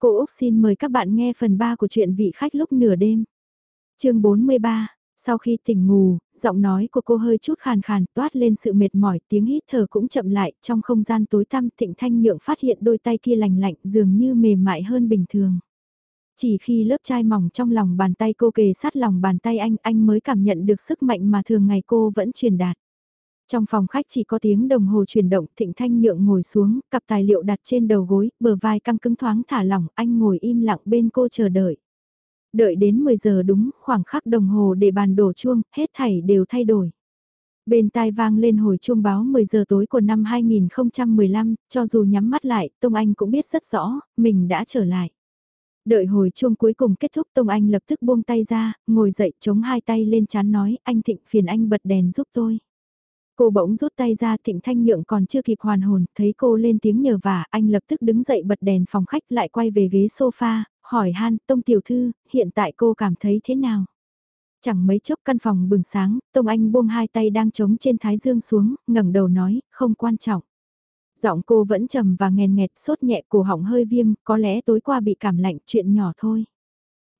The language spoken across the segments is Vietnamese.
Cô Úc xin mời các bạn nghe phần 3 của truyện vị khách lúc nửa đêm. chương 43, sau khi tỉnh ngủ, giọng nói của cô hơi chút khàn khàn toát lên sự mệt mỏi tiếng hít thở cũng chậm lại trong không gian tối tăm thịnh thanh nhượng phát hiện đôi tay kia lành lạnh dường như mềm mại hơn bình thường. Chỉ khi lớp chai mỏng trong lòng bàn tay cô kề sát lòng bàn tay anh, anh mới cảm nhận được sức mạnh mà thường ngày cô vẫn truyền đạt. Trong phòng khách chỉ có tiếng đồng hồ chuyển động, Thịnh Thanh Nhượng ngồi xuống, cặp tài liệu đặt trên đầu gối, bờ vai căng cứng thoáng thả lỏng, anh ngồi im lặng bên cô chờ đợi. Đợi đến 10 giờ đúng, khoảng khắc đồng hồ để bàn đổ chuông, hết thảy đều thay đổi. Bên tai vang lên hồi chuông báo 10 giờ tối của năm 2015, cho dù nhắm mắt lại, Tông Anh cũng biết rất rõ, mình đã trở lại. Đợi hồi chuông cuối cùng kết thúc Tông Anh lập tức buông tay ra, ngồi dậy chống hai tay lên chán nói, anh Thịnh phiền anh bật đèn giúp tôi. Cô bỗng rút tay ra thịnh thanh nhượng còn chưa kịp hoàn hồn, thấy cô lên tiếng nhờ vả, anh lập tức đứng dậy bật đèn phòng khách lại quay về ghế sofa, hỏi han, Tông Tiểu Thư, hiện tại cô cảm thấy thế nào? Chẳng mấy chốc căn phòng bừng sáng, Tông Anh buông hai tay đang chống trên thái dương xuống, ngẩng đầu nói, không quan trọng. Giọng cô vẫn trầm và nghèn nghẹt, sốt nhẹ cổ họng hơi viêm, có lẽ tối qua bị cảm lạnh chuyện nhỏ thôi.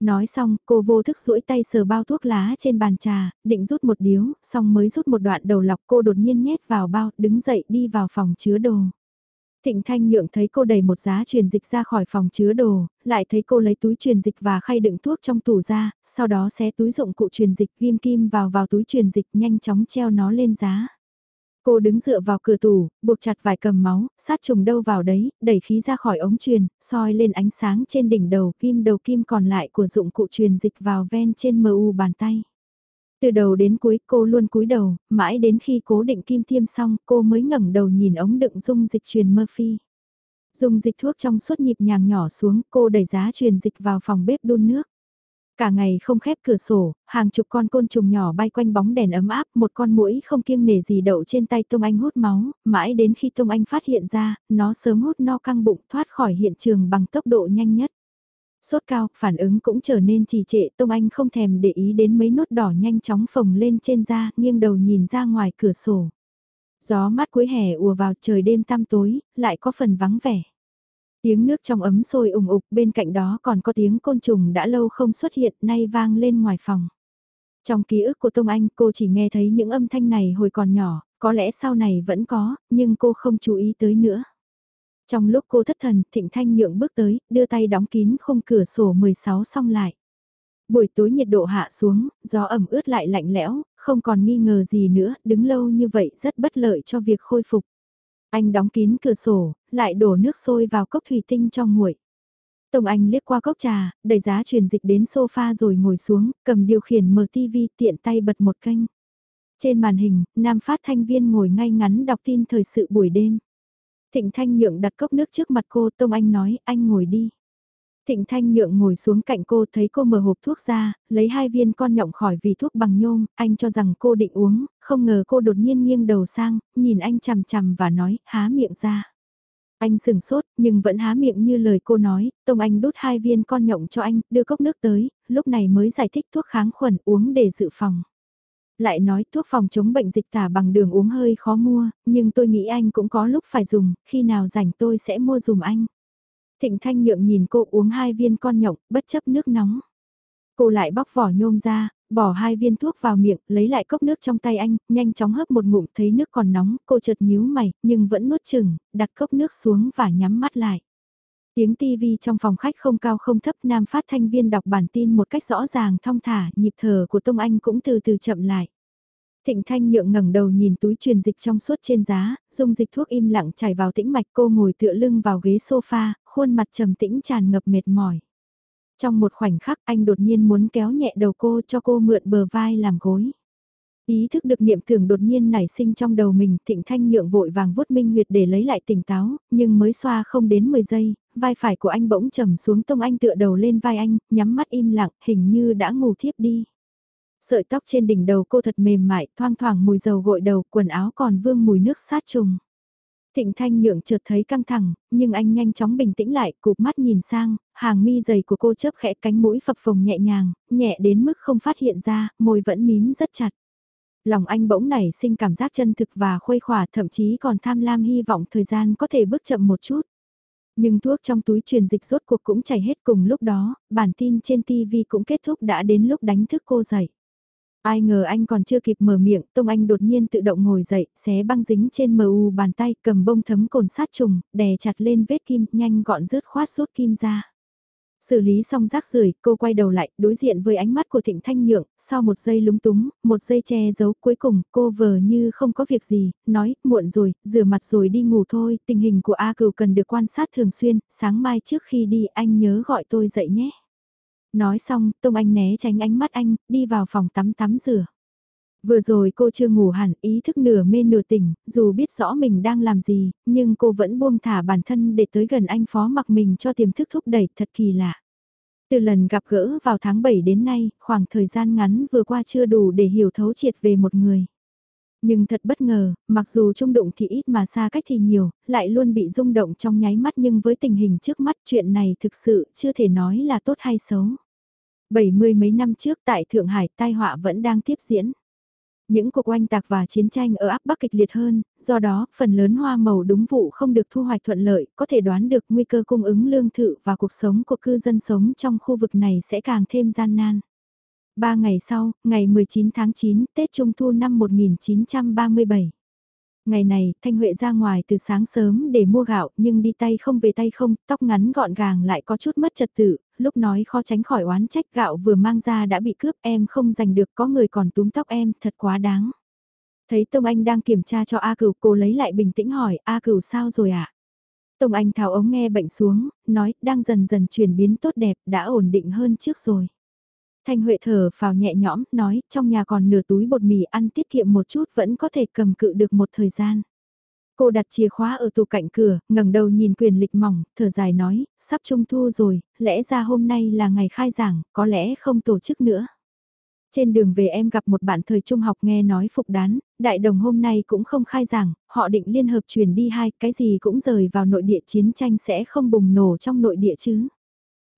Nói xong, cô vô thức duỗi tay sờ bao thuốc lá trên bàn trà, định rút một điếu, xong mới rút một đoạn đầu lọc cô đột nhiên nhét vào bao, đứng dậy đi vào phòng chứa đồ. Thịnh Thanh Nhượng thấy cô đầy một giá truyền dịch ra khỏi phòng chứa đồ, lại thấy cô lấy túi truyền dịch và khay đựng thuốc trong tủ ra, sau đó xé túi dụng cụ truyền dịch ghim kim vào vào túi truyền dịch nhanh chóng treo nó lên giá. Cô đứng dựa vào cửa tủ, buộc chặt vài cầm máu, sát trùng đâu vào đấy, đẩy khí ra khỏi ống truyền, soi lên ánh sáng trên đỉnh đầu kim đầu kim còn lại của dụng cụ truyền dịch vào ven trên mu bàn tay. Từ đầu đến cuối cô luôn cúi đầu, mãi đến khi cố định kim tiêm xong cô mới ngẩng đầu nhìn ống đựng dung dịch truyền Murphy. dùng dịch thuốc trong suốt nhịp nhàng nhỏ xuống cô đẩy giá truyền dịch vào phòng bếp đun nước. Cả ngày không khép cửa sổ, hàng chục con côn trùng nhỏ bay quanh bóng đèn ấm áp, một con mũi không kiêng nể gì đậu trên tay Tông Anh hút máu, mãi đến khi Tông Anh phát hiện ra, nó sớm hút no căng bụng thoát khỏi hiện trường bằng tốc độ nhanh nhất. Sốt cao, phản ứng cũng trở nên trì trệ, Tông Anh không thèm để ý đến mấy nốt đỏ nhanh chóng phồng lên trên da, nghiêng đầu nhìn ra ngoài cửa sổ. Gió mát cuối hè ùa vào trời đêm tăm tối, lại có phần vắng vẻ. Tiếng nước trong ấm sôi ủng ục bên cạnh đó còn có tiếng côn trùng đã lâu không xuất hiện nay vang lên ngoài phòng. Trong ký ức của Tông Anh cô chỉ nghe thấy những âm thanh này hồi còn nhỏ, có lẽ sau này vẫn có, nhưng cô không chú ý tới nữa. Trong lúc cô thất thần, Thịnh Thanh nhượng bước tới, đưa tay đóng kín khung cửa sổ 16 xong lại. Buổi tối nhiệt độ hạ xuống, gió ẩm ướt lại lạnh lẽo, không còn nghi ngờ gì nữa, đứng lâu như vậy rất bất lợi cho việc khôi phục. Anh đóng kín cửa sổ, lại đổ nước sôi vào cốc thủy tinh cho nguội. Tông Anh liếc qua cốc trà, đẩy giá truyền dịch đến sofa rồi ngồi xuống, cầm điều khiển mở tivi tiện tay bật một kênh. Trên màn hình, nam phát thanh viên ngồi ngay ngắn đọc tin thời sự buổi đêm. Thịnh Thanh Nhượng đặt cốc nước trước mặt cô, Tông Anh nói, anh ngồi đi. Thịnh Thanh Nhượng ngồi xuống cạnh cô thấy cô mở hộp thuốc ra, lấy hai viên con nhộng khỏi vì thuốc bằng nhôm, anh cho rằng cô định uống, không ngờ cô đột nhiên nghiêng đầu sang, nhìn anh chằm chằm và nói, há miệng ra. Anh sừng sốt, nhưng vẫn há miệng như lời cô nói, Tông Anh đút hai viên con nhộng cho anh, đưa cốc nước tới, lúc này mới giải thích thuốc kháng khuẩn uống để dự phòng. Lại nói thuốc phòng chống bệnh dịch tả bằng đường uống hơi khó mua, nhưng tôi nghĩ anh cũng có lúc phải dùng, khi nào rảnh tôi sẽ mua dùm anh. Thịnh Thanh Nhượng nhìn cô uống hai viên con nhộng, bất chấp nước nóng. Cô lại bóc vỏ nhôm ra, bỏ hai viên thuốc vào miệng, lấy lại cốc nước trong tay anh, nhanh chóng hấp một ngụm thấy nước còn nóng, cô chợt nhíu mày, nhưng vẫn nuốt chừng, đặt cốc nước xuống và nhắm mắt lại. Tiếng tivi trong phòng khách không cao không thấp nam phát thanh viên đọc bản tin một cách rõ ràng thong thả, nhịp thở của Tông Anh cũng từ từ chậm lại. Thịnh Thanh nhượng ngẩng đầu nhìn túi truyền dịch trong suốt trên giá, dung dịch thuốc im lặng chảy vào tĩnh mạch cô ngồi tựa lưng vào ghế sofa, khuôn mặt trầm tĩnh tràn ngập mệt mỏi. Trong một khoảnh khắc anh đột nhiên muốn kéo nhẹ đầu cô cho cô mượn bờ vai làm gối. Ý thức được niệm tưởng đột nhiên nảy sinh trong đầu mình, thịnh thanh nhượng vội vàng vuốt minh huyệt để lấy lại tỉnh táo, nhưng mới xoa không đến 10 giây, vai phải của anh bỗng trầm xuống tông anh tựa đầu lên vai anh, nhắm mắt im lặng, hình như đã ngủ thiếp đi. Sợi tóc trên đỉnh đầu cô thật mềm mại, thoang thoảng mùi dầu gội đầu, quần áo còn vương mùi nước sát trùng. Thịnh Thanh Nhượng chợt thấy căng thẳng, nhưng anh nhanh chóng bình tĩnh lại, cụp mắt nhìn sang, hàng mi dày của cô chớp khẽ cánh mũi phập phồng nhẹ nhàng, nhẹ đến mức không phát hiện ra, môi vẫn mím rất chặt. Lòng anh bỗng nảy sinh cảm giác chân thực và khuây khỏa thậm chí còn tham lam hy vọng thời gian có thể bước chậm một chút. Nhưng thuốc trong túi truyền dịch rốt cuộc cũng chảy hết cùng lúc đó, bản tin trên TV cũng kết thúc đã đến lúc đánh thức cô dậy. Ai ngờ anh còn chưa kịp mở miệng, Tông Anh đột nhiên tự động ngồi dậy, xé băng dính trên mờ u bàn tay, cầm bông thấm cồn sát trùng, đè chặt lên vết kim, nhanh gọn rớt khoát rút kim ra. Xử lý xong rác rưởi cô quay đầu lại, đối diện với ánh mắt của Thịnh Thanh Nhượng, sau một giây lúng túng, một giây che giấu, cuối cùng cô vờ như không có việc gì, nói, muộn rồi, rửa mặt rồi đi ngủ thôi, tình hình của A Cửu cần được quan sát thường xuyên, sáng mai trước khi đi anh nhớ gọi tôi dậy nhé. Nói xong, Tông Anh né tránh ánh mắt anh, đi vào phòng tắm tắm rửa. Vừa rồi cô chưa ngủ hẳn, ý thức nửa mê nửa tỉnh, dù biết rõ mình đang làm gì, nhưng cô vẫn buông thả bản thân để tới gần anh phó mặc mình cho tiềm thức thúc đẩy thật kỳ lạ. Từ lần gặp gỡ vào tháng 7 đến nay, khoảng thời gian ngắn vừa qua chưa đủ để hiểu thấu triệt về một người. Nhưng thật bất ngờ, mặc dù trung đụng thì ít mà xa cách thì nhiều, lại luôn bị rung động trong nháy mắt nhưng với tình hình trước mắt chuyện này thực sự chưa thể nói là tốt hay xấu. Bảy mươi mấy năm trước tại Thượng Hải tai họa vẫn đang tiếp diễn. Những cuộc oanh tạc và chiến tranh ở áp Bắc kịch liệt hơn, do đó, phần lớn hoa màu đúng vụ không được thu hoạch thuận lợi, có thể đoán được nguy cơ cung ứng lương thực và cuộc sống của cư dân sống trong khu vực này sẽ càng thêm gian nan. Ba ngày sau, ngày 19 tháng 9, Tết Trung Thu năm 1937. Ngày này, Thanh Huệ ra ngoài từ sáng sớm để mua gạo nhưng đi tay không về tay không, tóc ngắn gọn gàng lại có chút mất trật tự, lúc nói khó tránh khỏi oán trách gạo vừa mang ra đã bị cướp em không giành được có người còn túm tóc em, thật quá đáng. Thấy Tông Anh đang kiểm tra cho A Cửu, cô lấy lại bình tĩnh hỏi, A Cửu sao rồi ạ? À? Tông Anh tháo ống nghe bệnh xuống, nói, đang dần dần chuyển biến tốt đẹp, đã ổn định hơn trước rồi. Thanh Huệ thở vào nhẹ nhõm, nói, trong nhà còn nửa túi bột mì ăn tiết kiệm một chút vẫn có thể cầm cự được một thời gian. Cô đặt chìa khóa ở tủ cạnh cửa, ngẩng đầu nhìn quyền lịch mỏng, thở dài nói, sắp trung thu rồi, lẽ ra hôm nay là ngày khai giảng, có lẽ không tổ chức nữa. Trên đường về em gặp một bạn thời trung học nghe nói phục đán, đại đồng hôm nay cũng không khai giảng, họ định liên hợp chuyển đi hai, cái gì cũng rời vào nội địa chiến tranh sẽ không bùng nổ trong nội địa chứ.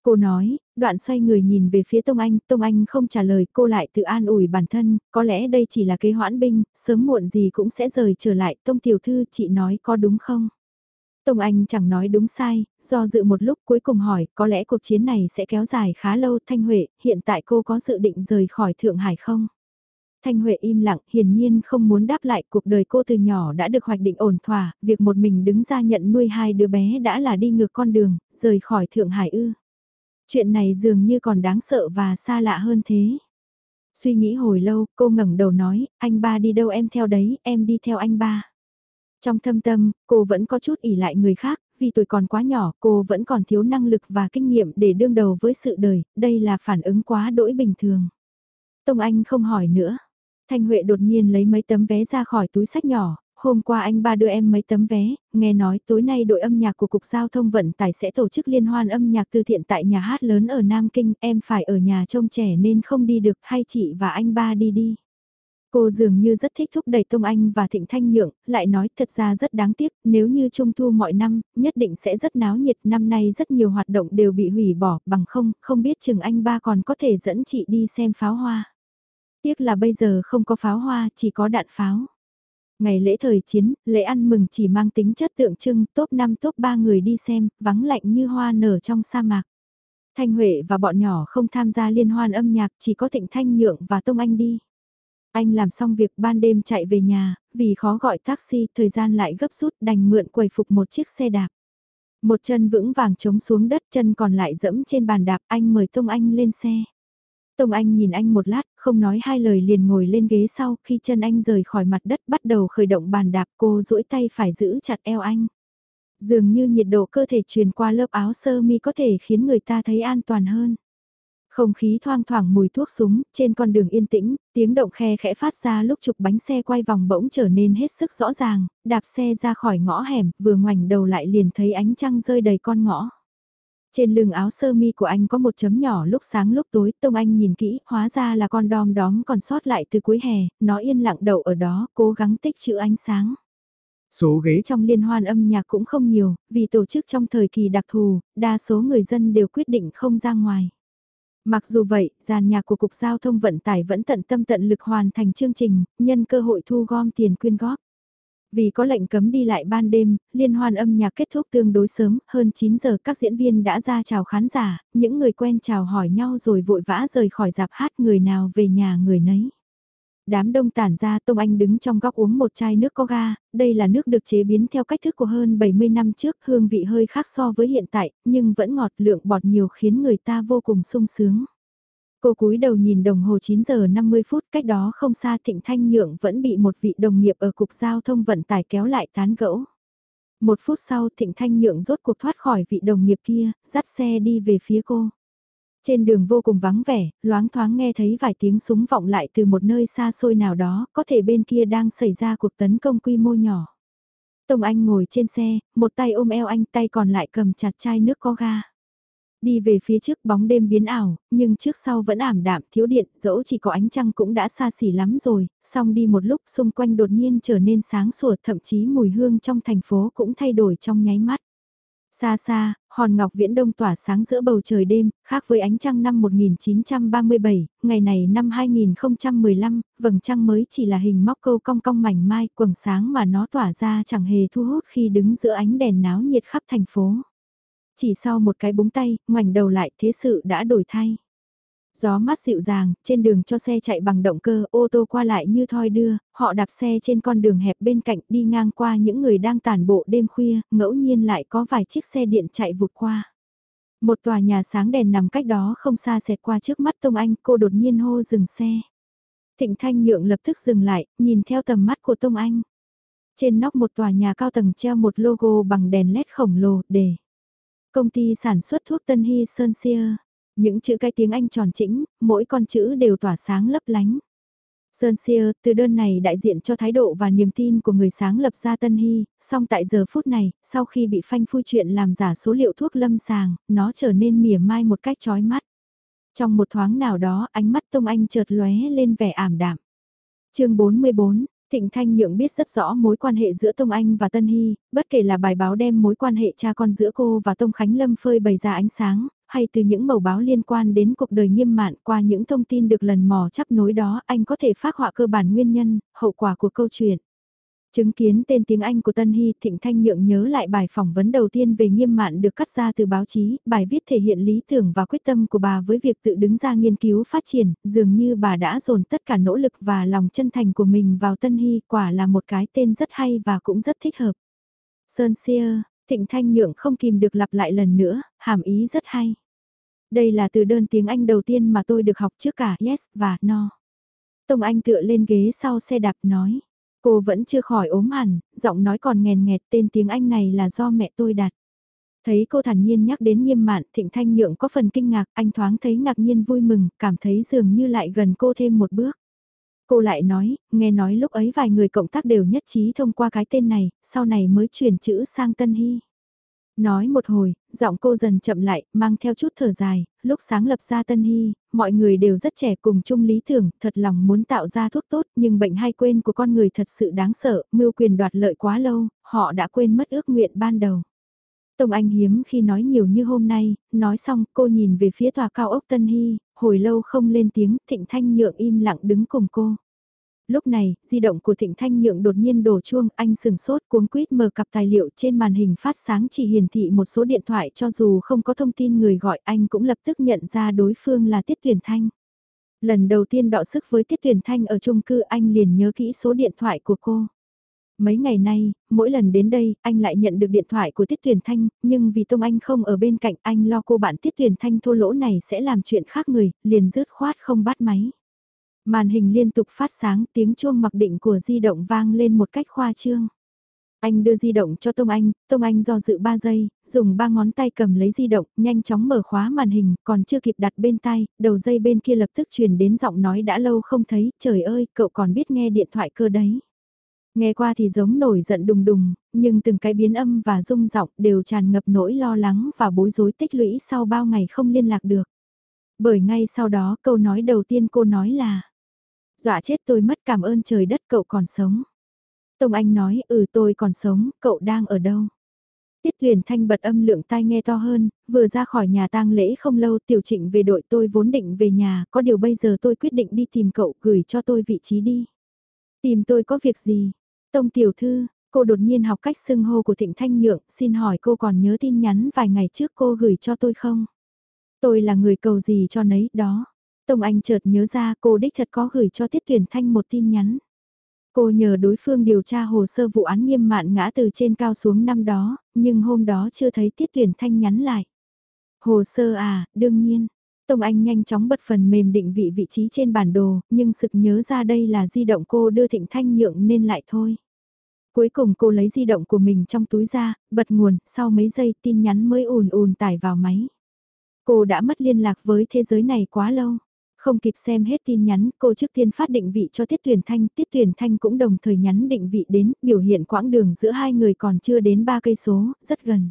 Cô nói, đoạn xoay người nhìn về phía Tông Anh, Tông Anh không trả lời cô lại tự an ủi bản thân, có lẽ đây chỉ là kế hoãn binh, sớm muộn gì cũng sẽ rời trở lại, Tông Tiểu Thư chị nói có đúng không? Tông Anh chẳng nói đúng sai, do dự một lúc cuối cùng hỏi, có lẽ cuộc chiến này sẽ kéo dài khá lâu Thanh Huệ, hiện tại cô có dự định rời khỏi Thượng Hải không? Thanh Huệ im lặng, hiển nhiên không muốn đáp lại cuộc đời cô từ nhỏ đã được hoạch định ổn thỏa, việc một mình đứng ra nhận nuôi hai đứa bé đã là đi ngược con đường, rời khỏi Thượng Hải ư. Chuyện này dường như còn đáng sợ và xa lạ hơn thế. Suy nghĩ hồi lâu, cô ngẩng đầu nói, anh ba đi đâu em theo đấy, em đi theo anh ba. Trong thâm tâm, cô vẫn có chút ỉ lại người khác, vì tuổi còn quá nhỏ, cô vẫn còn thiếu năng lực và kinh nghiệm để đương đầu với sự đời, đây là phản ứng quá đỗi bình thường. Tông Anh không hỏi nữa. Thanh Huệ đột nhiên lấy mấy tấm vé ra khỏi túi sách nhỏ, hôm qua anh ba đưa em mấy tấm vé, nghe nói tối nay đội âm nhạc của Cục Giao thông Vận tải sẽ tổ chức liên hoan âm nhạc từ thiện tại nhà hát lớn ở Nam Kinh, em phải ở nhà trông trẻ nên không đi được, hay chị và anh ba đi đi. Cô dường như rất thích thúc đẩy Tông Anh và Thịnh Thanh Nhượng, lại nói thật ra rất đáng tiếc, nếu như trung thu mọi năm, nhất định sẽ rất náo nhiệt, năm nay rất nhiều hoạt động đều bị hủy bỏ, bằng không, không biết chừng anh ba còn có thể dẫn chị đi xem pháo hoa. Tiếc là bây giờ không có pháo hoa, chỉ có đạn pháo. Ngày lễ thời chiến, lễ ăn mừng chỉ mang tính chất tượng trưng, top 5 top 3 người đi xem, vắng lạnh như hoa nở trong sa mạc. Thanh Huệ và bọn nhỏ không tham gia liên hoan âm nhạc, chỉ có Thịnh Thanh Nhượng và Tông Anh đi. Anh làm xong việc ban đêm chạy về nhà, vì khó gọi taxi, thời gian lại gấp rút đành mượn quầy phục một chiếc xe đạp. Một chân vững vàng chống xuống đất chân còn lại dẫm trên bàn đạp anh mời Tông Anh lên xe. Tông Anh nhìn anh một lát, không nói hai lời liền ngồi lên ghế sau, khi chân anh rời khỏi mặt đất bắt đầu khởi động bàn đạp cô duỗi tay phải giữ chặt eo anh. Dường như nhiệt độ cơ thể truyền qua lớp áo sơ mi có thể khiến người ta thấy an toàn hơn. Không khí thoang thoảng mùi thuốc súng, trên con đường yên tĩnh, tiếng động khe khẽ phát ra lúc chụp bánh xe quay vòng bỗng trở nên hết sức rõ ràng, đạp xe ra khỏi ngõ hẻm, vừa ngoảnh đầu lại liền thấy ánh trăng rơi đầy con ngõ. Trên lưng áo sơ mi của anh có một chấm nhỏ lúc sáng lúc tối, Tông Anh nhìn kỹ, hóa ra là con đom đóm còn sót lại từ cuối hè, nó yên lặng đậu ở đó, cố gắng tích chữ ánh sáng. Số ghế trong liên hoan âm nhạc cũng không nhiều, vì tổ chức trong thời kỳ đặc thù, đa số người dân đều quyết định không ra ngoài. Mặc dù vậy, giàn nhạc của Cục Giao thông Vận tải vẫn tận tâm tận lực hoàn thành chương trình, nhân cơ hội thu gom tiền quyên góp. Vì có lệnh cấm đi lại ban đêm, liên hoan âm nhạc kết thúc tương đối sớm, hơn 9 giờ các diễn viên đã ra chào khán giả, những người quen chào hỏi nhau rồi vội vã rời khỏi dạp hát người nào về nhà người nấy. Đám đông tản ra Tông Anh đứng trong góc uống một chai nước có ga, đây là nước được chế biến theo cách thức của hơn 70 năm trước, hương vị hơi khác so với hiện tại, nhưng vẫn ngọt lượng bọt nhiều khiến người ta vô cùng sung sướng. Cô cúi đầu nhìn đồng hồ 9 giờ 50 phút cách đó không xa Thịnh Thanh Nhượng vẫn bị một vị đồng nghiệp ở cục giao thông vận tải kéo lại tán gẫu. Một phút sau Thịnh Thanh Nhượng rốt cuộc thoát khỏi vị đồng nghiệp kia, dắt xe đi về phía cô. Trên đường vô cùng vắng vẻ, loáng thoáng nghe thấy vài tiếng súng vọng lại từ một nơi xa xôi nào đó, có thể bên kia đang xảy ra cuộc tấn công quy mô nhỏ. Tông Anh ngồi trên xe, một tay ôm eo anh tay còn lại cầm chặt chai nước có ga. Đi về phía trước bóng đêm biến ảo, nhưng trước sau vẫn ảm đạm thiếu điện, dẫu chỉ có ánh trăng cũng đã xa xỉ lắm rồi, xong đi một lúc xung quanh đột nhiên trở nên sáng sủa thậm chí mùi hương trong thành phố cũng thay đổi trong nháy mắt. Xa xa, hòn ngọc viễn đông tỏa sáng giữa bầu trời đêm, khác với ánh trăng năm 1937, ngày này năm 2015, vầng trăng mới chỉ là hình móc câu cong cong mảnh mai quầng sáng mà nó tỏa ra chẳng hề thu hút khi đứng giữa ánh đèn náo nhiệt khắp thành phố. Chỉ sau một cái búng tay, ngoảnh đầu lại thế sự đã đổi thay. Gió mát dịu dàng, trên đường cho xe chạy bằng động cơ, ô tô qua lại như thoi đưa, họ đạp xe trên con đường hẹp bên cạnh đi ngang qua những người đang tàn bộ đêm khuya, ngẫu nhiên lại có vài chiếc xe điện chạy vụt qua. Một tòa nhà sáng đèn nằm cách đó không xa xẹt qua trước mắt Tông Anh, cô đột nhiên hô dừng xe. Thịnh Thanh Nhượng lập tức dừng lại, nhìn theo tầm mắt của Tông Anh. Trên nóc một tòa nhà cao tầng treo một logo bằng đèn led khổng lồ, để Công ty sản xuất thuốc Tân Hy Sơn Sia. Những chữ cái tiếng Anh tròn chỉnh, mỗi con chữ đều tỏa sáng lấp lánh. Sơn Sia, từ đơn này đại diện cho thái độ và niềm tin của người sáng lập ra Tân Hy, song tại giờ phút này, sau khi bị phanh phui chuyện làm giả số liệu thuốc lâm sàng, nó trở nên mỉa mai một cách chói mắt. Trong một thoáng nào đó, ánh mắt Tông Anh chợt lóe lên vẻ ảm đạm. chương 44, Thịnh Thanh Nhượng biết rất rõ mối quan hệ giữa Tông Anh và Tân Hy, bất kể là bài báo đem mối quan hệ cha con giữa cô và Tông Khánh Lâm phơi bày ra ánh sáng, hay từ những mẩu báo liên quan đến cuộc đời nghiêm mạn qua những thông tin được lần mò chấp nối đó anh có thể phát họa cơ bản nguyên nhân, hậu quả của câu chuyện. Chứng kiến tên tiếng Anh của Tân Hy, Thịnh Thanh Nhượng nhớ lại bài phỏng vấn đầu tiên về nghiêm mạn được cắt ra từ báo chí, bài viết thể hiện lý tưởng và quyết tâm của bà với việc tự đứng ra nghiên cứu phát triển, dường như bà đã dồn tất cả nỗ lực và lòng chân thành của mình vào Tân Hy, quả là một cái tên rất hay và cũng rất thích hợp. Sơn Sear, Thịnh Thanh Nhượng không kìm được lặp lại lần nữa, hàm ý rất hay. Đây là từ đơn tiếng Anh đầu tiên mà tôi được học trước cả yes và no. Tông Anh tựa lên ghế sau xe đạp nói. Cô vẫn chưa khỏi ốm hẳn, giọng nói còn nghèn nghẹt tên tiếng Anh này là do mẹ tôi đặt. Thấy cô thản nhiên nhắc đến nghiêm mạn, thịnh thanh nhượng có phần kinh ngạc, anh thoáng thấy ngạc nhiên vui mừng, cảm thấy dường như lại gần cô thêm một bước. Cô lại nói, nghe nói lúc ấy vài người cộng tác đều nhất trí thông qua cái tên này, sau này mới chuyển chữ sang Tân Hy. Nói một hồi, giọng cô dần chậm lại, mang theo chút thở dài, lúc sáng lập ra Tân Hy, mọi người đều rất trẻ cùng chung lý tưởng, thật lòng muốn tạo ra thuốc tốt nhưng bệnh hay quên của con người thật sự đáng sợ, mưu quyền đoạt lợi quá lâu, họ đã quên mất ước nguyện ban đầu. Tông Anh hiếm khi nói nhiều như hôm nay, nói xong cô nhìn về phía tòa cao ốc Tân Hy, hồi lâu không lên tiếng, Thịnh Thanh nhượng im lặng đứng cùng cô. Lúc này, di động của Thịnh Thanh Nhượng đột nhiên đổ chuông, anh sừng sốt cuống quýt mở cặp tài liệu trên màn hình phát sáng chỉ hiển thị một số điện thoại cho dù không có thông tin người gọi anh cũng lập tức nhận ra đối phương là Tiết Tuyển Thanh. Lần đầu tiên đọ sức với Tiết Tuyển Thanh ở chung cư anh liền nhớ kỹ số điện thoại của cô. Mấy ngày nay, mỗi lần đến đây, anh lại nhận được điện thoại của Tiết Tuyển Thanh, nhưng vì Tông Anh không ở bên cạnh anh lo cô bạn Tiết Tuyển Thanh thô lỗ này sẽ làm chuyện khác người, liền rớt khoát không bắt máy. Màn hình liên tục phát sáng tiếng chuông mặc định của di động vang lên một cách khoa trương. Anh đưa di động cho Tông Anh, Tông Anh do dự 3 giây, dùng ba ngón tay cầm lấy di động, nhanh chóng mở khóa màn hình, còn chưa kịp đặt bên tay, đầu dây bên kia lập tức truyền đến giọng nói đã lâu không thấy, trời ơi, cậu còn biết nghe điện thoại cơ đấy. Nghe qua thì giống nổi giận đùng đùng, nhưng từng cái biến âm và rung giọng đều tràn ngập nỗi lo lắng và bối rối tích lũy sau bao ngày không liên lạc được. Bởi ngay sau đó câu nói đầu tiên cô nói là Dọa chết tôi mất cảm ơn trời đất cậu còn sống. Tông Anh nói ừ tôi còn sống, cậu đang ở đâu? Tiết Huyền Thanh bật âm lượng tai nghe to hơn, vừa ra khỏi nhà tang lễ không lâu tiểu trịnh về đội tôi vốn định về nhà, có điều bây giờ tôi quyết định đi tìm cậu gửi cho tôi vị trí đi. Tìm tôi có việc gì? Tông tiểu thư, Cô đột nhiên học cách xưng hô của Thịnh Thanh Nhượng, xin hỏi cô còn nhớ tin nhắn vài ngày trước cô gửi cho tôi không? Tôi là người cầu gì cho nấy, đó. Tông Anh chợt nhớ ra cô đích thật có gửi cho Tiết Tuyển Thanh một tin nhắn. Cô nhờ đối phương điều tra hồ sơ vụ án nghiêm mạn ngã từ trên cao xuống năm đó, nhưng hôm đó chưa thấy Tiết Tuyển Thanh nhắn lại. Hồ sơ à, đương nhiên. Tông Anh nhanh chóng bật phần mềm định vị vị trí trên bản đồ, nhưng sực nhớ ra đây là di động cô đưa Thịnh Thanh nhượng nên lại thôi. Cuối cùng cô lấy di động của mình trong túi ra, bật nguồn, sau mấy giây tin nhắn mới ùn ùn tải vào máy. Cô đã mất liên lạc với thế giới này quá lâu. Không kịp xem hết tin nhắn, cô trước tiên phát định vị cho Tiết Tuyền Thanh, Tiết Tuyền Thanh cũng đồng thời nhắn định vị đến, biểu hiện quãng đường giữa hai người còn chưa đến 3 cây số, rất gần.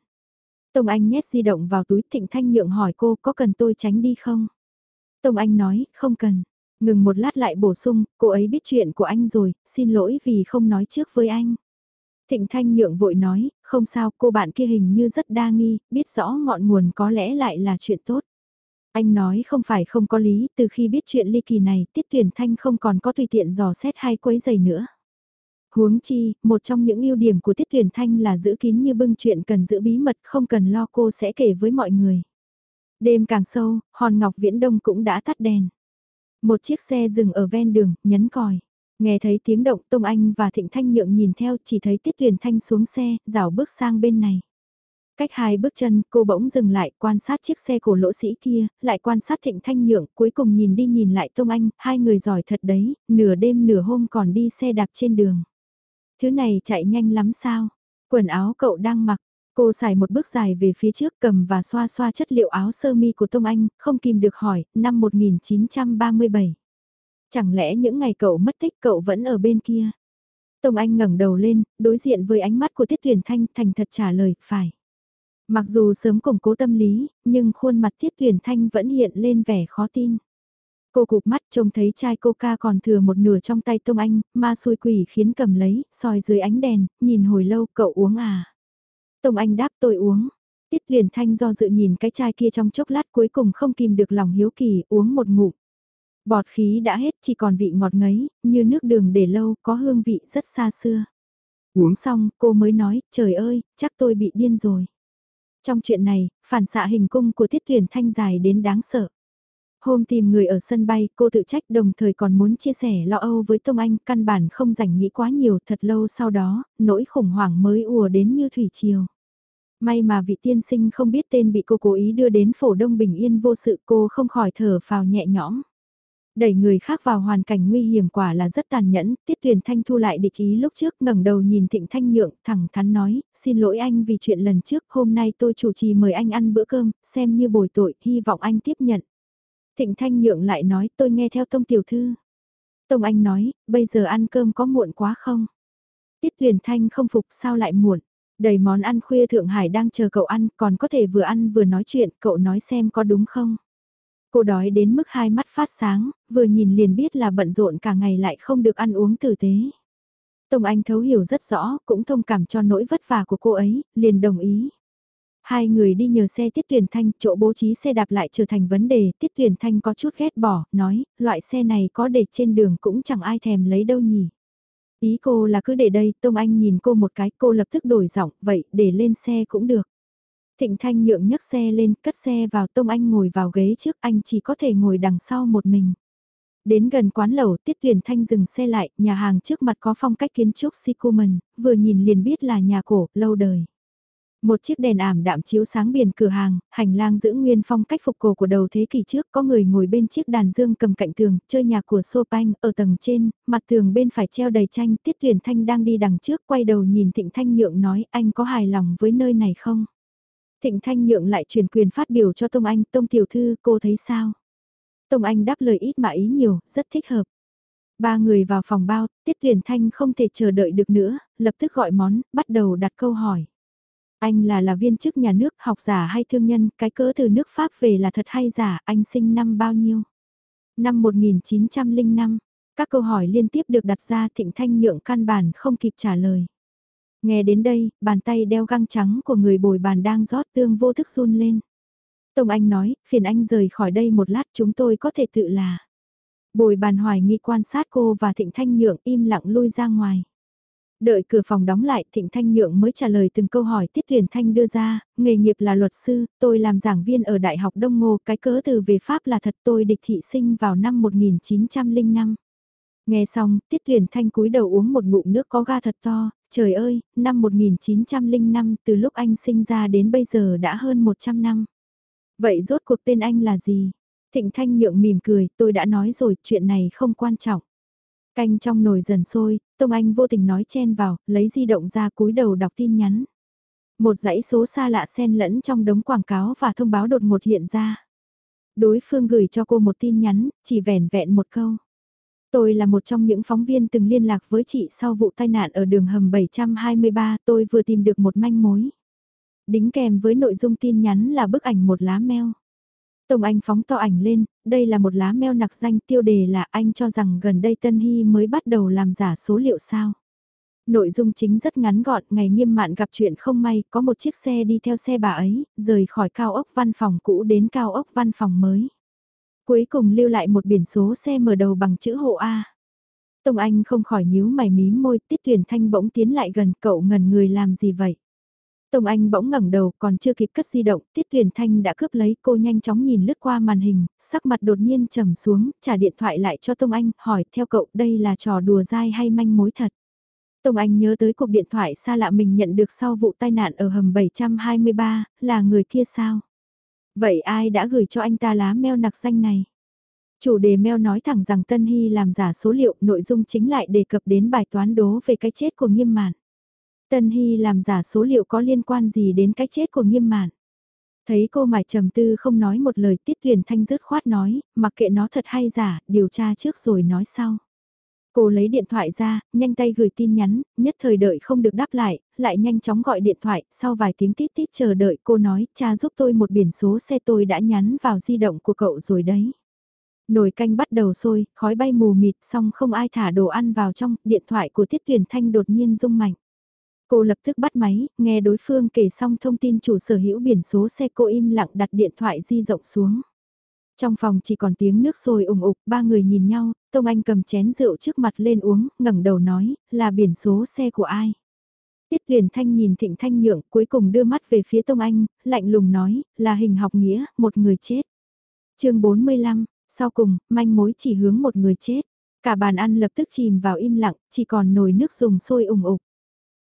Tông Anh nhét di động vào túi Thịnh Thanh nhượng hỏi cô có cần tôi tránh đi không? Tông Anh nói, không cần. Ngừng một lát lại bổ sung, cô ấy biết chuyện của anh rồi, xin lỗi vì không nói trước với anh. Thịnh Thanh nhượng vội nói, không sao cô bạn kia hình như rất đa nghi, biết rõ ngọn nguồn có lẽ lại là chuyện tốt. Anh nói không phải không có lý, từ khi biết chuyện ly kỳ này, Tiết Tuyển Thanh không còn có tùy tiện dò xét hay quấy giày nữa. Huống chi, một trong những ưu điểm của Tiết Tuyển Thanh là giữ kín như bưng chuyện cần giữ bí mật không cần lo cô sẽ kể với mọi người. Đêm càng sâu, hòn ngọc viễn đông cũng đã tắt đèn. Một chiếc xe dừng ở ven đường, nhấn còi. Nghe thấy tiếng động Tông Anh và Thịnh Thanh Nhượng nhìn theo chỉ thấy Tiết Tuyển Thanh xuống xe, rảo bước sang bên này. Cách hai bước chân, cô bỗng dừng lại, quan sát chiếc xe cổ lỗ sĩ kia, lại quan sát Thịnh Thanh Nhượng, cuối cùng nhìn đi nhìn lại Tông Anh, hai người giỏi thật đấy, nửa đêm nửa hôm còn đi xe đạp trên đường. Thứ này chạy nhanh lắm sao? Quần áo cậu đang mặc, cô xài một bước dài về phía trước cầm và xoa xoa chất liệu áo sơ mi của Tông Anh, không kìm được hỏi, năm 1937. Chẳng lẽ những ngày cậu mất tích cậu vẫn ở bên kia? Tông Anh ngẩng đầu lên, đối diện với ánh mắt của Tiết Tuyển Thanh thành thật trả lời, phải. Mặc dù sớm củng cố tâm lý, nhưng khuôn mặt Tiết Tuyển Thanh vẫn hiện lên vẻ khó tin. Cô cục mắt trông thấy chai coca còn thừa một nửa trong tay Tông Anh, ma xui quỷ khiến cầm lấy, soi dưới ánh đèn, nhìn hồi lâu cậu uống à. Tông Anh đáp tôi uống. Tiết Tuyền Thanh do dự nhìn cái chai kia trong chốc lát cuối cùng không kìm được lòng hiếu kỳ uống một ngụm. Bọt khí đã hết chỉ còn vị ngọt ngấy, như nước đường để lâu có hương vị rất xa xưa. Uống xong cô mới nói, trời ơi, chắc tôi bị điên rồi. Trong chuyện này, phản xạ hình cung của tiết tuyển thanh dài đến đáng sợ. Hôm tìm người ở sân bay, cô tự trách đồng thời còn muốn chia sẻ lo âu với Tông Anh, căn bản không rảnh nghĩ quá nhiều thật lâu sau đó, nỗi khủng hoảng mới ùa đến như thủy triều. May mà vị tiên sinh không biết tên bị cô cố ý đưa đến phổ đông bình yên vô sự cô không khỏi thở phào nhẹ nhõm. Đẩy người khác vào hoàn cảnh nguy hiểm quả là rất tàn nhẫn, Tiết Tuyền Thanh thu lại địch ý lúc trước ngẩng đầu nhìn Thịnh Thanh Nhượng, thẳng thắn nói, xin lỗi anh vì chuyện lần trước, hôm nay tôi chủ trì mời anh ăn bữa cơm, xem như bồi tội, hy vọng anh tiếp nhận. Thịnh Thanh Nhượng lại nói, tôi nghe theo Tông Tiểu Thư. Tông Anh nói, bây giờ ăn cơm có muộn quá không? Tiết Tuyền Thanh không phục sao lại muộn? Đầy món ăn khuya Thượng Hải đang chờ cậu ăn, còn có thể vừa ăn vừa nói chuyện, cậu nói xem có đúng không? Cô đói đến mức hai mắt phát sáng, vừa nhìn liền biết là bận rộn cả ngày lại không được ăn uống tử tế. Tông Anh thấu hiểu rất rõ, cũng thông cảm cho nỗi vất vả của cô ấy, liền đồng ý. Hai người đi nhờ xe Tiết Tuyển Thanh, chỗ bố trí xe đạp lại trở thành vấn đề, Tiết Tuyển Thanh có chút ghét bỏ, nói, loại xe này có để trên đường cũng chẳng ai thèm lấy đâu nhỉ. Ý cô là cứ để đây, Tông Anh nhìn cô một cái, cô lập tức đổi giọng, vậy để lên xe cũng được. Thịnh Thanh nhượng nhấc xe lên, cất xe vào Tông Anh ngồi vào ghế trước, anh chỉ có thể ngồi đằng sau một mình. Đến gần quán lẩu, Tiết Tuyền Thanh dừng xe lại, nhà hàng trước mặt có phong cách kiến trúc Sikuman, vừa nhìn liền biết là nhà cổ, lâu đời. Một chiếc đèn ảm đạm chiếu sáng biển cửa hàng, hành lang giữ nguyên phong cách phục cổ của đầu thế kỷ trước, có người ngồi bên chiếc đàn dương cầm cạnh tường, chơi nhạc của Chopin, ở tầng trên, mặt tường bên phải treo đầy tranh, Tiết Tuyền Thanh đang đi đằng trước, quay đầu nhìn Thịnh Thanh Nhượng nói, anh có hài lòng với nơi này không? Thịnh Thanh nhượng lại truyền quyền phát biểu cho Tông Anh, Tông Tiểu Thư, cô thấy sao? Tông Anh đáp lời ít mà ý nhiều, rất thích hợp. Ba người vào phòng bao, Tiết Huyền Thanh không thể chờ đợi được nữa, lập tức gọi món, bắt đầu đặt câu hỏi. Anh là là viên chức nhà nước, học giả hay thương nhân, cái cỡ từ nước Pháp về là thật hay giả, anh sinh năm bao nhiêu? Năm 1905, các câu hỏi liên tiếp được đặt ra Thịnh Thanh nhượng căn bản không kịp trả lời. Nghe đến đây, bàn tay đeo găng trắng của người bồi bàn đang rót tương vô thức run lên. Tông Anh nói, phiền anh rời khỏi đây một lát chúng tôi có thể tự là. Bồi bàn hoài nghi quan sát cô và Thịnh Thanh Nhượng im lặng lui ra ngoài. Đợi cửa phòng đóng lại, Thịnh Thanh Nhượng mới trả lời từng câu hỏi Tiết Huyền Thanh đưa ra, nghề nghiệp là luật sư, tôi làm giảng viên ở Đại học Đông Ngô, cái cớ từ về Pháp là thật tôi địch thị sinh vào năm 1905. Nghe xong, Tiết Tuyển Thanh cúi đầu uống một ngụm nước có ga thật to, trời ơi, năm 1905 từ lúc anh sinh ra đến bây giờ đã hơn 100 năm. Vậy rốt cuộc tên anh là gì? Thịnh Thanh Nhượng mỉm cười, tôi đã nói rồi, chuyện này không quan trọng. Canh trong nồi dần sôi, Tông Anh vô tình nói chen vào, lấy di động ra cúi đầu đọc tin nhắn. Một dãy số xa lạ xen lẫn trong đống quảng cáo và thông báo đột ngột hiện ra. Đối phương gửi cho cô một tin nhắn, chỉ vẻn vẹn một câu. Tôi là một trong những phóng viên từng liên lạc với chị sau vụ tai nạn ở đường hầm 723, tôi vừa tìm được một manh mối. Đính kèm với nội dung tin nhắn là bức ảnh một lá meo. tổng Anh phóng to ảnh lên, đây là một lá meo nặc danh tiêu đề là anh cho rằng gần đây Tân Hy mới bắt đầu làm giả số liệu sao. Nội dung chính rất ngắn gọn, ngày nghiêm mạn gặp chuyện không may, có một chiếc xe đi theo xe bà ấy, rời khỏi cao ốc văn phòng cũ đến cao ốc văn phòng mới. Cuối cùng lưu lại một biển số xe mở đầu bằng chữ hộ A. Tông Anh không khỏi nhíu mày mí môi, tiết tuyển thanh bỗng tiến lại gần cậu ngần người làm gì vậy? Tông Anh bỗng ngẩng đầu còn chưa kịp cất di động, Tiết Huyền Thanh đã cướp lấy cô nhanh chóng nhìn lướt qua màn hình, sắc mặt đột nhiên trầm xuống, trả điện thoại lại cho Tông Anh, hỏi theo cậu đây là trò đùa dai hay manh mối thật. Tông Anh nhớ tới cuộc điện thoại xa lạ mình nhận được sau vụ tai nạn ở hầm 723, là người kia sao? Vậy ai đã gửi cho anh ta lá mail nặc danh này? Chủ đề mail nói thẳng rằng Tân Hy làm giả số liệu, nội dung chính lại đề cập đến bài toán đố về cái chết của nghiêm mạn. Tân Hy làm giả số liệu có liên quan gì đến cái chết của nghiêm mạn. Thấy cô mải trầm tư không nói một lời tiết huyền thanh dứt khoát nói, mặc kệ nó thật hay giả, điều tra trước rồi nói sau. Cô lấy điện thoại ra, nhanh tay gửi tin nhắn, nhất thời đợi không được đáp lại, lại nhanh chóng gọi điện thoại, sau vài tiếng tít tít chờ đợi cô nói, cha giúp tôi một biển số xe tôi đã nhắn vào di động của cậu rồi đấy. Nồi canh bắt đầu sôi, khói bay mù mịt xong không ai thả đồ ăn vào trong, điện thoại của Tiết Tuyền Thanh đột nhiên rung mạnh. Cô lập tức bắt máy, nghe đối phương kể xong thông tin chủ sở hữu biển số xe cô im lặng đặt điện thoại di rộng xuống. Trong phòng chỉ còn tiếng nước sôi ủng ục, ba người nhìn nhau, Tông Anh cầm chén rượu trước mặt lên uống, ngẩng đầu nói, là biển số xe của ai? Tiết Huyền Thanh nhìn Thịnh Thanh Nhượng, cuối cùng đưa mắt về phía Tông Anh, lạnh lùng nói, là hình học nghĩa, một người chết. chương 45, sau cùng, manh mối chỉ hướng một người chết. Cả bàn ăn lập tức chìm vào im lặng, chỉ còn nồi nước dùng sôi ủng ục.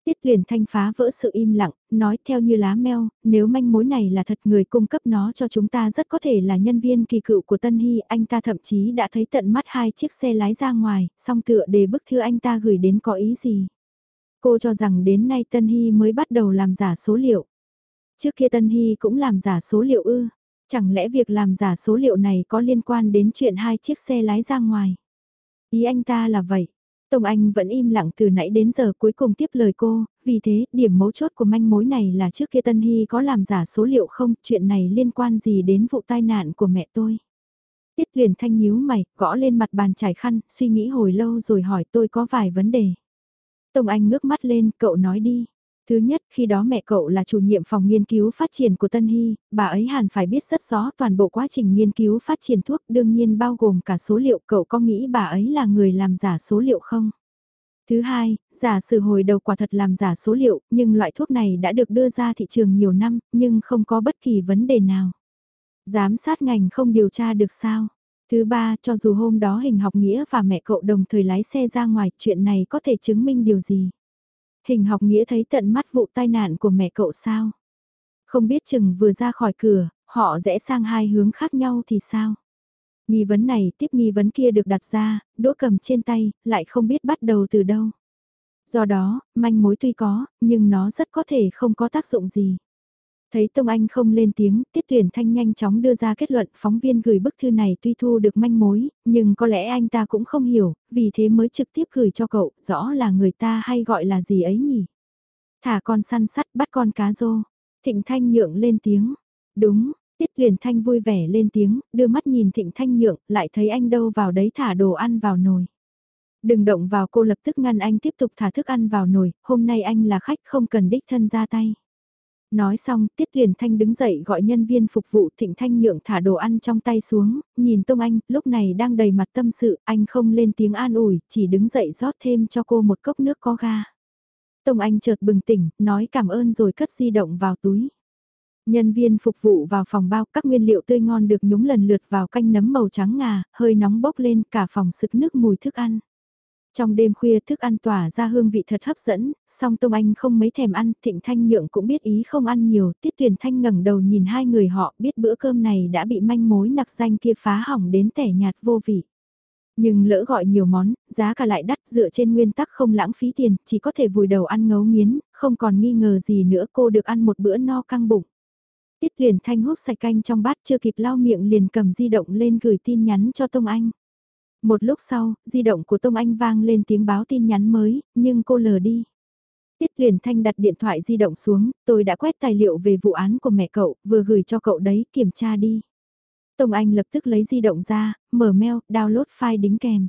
Tiết tuyển Thanh phá vỡ sự im lặng, nói theo như lá meo, nếu manh mối này là thật người cung cấp nó cho chúng ta rất có thể là nhân viên kỳ cựu của Tân Hy, anh ta thậm chí đã thấy tận mắt hai chiếc xe lái ra ngoài, song tựa đề bức thư anh ta gửi đến có ý gì. Cô cho rằng đến nay Tân Hy mới bắt đầu làm giả số liệu. Trước kia Tân Hy cũng làm giả số liệu ư, chẳng lẽ việc làm giả số liệu này có liên quan đến chuyện hai chiếc xe lái ra ngoài. Ý anh ta là vậy. Tông Anh vẫn im lặng từ nãy đến giờ cuối cùng tiếp lời cô, vì thế điểm mấu chốt của manh mối này là trước kia Tân Hy có làm giả số liệu không, chuyện này liên quan gì đến vụ tai nạn của mẹ tôi. Tiết liền thanh nhíu mày, gõ lên mặt bàn trải khăn, suy nghĩ hồi lâu rồi hỏi tôi có vài vấn đề. Tông Anh ngước mắt lên, cậu nói đi. Thứ nhất, khi đó mẹ cậu là chủ nhiệm phòng nghiên cứu phát triển của Tân Hy, bà ấy hẳn phải biết rất rõ toàn bộ quá trình nghiên cứu phát triển thuốc đương nhiên bao gồm cả số liệu cậu có nghĩ bà ấy là người làm giả số liệu không? Thứ hai, giả sử hồi đầu quả thật làm giả số liệu, nhưng loại thuốc này đã được đưa ra thị trường nhiều năm, nhưng không có bất kỳ vấn đề nào. Giám sát ngành không điều tra được sao? Thứ ba, cho dù hôm đó hình học nghĩa và mẹ cậu đồng thời lái xe ra ngoài, chuyện này có thể chứng minh điều gì? Hình học nghĩa thấy tận mắt vụ tai nạn của mẹ cậu sao? Không biết chừng vừa ra khỏi cửa, họ rẽ sang hai hướng khác nhau thì sao? Nghi vấn này tiếp nghi vấn kia được đặt ra, đỗ cầm trên tay, lại không biết bắt đầu từ đâu. Do đó, manh mối tuy có, nhưng nó rất có thể không có tác dụng gì. Thấy Tông Anh không lên tiếng, Tiết Tuyển Thanh nhanh chóng đưa ra kết luận phóng viên gửi bức thư này tuy thu được manh mối, nhưng có lẽ anh ta cũng không hiểu, vì thế mới trực tiếp gửi cho cậu, rõ là người ta hay gọi là gì ấy nhỉ. Thả con săn sắt bắt con cá rô. Thịnh Thanh nhượng lên tiếng. Đúng, Tiết Tuyển Thanh vui vẻ lên tiếng, đưa mắt nhìn Thịnh Thanh nhượng, lại thấy anh đâu vào đấy thả đồ ăn vào nồi. Đừng động vào cô lập tức ngăn anh tiếp tục thả thức ăn vào nồi, hôm nay anh là khách không cần đích thân ra tay. Nói xong, Tiết Huyền Thanh đứng dậy gọi nhân viên phục vụ Thịnh Thanh nhượng thả đồ ăn trong tay xuống, nhìn Tông Anh, lúc này đang đầy mặt tâm sự, anh không lên tiếng an ủi, chỉ đứng dậy rót thêm cho cô một cốc nước có ga. Tông Anh chợt bừng tỉnh, nói cảm ơn rồi cất di động vào túi. Nhân viên phục vụ vào phòng bao các nguyên liệu tươi ngon được nhúng lần lượt vào canh nấm màu trắng ngà, hơi nóng bốc lên cả phòng sực nước mùi thức ăn. Trong đêm khuya thức ăn tỏa ra hương vị thật hấp dẫn, song Tông Anh không mấy thèm ăn, Thịnh Thanh Nhượng cũng biết ý không ăn nhiều, Tiết Tuyền Thanh ngẩng đầu nhìn hai người họ biết bữa cơm này đã bị manh mối nặc danh kia phá hỏng đến tẻ nhạt vô vị. Nhưng lỡ gọi nhiều món, giá cả lại đắt dựa trên nguyên tắc không lãng phí tiền, chỉ có thể vùi đầu ăn ngấu nghiến, không còn nghi ngờ gì nữa cô được ăn một bữa no căng bụng. Tiết Tuyền Thanh hút sạch canh trong bát chưa kịp lau miệng liền cầm di động lên gửi tin nhắn cho Tông Anh. Một lúc sau, di động của Tông Anh vang lên tiếng báo tin nhắn mới, nhưng cô lờ đi. Tiết Huyền Thanh đặt điện thoại di động xuống, tôi đã quét tài liệu về vụ án của mẹ cậu, vừa gửi cho cậu đấy, kiểm tra đi. Tông Anh lập tức lấy di động ra, mở mail, download file đính kèm.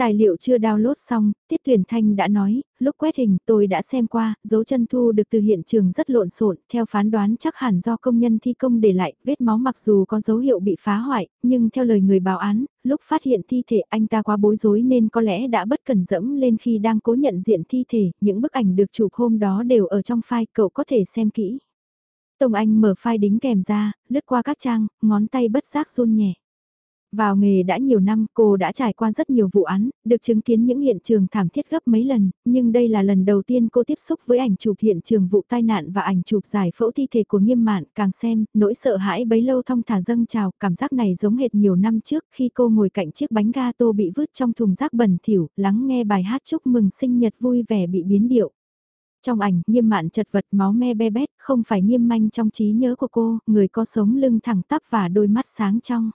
Tài liệu chưa download xong, Tiết tuyển Thanh đã nói, lúc quét hình tôi đã xem qua, dấu chân thu được từ hiện trường rất lộn xộn, theo phán đoán chắc hẳn do công nhân thi công để lại, vết máu mặc dù có dấu hiệu bị phá hoại, nhưng theo lời người báo án, lúc phát hiện thi thể anh ta quá bối rối nên có lẽ đã bất cẩn dẫm lên khi đang cố nhận diện thi thể, những bức ảnh được chụp hôm đó đều ở trong file, cậu có thể xem kỹ. Tông Anh mở file đính kèm ra, lướt qua các trang, ngón tay bất giác run nhẹ. Vào nghề đã nhiều năm cô đã trải qua rất nhiều vụ án, được chứng kiến những hiện trường thảm thiết gấp mấy lần, nhưng đây là lần đầu tiên cô tiếp xúc với ảnh chụp hiện trường vụ tai nạn và ảnh chụp giải phẫu thi thể của nghiêm mạn, càng xem, nỗi sợ hãi bấy lâu thong thả dâng trào, cảm giác này giống hệt nhiều năm trước khi cô ngồi cạnh chiếc bánh gato bị vứt trong thùng rác bẩn thỉu, lắng nghe bài hát chúc mừng sinh nhật vui vẻ bị biến điệu. Trong ảnh, nghiêm mạn chật vật máu me be bét, không phải nghiêm manh trong trí nhớ của cô, người có sống lưng thẳng tắp và đôi mắt sáng trong.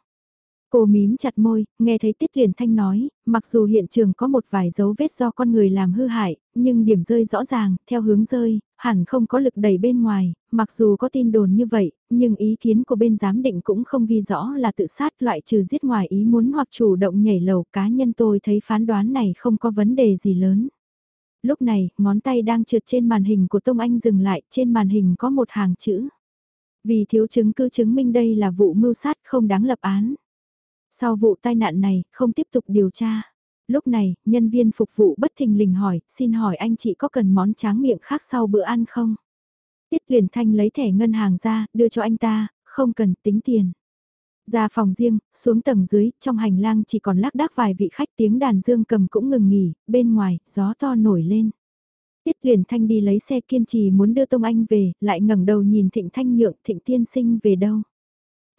Cô mím chặt môi, nghe thấy Tiết Huyền Thanh nói, mặc dù hiện trường có một vài dấu vết do con người làm hư hại, nhưng điểm rơi rõ ràng, theo hướng rơi, hẳn không có lực đẩy bên ngoài, mặc dù có tin đồn như vậy, nhưng ý kiến của bên giám định cũng không ghi rõ là tự sát loại trừ giết ngoài ý muốn hoặc chủ động nhảy lầu cá nhân tôi thấy phán đoán này không có vấn đề gì lớn. Lúc này, ngón tay đang trượt trên màn hình của Tông Anh dừng lại, trên màn hình có một hàng chữ. Vì thiếu chứng cứ chứng minh đây là vụ mưu sát không đáng lập án. Sau vụ tai nạn này, không tiếp tục điều tra. Lúc này, nhân viên phục vụ bất thình lình hỏi, xin hỏi anh chị có cần món tráng miệng khác sau bữa ăn không? Tiết Huyền Thanh lấy thẻ ngân hàng ra, đưa cho anh ta, không cần tính tiền. Ra phòng riêng, xuống tầng dưới, trong hành lang chỉ còn lác đác vài vị khách tiếng đàn dương cầm cũng ngừng nghỉ, bên ngoài, gió to nổi lên. Tiết Huyền Thanh đi lấy xe kiên trì muốn đưa Tông Anh về, lại ngẩng đầu nhìn Thịnh Thanh Nhượng, Thịnh Tiên Sinh về đâu.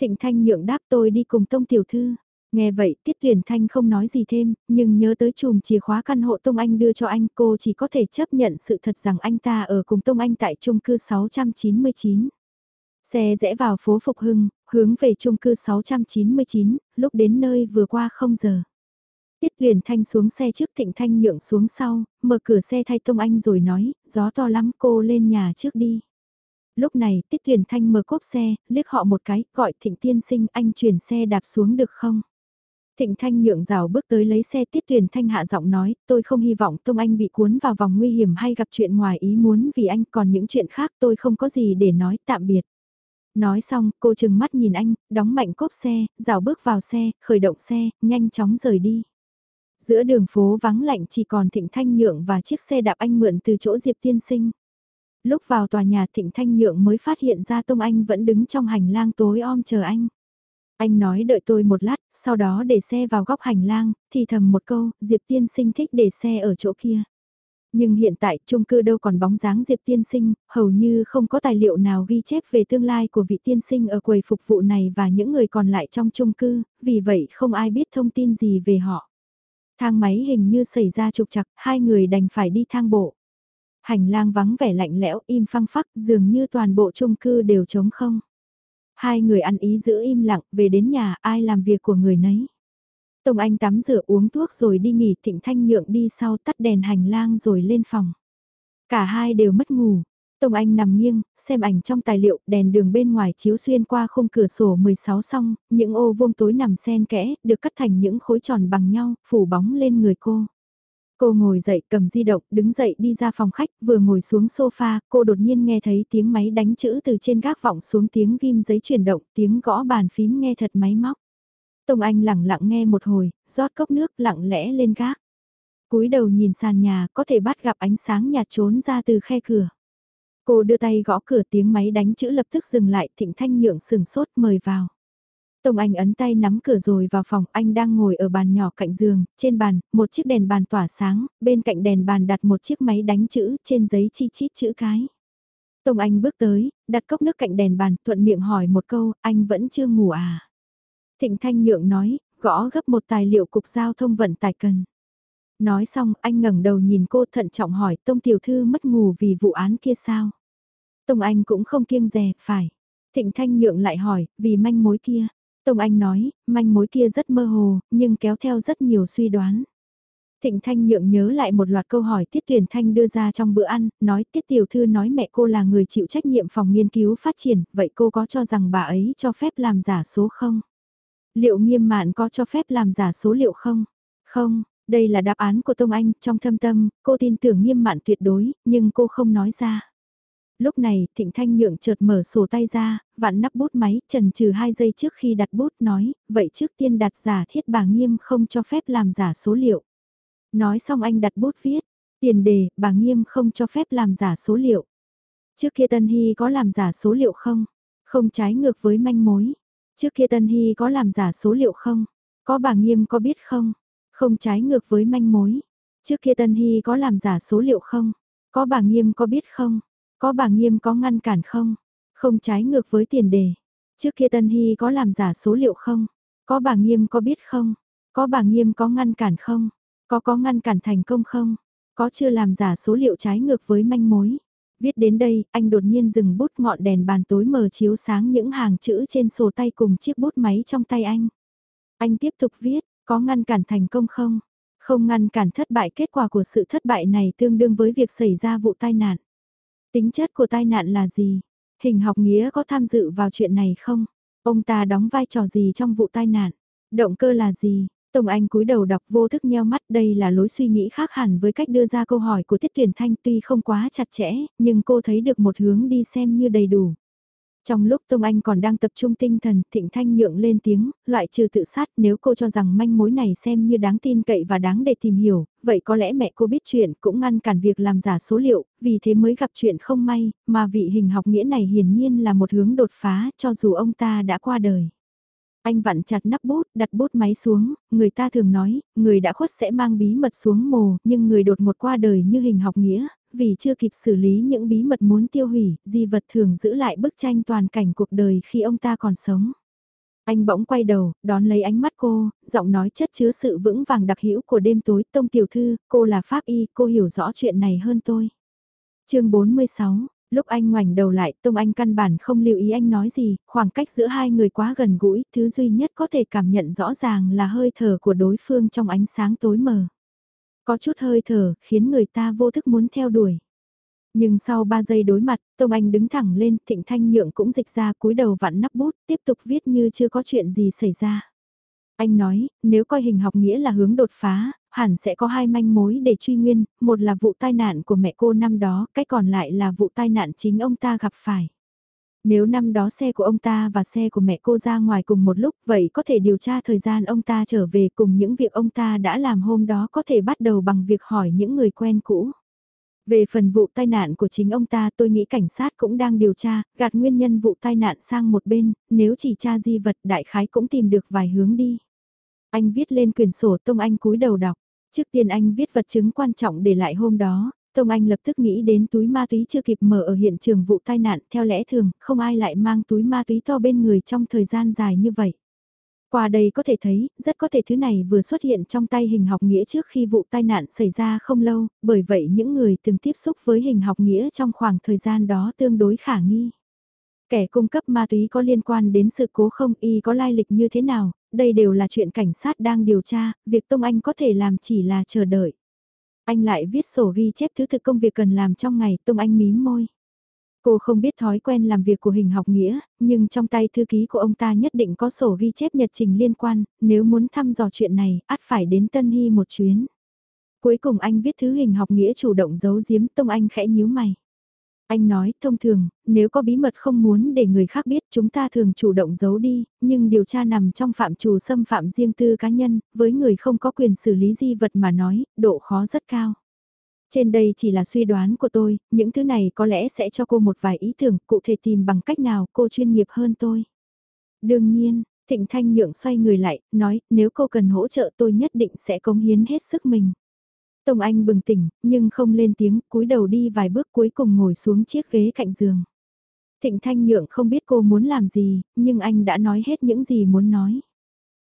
Thịnh Thanh Nhượng đáp tôi đi cùng Tông Tiểu Thư. Nghe vậy Tiết Tuyển Thanh không nói gì thêm, nhưng nhớ tới chùm chìa khóa căn hộ Tông Anh đưa cho anh cô chỉ có thể chấp nhận sự thật rằng anh ta ở cùng Tông Anh tại chung cư 699. Xe rẽ vào phố Phục Hưng, hướng về chung cư 699, lúc đến nơi vừa qua không giờ. Tiết Huyền Thanh xuống xe trước Thịnh Thanh nhượng xuống sau, mở cửa xe thay Tông Anh rồi nói, gió to lắm cô lên nhà trước đi. Lúc này Tiết Huyền Thanh mở cốp xe, liếc họ một cái, gọi Thịnh Tiên Sinh anh chuyển xe đạp xuống được không? Thịnh Thanh nhượng rào bước tới lấy xe Tiết tuyển Thanh hạ giọng nói, tôi không hy vọng Tông Anh bị cuốn vào vòng nguy hiểm hay gặp chuyện ngoài ý muốn vì anh còn những chuyện khác tôi không có gì để nói tạm biệt. Nói xong, cô chừng mắt nhìn anh, đóng mạnh cốp xe, rào bước vào xe, khởi động xe, nhanh chóng rời đi. Giữa đường phố vắng lạnh chỉ còn Thịnh Thanh Nhượng và chiếc xe đạp anh mượn từ chỗ Diệp Tiên Sinh. Lúc vào tòa nhà Thịnh Thanh Nhượng mới phát hiện ra Tông Anh vẫn đứng trong hành lang tối om chờ anh. Anh nói đợi tôi một lát, sau đó để xe vào góc hành lang, thì thầm một câu, Diệp Tiên Sinh thích để xe ở chỗ kia. Nhưng hiện tại chung cư đâu còn bóng dáng Diệp Tiên Sinh, hầu như không có tài liệu nào ghi chép về tương lai của vị tiên sinh ở quầy phục vụ này và những người còn lại trong chung cư, vì vậy không ai biết thông tin gì về họ. Thang máy hình như xảy ra trục trặc, hai người đành phải đi thang bộ. Hành lang vắng vẻ lạnh lẽo, im phăng phắc, dường như toàn bộ chung cư đều trống không. Hai người ăn ý giữ im lặng, về đến nhà ai làm việc của người nấy. Tông Anh tắm rửa uống thuốc rồi đi nghỉ Thịnh Thanh Nhượng đi sau tắt đèn hành lang rồi lên phòng. Cả hai đều mất ngủ. Tông Anh nằm nghiêng, xem ảnh trong tài liệu, đèn đường bên ngoài chiếu xuyên qua khung cửa sổ 16 song những ô vuông tối nằm xen kẽ, được cắt thành những khối tròn bằng nhau, phủ bóng lên người cô. Cô ngồi dậy cầm di động, đứng dậy đi ra phòng khách, vừa ngồi xuống sofa, cô đột nhiên nghe thấy tiếng máy đánh chữ từ trên gác vọng xuống tiếng ghim giấy chuyển động, tiếng gõ bàn phím nghe thật máy móc. Tông Anh lặng lặng nghe một hồi, rót cốc nước lặng lẽ lên gác. cúi đầu nhìn sàn nhà có thể bắt gặp ánh sáng nhạt trốn ra từ khe cửa. Cô đưa tay gõ cửa tiếng máy đánh chữ lập tức dừng lại thịnh thanh nhượng sừng sốt mời vào. Tông Anh ấn tay nắm cửa rồi vào phòng, anh đang ngồi ở bàn nhỏ cạnh giường, trên bàn, một chiếc đèn bàn tỏa sáng, bên cạnh đèn bàn đặt một chiếc máy đánh chữ, trên giấy chi chít chữ cái. Tông Anh bước tới, đặt cốc nước cạnh đèn bàn, thuận miệng hỏi một câu, anh vẫn chưa ngủ à? Thịnh Thanh Nhượng nói, gõ gấp một tài liệu cục giao thông vận tải cần. Nói xong, anh ngẩng đầu nhìn cô thận trọng hỏi, Tông Tiểu Thư mất ngủ vì vụ án kia sao? Tông Anh cũng không kiêng dè, phải. Thịnh Thanh Nhượng lại hỏi, vì manh mối kia. Tông Anh nói, manh mối kia rất mơ hồ, nhưng kéo theo rất nhiều suy đoán. Thịnh Thanh nhượng nhớ lại một loạt câu hỏi Tiết Tuyển Thanh đưa ra trong bữa ăn, nói Tiết Tiểu Thư nói mẹ cô là người chịu trách nhiệm phòng nghiên cứu phát triển, vậy cô có cho rằng bà ấy cho phép làm giả số không? Liệu nghiêm mạn có cho phép làm giả số liệu không? Không, đây là đáp án của Tông Anh, trong thâm tâm, cô tin tưởng nghiêm mạn tuyệt đối, nhưng cô không nói ra. Lúc này, Thịnh Thanh Nhượng chợt mở sổ tay ra, vặn nắp bút máy, trần trừ hai giây trước khi đặt bút nói, vậy trước tiên đặt giả thiết bà nghiêm không cho phép làm giả số liệu. Nói xong anh đặt bút viết, tiền đề, bà nghiêm không cho phép làm giả số liệu. Trước kia Tân Hy có làm giả số liệu không? Không trái ngược với manh mối. Trước kia Tân Hy có làm giả số liệu không? Có bà nghiêm có biết không? Không trái ngược với manh mối. Trước kia Tân Hy có làm giả số liệu không? Có bà nghiêm có biết không? Có bà nghiêm có ngăn cản không? Không trái ngược với tiền đề. Trước kia Tân Hy có làm giả số liệu không? Có bà nghiêm có biết không? Có bà nghiêm có ngăn cản không? Có có ngăn cản thành công không? Có chưa làm giả số liệu trái ngược với manh mối? Viết đến đây, anh đột nhiên dừng bút ngọn đèn bàn tối mờ chiếu sáng những hàng chữ trên sổ tay cùng chiếc bút máy trong tay anh. Anh tiếp tục viết, có ngăn cản thành công không? Không ngăn cản thất bại kết quả của sự thất bại này tương đương với việc xảy ra vụ tai nạn. Tính chất của tai nạn là gì? Hình học nghĩa có tham dự vào chuyện này không? Ông ta đóng vai trò gì trong vụ tai nạn? Động cơ là gì? tổng Anh cúi đầu đọc vô thức nheo mắt đây là lối suy nghĩ khác hẳn với cách đưa ra câu hỏi của Tiết Tuyển Thanh tuy không quá chặt chẽ, nhưng cô thấy được một hướng đi xem như đầy đủ. Trong lúc Tông Anh còn đang tập trung tinh thần, Thịnh Thanh nhượng lên tiếng, loại trừ tự sát nếu cô cho rằng manh mối này xem như đáng tin cậy và đáng để tìm hiểu, vậy có lẽ mẹ cô biết chuyện cũng ngăn cản việc làm giả số liệu, vì thế mới gặp chuyện không may, mà vị hình học nghĩa này hiển nhiên là một hướng đột phá cho dù ông ta đã qua đời. Anh vặn chặt nắp bút, đặt bút máy xuống, người ta thường nói, người đã khuất sẽ mang bí mật xuống mồ, nhưng người đột một qua đời như hình học nghĩa, vì chưa kịp xử lý những bí mật muốn tiêu hủy, di vật thường giữ lại bức tranh toàn cảnh cuộc đời khi ông ta còn sống. Anh bỗng quay đầu, đón lấy ánh mắt cô, giọng nói chất chứa sự vững vàng đặc hữu của đêm tối, tông tiểu thư, cô là pháp y, cô hiểu rõ chuyện này hơn tôi. chương 46, Lúc anh ngoảnh đầu lại, Tông Anh căn bản không lưu ý anh nói gì, khoảng cách giữa hai người quá gần gũi, thứ duy nhất có thể cảm nhận rõ ràng là hơi thở của đối phương trong ánh sáng tối mờ. Có chút hơi thở, khiến người ta vô thức muốn theo đuổi. Nhưng sau 3 giây đối mặt, Tông Anh đứng thẳng lên, Thịnh Thanh Nhượng cũng dịch ra cúi đầu vặn nắp bút, tiếp tục viết như chưa có chuyện gì xảy ra. Anh nói, nếu coi hình học nghĩa là hướng đột phá, hẳn sẽ có hai manh mối để truy nguyên, một là vụ tai nạn của mẹ cô năm đó, cái còn lại là vụ tai nạn chính ông ta gặp phải. Nếu năm đó xe của ông ta và xe của mẹ cô ra ngoài cùng một lúc, vậy có thể điều tra thời gian ông ta trở về cùng những việc ông ta đã làm hôm đó có thể bắt đầu bằng việc hỏi những người quen cũ. Về phần vụ tai nạn của chính ông ta tôi nghĩ cảnh sát cũng đang điều tra, gạt nguyên nhân vụ tai nạn sang một bên, nếu chỉ tra di vật đại khái cũng tìm được vài hướng đi. Anh viết lên quyển sổ Tông Anh cúi đầu đọc. Trước tiên anh viết vật chứng quan trọng để lại hôm đó, Tông Anh lập tức nghĩ đến túi ma túy chưa kịp mở ở hiện trường vụ tai nạn, theo lẽ thường, không ai lại mang túi ma túy to bên người trong thời gian dài như vậy. Qua đây có thể thấy, rất có thể thứ này vừa xuất hiện trong tay hình học nghĩa trước khi vụ tai nạn xảy ra không lâu, bởi vậy những người từng tiếp xúc với hình học nghĩa trong khoảng thời gian đó tương đối khả nghi. Kẻ cung cấp ma túy có liên quan đến sự cố không y có lai lịch như thế nào, đây đều là chuyện cảnh sát đang điều tra, việc Tông Anh có thể làm chỉ là chờ đợi. Anh lại viết sổ ghi chép thứ thực công việc cần làm trong ngày, Tông Anh mím môi. Cô không biết thói quen làm việc của hình học nghĩa, nhưng trong tay thư ký của ông ta nhất định có sổ ghi chép nhật trình liên quan, nếu muốn thăm dò chuyện này, ắt phải đến Tân Hy một chuyến. Cuối cùng anh viết thứ hình học nghĩa chủ động giấu giếm Tông Anh khẽ nhíu mày. Anh nói, thông thường, nếu có bí mật không muốn để người khác biết chúng ta thường chủ động giấu đi, nhưng điều tra nằm trong phạm trù xâm phạm riêng tư cá nhân, với người không có quyền xử lý di vật mà nói, độ khó rất cao. Trên đây chỉ là suy đoán của tôi, những thứ này có lẽ sẽ cho cô một vài ý tưởng cụ thể tìm bằng cách nào cô chuyên nghiệp hơn tôi. Đương nhiên, Thịnh Thanh Nhượng xoay người lại, nói, nếu cô cần hỗ trợ tôi nhất định sẽ cống hiến hết sức mình. Tông Anh bừng tỉnh, nhưng không lên tiếng, cúi đầu đi vài bước cuối cùng ngồi xuống chiếc ghế cạnh giường. Thịnh Thanh Nhượng không biết cô muốn làm gì, nhưng anh đã nói hết những gì muốn nói.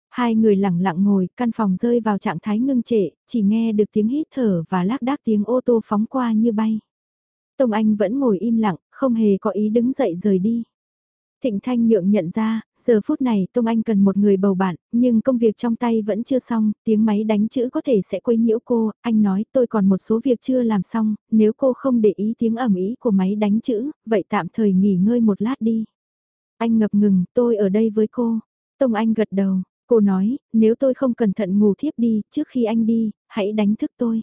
Hai người lặng lặng ngồi, căn phòng rơi vào trạng thái ngưng trệ, chỉ nghe được tiếng hít thở và lác đác tiếng ô tô phóng qua như bay. Tông Anh vẫn ngồi im lặng, không hề có ý đứng dậy rời đi. Thịnh Thanh Nhượng nhận ra, giờ phút này Tông Anh cần một người bầu bạn, nhưng công việc trong tay vẫn chưa xong, tiếng máy đánh chữ có thể sẽ quấy nhiễu cô, anh nói tôi còn một số việc chưa làm xong, nếu cô không để ý tiếng ẩm ý của máy đánh chữ, vậy tạm thời nghỉ ngơi một lát đi. Anh ngập ngừng, tôi ở đây với cô. Tông Anh gật đầu, cô nói, nếu tôi không cẩn thận ngủ thiếp đi, trước khi anh đi, hãy đánh thức tôi.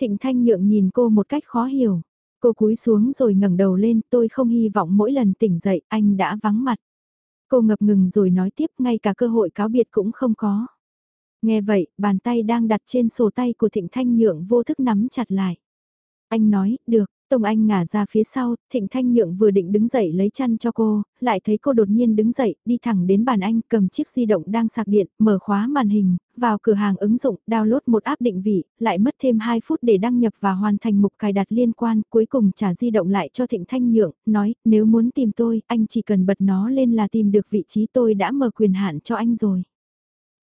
Thịnh Thanh Nhượng nhìn cô một cách khó hiểu. Cô cúi xuống rồi ngẩng đầu lên, tôi không hy vọng mỗi lần tỉnh dậy anh đã vắng mặt. Cô ngập ngừng rồi nói tiếp ngay cả cơ hội cáo biệt cũng không có. Nghe vậy, bàn tay đang đặt trên sổ tay của Thịnh Thanh Nhượng vô thức nắm chặt lại. Anh nói, được, Tông Anh ngả ra phía sau, Thịnh Thanh Nhượng vừa định đứng dậy lấy chăn cho cô, lại thấy cô đột nhiên đứng dậy, đi thẳng đến bàn anh, cầm chiếc di động đang sạc điện, mở khóa màn hình, vào cửa hàng ứng dụng, download một app định vị, lại mất thêm 2 phút để đăng nhập và hoàn thành mục cài đặt liên quan, cuối cùng trả di động lại cho Thịnh Thanh Nhượng, nói, nếu muốn tìm tôi, anh chỉ cần bật nó lên là tìm được vị trí tôi đã mở quyền hạn cho anh rồi.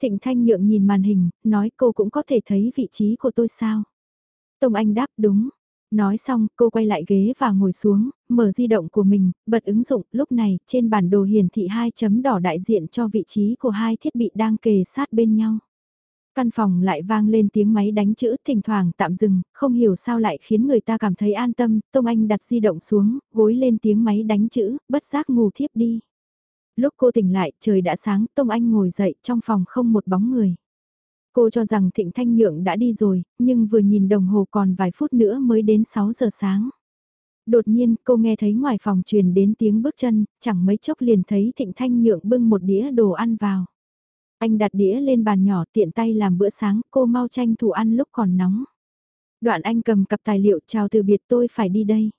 Thịnh Thanh Nhượng nhìn màn hình, nói cô cũng có thể thấy vị trí của tôi sao? Tông Anh đáp đúng, Nói xong, cô quay lại ghế và ngồi xuống, mở di động của mình, bật ứng dụng, lúc này, trên bản đồ hiển thị hai chấm đỏ đại diện cho vị trí của hai thiết bị đang kề sát bên nhau. Căn phòng lại vang lên tiếng máy đánh chữ thỉnh thoảng tạm dừng, không hiểu sao lại khiến người ta cảm thấy an tâm, Tông Anh đặt di động xuống, gối lên tiếng máy đánh chữ, bất giác ngủ thiếp đi. Lúc cô tỉnh lại, trời đã sáng, Tông Anh ngồi dậy, trong phòng không một bóng người. Cô cho rằng Thịnh Thanh Nhượng đã đi rồi, nhưng vừa nhìn đồng hồ còn vài phút nữa mới đến 6 giờ sáng. Đột nhiên cô nghe thấy ngoài phòng truyền đến tiếng bước chân, chẳng mấy chốc liền thấy Thịnh Thanh Nhượng bưng một đĩa đồ ăn vào. Anh đặt đĩa lên bàn nhỏ tiện tay làm bữa sáng, cô mau tranh thủ ăn lúc còn nóng. Đoạn anh cầm cặp tài liệu chào từ biệt tôi phải đi đây.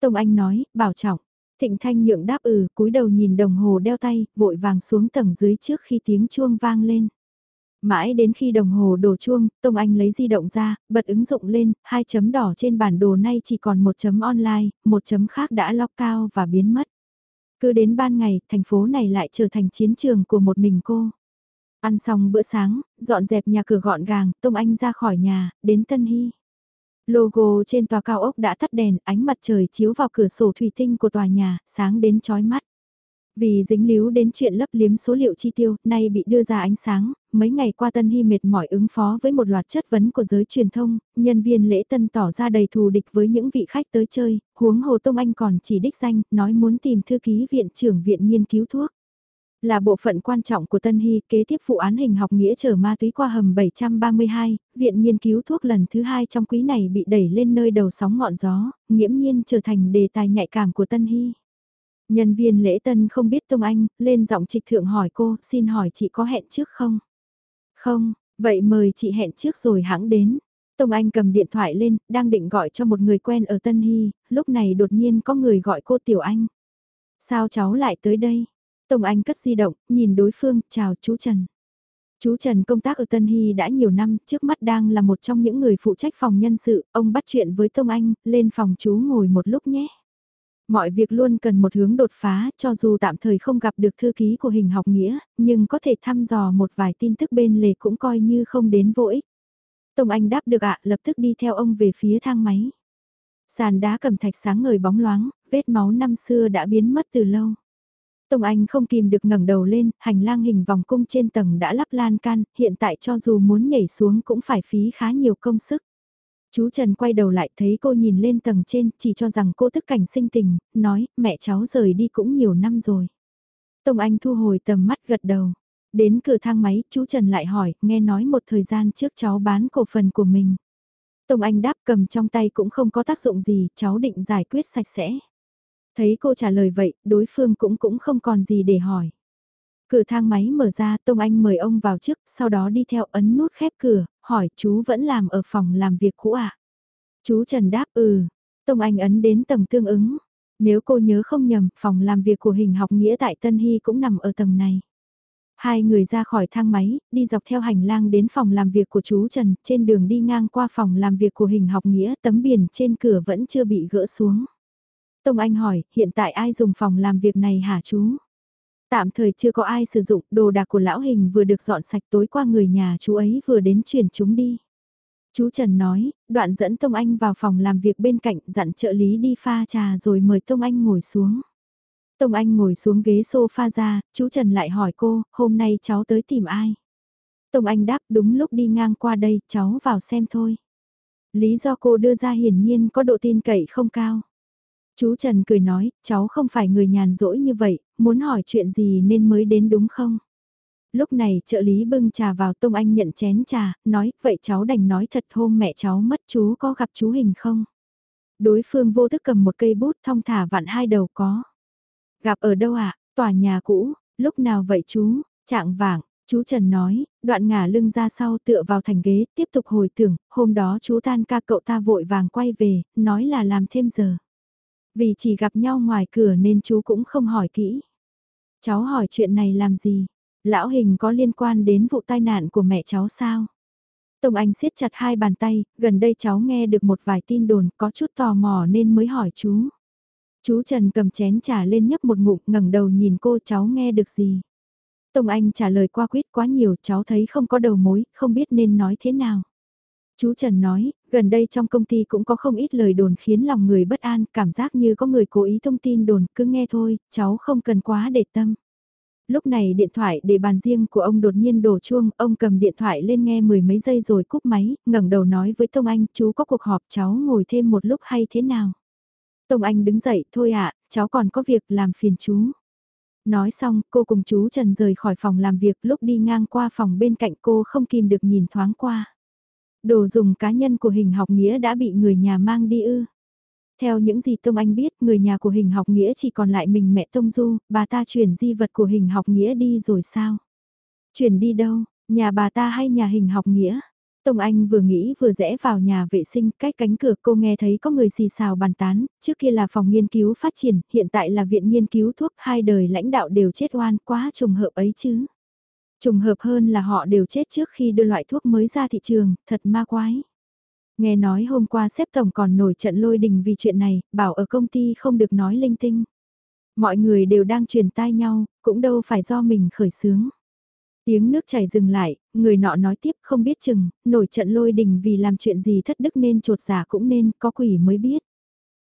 Tông Anh nói, bảo trọng. Thịnh Thanh Nhượng đáp ừ, cúi đầu nhìn đồng hồ đeo tay, vội vàng xuống tầng dưới trước khi tiếng chuông vang lên. Mãi đến khi đồng hồ đổ chuông, Tông Anh lấy di động ra, bật ứng dụng lên, hai chấm đỏ trên bản đồ nay chỉ còn một chấm online, một chấm khác đã lock cao và biến mất. Cứ đến ban ngày, thành phố này lại trở thành chiến trường của một mình cô. Ăn xong bữa sáng, dọn dẹp nhà cửa gọn gàng, Tông Anh ra khỏi nhà, đến Tân Hy. Logo trên tòa cao ốc đã tắt đèn, ánh mặt trời chiếu vào cửa sổ thủy tinh của tòa nhà, sáng đến chói mắt. Vì dính líu đến chuyện lấp liếm số liệu chi tiêu, nay bị đưa ra ánh sáng, mấy ngày qua Tân Hy mệt mỏi ứng phó với một loạt chất vấn của giới truyền thông, nhân viên lễ tân tỏ ra đầy thù địch với những vị khách tới chơi, huống Hồ Tông Anh còn chỉ đích danh, nói muốn tìm thư ký viện trưởng viện nghiên cứu thuốc. Là bộ phận quan trọng của Tân Hy kế tiếp vụ án hình học nghĩa chở ma túy qua hầm 732, viện nghiên cứu thuốc lần thứ hai trong quý này bị đẩy lên nơi đầu sóng ngọn gió, nghiễm nhiên trở thành đề tài nhạy cảm của Tân Hy. Nhân viên lễ tân không biết Tông Anh, lên giọng trịch thượng hỏi cô, xin hỏi chị có hẹn trước không? Không, vậy mời chị hẹn trước rồi hãng đến. Tông Anh cầm điện thoại lên, đang định gọi cho một người quen ở Tân Hy, lúc này đột nhiên có người gọi cô Tiểu Anh. Sao cháu lại tới đây? Tông Anh cất di động, nhìn đối phương, chào chú Trần. Chú Trần công tác ở Tân Hy đã nhiều năm, trước mắt đang là một trong những người phụ trách phòng nhân sự, ông bắt chuyện với Tông Anh, lên phòng chú ngồi một lúc nhé. Mọi việc luôn cần một hướng đột phá, cho dù tạm thời không gặp được thư ký của hình học nghĩa, nhưng có thể thăm dò một vài tin tức bên lề cũng coi như không đến vô ích. Tông Anh đáp được ạ, lập tức đi theo ông về phía thang máy. Sàn đá cầm thạch sáng ngời bóng loáng, vết máu năm xưa đã biến mất từ lâu. Tông Anh không kìm được ngẩng đầu lên, hành lang hình vòng cung trên tầng đã lắp lan can, hiện tại cho dù muốn nhảy xuống cũng phải phí khá nhiều công sức. Chú Trần quay đầu lại thấy cô nhìn lên tầng trên, chỉ cho rằng cô tức cảnh sinh tình, nói, mẹ cháu rời đi cũng nhiều năm rồi. Tông Anh thu hồi tầm mắt gật đầu. Đến cửa thang máy, chú Trần lại hỏi, nghe nói một thời gian trước cháu bán cổ phần của mình. Tông Anh đáp cầm trong tay cũng không có tác dụng gì, cháu định giải quyết sạch sẽ. Thấy cô trả lời vậy, đối phương cũng cũng không còn gì để hỏi. Cửa thang máy mở ra, Tông Anh mời ông vào trước, sau đó đi theo ấn nút khép cửa, hỏi chú vẫn làm ở phòng làm việc cũ à? Chú Trần đáp ừ. Tông Anh ấn đến tầng tương ứng. Nếu cô nhớ không nhầm, phòng làm việc của hình học nghĩa tại Tân Hy cũng nằm ở tầng này. Hai người ra khỏi thang máy, đi dọc theo hành lang đến phòng làm việc của chú Trần, trên đường đi ngang qua phòng làm việc của hình học nghĩa tấm biển trên cửa vẫn chưa bị gỡ xuống. Tông Anh hỏi, hiện tại ai dùng phòng làm việc này hả chú? Tạm thời chưa có ai sử dụng, đồ đạc của lão hình vừa được dọn sạch tối qua người nhà chú ấy vừa đến chuyển chúng đi. Chú Trần nói, đoạn dẫn Tông Anh vào phòng làm việc bên cạnh dặn trợ lý đi pha trà rồi mời Tông Anh ngồi xuống. Tông Anh ngồi xuống ghế sofa ra, chú Trần lại hỏi cô, hôm nay cháu tới tìm ai? Tông Anh đáp đúng lúc đi ngang qua đây, cháu vào xem thôi. Lý do cô đưa ra hiển nhiên có độ tin cậy không cao. Chú Trần cười nói, cháu không phải người nhàn rỗi như vậy, muốn hỏi chuyện gì nên mới đến đúng không? Lúc này trợ lý bưng trà vào Tông Anh nhận chén trà, nói, vậy cháu đành nói thật hôm mẹ cháu mất chú có gặp chú Hình không? Đối phương vô thức cầm một cây bút thong thả vặn hai đầu có. Gặp ở đâu ạ? À? Tòa nhà cũ, lúc nào vậy chú? Trạng vạng, chú Trần nói, đoạn ngả lưng ra sau tựa vào thành ghế, tiếp tục hồi tưởng, hôm đó chú tan ca cậu ta vội vàng quay về, nói là làm thêm giờ. Vì chỉ gặp nhau ngoài cửa nên chú cũng không hỏi kỹ. Cháu hỏi chuyện này làm gì? Lão hình có liên quan đến vụ tai nạn của mẹ cháu sao? Tông Anh siết chặt hai bàn tay, gần đây cháu nghe được một vài tin đồn, có chút tò mò nên mới hỏi chú. Chú Trần cầm chén trà lên nhấp một ngụm ngẩng đầu nhìn cô cháu nghe được gì. Tông Anh trả lời qua quyết quá nhiều cháu thấy không có đầu mối, không biết nên nói thế nào. Chú Trần nói, gần đây trong công ty cũng có không ít lời đồn khiến lòng người bất an, cảm giác như có người cố ý thông tin đồn, cứ nghe thôi, cháu không cần quá để tâm. Lúc này điện thoại để bàn riêng của ông đột nhiên đổ chuông, ông cầm điện thoại lên nghe mười mấy giây rồi cúp máy, ngẩng đầu nói với Tông Anh, chú có cuộc họp cháu ngồi thêm một lúc hay thế nào? Tông Anh đứng dậy, thôi ạ, cháu còn có việc làm phiền chú. Nói xong, cô cùng chú Trần rời khỏi phòng làm việc lúc đi ngang qua phòng bên cạnh cô không kìm được nhìn thoáng qua. Đồ dùng cá nhân của hình học nghĩa đã bị người nhà mang đi ư. Theo những gì Tông Anh biết, người nhà của hình học nghĩa chỉ còn lại mình mẹ Tông Du, bà ta chuyển di vật của hình học nghĩa đi rồi sao? Chuyển đi đâu, nhà bà ta hay nhà hình học nghĩa? Tông Anh vừa nghĩ vừa rẽ vào nhà vệ sinh, cách cánh cửa cô nghe thấy có người xì xào bàn tán, trước kia là phòng nghiên cứu phát triển, hiện tại là viện nghiên cứu thuốc, hai đời lãnh đạo đều chết oan, quá trùng hợp ấy chứ. Trùng hợp hơn là họ đều chết trước khi đưa loại thuốc mới ra thị trường, thật ma quái. Nghe nói hôm qua xếp tổng còn nổi trận lôi đình vì chuyện này, bảo ở công ty không được nói linh tinh. Mọi người đều đang truyền tai nhau, cũng đâu phải do mình khởi sướng. Tiếng nước chảy dừng lại, người nọ nói tiếp không biết chừng, nổi trận lôi đình vì làm chuyện gì thất đức nên trột giả cũng nên, có quỷ mới biết.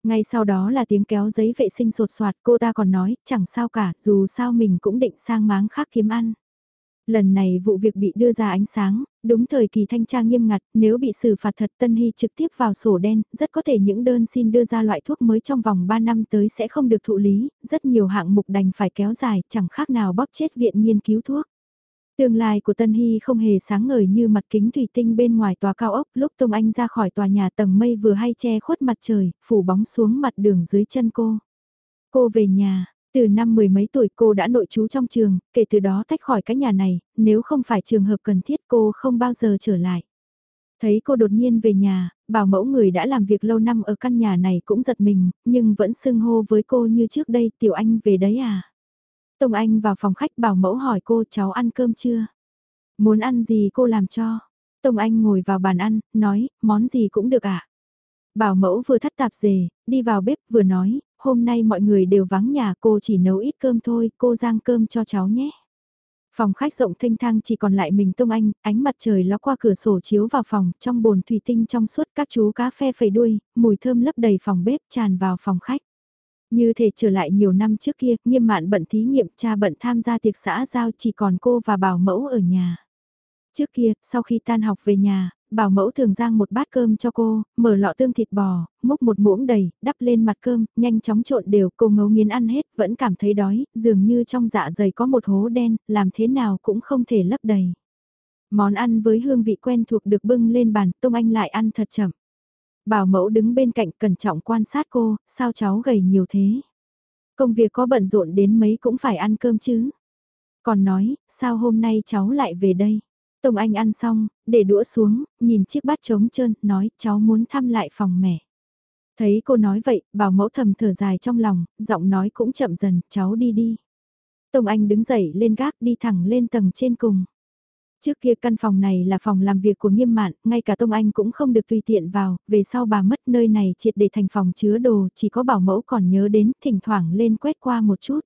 Ngay sau đó là tiếng kéo giấy vệ sinh sột soạt, cô ta còn nói, chẳng sao cả, dù sao mình cũng định sang máng khác kiếm ăn. Lần này vụ việc bị đưa ra ánh sáng, đúng thời kỳ thanh tra nghiêm ngặt, nếu bị xử phạt thật Tân Hy trực tiếp vào sổ đen, rất có thể những đơn xin đưa ra loại thuốc mới trong vòng 3 năm tới sẽ không được thụ lý, rất nhiều hạng mục đành phải kéo dài, chẳng khác nào bóp chết viện nghiên cứu thuốc. Tương lai của Tân Hy không hề sáng ngời như mặt kính thủy tinh bên ngoài tòa cao ốc lúc Tông Anh ra khỏi tòa nhà tầng mây vừa hay che khuất mặt trời, phủ bóng xuống mặt đường dưới chân cô. Cô về nhà, từ năm mười mấy tuổi cô đã nội trú trong trường, kể từ đó tách khỏi cái nhà này, nếu không phải trường hợp cần thiết cô không bao giờ trở lại. Thấy cô đột nhiên về nhà, bảo mẫu người đã làm việc lâu năm ở căn nhà này cũng giật mình, nhưng vẫn xưng hô với cô như trước đây, tiểu anh về đấy à. Tông Anh vào phòng khách bảo mẫu hỏi cô cháu ăn cơm chưa? Muốn ăn gì cô làm cho? Tông Anh ngồi vào bàn ăn, nói, món gì cũng được ạ. À? Bảo mẫu vừa thắt tạp dề, đi vào bếp vừa nói, hôm nay mọi người đều vắng nhà cô chỉ nấu ít cơm thôi, cô rang cơm cho cháu nhé. Phòng khách rộng thanh thang chỉ còn lại mình Tông Anh, ánh mặt trời ló qua cửa sổ chiếu vào phòng, trong bồn thủy tinh trong suốt các chú cá phe phẩy đuôi, mùi thơm lấp đầy phòng bếp tràn vào phòng khách. Như thể trở lại nhiều năm trước kia, nghiêm mạn bận thí nghiệm cha bận tham gia tiệc xã giao chỉ còn cô và bảo mẫu ở nhà. Trước kia, sau khi tan học về nhà, bảo mẫu thường giang một bát cơm cho cô, mở lọ tương thịt bò, múc một muỗng đầy, đắp lên mặt cơm, nhanh chóng trộn đều, cô ngấu nghiến ăn hết, vẫn cảm thấy đói, dường như trong dạ dày có một hố đen, làm thế nào cũng không thể lấp đầy. Món ăn với hương vị quen thuộc được bưng lên bàn, Tông Anh lại ăn thật chậm. Bảo mẫu đứng bên cạnh cẩn trọng quan sát cô, sao cháu gầy nhiều thế? Công việc có bận rộn đến mấy cũng phải ăn cơm chứ. Còn nói, sao hôm nay cháu lại về đây? Tông Anh ăn xong, để đũa xuống, nhìn chiếc bát trống trơn, nói cháu muốn thăm lại phòng mẹ. Thấy cô nói vậy, bảo mẫu thầm thở dài trong lòng, giọng nói cũng chậm dần, cháu đi đi. Tông Anh đứng dậy lên gác đi thẳng lên tầng trên cùng. Trước kia căn phòng này là phòng làm việc của nghiêm mạn, ngay cả Tông Anh cũng không được tùy tiện vào, về sau bà mất nơi này triệt để thành phòng chứa đồ, chỉ có bảo mẫu còn nhớ đến, thỉnh thoảng lên quét qua một chút.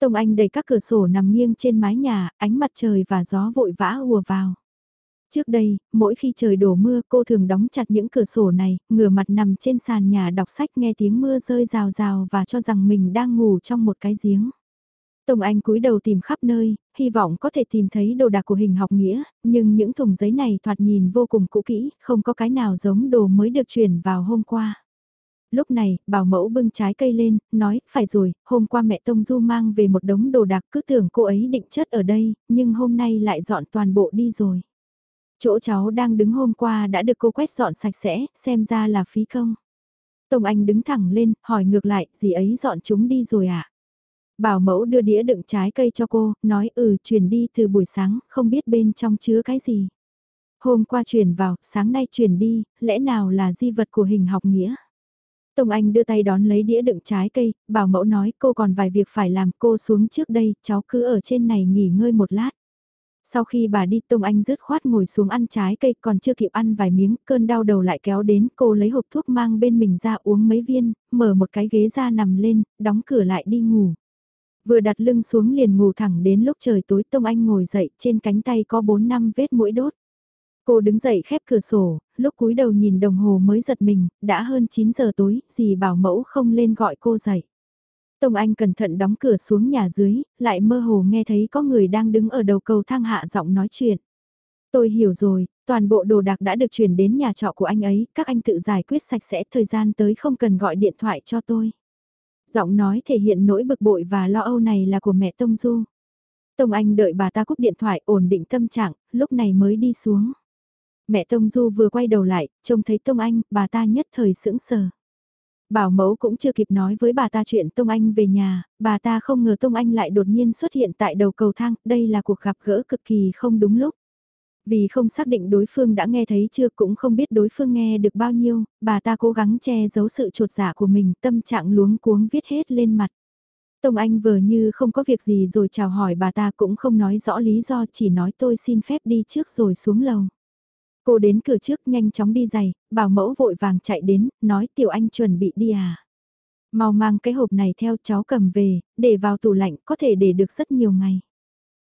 Tông Anh đẩy các cửa sổ nằm nghiêng trên mái nhà, ánh mặt trời và gió vội vã ùa vào. Trước đây, mỗi khi trời đổ mưa cô thường đóng chặt những cửa sổ này, ngửa mặt nằm trên sàn nhà đọc sách nghe tiếng mưa rơi rào rào và cho rằng mình đang ngủ trong một cái giếng. Tông Anh cúi đầu tìm khắp nơi, hy vọng có thể tìm thấy đồ đạc của hình học nghĩa, nhưng những thùng giấy này thoạt nhìn vô cùng cũ kỹ, không có cái nào giống đồ mới được chuyển vào hôm qua. Lúc này, bảo mẫu bưng trái cây lên, nói, phải rồi, hôm qua mẹ Tông Du mang về một đống đồ đạc cứ tưởng cô ấy định chất ở đây, nhưng hôm nay lại dọn toàn bộ đi rồi. Chỗ cháu đang đứng hôm qua đã được cô quét dọn sạch sẽ, xem ra là phí công. Tông Anh đứng thẳng lên, hỏi ngược lại, gì ấy dọn chúng đi rồi à? Bảo mẫu đưa đĩa đựng trái cây cho cô, nói ừ chuyển đi từ buổi sáng, không biết bên trong chứa cái gì. Hôm qua chuyển vào, sáng nay chuyển đi, lẽ nào là di vật của hình học nghĩa? Tông Anh đưa tay đón lấy đĩa đựng trái cây, bảo mẫu nói cô còn vài việc phải làm cô xuống trước đây, cháu cứ ở trên này nghỉ ngơi một lát. Sau khi bà đi Tông Anh rứt khoát ngồi xuống ăn trái cây còn chưa kịp ăn vài miếng, cơn đau đầu lại kéo đến, cô lấy hộp thuốc mang bên mình ra uống mấy viên, mở một cái ghế ra nằm lên, đóng cửa lại đi ngủ. Vừa đặt lưng xuống liền ngủ thẳng đến lúc trời tối Tông Anh ngồi dậy trên cánh tay có 4 năm vết mũi đốt. Cô đứng dậy khép cửa sổ, lúc cúi đầu nhìn đồng hồ mới giật mình, đã hơn 9 giờ tối, dì bảo mẫu không lên gọi cô dậy. Tông Anh cẩn thận đóng cửa xuống nhà dưới, lại mơ hồ nghe thấy có người đang đứng ở đầu cầu thang hạ giọng nói chuyện. Tôi hiểu rồi, toàn bộ đồ đạc đã được chuyển đến nhà trọ của anh ấy, các anh tự giải quyết sạch sẽ thời gian tới không cần gọi điện thoại cho tôi. Giọng nói thể hiện nỗi bực bội và lo âu này là của mẹ Tông Du. Tông Anh đợi bà ta cúp điện thoại ổn định tâm trạng, lúc này mới đi xuống. Mẹ Tông Du vừa quay đầu lại, trông thấy Tông Anh, bà ta nhất thời sững sờ. Bảo mẫu cũng chưa kịp nói với bà ta chuyện Tông Anh về nhà, bà ta không ngờ Tông Anh lại đột nhiên xuất hiện tại đầu cầu thang, đây là cuộc gặp gỡ cực kỳ không đúng lúc. Vì không xác định đối phương đã nghe thấy chưa cũng không biết đối phương nghe được bao nhiêu, bà ta cố gắng che giấu sự trột dạ của mình, tâm trạng luống cuống viết hết lên mặt. Tông Anh vừa như không có việc gì rồi chào hỏi bà ta cũng không nói rõ lý do chỉ nói tôi xin phép đi trước rồi xuống lầu. Cô đến cửa trước nhanh chóng đi giày, bảo mẫu vội vàng chạy đến, nói tiểu anh chuẩn bị đi à. Mau mang cái hộp này theo cháu cầm về, để vào tủ lạnh có thể để được rất nhiều ngày.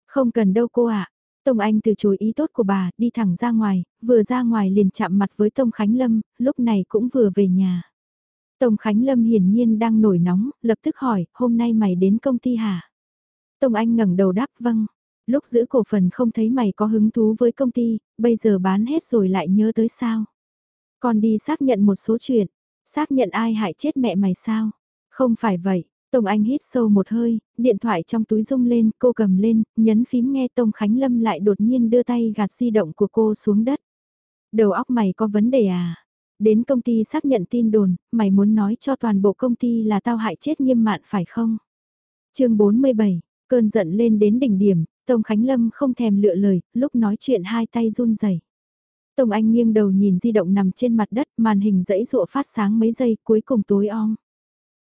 Không cần đâu cô ạ. Tông Anh từ chối ý tốt của bà, đi thẳng ra ngoài, vừa ra ngoài liền chạm mặt với Tông Khánh Lâm, lúc này cũng vừa về nhà. Tông Khánh Lâm hiển nhiên đang nổi nóng, lập tức hỏi, hôm nay mày đến công ty hả? Tông Anh ngẩng đầu đáp vâng, lúc giữ cổ phần không thấy mày có hứng thú với công ty, bây giờ bán hết rồi lại nhớ tới sao. Còn đi xác nhận một số chuyện, xác nhận ai hại chết mẹ mày sao? Không phải vậy, Tông Anh hít sâu một hơi, điện thoại trong túi rung lên, cô cầm lên, nhấn phím nghe Tông Khánh Lâm lại đột nhiên đưa tay gạt di động của cô xuống đất. Đầu óc mày có vấn đề à? Đến công ty xác nhận tin đồn, mày muốn nói cho toàn bộ công ty là tao hại chết nghiêm mạn phải không? chương 47, cơn giận lên đến đỉnh điểm, Tông Khánh Lâm không thèm lựa lời, lúc nói chuyện hai tay run rẩy. Tông Anh nghiêng đầu nhìn di động nằm trên mặt đất, màn hình dãy rụa phát sáng mấy giây, cuối cùng tối om.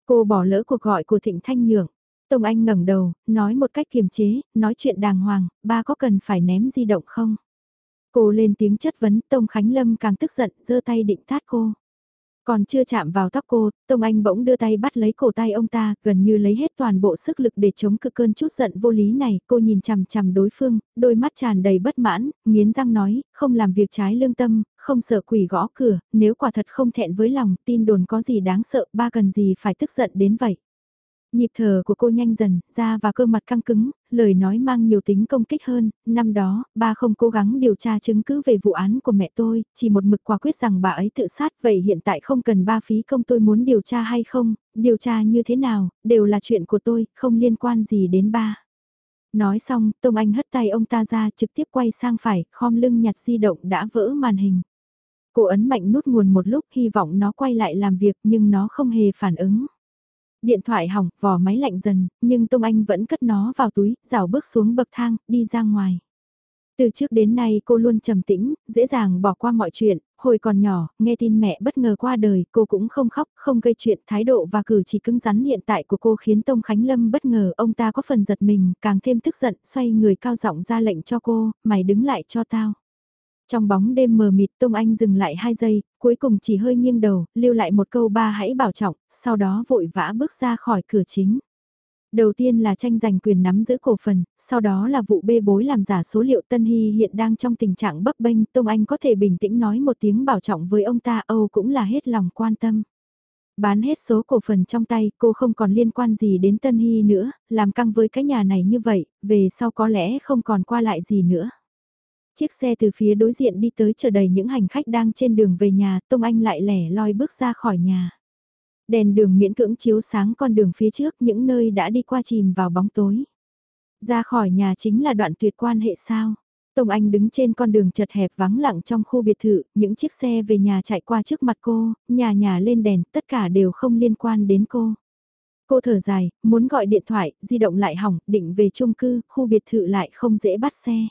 Cô bỏ lỡ cuộc gọi của Thịnh Thanh Nhượng. Tông Anh ngẩng đầu, nói một cách kiềm chế, nói chuyện đàng hoàng, ba có cần phải ném di động không? Cô lên tiếng chất vấn, Tông Khánh Lâm càng tức giận, giơ tay định tát cô. Còn chưa chạm vào tóc cô, Tông Anh bỗng đưa tay bắt lấy cổ tay ông ta, gần như lấy hết toàn bộ sức lực để chống cự cơn chút giận vô lý này. Cô nhìn chằm chằm đối phương, đôi mắt tràn đầy bất mãn, nghiến răng nói, không làm việc trái lương tâm, không sợ quỷ gõ cửa, nếu quả thật không thẹn với lòng, tin đồn có gì đáng sợ, ba cần gì phải tức giận đến vậy. Nhịp thở của cô nhanh dần, da và cơ mặt căng cứng, lời nói mang nhiều tính công kích hơn, năm đó, ba không cố gắng điều tra chứng cứ về vụ án của mẹ tôi, chỉ một mực quả quyết rằng bà ấy tự sát, vậy hiện tại không cần ba phí công tôi muốn điều tra hay không, điều tra như thế nào, đều là chuyện của tôi, không liên quan gì đến ba. Nói xong, Tông Anh hất tay ông ta ra trực tiếp quay sang phải, khom lưng nhặt di động đã vỡ màn hình. Cô ấn mạnh nút nguồn một lúc hy vọng nó quay lại làm việc nhưng nó không hề phản ứng. Điện thoại hỏng, vỏ máy lạnh dần, nhưng Tông Anh vẫn cất nó vào túi, rào bước xuống bậc thang, đi ra ngoài. Từ trước đến nay cô luôn trầm tĩnh, dễ dàng bỏ qua mọi chuyện, hồi còn nhỏ, nghe tin mẹ bất ngờ qua đời, cô cũng không khóc, không gây chuyện, thái độ và cử chỉ cứng rắn hiện tại của cô khiến Tông Khánh Lâm bất ngờ, ông ta có phần giật mình, càng thêm tức giận, xoay người cao giọng ra lệnh cho cô, mày đứng lại cho tao. Trong bóng đêm mờ mịt Tông Anh dừng lại 2 giây, cuối cùng chỉ hơi nghiêng đầu, lưu lại một câu ba hãy bảo trọng, sau đó vội vã bước ra khỏi cửa chính. Đầu tiên là tranh giành quyền nắm giữ cổ phần, sau đó là vụ bê bối làm giả số liệu Tân Hy hiện đang trong tình trạng bấp bênh, Tông Anh có thể bình tĩnh nói một tiếng bảo trọng với ông ta Âu cũng là hết lòng quan tâm. Bán hết số cổ phần trong tay, cô không còn liên quan gì đến Tân Hy nữa, làm căng với cái nhà này như vậy, về sau có lẽ không còn qua lại gì nữa. Chiếc xe từ phía đối diện đi tới chờ đầy những hành khách đang trên đường về nhà, Tông Anh lại lẻ loi bước ra khỏi nhà. Đèn đường miễn cưỡng chiếu sáng con đường phía trước những nơi đã đi qua chìm vào bóng tối. Ra khỏi nhà chính là đoạn tuyệt quan hệ sao. Tông Anh đứng trên con đường chật hẹp vắng lặng trong khu biệt thự, những chiếc xe về nhà chạy qua trước mặt cô, nhà nhà lên đèn, tất cả đều không liên quan đến cô. Cô thở dài, muốn gọi điện thoại, di động lại hỏng, định về chung cư, khu biệt thự lại không dễ bắt xe.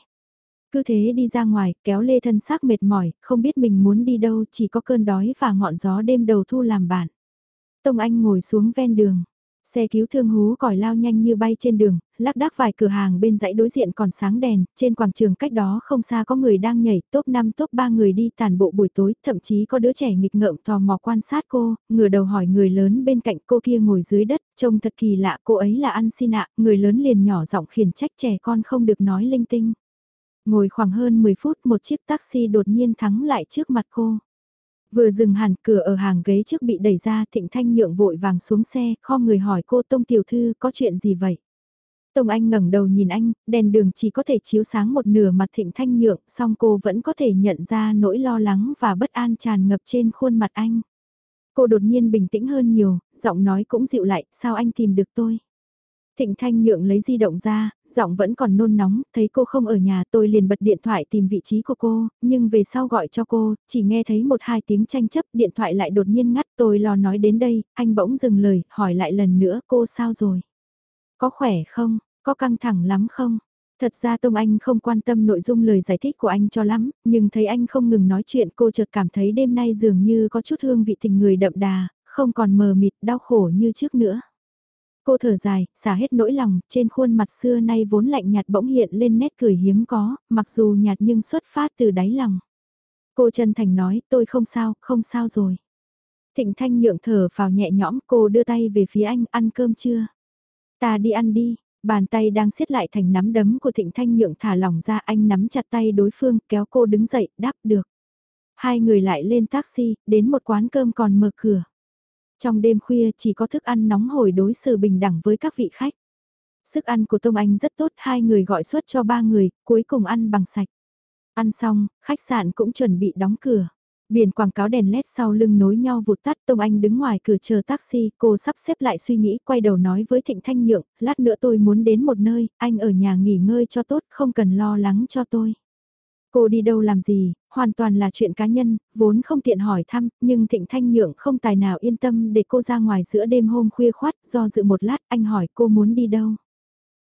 Cứ thế đi ra ngoài, kéo lê thân xác mệt mỏi, không biết mình muốn đi đâu, chỉ có cơn đói và ngọn gió đêm đầu thu làm bạn. Tông Anh ngồi xuống ven đường. Xe cứu thương hú còi lao nhanh như bay trên đường, lác đác vài cửa hàng bên dãy đối diện còn sáng đèn, trên quảng trường cách đó không xa có người đang nhảy, top 5 top 3 người đi tàn bộ buổi tối, thậm chí có đứa trẻ nghịch ngợm tò mò quan sát cô, ngửa đầu hỏi người lớn bên cạnh cô kia ngồi dưới đất, trông thật kỳ lạ, cô ấy là ăn xin ạ, người lớn liền nhỏ giọng khiển trách trẻ con không được nói linh tinh. Ngồi khoảng hơn 10 phút một chiếc taxi đột nhiên thắng lại trước mặt cô. Vừa dừng hẳn cửa ở hàng ghế trước bị đẩy ra thịnh thanh nhượng vội vàng xuống xe, kho người hỏi cô Tông Tiểu Thư có chuyện gì vậy? Tông Anh ngẩng đầu nhìn anh, đèn đường chỉ có thể chiếu sáng một nửa mặt thịnh thanh nhượng, song cô vẫn có thể nhận ra nỗi lo lắng và bất an tràn ngập trên khuôn mặt anh. Cô đột nhiên bình tĩnh hơn nhiều, giọng nói cũng dịu lại, sao anh tìm được tôi? Thịnh Thanh Nhượng lấy di động ra, giọng vẫn còn nôn nóng, thấy cô không ở nhà tôi liền bật điện thoại tìm vị trí của cô, nhưng về sau gọi cho cô, chỉ nghe thấy một hai tiếng tranh chấp, điện thoại lại đột nhiên ngắt tôi lo nói đến đây, anh bỗng dừng lời, hỏi lại lần nữa cô sao rồi? Có khỏe không? Có căng thẳng lắm không? Thật ra Tông Anh không quan tâm nội dung lời giải thích của anh cho lắm, nhưng thấy anh không ngừng nói chuyện cô chợt cảm thấy đêm nay dường như có chút hương vị tình người đậm đà, không còn mờ mịt đau khổ như trước nữa. Cô thở dài, xả hết nỗi lòng, trên khuôn mặt xưa nay vốn lạnh nhạt bỗng hiện lên nét cười hiếm có, mặc dù nhạt nhưng xuất phát từ đáy lòng. Cô chân thành nói, tôi không sao, không sao rồi. Thịnh Thanh nhượng thở vào nhẹ nhõm, cô đưa tay về phía anh, ăn cơm chưa? Ta đi ăn đi, bàn tay đang siết lại thành nắm đấm của Thịnh Thanh nhượng thả lỏng ra anh nắm chặt tay đối phương, kéo cô đứng dậy, đáp được. Hai người lại lên taxi, đến một quán cơm còn mở cửa. Trong đêm khuya chỉ có thức ăn nóng hổi đối xử bình đẳng với các vị khách. Sức ăn của Tông Anh rất tốt, hai người gọi suất cho ba người, cuối cùng ăn bằng sạch. Ăn xong, khách sạn cũng chuẩn bị đóng cửa. Biển quảng cáo đèn led sau lưng nối nhau vụt tắt Tông Anh đứng ngoài cửa chờ taxi, cô sắp xếp lại suy nghĩ, quay đầu nói với Thịnh Thanh Nhượng, lát nữa tôi muốn đến một nơi, anh ở nhà nghỉ ngơi cho tốt, không cần lo lắng cho tôi. Cô đi đâu làm gì, hoàn toàn là chuyện cá nhân, vốn không tiện hỏi thăm, nhưng Thịnh Thanh Nhượng không tài nào yên tâm để cô ra ngoài giữa đêm hôm khuya khoát, do dự một lát anh hỏi cô muốn đi đâu.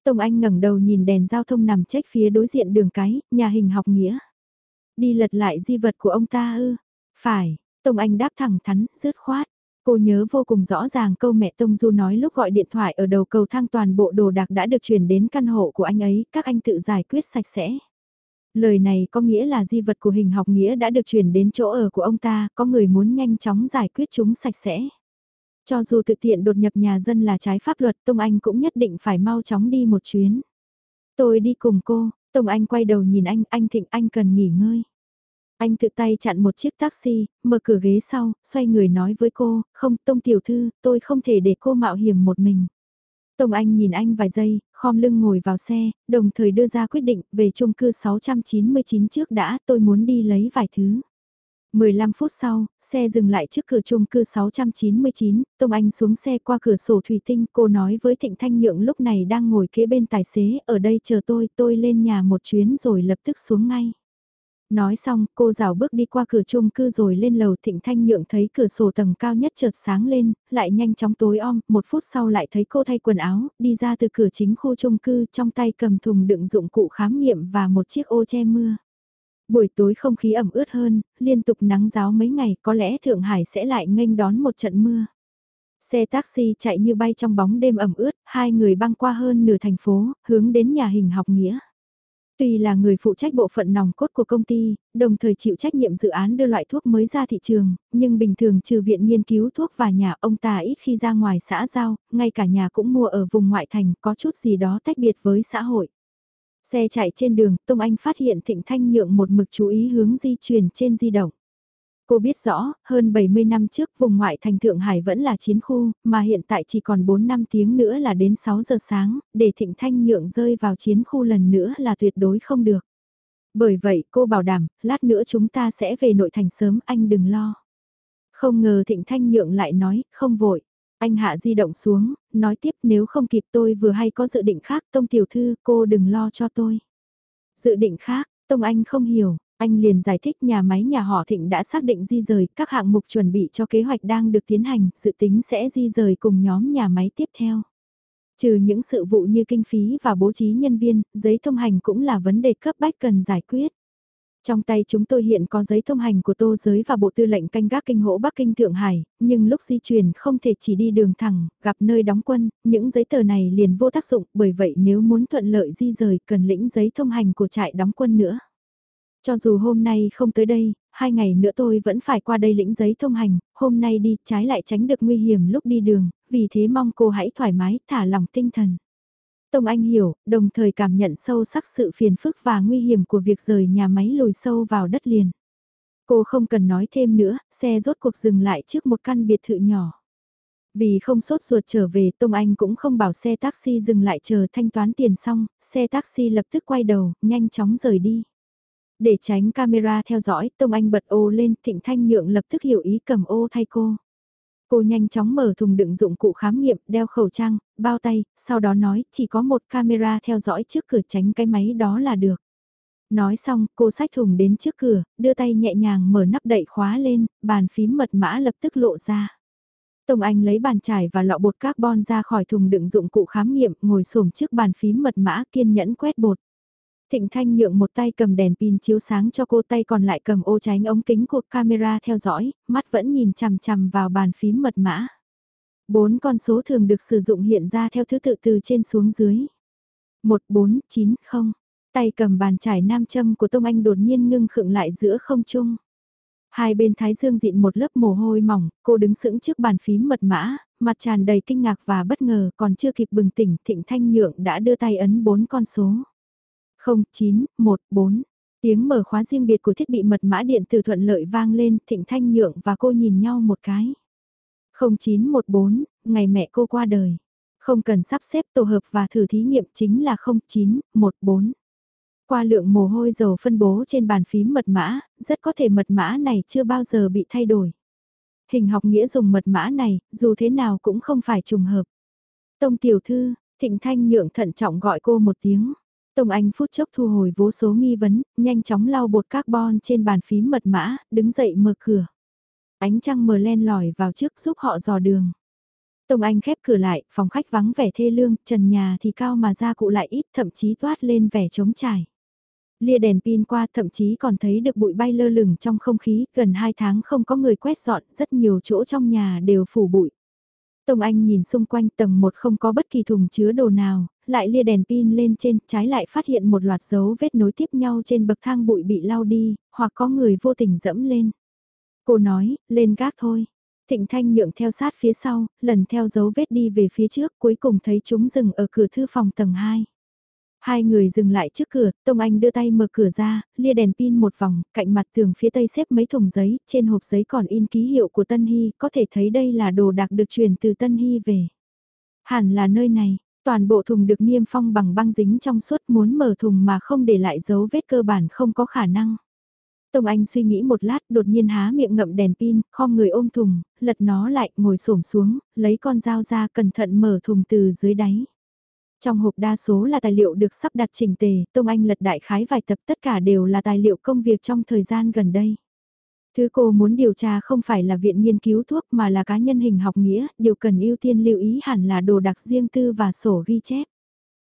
Tông Anh ngẩng đầu nhìn đèn giao thông nằm trách phía đối diện đường cái, nhà hình học nghĩa. Đi lật lại di vật của ông ta ư? Phải, Tông Anh đáp thẳng thắn, rớt khoát. Cô nhớ vô cùng rõ ràng câu mẹ Tông Du nói lúc gọi điện thoại ở đầu cầu thang toàn bộ đồ đạc đã được chuyển đến căn hộ của anh ấy, các anh tự giải quyết sạch sẽ. Lời này có nghĩa là di vật của hình học nghĩa đã được chuyển đến chỗ ở của ông ta, có người muốn nhanh chóng giải quyết chúng sạch sẽ. Cho dù tự tiện đột nhập nhà dân là trái pháp luật, Tông Anh cũng nhất định phải mau chóng đi một chuyến. Tôi đi cùng cô, Tông Anh quay đầu nhìn anh, anh thịnh anh cần nghỉ ngơi. Anh tự tay chặn một chiếc taxi, mở cửa ghế sau, xoay người nói với cô, không Tông Tiểu Thư, tôi không thể để cô mạo hiểm một mình. Tông Anh nhìn anh vài giây, khom lưng ngồi vào xe, đồng thời đưa ra quyết định về chung cư 699 trước đã, tôi muốn đi lấy vài thứ. 15 phút sau, xe dừng lại trước cửa chung cư 699, Tông Anh xuống xe qua cửa sổ thủy tinh, cô nói với Thịnh Thanh Nhượng lúc này đang ngồi kế bên tài xế, ở đây chờ tôi, tôi lên nhà một chuyến rồi lập tức xuống ngay. Nói xong, cô rào bước đi qua cửa chung cư rồi lên lầu thịnh thanh nhượng thấy cửa sổ tầng cao nhất chợt sáng lên, lại nhanh chóng tối om, một phút sau lại thấy cô thay quần áo, đi ra từ cửa chính khu chung cư trong tay cầm thùng đựng dụng cụ khám nghiệm và một chiếc ô che mưa. Buổi tối không khí ẩm ướt hơn, liên tục nắng giáo mấy ngày có lẽ Thượng Hải sẽ lại nghênh đón một trận mưa. Xe taxi chạy như bay trong bóng đêm ẩm ướt, hai người băng qua hơn nửa thành phố, hướng đến nhà hình học nghĩa. Tuy là người phụ trách bộ phận nòng cốt của công ty, đồng thời chịu trách nhiệm dự án đưa loại thuốc mới ra thị trường, nhưng bình thường trừ viện nghiên cứu thuốc và nhà ông ta ít khi ra ngoài xã giao, ngay cả nhà cũng mua ở vùng ngoại thành có chút gì đó tách biệt với xã hội. Xe chạy trên đường, Tông Anh phát hiện Thịnh Thanh Nhượng một mực chú ý hướng di chuyển trên di động. Cô biết rõ, hơn 70 năm trước vùng ngoại thành Thượng Hải vẫn là chiến khu, mà hiện tại chỉ còn 4 năm tiếng nữa là đến 6 giờ sáng, để Thịnh Thanh Nhượng rơi vào chiến khu lần nữa là tuyệt đối không được. Bởi vậy cô bảo đảm, lát nữa chúng ta sẽ về nội thành sớm, anh đừng lo. Không ngờ Thịnh Thanh Nhượng lại nói, không vội. Anh hạ di động xuống, nói tiếp nếu không kịp tôi vừa hay có dự định khác, Tông Tiểu Thư, cô đừng lo cho tôi. Dự định khác, Tông Anh không hiểu, anh liền giải thích nhà máy nhà họ Thịnh đã xác định di rời các hạng mục chuẩn bị cho kế hoạch đang được tiến hành, dự tính sẽ di rời cùng nhóm nhà máy tiếp theo. Trừ những sự vụ như kinh phí và bố trí nhân viên, giấy thông hành cũng là vấn đề cấp bách cần giải quyết. Trong tay chúng tôi hiện có giấy thông hành của Tô Giới và Bộ Tư lệnh canh gác kinh hỗ Bắc Kinh Thượng Hải, nhưng lúc di chuyển không thể chỉ đi đường thẳng, gặp nơi đóng quân, những giấy tờ này liền vô tác dụng, bởi vậy nếu muốn thuận lợi di rời cần lĩnh giấy thông hành của trại đóng quân nữa. Cho dù hôm nay không tới đây, hai ngày nữa tôi vẫn phải qua đây lĩnh giấy thông hành, hôm nay đi trái lại tránh được nguy hiểm lúc đi đường, vì thế mong cô hãy thoải mái, thả lòng tinh thần. Tông Anh hiểu, đồng thời cảm nhận sâu sắc sự phiền phức và nguy hiểm của việc rời nhà máy lùi sâu vào đất liền. Cô không cần nói thêm nữa, xe rốt cuộc dừng lại trước một căn biệt thự nhỏ. Vì không sốt ruột trở về, Tông Anh cũng không bảo xe taxi dừng lại chờ thanh toán tiền xong, xe taxi lập tức quay đầu, nhanh chóng rời đi. Để tránh camera theo dõi, Tông Anh bật ô lên, Thịnh Thanh Nhượng lập tức hiểu ý cầm ô thay cô. Cô nhanh chóng mở thùng đựng dụng cụ khám nghiệm, đeo khẩu trang, bao tay, sau đó nói chỉ có một camera theo dõi trước cửa tránh cái máy đó là được. Nói xong, cô xách thùng đến trước cửa, đưa tay nhẹ nhàng mở nắp đậy khóa lên, bàn phím mật mã lập tức lộ ra. Tông Anh lấy bàn chải và lọ bột carbon ra khỏi thùng đựng dụng cụ khám nghiệm, ngồi xổm trước bàn phím mật mã kiên nhẫn quét bột. Thịnh Thanh nhượng một tay cầm đèn pin chiếu sáng cho cô tay còn lại cầm ô tránh ống kính của camera theo dõi, mắt vẫn nhìn chằm chằm vào bàn phím mật mã. Bốn con số thường được sử dụng hiện ra theo thứ tự từ trên xuống dưới. 1490, tay cầm bàn trải nam châm của Tông Anh đột nhiên ngưng khựng lại giữa không trung. Hai bên thái dương dịn một lớp mồ hôi mỏng, cô đứng sững trước bàn phím mật mã, mặt tràn đầy kinh ngạc và bất ngờ còn chưa kịp bừng tỉnh Thịnh Thanh Nhượng đã đưa tay ấn bốn con số. 0914. Tiếng mở khóa riêng biệt của thiết bị mật mã điện tử thuận lợi vang lên, Thịnh Thanh Nhượng và cô nhìn nhau một cái. 0914, ngày mẹ cô qua đời. Không cần sắp xếp tổ hợp và thử thí nghiệm chính là 0914. Qua lượng mồ hôi dầu phân bố trên bàn phím mật mã, rất có thể mật mã này chưa bao giờ bị thay đổi. Hình học nghĩa dùng mật mã này, dù thế nào cũng không phải trùng hợp. Tông tiểu thư, Thịnh Thanh Nhượng thận trọng gọi cô một tiếng. Tông Anh phút chốc thu hồi vô số nghi vấn, nhanh chóng lau bột carbon trên bàn phím mật mã, đứng dậy mở cửa. Ánh trăng mờ len lỏi vào trước giúp họ dò đường. Tông Anh khép cửa lại, phòng khách vắng vẻ thê lương, trần nhà thì cao mà ra cụ lại ít, thậm chí toát lên vẻ trống trải. Lia đèn pin qua thậm chí còn thấy được bụi bay lơ lửng trong không khí, gần 2 tháng không có người quét dọn, rất nhiều chỗ trong nhà đều phủ bụi. Tông Anh nhìn xung quanh tầng một không có bất kỳ thùng chứa đồ nào, lại lia đèn pin lên trên, trái lại phát hiện một loạt dấu vết nối tiếp nhau trên bậc thang bụi bị lau đi, hoặc có người vô tình dẫm lên. Cô nói, lên gác thôi. Thịnh Thanh nhượng theo sát phía sau, lần theo dấu vết đi về phía trước, cuối cùng thấy chúng dừng ở cửa thư phòng tầng 2. Hai người dừng lại trước cửa, Tông Anh đưa tay mở cửa ra, lia đèn pin một vòng, cạnh mặt tường phía tây xếp mấy thùng giấy, trên hộp giấy còn in ký hiệu của Tân Hy, có thể thấy đây là đồ đạc được chuyển từ Tân Hy về. Hẳn là nơi này, toàn bộ thùng được niêm phong bằng băng dính trong suốt muốn mở thùng mà không để lại dấu vết cơ bản không có khả năng. Tông Anh suy nghĩ một lát đột nhiên há miệng ngậm đèn pin, khom người ôm thùng, lật nó lại, ngồi xổm xuống, lấy con dao ra cẩn thận mở thùng từ dưới đáy. Trong hộp đa số là tài liệu được sắp đặt chỉnh tề, Tông Anh lật đại khái vài tập tất cả đều là tài liệu công việc trong thời gian gần đây. Thứ cô muốn điều tra không phải là viện nghiên cứu thuốc mà là cá nhân hình học nghĩa, điều cần ưu tiên lưu ý hẳn là đồ đặc riêng tư và sổ ghi chép.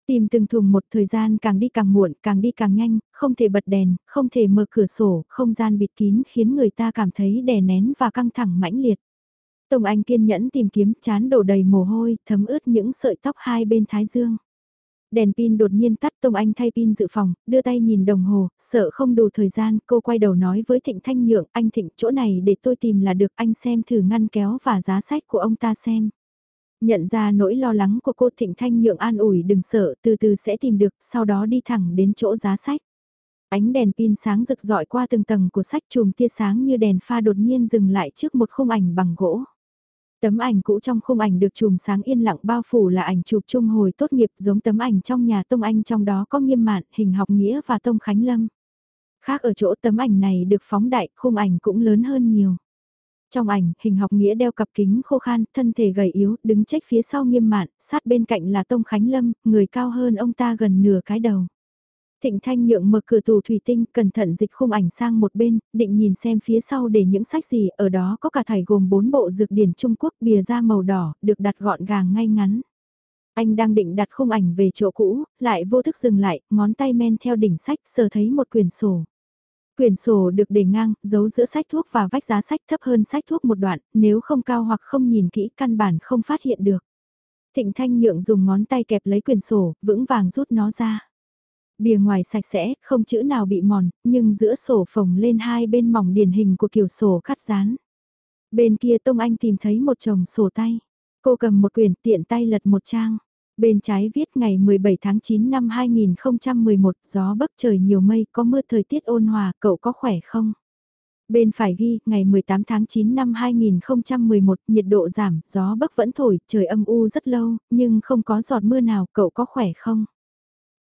Tìm từng thùng một thời gian càng đi càng muộn, càng đi càng nhanh, không thể bật đèn, không thể mở cửa sổ, không gian bịt kín khiến người ta cảm thấy đè nén và căng thẳng mãnh liệt. tổng Anh kiên nhẫn tìm kiếm, chán đổ đầy mồ hôi, thấm ướt những sợi tóc hai bên thái dương. Đèn pin đột nhiên tắt Tông Anh thay pin dự phòng, đưa tay nhìn đồng hồ, sợ không đủ thời gian, cô quay đầu nói với Thịnh Thanh Nhượng, anh Thịnh, chỗ này để tôi tìm là được, anh xem thử ngăn kéo và giá sách của ông ta xem. Nhận ra nỗi lo lắng của cô Thịnh Thanh Nhượng an ủi đừng sợ, từ từ sẽ tìm được, sau đó đi thẳng đến chỗ giá sách. Ánh đèn pin sáng rực rọi qua từng tầng của sách chùm tia sáng như đèn pha đột nhiên dừng lại trước một khung ảnh bằng gỗ. Tấm ảnh cũ trong khung ảnh được chùm sáng yên lặng bao phủ là ảnh chụp chung hồi tốt nghiệp giống tấm ảnh trong nhà Tông Anh trong đó có nghiêm mạn, hình học nghĩa và Tông Khánh Lâm. Khác ở chỗ tấm ảnh này được phóng đại, khung ảnh cũng lớn hơn nhiều. Trong ảnh, hình học nghĩa đeo cặp kính khô khan, thân thể gầy yếu, đứng trách phía sau nghiêm mạn, sát bên cạnh là Tông Khánh Lâm, người cao hơn ông ta gần nửa cái đầu. Thịnh Thanh Nhượng mở cửa tủ thủy tinh, cẩn thận dịch khung ảnh sang một bên, định nhìn xem phía sau để những sách gì, ở đó có cả thải gồm bốn bộ dược điển Trung Quốc bìa da màu đỏ, được đặt gọn gàng ngay ngắn. Anh đang định đặt khung ảnh về chỗ cũ, lại vô thức dừng lại, ngón tay men theo đỉnh sách sờ thấy một quyển sổ. Quyển sổ được để ngang, giấu giữa sách thuốc và vách giá sách thấp hơn sách thuốc một đoạn, nếu không cao hoặc không nhìn kỹ căn bản không phát hiện được. Thịnh Thanh Nhượng dùng ngón tay kẹp lấy quyển sổ, vững vàng rút nó ra. Bìa ngoài sạch sẽ, không chữ nào bị mòn, nhưng giữa sổ phồng lên hai bên mỏng điển hình của kiểu sổ cắt dán. Bên kia Tông Anh tìm thấy một chồng sổ tay. Cô cầm một quyển tiện tay lật một trang. Bên trái viết ngày 17 tháng 9 năm 2011, gió bấc trời nhiều mây, có mưa thời tiết ôn hòa, cậu có khỏe không? Bên phải ghi, ngày 18 tháng 9 năm 2011, nhiệt độ giảm, gió bấc vẫn thổi, trời âm u rất lâu, nhưng không có giọt mưa nào, cậu có khỏe không?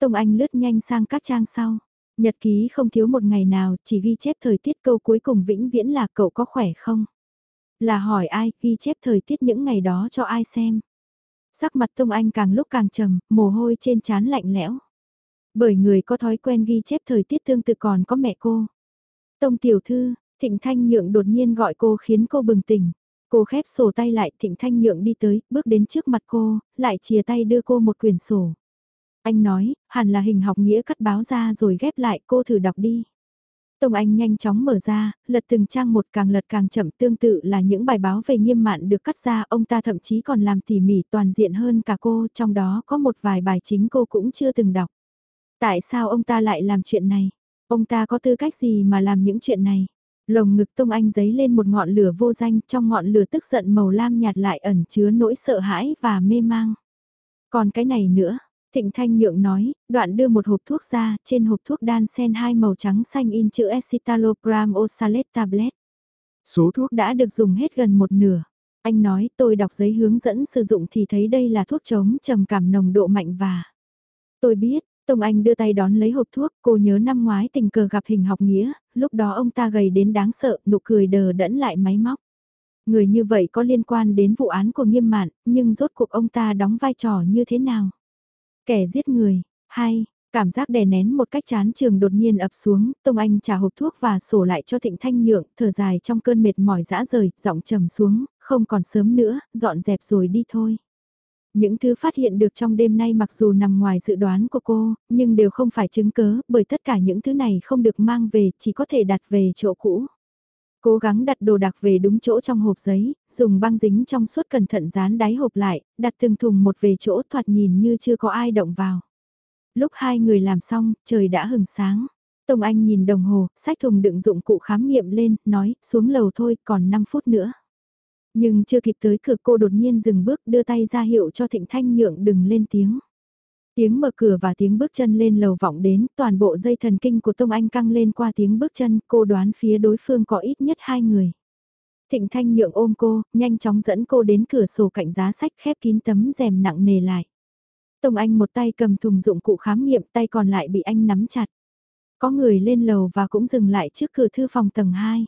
Tông Anh lướt nhanh sang các trang sau. Nhật ký không thiếu một ngày nào, chỉ ghi chép thời tiết câu cuối cùng vĩnh viễn là cậu có khỏe không? Là hỏi ai, ghi chép thời tiết những ngày đó cho ai xem? Sắc mặt Tông Anh càng lúc càng trầm, mồ hôi trên trán lạnh lẽo. Bởi người có thói quen ghi chép thời tiết tương tự còn có mẹ cô. Tông tiểu thư, Thịnh Thanh Nhượng đột nhiên gọi cô khiến cô bừng tỉnh. Cô khép sổ tay lại, Thịnh Thanh Nhượng đi tới, bước đến trước mặt cô, lại chìa tay đưa cô một quyển sổ. Anh nói, hẳn là hình học nghĩa cắt báo ra rồi ghép lại cô thử đọc đi. Tông Anh nhanh chóng mở ra, lật từng trang một càng lật càng chậm tương tự là những bài báo về nghiêm mạn được cắt ra ông ta thậm chí còn làm tỉ mỉ toàn diện hơn cả cô trong đó có một vài bài chính cô cũng chưa từng đọc. Tại sao ông ta lại làm chuyện này? Ông ta có tư cách gì mà làm những chuyện này? Lồng ngực Tông Anh giấy lên một ngọn lửa vô danh trong ngọn lửa tức giận màu lam nhạt lại ẩn chứa nỗi sợ hãi và mê mang. Còn cái này nữa, Thịnh Thanh Nhượng nói, đoạn đưa một hộp thuốc ra, trên hộp thuốc đan sen hai màu trắng xanh in chữ Escitalopram Oxalate Tablet. Số thuốc đã được dùng hết gần một nửa. Anh nói tôi đọc giấy hướng dẫn sử dụng thì thấy đây là thuốc chống trầm cảm nồng độ mạnh và... Tôi biết, Tông Anh đưa tay đón lấy hộp thuốc, cô nhớ năm ngoái tình cờ gặp hình học nghĩa, lúc đó ông ta gầy đến đáng sợ, nụ cười đờ đẫn lại máy móc. Người như vậy có liên quan đến vụ án của nghiêm mạn, nhưng rốt cuộc ông ta đóng vai trò như thế nào? Kẻ giết người, hay, cảm giác đè nén một cách chán trường đột nhiên ập xuống, Tông Anh trả hộp thuốc và sổ lại cho Thịnh Thanh Nhượng, thở dài trong cơn mệt mỏi dã rời, giọng trầm xuống, không còn sớm nữa, dọn dẹp rồi đi thôi. Những thứ phát hiện được trong đêm nay mặc dù nằm ngoài dự đoán của cô, nhưng đều không phải chứng cớ, bởi tất cả những thứ này không được mang về, chỉ có thể đặt về chỗ cũ. Cố gắng đặt đồ đạc về đúng chỗ trong hộp giấy, dùng băng dính trong suốt cẩn thận dán đáy hộp lại, đặt từng thùng một về chỗ thoạt nhìn như chưa có ai động vào. Lúc hai người làm xong, trời đã hừng sáng. Tông Anh nhìn đồng hồ, sách thùng đựng dụng cụ khám nghiệm lên, nói, xuống lầu thôi, còn 5 phút nữa. Nhưng chưa kịp tới cửa cô đột nhiên dừng bước đưa tay ra hiệu cho Thịnh Thanh Nhượng đừng lên tiếng. Tiếng mở cửa và tiếng bước chân lên lầu vọng đến, toàn bộ dây thần kinh của Tông Anh căng lên qua tiếng bước chân, cô đoán phía đối phương có ít nhất hai người. Thịnh Thanh nhượng ôm cô, nhanh chóng dẫn cô đến cửa sổ cạnh giá sách khép kín tấm rèm nặng nề lại. Tông Anh một tay cầm thùng dụng cụ khám nghiệm tay còn lại bị anh nắm chặt. Có người lên lầu và cũng dừng lại trước cửa thư phòng tầng 2.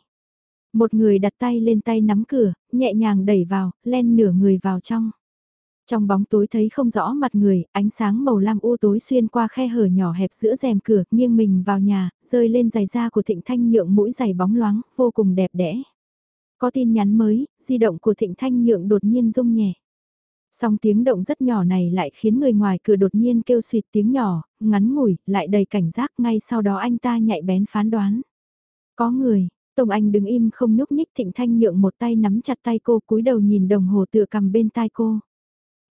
Một người đặt tay lên tay nắm cửa, nhẹ nhàng đẩy vào, len nửa người vào trong. Trong bóng tối thấy không rõ mặt người, ánh sáng màu lam u tối xuyên qua khe hở nhỏ hẹp giữa rèm cửa, nghiêng mình vào nhà, rơi lên giày da của Thịnh Thanh Nhượng mũi giày bóng loáng, vô cùng đẹp đẽ. Có tin nhắn mới, di động của Thịnh Thanh Nhượng đột nhiên rung nhẹ. Song tiếng động rất nhỏ này lại khiến người ngoài cửa đột nhiên kêu suyệt tiếng nhỏ, ngắn ngủi, lại đầy cảnh giác ngay sau đó anh ta nhạy bén phán đoán. Có người, Tông Anh đứng im không nhúc nhích Thịnh Thanh Nhượng một tay nắm chặt tay cô cúi đầu nhìn đồng hồ tựa cầm bên tai cô.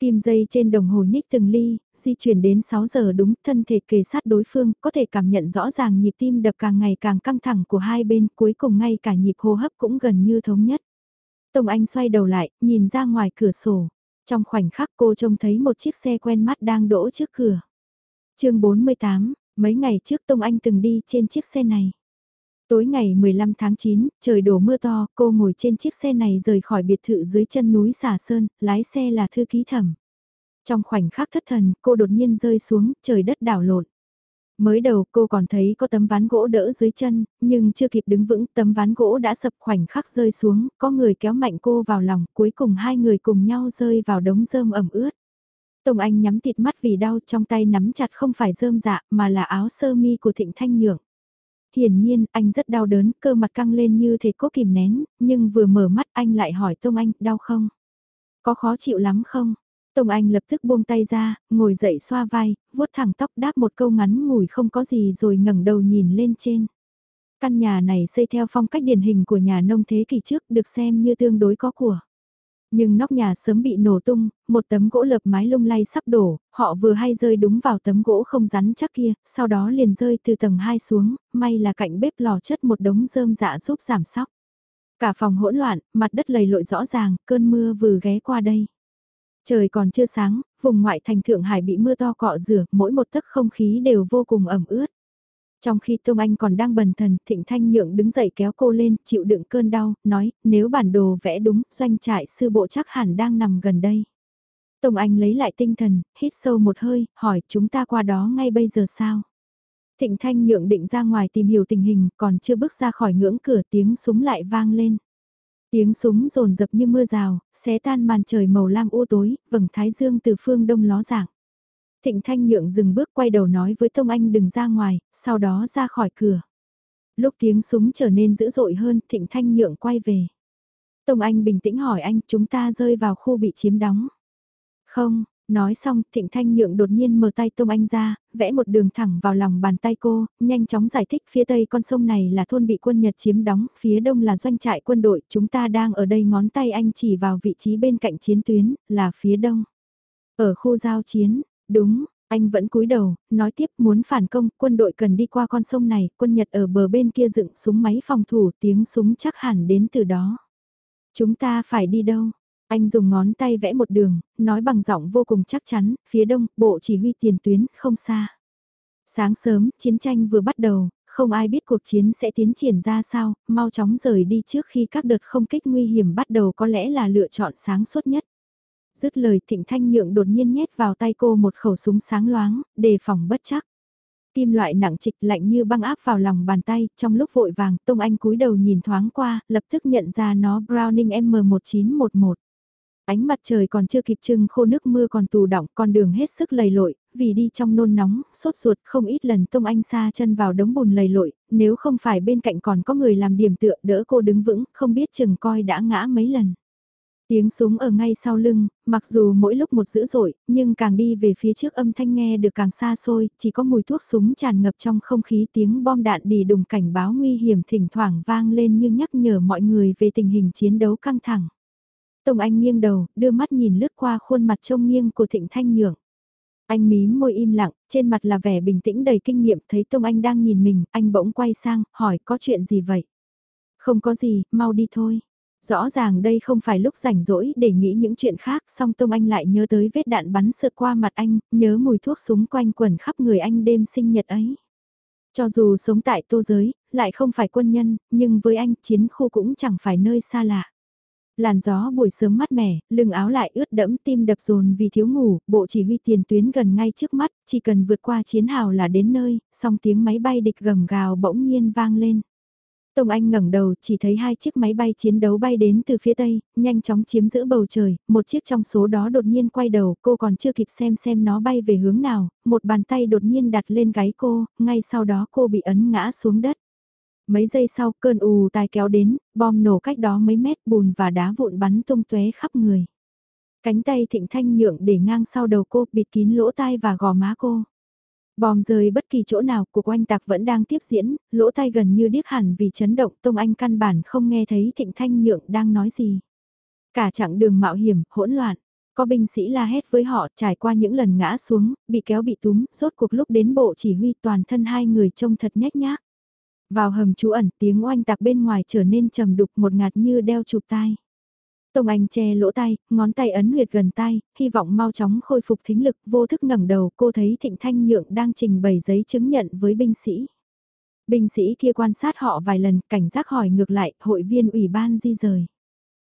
Kim dây trên đồng hồ nhích từng ly, di chuyển đến 6 giờ đúng, thân thể kề sát đối phương, có thể cảm nhận rõ ràng nhịp tim đập càng ngày càng căng thẳng của hai bên, cuối cùng ngay cả nhịp hô hấp cũng gần như thống nhất. Tông Anh xoay đầu lại, nhìn ra ngoài cửa sổ. Trong khoảnh khắc cô trông thấy một chiếc xe quen mắt đang đỗ trước cửa. chương 48, mấy ngày trước Tông Anh từng đi trên chiếc xe này. Tối ngày 15 tháng 9, trời đổ mưa to, cô ngồi trên chiếc xe này rời khỏi biệt thự dưới chân núi Xà Sơn, lái xe là thư ký thẩm. Trong khoảnh khắc thất thần, cô đột nhiên rơi xuống, trời đất đảo lộn. Mới đầu cô còn thấy có tấm ván gỗ đỡ dưới chân, nhưng chưa kịp đứng vững tấm ván gỗ đã sập khoảnh khắc rơi xuống, có người kéo mạnh cô vào lòng, cuối cùng hai người cùng nhau rơi vào đống rơm ẩm ướt. Tông Anh nhắm thịt mắt vì đau trong tay nắm chặt không phải rơm dạ mà là áo sơ mi của Thịnh Thanh Nhượng hiển nhiên anh rất đau đớn, cơ mặt căng lên như thể cố kìm nén, nhưng vừa mở mắt anh lại hỏi Tông Anh, đau không? Có khó chịu lắm không? Tông Anh lập tức buông tay ra, ngồi dậy xoa vai, vuốt thẳng tóc đáp một câu ngắn ngủi không có gì rồi ngẩng đầu nhìn lên trên. Căn nhà này xây theo phong cách điển hình của nhà nông thế kỷ trước được xem như tương đối có của. Nhưng nóc nhà sớm bị nổ tung, một tấm gỗ lợp mái lung lay sắp đổ, họ vừa hay rơi đúng vào tấm gỗ không rắn chắc kia, sau đó liền rơi từ tầng 2 xuống, may là cạnh bếp lò chất một đống rơm dạ giúp giảm sóc. Cả phòng hỗn loạn, mặt đất lầy lội rõ ràng, cơn mưa vừa ghé qua đây. Trời còn chưa sáng, vùng ngoại thành Thượng Hải bị mưa to cọ rửa, mỗi một tấc không khí đều vô cùng ẩm ướt. Trong khi Tông Anh còn đang bần thần, Thịnh Thanh Nhượng đứng dậy kéo cô lên, chịu đựng cơn đau, nói, nếu bản đồ vẽ đúng, doanh trại sư bộ chắc hẳn đang nằm gần đây. Tông Anh lấy lại tinh thần, hít sâu một hơi, hỏi chúng ta qua đó ngay bây giờ sao? Thịnh Thanh Nhượng định ra ngoài tìm hiểu tình hình, còn chưa bước ra khỏi ngưỡng cửa tiếng súng lại vang lên. Tiếng súng rồn rập như mưa rào, xé tan màn trời màu lam u tối, vầng thái dương từ phương đông ló dạng. Thịnh Thanh Nhượng dừng bước quay đầu nói với Tông Anh đừng ra ngoài, sau đó ra khỏi cửa. Lúc tiếng súng trở nên dữ dội hơn, Thịnh Thanh Nhượng quay về. Tông Anh bình tĩnh hỏi anh, chúng ta rơi vào khu bị chiếm đóng. Không, nói xong, Thịnh Thanh Nhượng đột nhiên mở tay Tông Anh ra, vẽ một đường thẳng vào lòng bàn tay cô, nhanh chóng giải thích phía tây con sông này là thôn bị quân Nhật chiếm đóng, phía đông là doanh trại quân đội, chúng ta đang ở đây ngón tay anh chỉ vào vị trí bên cạnh chiến tuyến, là phía đông. Ở khu giao chiến, Đúng, anh vẫn cúi đầu, nói tiếp muốn phản công, quân đội cần đi qua con sông này, quân Nhật ở bờ bên kia dựng súng máy phòng thủ, tiếng súng chắc hẳn đến từ đó. Chúng ta phải đi đâu? Anh dùng ngón tay vẽ một đường, nói bằng giọng vô cùng chắc chắn, phía đông, bộ chỉ huy tiền tuyến, không xa. Sáng sớm, chiến tranh vừa bắt đầu, không ai biết cuộc chiến sẽ tiến triển ra sao, mau chóng rời đi trước khi các đợt không kích nguy hiểm bắt đầu có lẽ là lựa chọn sáng suốt nhất. Dứt lời thịnh thanh nhượng đột nhiên nhét vào tay cô một khẩu súng sáng loáng, đề phòng bất chắc. Kim loại nặng trịch lạnh như băng áp vào lòng bàn tay, trong lúc vội vàng, Tông Anh cúi đầu nhìn thoáng qua, lập tức nhận ra nó Browning M1911. Ánh mặt trời còn chưa kịp trưng khô nước mưa còn tù đọng, con đường hết sức lầy lội, vì đi trong nôn nóng, sốt ruột không ít lần Tông Anh xa chân vào đống bùn lầy lội, nếu không phải bên cạnh còn có người làm điểm tựa đỡ cô đứng vững, không biết chừng coi đã ngã mấy lần. Tiếng súng ở ngay sau lưng, mặc dù mỗi lúc một dữ dội, nhưng càng đi về phía trước âm thanh nghe được càng xa xôi, chỉ có mùi thuốc súng tràn ngập trong không khí tiếng bom đạn đi đùng cảnh báo nguy hiểm thỉnh thoảng vang lên như nhắc nhở mọi người về tình hình chiến đấu căng thẳng. Tông Anh nghiêng đầu, đưa mắt nhìn lướt qua khuôn mặt trông nghiêng của Thịnh Thanh Nhượng. Anh mím môi im lặng, trên mặt là vẻ bình tĩnh đầy kinh nghiệm, thấy Tông Anh đang nhìn mình, anh bỗng quay sang, hỏi có chuyện gì vậy? Không có gì, mau đi thôi. Rõ ràng đây không phải lúc rảnh rỗi để nghĩ những chuyện khác, song Tông Anh lại nhớ tới vết đạn bắn sượt qua mặt anh, nhớ mùi thuốc súng quanh quẩn khắp người anh đêm sinh nhật ấy. Cho dù sống tại tô giới, lại không phải quân nhân, nhưng với anh chiến khu cũng chẳng phải nơi xa lạ. Làn gió buổi sớm mát mẻ, lưng áo lại ướt đẫm tim đập dồn vì thiếu ngủ, bộ chỉ huy tiền tuyến gần ngay trước mắt, chỉ cần vượt qua chiến hào là đến nơi, song tiếng máy bay địch gầm gào bỗng nhiên vang lên. Tông Anh ngẩng đầu chỉ thấy hai chiếc máy bay chiến đấu bay đến từ phía tây, nhanh chóng chiếm giữ bầu trời, một chiếc trong số đó đột nhiên quay đầu, cô còn chưa kịp xem xem nó bay về hướng nào, một bàn tay đột nhiên đặt lên gáy cô, ngay sau đó cô bị ấn ngã xuống đất. Mấy giây sau cơn ù tai kéo đến, bom nổ cách đó mấy mét bùn và đá vụn bắn tung tóe khắp người. Cánh tay thịnh thanh nhượng để ngang sau đầu cô bịt kín lỗ tai và gò má cô. Bom rơi bất kỳ chỗ nào, cuộc oanh tạc vẫn đang tiếp diễn, lỗ tai gần như điếc hẳn vì chấn động Tông Anh căn bản không nghe thấy Thịnh Thanh Nhượng đang nói gì. Cả chặng đường mạo hiểm, hỗn loạn, có binh sĩ la hét với họ trải qua những lần ngã xuống, bị kéo bị túm, rốt cuộc lúc đến bộ chỉ huy toàn thân hai người trông thật nhét nhác. Vào hầm trú ẩn tiếng oanh tạc bên ngoài trở nên trầm đục một ngạt như đeo chụp tai. Tông Anh che lỗ tai, ngón tay ấn huyệt gần tai, hy vọng mau chóng khôi phục thính lực, vô thức ngẩng đầu, cô thấy Thịnh Thanh Nhượng đang trình bày giấy chứng nhận với binh sĩ. Binh sĩ kia quan sát họ vài lần, cảnh giác hỏi ngược lại, hội viên ủy ban di rời.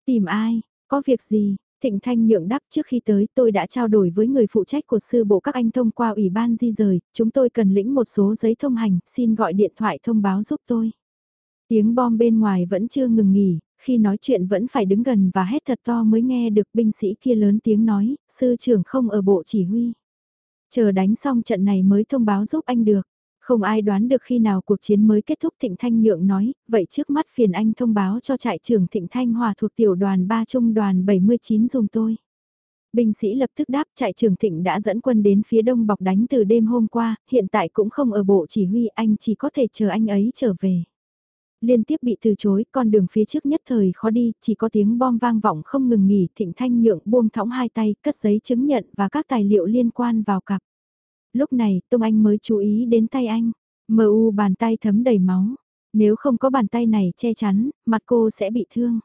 Tìm ai, có việc gì, Thịnh Thanh Nhượng đáp trước khi tới tôi đã trao đổi với người phụ trách của sư bộ các anh thông qua ủy ban di rời, chúng tôi cần lĩnh một số giấy thông hành, xin gọi điện thoại thông báo giúp tôi. Tiếng bom bên ngoài vẫn chưa ngừng nghỉ, khi nói chuyện vẫn phải đứng gần và hét thật to mới nghe được binh sĩ kia lớn tiếng nói, sư trưởng không ở bộ chỉ huy. Chờ đánh xong trận này mới thông báo giúp anh được. Không ai đoán được khi nào cuộc chiến mới kết thúc Thịnh Thanh Nhượng nói, vậy trước mắt phiền anh thông báo cho trại trưởng Thịnh Thanh Hòa thuộc tiểu đoàn 3 trung đoàn 79 dùng tôi. Binh sĩ lập tức đáp trại trưởng Thịnh đã dẫn quân đến phía đông bọc đánh từ đêm hôm qua, hiện tại cũng không ở bộ chỉ huy anh chỉ có thể chờ anh ấy trở về liên tiếp bị từ chối, con đường phía trước nhất thời khó đi, chỉ có tiếng bom vang vọng không ngừng nghỉ, thịnh thanh nhượng buông thõng hai tay, cất giấy chứng nhận và các tài liệu liên quan vào cặp. Lúc này, Tông Anh mới chú ý đến tay anh, mờ u bàn tay thấm đầy máu, nếu không có bàn tay này che chắn, mặt cô sẽ bị thương.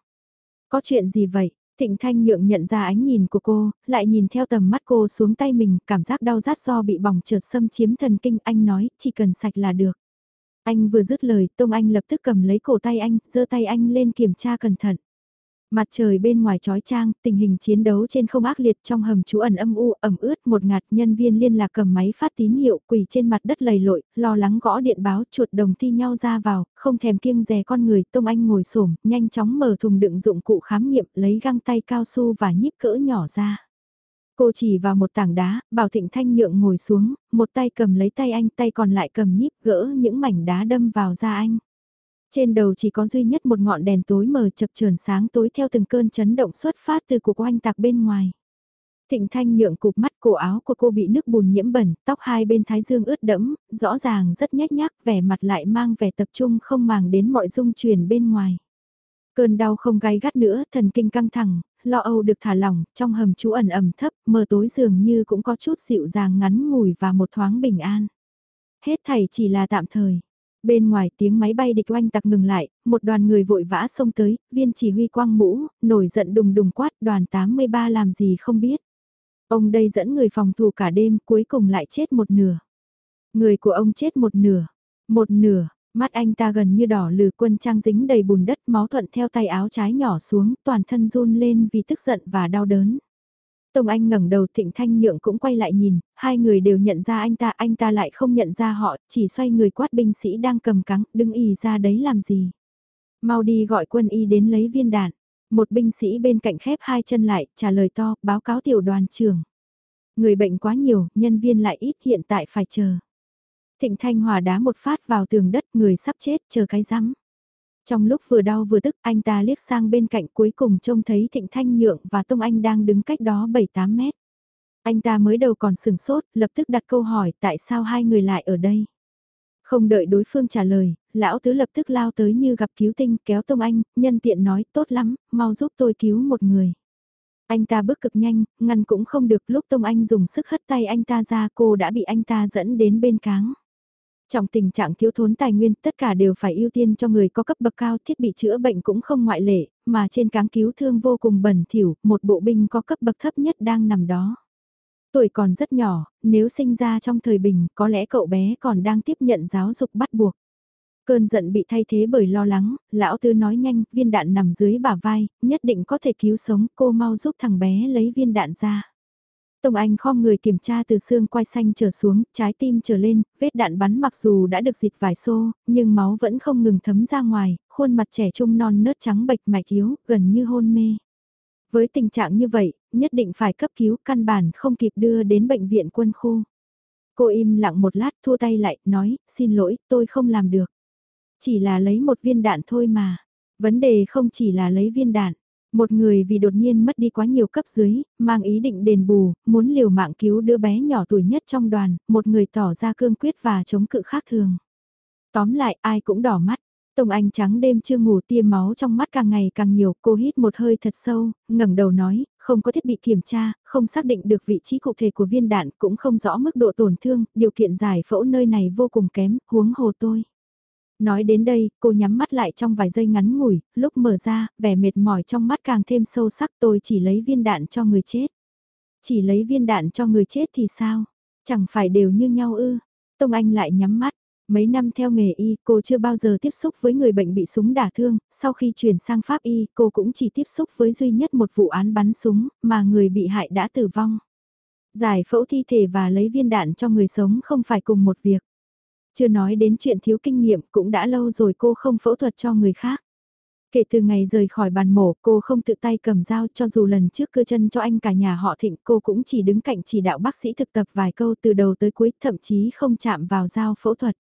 Có chuyện gì vậy? Thịnh Thanh Nhượng nhận ra ánh nhìn của cô, lại nhìn theo tầm mắt cô xuống tay mình, cảm giác đau rát do bị bỏng trượt xâm chiếm thần kinh, anh nói, chỉ cần sạch là được. Anh vừa dứt lời, Tông Anh lập tức cầm lấy cổ tay anh, giơ tay anh lên kiểm tra cẩn thận. Mặt trời bên ngoài trói trang, tình hình chiến đấu trên không ác liệt trong hầm trú ẩn âm u, ẩm ướt một ngạt nhân viên liên lạc cầm máy phát tín hiệu quỳ trên mặt đất lầy lội, lo lắng gõ điện báo chuột đồng thi nhau ra vào, không thèm kiêng dè con người, Tông Anh ngồi xổm nhanh chóng mở thùng đựng dụng cụ khám nghiệm, lấy găng tay cao su và nhíp cỡ nhỏ ra. Cô chỉ vào một tảng đá, bảo Thịnh Thanh Nhượng ngồi xuống, một tay cầm lấy tay anh, tay còn lại cầm nhíp gỡ những mảnh đá đâm vào da anh. Trên đầu chỉ có duy nhất một ngọn đèn tối mờ chập chờn sáng tối theo từng cơn chấn động xuất phát từ cuộc oanh tạc bên ngoài. Thịnh Thanh nhượng cụp mắt cổ áo của cô bị nước bùn nhiễm bẩn, tóc hai bên thái dương ướt đẫm, rõ ràng rất nhét nhác, vẻ mặt lại mang vẻ tập trung không màng đến mọi dung truyền bên ngoài. Cơn đau không gai gắt nữa, thần kinh căng thẳng, lo âu được thả lỏng, trong hầm trú ẩn ẩm thấp, mờ tối dường như cũng có chút dịu dàng ngắn ngủi và một thoáng bình an. Hết thảy chỉ là tạm thời. Bên ngoài tiếng máy bay địch oanh tặc ngừng lại, một đoàn người vội vã xông tới, viên chỉ huy quang mũ, nổi giận đùng đùng quát đoàn 83 làm gì không biết. Ông đây dẫn người phòng thủ cả đêm cuối cùng lại chết một nửa. Người của ông chết một nửa, một nửa, Mắt anh ta gần như đỏ lừ quân trang dính đầy bùn đất máu thuận theo tay áo trái nhỏ xuống, toàn thân run lên vì tức giận và đau đớn. Tông Anh ngẩng đầu Thịnh Thanh Nhượng cũng quay lại nhìn, hai người đều nhận ra anh ta, anh ta lại không nhận ra họ, chỉ xoay người quát binh sĩ đang cầm cắn, đứng y ra đấy làm gì. Mau đi gọi quân y đến lấy viên đạn. Một binh sĩ bên cạnh khép hai chân lại, trả lời to, báo cáo tiểu đoàn trưởng. Người bệnh quá nhiều, nhân viên lại ít hiện tại phải chờ. Thịnh Thanh Hòa đá một phát vào tường đất người sắp chết chờ cái rắm. Trong lúc vừa đau vừa tức anh ta liếc sang bên cạnh cuối cùng trông thấy Thịnh Thanh Nhượng và Tông Anh đang đứng cách đó 7-8 mét. Anh ta mới đầu còn sừng sốt, lập tức đặt câu hỏi tại sao hai người lại ở đây. Không đợi đối phương trả lời, lão tứ lập tức lao tới như gặp cứu tinh kéo Tông Anh, nhân tiện nói tốt lắm, mau giúp tôi cứu một người. Anh ta bước cực nhanh, ngăn cũng không được lúc Tông Anh dùng sức hất tay anh ta ra cô đã bị anh ta dẫn đến bên cáng. Trong tình trạng thiếu thốn tài nguyên, tất cả đều phải ưu tiên cho người có cấp bậc cao, thiết bị chữa bệnh cũng không ngoại lệ, mà trên cáng cứu thương vô cùng bẩn thỉu, một bộ binh có cấp bậc thấp nhất đang nằm đó. Tuổi còn rất nhỏ, nếu sinh ra trong thời bình, có lẽ cậu bé còn đang tiếp nhận giáo dục bắt buộc. Cơn giận bị thay thế bởi lo lắng, lão tư nói nhanh, viên đạn nằm dưới bả vai, nhất định có thể cứu sống, cô mau giúp thằng bé lấy viên đạn ra. Tông Anh khom người kiểm tra từ xương quai xanh trở xuống, trái tim trở lên, vết đạn bắn mặc dù đã được dịt vài xô, nhưng máu vẫn không ngừng thấm ra ngoài, khuôn mặt trẻ trung non nớt trắng bệch mạch yếu, gần như hôn mê. Với tình trạng như vậy, nhất định phải cấp cứu căn bản không kịp đưa đến bệnh viện quân khu. Cô im lặng một lát thua tay lại, nói, xin lỗi, tôi không làm được. Chỉ là lấy một viên đạn thôi mà. Vấn đề không chỉ là lấy viên đạn. Một người vì đột nhiên mất đi quá nhiều cấp dưới, mang ý định đền bù, muốn liều mạng cứu đứa bé nhỏ tuổi nhất trong đoàn, một người tỏ ra cương quyết và chống cự khác thường. Tóm lại ai cũng đỏ mắt. Tông Anh trắng đêm chưa ngủ tiêm máu trong mắt càng ngày càng nhiều, cô hít một hơi thật sâu, ngẩng đầu nói, không có thiết bị kiểm tra, không xác định được vị trí cụ thể của viên đạn, cũng không rõ mức độ tổn thương, điều kiện giải phẫu nơi này vô cùng kém, huống hồ tôi. Nói đến đây, cô nhắm mắt lại trong vài giây ngắn ngủi, lúc mở ra, vẻ mệt mỏi trong mắt càng thêm sâu sắc tôi chỉ lấy viên đạn cho người chết. Chỉ lấy viên đạn cho người chết thì sao? Chẳng phải đều như nhau ư? Tông Anh lại nhắm mắt. Mấy năm theo nghề y, cô chưa bao giờ tiếp xúc với người bệnh bị súng đả thương, sau khi chuyển sang pháp y, cô cũng chỉ tiếp xúc với duy nhất một vụ án bắn súng, mà người bị hại đã tử vong. Giải phẫu thi thể và lấy viên đạn cho người sống không phải cùng một việc. Chưa nói đến chuyện thiếu kinh nghiệm cũng đã lâu rồi cô không phẫu thuật cho người khác. Kể từ ngày rời khỏi bàn mổ, cô không tự tay cầm dao cho dù lần trước cưa chân cho anh cả nhà họ thịnh, cô cũng chỉ đứng cạnh chỉ đạo bác sĩ thực tập vài câu từ đầu tới cuối, thậm chí không chạm vào dao phẫu thuật.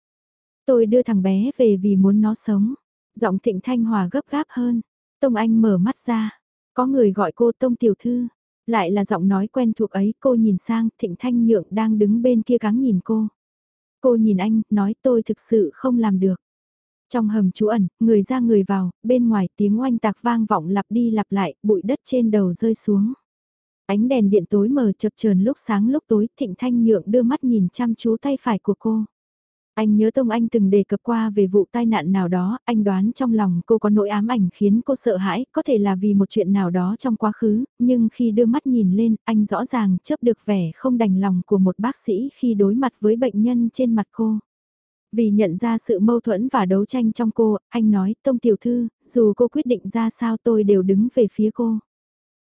Tôi đưa thằng bé về vì muốn nó sống. Giọng thịnh thanh hòa gấp gáp hơn. Tông Anh mở mắt ra. Có người gọi cô Tông Tiểu Thư. Lại là giọng nói quen thuộc ấy, cô nhìn sang thịnh thanh nhượng đang đứng bên kia gắng nhìn cô. Cô nhìn anh, nói tôi thực sự không làm được. Trong hầm trú ẩn, người ra người vào, bên ngoài tiếng oanh tạc vang vọng lặp đi lặp lại, bụi đất trên đầu rơi xuống. Ánh đèn điện tối mờ chập chờn lúc sáng lúc tối, Thịnh Thanh Nhượng đưa mắt nhìn chăm chú tay phải của cô. Anh nhớ Tông Anh từng đề cập qua về vụ tai nạn nào đó, anh đoán trong lòng cô có nỗi ám ảnh khiến cô sợ hãi, có thể là vì một chuyện nào đó trong quá khứ, nhưng khi đưa mắt nhìn lên, anh rõ ràng chấp được vẻ không đành lòng của một bác sĩ khi đối mặt với bệnh nhân trên mặt cô. Vì nhận ra sự mâu thuẫn và đấu tranh trong cô, anh nói, Tông Tiểu Thư, dù cô quyết định ra sao tôi đều đứng về phía cô.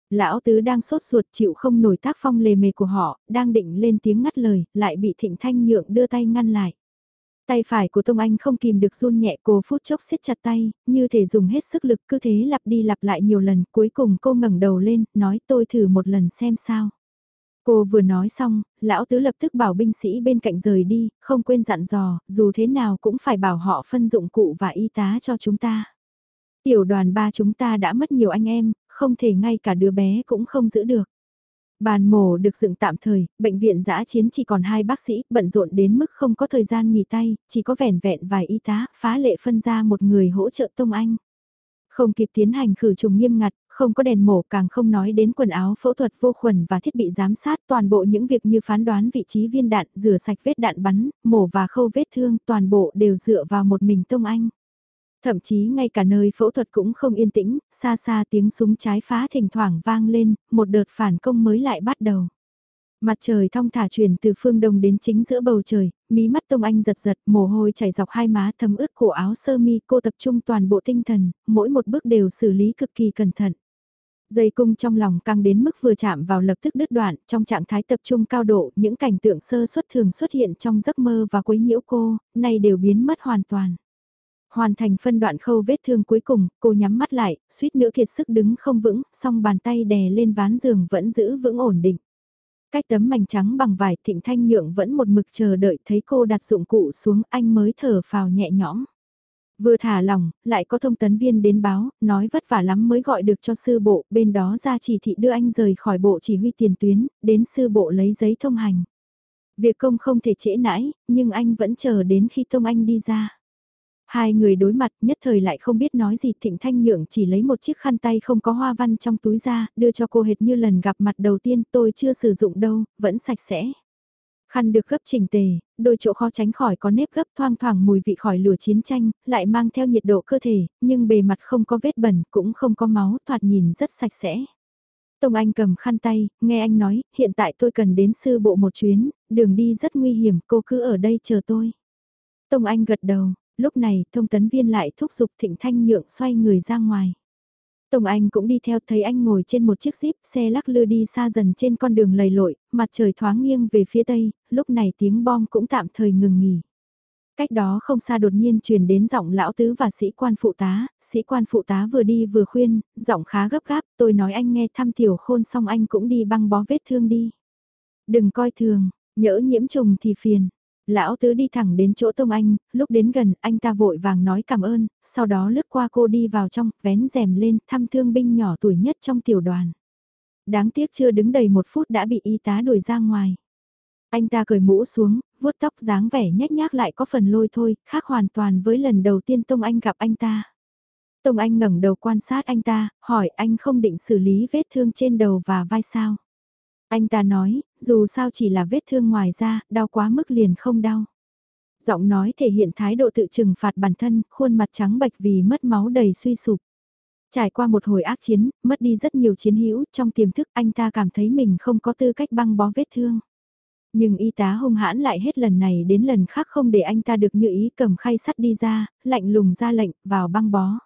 Lão Tứ đang sốt ruột chịu không nổi tác phong lề mề của họ, đang định lên tiếng ngắt lời, lại bị Thịnh Thanh Nhượng đưa tay ngăn lại. Tay phải của Tông Anh không kìm được run nhẹ cô phút chốc siết chặt tay, như thể dùng hết sức lực cứ thế lặp đi lặp lại nhiều lần. Cuối cùng cô ngẩng đầu lên, nói tôi thử một lần xem sao. Cô vừa nói xong, lão tứ lập tức bảo binh sĩ bên cạnh rời đi, không quên dặn dò, dù thế nào cũng phải bảo họ phân dụng cụ và y tá cho chúng ta. Tiểu đoàn ba chúng ta đã mất nhiều anh em, không thể ngay cả đứa bé cũng không giữ được. Bàn mổ được dựng tạm thời, bệnh viện giã chiến chỉ còn hai bác sĩ, bận rộn đến mức không có thời gian nghỉ tay, chỉ có vẻn vẹn vài y tá, phá lệ phân ra một người hỗ trợ Tông Anh. Không kịp tiến hành khử trùng nghiêm ngặt, không có đèn mổ càng không nói đến quần áo phẫu thuật vô khuẩn và thiết bị giám sát toàn bộ những việc như phán đoán vị trí viên đạn, rửa sạch vết đạn bắn, mổ và khâu vết thương toàn bộ đều dựa vào một mình Tông Anh. Thậm chí ngay cả nơi phẫu thuật cũng không yên tĩnh, xa xa tiếng súng trái phá thỉnh thoảng vang lên, một đợt phản công mới lại bắt đầu. Mặt trời thong thả chuyển từ phương đông đến chính giữa bầu trời, mí mắt Tông Anh giật giật, mồ hôi chảy dọc hai má thấm ướt cổ áo sơ mi, cô tập trung toàn bộ tinh thần, mỗi một bước đều xử lý cực kỳ cẩn thận. Dây cung trong lòng căng đến mức vừa chạm vào lập tức đứt đoạn, trong trạng thái tập trung cao độ, những cảnh tượng sơ xuất thường xuất hiện trong giấc mơ và quấy nhiễu cô, nay đều biến mất hoàn toàn. Hoàn thành phân đoạn khâu vết thương cuối cùng, cô nhắm mắt lại, suýt nữa kiệt sức đứng không vững, song bàn tay đè lên ván giường vẫn giữ vững ổn định. Cách tấm mảnh trắng bằng vải thịnh thanh nhượng vẫn một mực chờ đợi thấy cô đặt dụng cụ xuống anh mới thở phào nhẹ nhõm. Vừa thả lòng, lại có thông tấn viên đến báo, nói vất vả lắm mới gọi được cho sư bộ, bên đó ra chỉ thị đưa anh rời khỏi bộ chỉ huy tiền tuyến, đến sư bộ lấy giấy thông hành. Việc công không thể trễ nãi, nhưng anh vẫn chờ đến khi Tông Anh đi ra. Hai người đối mặt nhất thời lại không biết nói gì Thịnh Thanh Nhượng chỉ lấy một chiếc khăn tay không có hoa văn trong túi ra, đưa cho cô hệt như lần gặp mặt đầu tiên tôi chưa sử dụng đâu, vẫn sạch sẽ. Khăn được gấp chỉnh tề, đôi chỗ khó tránh khỏi có nếp gấp thoang thoảng mùi vị khỏi lửa chiến tranh, lại mang theo nhiệt độ cơ thể, nhưng bề mặt không có vết bẩn, cũng không có máu, thoạt nhìn rất sạch sẽ. Tông Anh cầm khăn tay, nghe anh nói, hiện tại tôi cần đến sư bộ một chuyến, đường đi rất nguy hiểm, cô cứ ở đây chờ tôi. Tông Anh gật đầu, lúc này thông tấn viên lại thúc giục Thịnh Thanh Nhượng xoay người ra ngoài. tổng Anh cũng đi theo thấy anh ngồi trên một chiếc jeep xe lắc lư đi xa dần trên con đường lầy lội, mặt trời thoáng nghiêng về phía tây, lúc này tiếng bom cũng tạm thời ngừng nghỉ. Cách đó không xa đột nhiên truyền đến giọng lão tứ và sĩ quan phụ tá, sĩ quan phụ tá vừa đi vừa khuyên, giọng khá gấp gáp, tôi nói anh nghe thăm tiểu khôn xong anh cũng đi băng bó vết thương đi. Đừng coi thường, nhỡ nhiễm trùng thì phiền. Lão tứ đi thẳng đến chỗ Tông Anh, lúc đến gần anh ta vội vàng nói cảm ơn, sau đó lướt qua cô đi vào trong, vén rèm lên, thăm thương binh nhỏ tuổi nhất trong tiểu đoàn. Đáng tiếc chưa đứng đầy một phút đã bị y tá đuổi ra ngoài. Anh ta cởi mũ xuống, vuốt tóc dáng vẻ nhếch nhác lại có phần lôi thôi, khác hoàn toàn với lần đầu tiên Tông Anh gặp anh ta. Tông Anh ngẩng đầu quan sát anh ta, hỏi anh không định xử lý vết thương trên đầu và vai sao. Anh ta nói, dù sao chỉ là vết thương ngoài da, đau quá mức liền không đau. Giọng nói thể hiện thái độ tự trừng phạt bản thân, khuôn mặt trắng bệch vì mất máu đầy suy sụp. Trải qua một hồi ác chiến, mất đi rất nhiều chiến hữu, trong tiềm thức anh ta cảm thấy mình không có tư cách băng bó vết thương. Nhưng y tá hung hãn lại hết lần này đến lần khác không để anh ta được như ý cầm khay sắt đi ra, lạnh lùng ra lệnh, vào băng bó.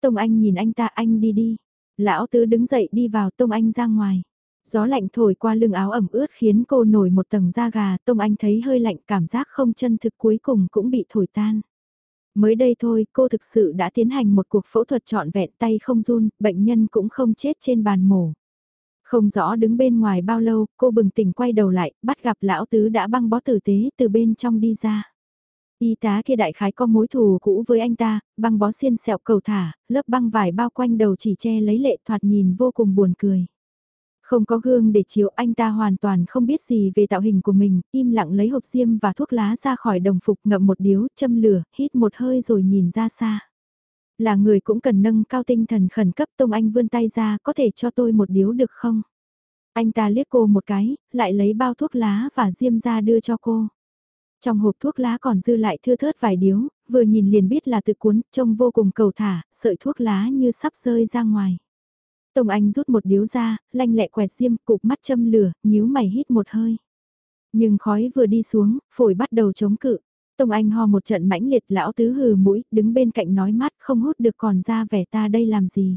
Tông Anh nhìn anh ta anh đi đi. Lão tứ đứng dậy đi vào Tông Anh ra ngoài. Gió lạnh thổi qua lưng áo ẩm ướt khiến cô nổi một tầng da gà, Tông Anh thấy hơi lạnh cảm giác không chân thực cuối cùng cũng bị thổi tan. Mới đây thôi, cô thực sự đã tiến hành một cuộc phẫu thuật trọn vẹn tay không run, bệnh nhân cũng không chết trên bàn mổ. Không rõ đứng bên ngoài bao lâu, cô bừng tỉnh quay đầu lại, bắt gặp lão tứ đã băng bó tử tế từ bên trong đi ra. Y tá kia đại khái có mối thù cũ với anh ta, băng bó xiên sẹo cầu thả, lớp băng vải bao quanh đầu chỉ che lấy lệ thoạt nhìn vô cùng buồn cười. Không có gương để chiếu anh ta hoàn toàn không biết gì về tạo hình của mình, im lặng lấy hộp diêm và thuốc lá ra khỏi đồng phục ngậm một điếu, châm lửa, hít một hơi rồi nhìn ra xa. Là người cũng cần nâng cao tinh thần khẩn cấp Tông Anh vươn tay ra có thể cho tôi một điếu được không? Anh ta liếc cô một cái, lại lấy bao thuốc lá và diêm ra đưa cho cô. Trong hộp thuốc lá còn dư lại thưa thớt vài điếu, vừa nhìn liền biết là tự cuốn, trông vô cùng cầu thả, sợi thuốc lá như sắp rơi ra ngoài. Tông Anh rút một điếu ra, lanh lẹ quẹt diêm, cục mắt châm lửa, nhíu mày hít một hơi. Nhưng khói vừa đi xuống, phổi bắt đầu chống cự. Tông Anh ho một trận mãnh liệt lão tứ hừ mũi, đứng bên cạnh nói mắt không hút được còn ra vẻ ta đây làm gì.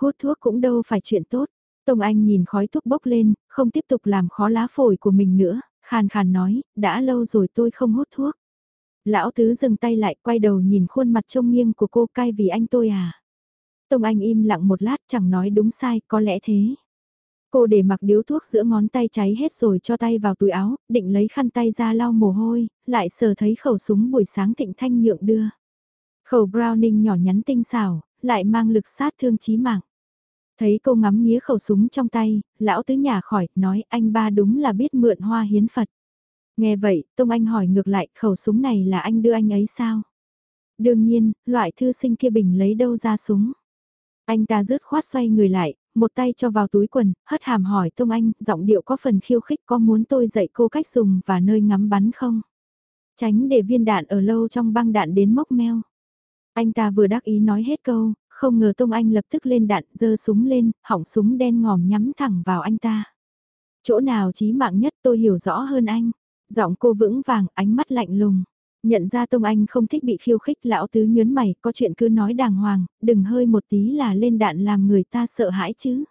Hút thuốc cũng đâu phải chuyện tốt. Tông Anh nhìn khói thuốc bốc lên, không tiếp tục làm khó lá phổi của mình nữa, khàn khàn nói, đã lâu rồi tôi không hút thuốc. Lão tứ dừng tay lại quay đầu nhìn khuôn mặt trông nghiêng của cô cai vì anh tôi à. Tông Anh im lặng một lát chẳng nói đúng sai, có lẽ thế. Cô để mặc điếu thuốc giữa ngón tay cháy hết rồi cho tay vào túi áo, định lấy khăn tay ra lau mồ hôi, lại sờ thấy khẩu súng buổi sáng thịnh thanh nhượng đưa. Khẩu Browning nhỏ nhắn tinh xảo, lại mang lực sát thương chí mạng. Thấy cô ngắm nghía khẩu súng trong tay, lão tứ nhà khỏi, nói anh ba đúng là biết mượn hoa hiến Phật. Nghe vậy, Tông Anh hỏi ngược lại, khẩu súng này là anh đưa anh ấy sao? Đương nhiên, loại thư sinh kia bình lấy đâu ra súng? Anh ta rứt khoát xoay người lại, một tay cho vào túi quần, hất hàm hỏi Tông Anh, giọng điệu có phần khiêu khích có muốn tôi dạy cô cách dùng và nơi ngắm bắn không? Tránh để viên đạn ở lâu trong băng đạn đến mốc meo. Anh ta vừa đắc ý nói hết câu, không ngờ Tông Anh lập tức lên đạn, giơ súng lên, hỏng súng đen ngòm nhắm thẳng vào anh ta. Chỗ nào chí mạng nhất tôi hiểu rõ hơn anh. Giọng cô vững vàng, ánh mắt lạnh lùng. Nhận ra Tông Anh không thích bị khiêu khích lão tứ nhớn mày, có chuyện cứ nói đàng hoàng, đừng hơi một tí là lên đạn làm người ta sợ hãi chứ.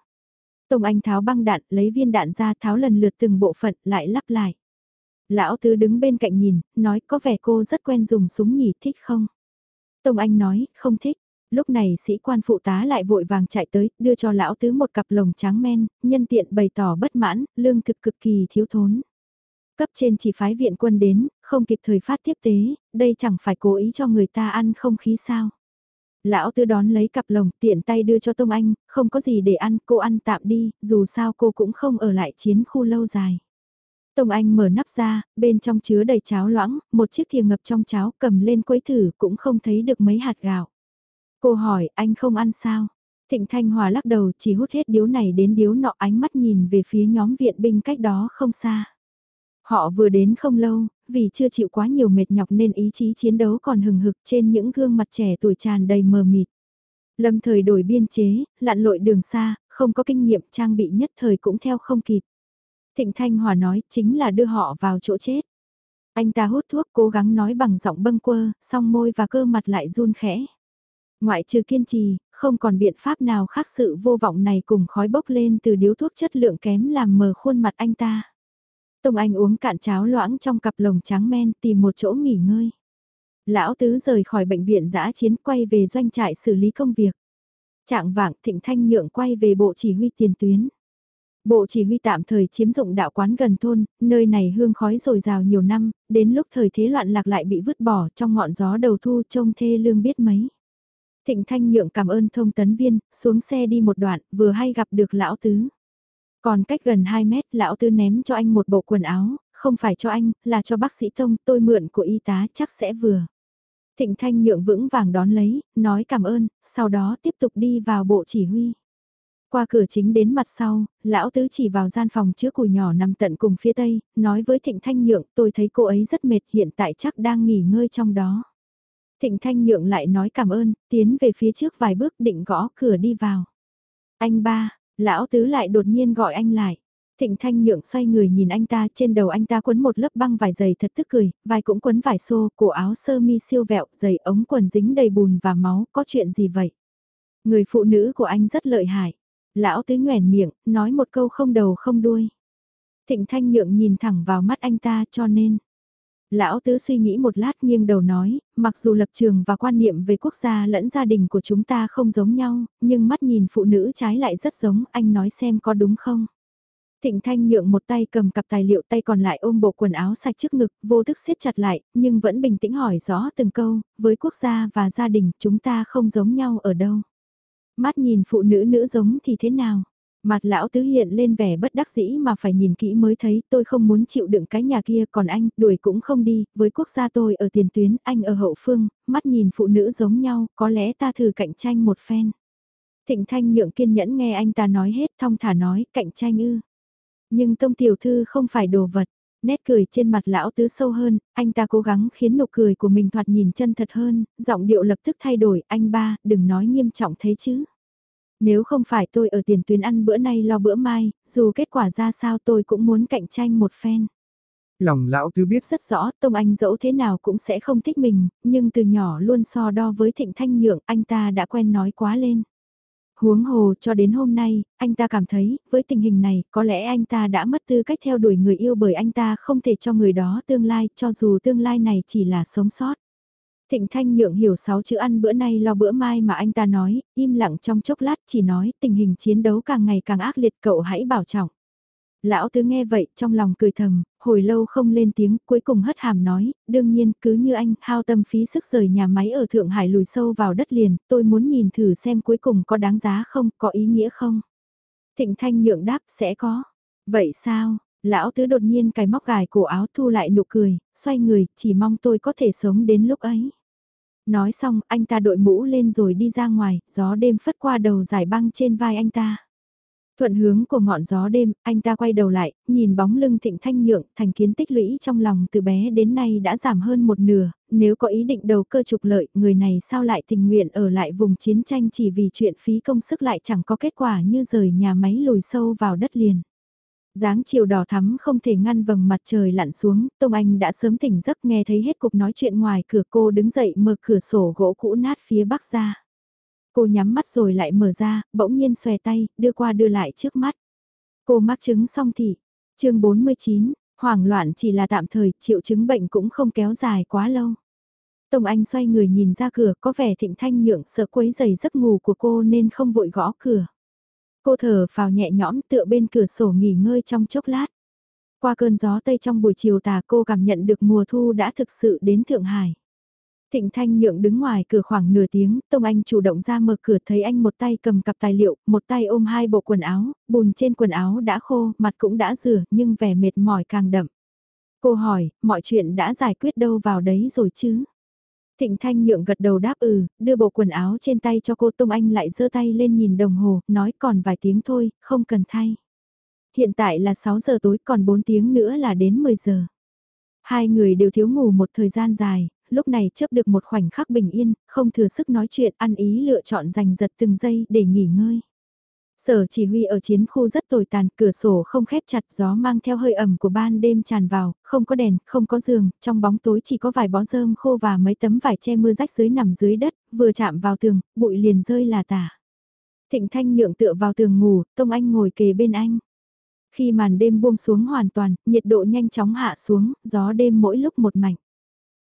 Tông Anh tháo băng đạn, lấy viên đạn ra tháo lần lượt từng bộ phận, lại lắp lại. Lão tứ đứng bên cạnh nhìn, nói có vẻ cô rất quen dùng súng nhỉ, thích không? Tông Anh nói, không thích. Lúc này sĩ quan phụ tá lại vội vàng chạy tới, đưa cho lão tứ một cặp lồng trắng men, nhân tiện bày tỏ bất mãn, lương thực cực kỳ thiếu thốn. Cấp trên chỉ phái viện quân đến, không kịp thời phát tiếp tế, đây chẳng phải cố ý cho người ta ăn không khí sao. Lão tư đón lấy cặp lồng tiện tay đưa cho Tông Anh, không có gì để ăn, cô ăn tạm đi, dù sao cô cũng không ở lại chiến khu lâu dài. Tông Anh mở nắp ra, bên trong chứa đầy cháo loãng, một chiếc thìa ngập trong cháo cầm lên quấy thử cũng không thấy được mấy hạt gạo. Cô hỏi anh không ăn sao? Thịnh Thanh Hòa lắc đầu chỉ hút hết điếu này đến điếu nọ ánh mắt nhìn về phía nhóm viện binh cách đó không xa. Họ vừa đến không lâu, vì chưa chịu quá nhiều mệt nhọc nên ý chí chiến đấu còn hừng hực trên những gương mặt trẻ tuổi tràn đầy mờ mịt. Lâm thời đổi biên chế, lặn lội đường xa, không có kinh nghiệm trang bị nhất thời cũng theo không kịp. Thịnh Thanh Hòa nói chính là đưa họ vào chỗ chết. Anh ta hút thuốc cố gắng nói bằng giọng bâng quơ, song môi và cơ mặt lại run khẽ. Ngoại trừ kiên trì, không còn biện pháp nào khác sự vô vọng này cùng khói bốc lên từ điếu thuốc chất lượng kém làm mờ khuôn mặt anh ta. Tông Anh uống cạn cháo loãng trong cặp lồng trắng men tìm một chỗ nghỉ ngơi. Lão Tứ rời khỏi bệnh viện giã chiến quay về doanh trại xử lý công việc. Trạng vạng Thịnh Thanh Nhượng quay về bộ chỉ huy tiền tuyến. Bộ chỉ huy tạm thời chiếm dụng đạo quán gần thôn, nơi này hương khói rồi rào nhiều năm, đến lúc thời thế loạn lạc lại bị vứt bỏ trong ngọn gió đầu thu trông thê lương biết mấy. Thịnh Thanh Nhượng cảm ơn thông tấn viên, xuống xe đi một đoạn, vừa hay gặp được lão tứ. Còn cách gần 2 mét, lão tư ném cho anh một bộ quần áo, không phải cho anh, là cho bác sĩ thông, tôi mượn của y tá chắc sẽ vừa. Thịnh Thanh Nhượng vững vàng đón lấy, nói cảm ơn, sau đó tiếp tục đi vào bộ chỉ huy. Qua cửa chính đến mặt sau, lão tứ chỉ vào gian phòng trước cùi nhỏ nằm tận cùng phía tây, nói với Thịnh Thanh Nhượng tôi thấy cô ấy rất mệt hiện tại chắc đang nghỉ ngơi trong đó. Thịnh Thanh Nhượng lại nói cảm ơn, tiến về phía trước vài bước định gõ cửa đi vào. Anh ba, lão tứ lại đột nhiên gọi anh lại. Thịnh Thanh Nhượng xoay người nhìn anh ta trên đầu anh ta quấn một lớp băng vải dày thật tức cười, vai cũng quấn vải xô, cổ áo sơ mi siêu vẹo, giày ống quần dính đầy bùn và máu, có chuyện gì vậy? Người phụ nữ của anh rất lợi hại. Lão tứ nhoẻn miệng, nói một câu không đầu không đuôi. Thịnh Thanh Nhượng nhìn thẳng vào mắt anh ta cho nên. Lão tứ suy nghĩ một lát nghiêng đầu nói, mặc dù lập trường và quan niệm về quốc gia lẫn gia đình của chúng ta không giống nhau, nhưng mắt nhìn phụ nữ trái lại rất giống, anh nói xem có đúng không? Thịnh Thanh nhượng một tay cầm cặp tài liệu tay còn lại ôm bộ quần áo sạch trước ngực, vô thức siết chặt lại, nhưng vẫn bình tĩnh hỏi rõ từng câu, với quốc gia và gia đình chúng ta không giống nhau ở đâu. Mắt nhìn phụ nữ nữ giống thì thế nào? Mặt lão tứ hiện lên vẻ bất đắc dĩ mà phải nhìn kỹ mới thấy tôi không muốn chịu đựng cái nhà kia còn anh đuổi cũng không đi, với quốc gia tôi ở tiền tuyến, anh ở hậu phương, mắt nhìn phụ nữ giống nhau, có lẽ ta thử cạnh tranh một phen. Thịnh thanh nhượng kiên nhẫn nghe anh ta nói hết thong thả nói cạnh tranh ư. Nhưng tông tiểu thư không phải đồ vật, nét cười trên mặt lão tứ sâu hơn, anh ta cố gắng khiến nụ cười của mình thoạt nhìn chân thật hơn, giọng điệu lập tức thay đổi, anh ba, đừng nói nghiêm trọng thế chứ. Nếu không phải tôi ở tiền tuyến ăn bữa nay lo bữa mai, dù kết quả ra sao tôi cũng muốn cạnh tranh một phen. Lòng lão tứ biết rất rõ Tông Anh dẫu thế nào cũng sẽ không thích mình, nhưng từ nhỏ luôn so đo với thịnh thanh nhượng anh ta đã quen nói quá lên. Huống hồ cho đến hôm nay, anh ta cảm thấy, với tình hình này, có lẽ anh ta đã mất tư cách theo đuổi người yêu bởi anh ta không thể cho người đó tương lai, cho dù tương lai này chỉ là sống sót. Thịnh Thanh Nhượng hiểu sáu chữ ăn bữa nay lo bữa mai mà anh ta nói, im lặng trong chốc lát chỉ nói tình hình chiến đấu càng ngày càng ác liệt cậu hãy bảo trọng. Lão tứ nghe vậy trong lòng cười thầm, hồi lâu không lên tiếng, cuối cùng hất hàm nói, đương nhiên cứ như anh, hao tâm phí sức rời nhà máy ở Thượng Hải lùi sâu vào đất liền, tôi muốn nhìn thử xem cuối cùng có đáng giá không, có ý nghĩa không. Thịnh Thanh nhượng đáp sẽ có. Vậy sao, lão tứ đột nhiên cài móc gài cổ áo thu lại nụ cười, xoay người, chỉ mong tôi có thể sống đến lúc ấy. Nói xong, anh ta đội mũ lên rồi đi ra ngoài, gió đêm phất qua đầu giải băng trên vai anh ta. Thuận hướng của ngọn gió đêm, anh ta quay đầu lại, nhìn bóng lưng thịnh thanh nhượng, thành kiến tích lũy trong lòng từ bé đến nay đã giảm hơn một nửa, nếu có ý định đầu cơ trục lợi, người này sao lại tình nguyện ở lại vùng chiến tranh chỉ vì chuyện phí công sức lại chẳng có kết quả như rời nhà máy lùi sâu vào đất liền. Dáng chiều đỏ thắm không thể ngăn vầng mặt trời lặn xuống, Tông Anh đã sớm tỉnh giấc nghe thấy hết cuộc nói chuyện ngoài cửa cô đứng dậy mở cửa sổ gỗ cũ nát phía bắc ra. Cô nhắm mắt rồi lại mở ra, bỗng nhiên xòe tay, đưa qua đưa lại trước mắt. Cô mắc chứng xong thì, chương 49, hoảng loạn chỉ là tạm thời, triệu chứng bệnh cũng không kéo dài quá lâu. Tông Anh xoay người nhìn ra cửa có vẻ thịnh thanh nhượng sợ quấy giày giấc ngủ của cô nên không vội gõ cửa. Cô thở vào nhẹ nhõm tựa bên cửa sổ nghỉ ngơi trong chốc lát. Qua cơn gió tây trong buổi chiều tà cô cảm nhận được mùa thu đã thực sự đến Thượng Hải. Thịnh Thanh Nhượng đứng ngoài cửa khoảng nửa tiếng, Tông Anh chủ động ra mở cửa thấy anh một tay cầm cặp tài liệu, một tay ôm hai bộ quần áo, bùn trên quần áo đã khô, mặt cũng đã rửa, nhưng vẻ mệt mỏi càng đậm. Cô hỏi, mọi chuyện đã giải quyết đâu vào đấy rồi chứ? Thịnh Thanh Nhượng gật đầu đáp ừ, đưa bộ quần áo trên tay cho cô Tông Anh lại giơ tay lên nhìn đồng hồ, nói còn vài tiếng thôi, không cần thay. Hiện tại là 6 giờ tối còn 4 tiếng nữa là đến 10 giờ. Hai người đều thiếu ngủ một thời gian dài, lúc này chấp được một khoảnh khắc bình yên, không thừa sức nói chuyện, ăn ý lựa chọn dành giật từng giây để nghỉ ngơi. Sở chỉ huy ở chiến khu rất tồi tàn, cửa sổ không khép chặt, gió mang theo hơi ẩm của ban đêm tràn vào, không có đèn, không có giường, trong bóng tối chỉ có vài bó rơm khô và mấy tấm vải che mưa rách dưới nằm dưới đất, vừa chạm vào tường, bụi liền rơi là tả. Thịnh Thanh nhượng tựa vào tường ngủ, Tông Anh ngồi kề bên anh. Khi màn đêm buông xuống hoàn toàn, nhiệt độ nhanh chóng hạ xuống, gió đêm mỗi lúc một mạnh.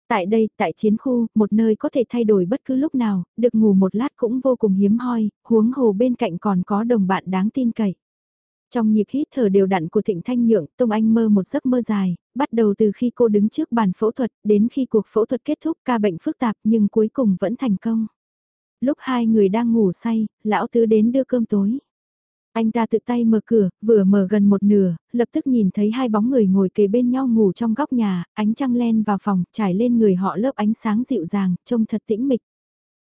Tại đây, tại chiến khu, một nơi có thể thay đổi bất cứ lúc nào, được ngủ một lát cũng vô cùng hiếm hoi, huống hồ bên cạnh còn có đồng bạn đáng tin cậy. Trong nhịp hít thở đều đặn của Thịnh Thanh Nhượng, Tông Anh mơ một giấc mơ dài, bắt đầu từ khi cô đứng trước bàn phẫu thuật, đến khi cuộc phẫu thuật kết thúc ca bệnh phức tạp nhưng cuối cùng vẫn thành công. Lúc hai người đang ngủ say, lão tứ đến đưa cơm tối. Anh ta tự tay mở cửa, vừa mở gần một nửa, lập tức nhìn thấy hai bóng người ngồi kề bên nhau ngủ trong góc nhà, ánh trăng len vào phòng, trải lên người họ lớp ánh sáng dịu dàng, trông thật tĩnh mịch.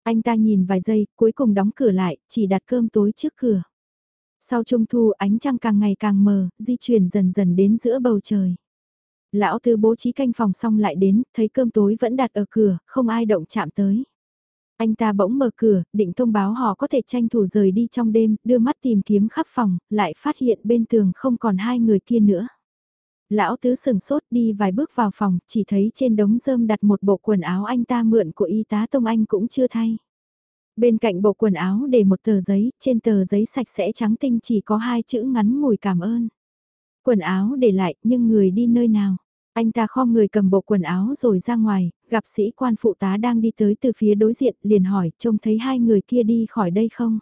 Anh ta nhìn vài giây, cuối cùng đóng cửa lại, chỉ đặt cơm tối trước cửa. Sau trung thu ánh trăng càng ngày càng mờ, di chuyển dần dần đến giữa bầu trời. Lão tư bố trí canh phòng xong lại đến, thấy cơm tối vẫn đặt ở cửa, không ai động chạm tới. Anh ta bỗng mở cửa, định thông báo họ có thể tranh thủ rời đi trong đêm, đưa mắt tìm kiếm khắp phòng, lại phát hiện bên tường không còn hai người kia nữa. Lão tứ sừng sốt đi vài bước vào phòng, chỉ thấy trên đống rơm đặt một bộ quần áo anh ta mượn của y tá Tông Anh cũng chưa thay. Bên cạnh bộ quần áo để một tờ giấy, trên tờ giấy sạch sẽ trắng tinh chỉ có hai chữ ngắn ngủi cảm ơn. Quần áo để lại, nhưng người đi nơi nào? Anh ta kho người cầm bộ quần áo rồi ra ngoài, gặp sĩ quan phụ tá đang đi tới từ phía đối diện, liền hỏi, trông thấy hai người kia đi khỏi đây không?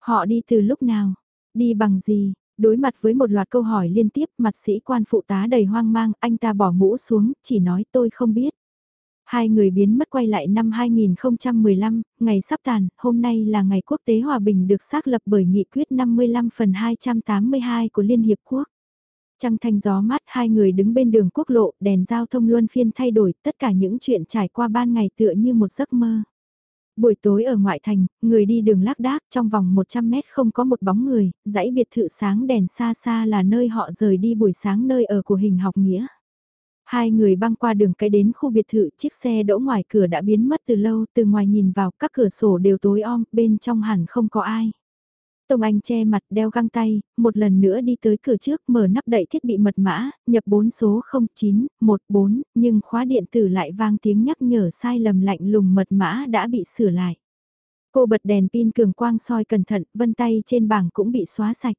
Họ đi từ lúc nào? Đi bằng gì? Đối mặt với một loạt câu hỏi liên tiếp, mặt sĩ quan phụ tá đầy hoang mang, anh ta bỏ mũ xuống, chỉ nói tôi không biết. Hai người biến mất quay lại năm 2015, ngày sắp tàn, hôm nay là ngày quốc tế hòa bình được xác lập bởi nghị quyết 55 phần 282 của Liên Hiệp Quốc. Trăng thanh gió mát hai người đứng bên đường quốc lộ, đèn giao thông luân phiên thay đổi, tất cả những chuyện trải qua ban ngày tựa như một giấc mơ. Buổi tối ở ngoại thành, người đi đường lác đác trong vòng 100 mét không có một bóng người, dãy biệt thự sáng đèn xa xa là nơi họ rời đi buổi sáng nơi ở của hình học nghĩa. Hai người băng qua đường cái đến khu biệt thự, chiếc xe đỗ ngoài cửa đã biến mất từ lâu, từ ngoài nhìn vào các cửa sổ đều tối om, bên trong hẳn không có ai. Tông Anh che mặt đeo găng tay, một lần nữa đi tới cửa trước mở nắp đậy thiết bị mật mã, nhập 4 số 0914, nhưng khóa điện tử lại vang tiếng nhắc nhở sai lầm lạnh lùng mật mã đã bị sửa lại. Cô bật đèn pin cường quang soi cẩn thận, vân tay trên bảng cũng bị xóa sạch.